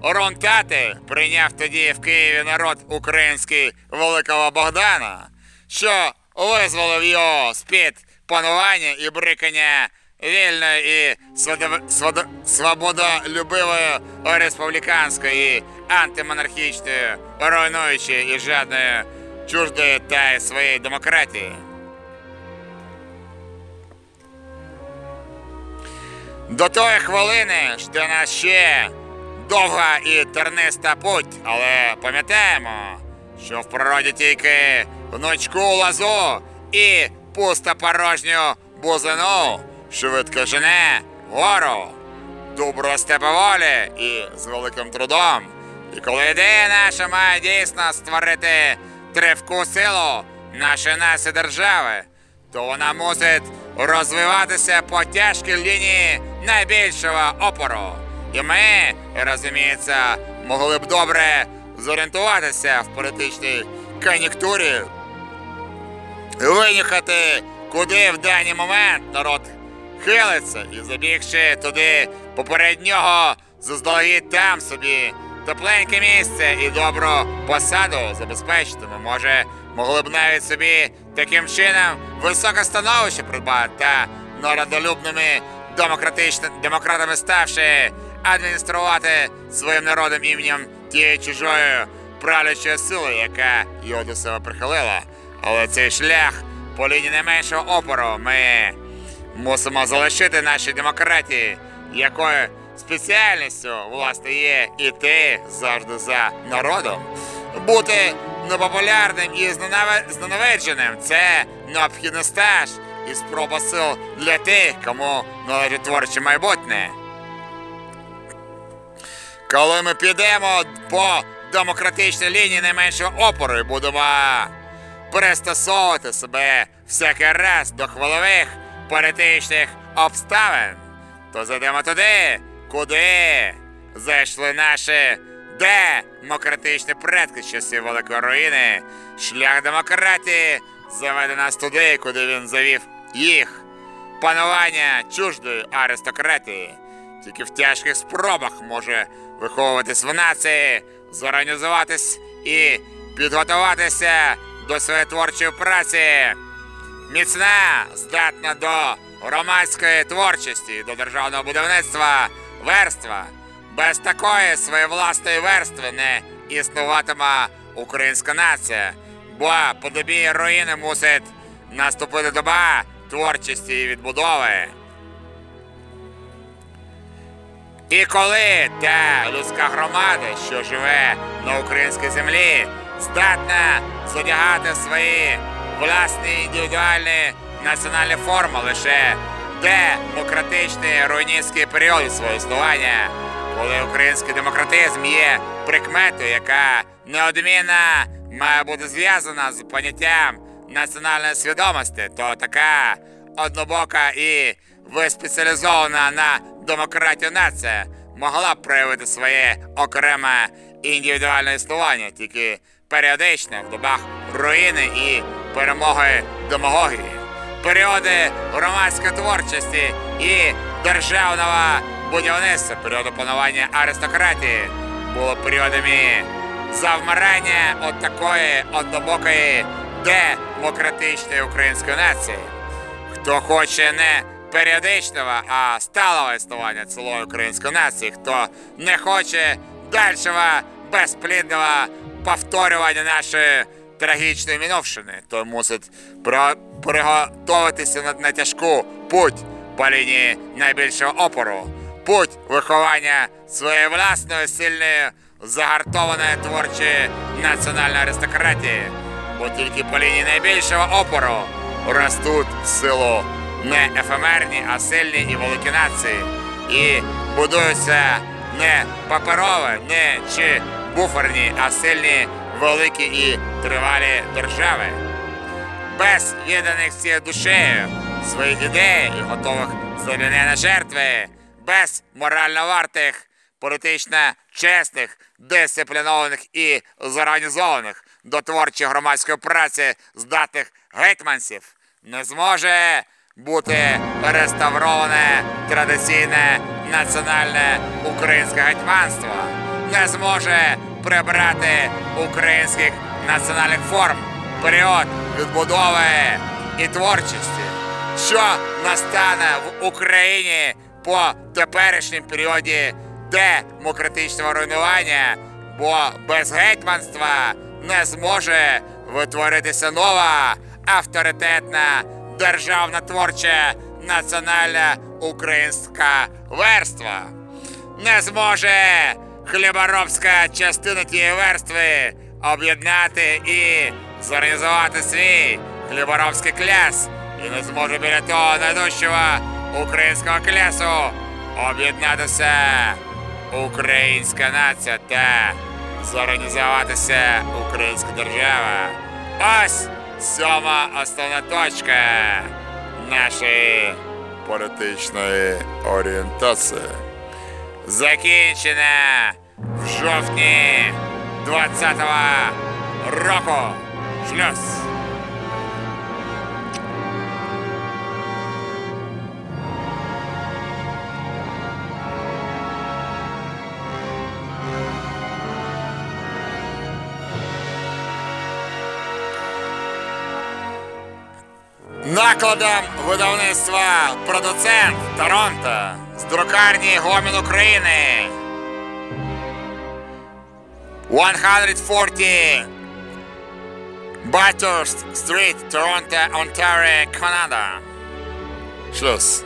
Рунтати прийняв тоді в Києві народ український великого Богдана, що визволив його з-під панування і брикання вільної і свободо- свободо- свободолюбивої республіканської антимонархічної, руйнуючої і жадної чуждої та своєї демократії. До тої хвилини жде нас ще довга і терниста путь, але пам'ятаємо, що в природі тільки гнучку лазу і пусто порожню бузину швидко жене гору, добро степоволі і з великим трудом. І коли ідея наша має дійсно створити тривку силу нашої наси держави, то вона мусить розвиватися по тяжкій лінії найбільшого опору. І ми, розуміється, могли б добре зорієнтуватися в політичній кон'юнктурі, винюхати, куди в даний момент народ хилиться, і забігши туди поперед нього, заздалегідь там собі тепленьке місце і добру посаду забезпечити. Ми, може, могли б навіть собі таким чином високе становище придбати та народолюбними демократами ставши адмініструвати своїм народом іменем тієї чужої правлячої сили, яка його до себе прихилила. Але цей шлях по лінії не меншого опору ми мусимо залишити нашій демократії, якою спеціальністю, власне, є іти завжди за народом. Бути непопулярним і зненавидженим це необхідний стаж і спроба сил для тих, кому належить творче майбутнє. Коли ми підемо по демократичній лінії найменшого опору будемо пристосовувати себе всякий раз до хвилових політичних обставин, то зайдемо туди, куди зайшли наші демократичні предки часів великої руїни. Шлях демократії заведе нас туди, куди він завів їх. Панування чуждої аристократії. Тільки в тяжких спробах може виховуватись в нації, зорганізуватись і підготуватися до своєї творчої праці. Міцна, здатна до громадської творчості, до державного будівництва верства. Без такої своєї власної верстви не існуватиме українська нація, бо подобі руїни мусить наступити доба творчості і відбудови. І коли та людська громада, що живе на українській землі, здатна зодягати свої власні індивідуальні національні форми лише демократичний руйнівський період свого існування, коли український демократизм є прикметою, яка неодмінно має бути зв'язана з поняттям національної свідомості, то така однобока і виспеціалізована на демократію нація могла б проявити своє окреме індивідуальне існування, тільки періодично в добах руїни і перемоги демагогії. Періоди громадської творчості і державного будівництва, періоди панування аристократії було періодами завмирання от такої однобокої демократичної української нації. Хто хоче не періодичного, а сталого існування цілої української нації, хто не хоче дальшого безплідного повторювання нашої трагічної минувшини, той мусить приготуватися на, тяжку путь по лінії найбільшого опору, путь виховання своєї власної сильної загартованої творчої національної аристократії, бо тільки по лінії найбільшого опору ростуть в силу не ефемерні, а сильні і великі нації. І будуються не паперове, не чи буферні, а сильні, великі і тривалі держави. Без відданих всіх душею своїх ідей і готових за на жертви, без морально вартих, політично чесних, дисциплінованих і зорганізованих до творчої громадської праці здатних гетьманців не зможе бути реставроване традиційне національне українське гетьманство, не зможе прибрати українських національних форм період відбудови і творчості, що настане в Україні по теперішнім періоді демократичного руйнування, бо без гетьманства не зможе витворитися нова авторитетна державна творча національна українська верства. Не зможе хліборобська частина тієї верстви об'єднати і зорганізувати свій хліборобський кляс. І не зможе біля того найдужчого українського клясу об'єднатися українська нація та зорганізуватися українська держава. Ось сьома основна точка нашої політичної орієнтації. Закінчена в жовтні 20-го року. Шлюз. Накладом видавництва продуцент Торонто з друкарні Гомін України. 140 Bathurst Street, Toronto, Ontario, Canada. Шлюз.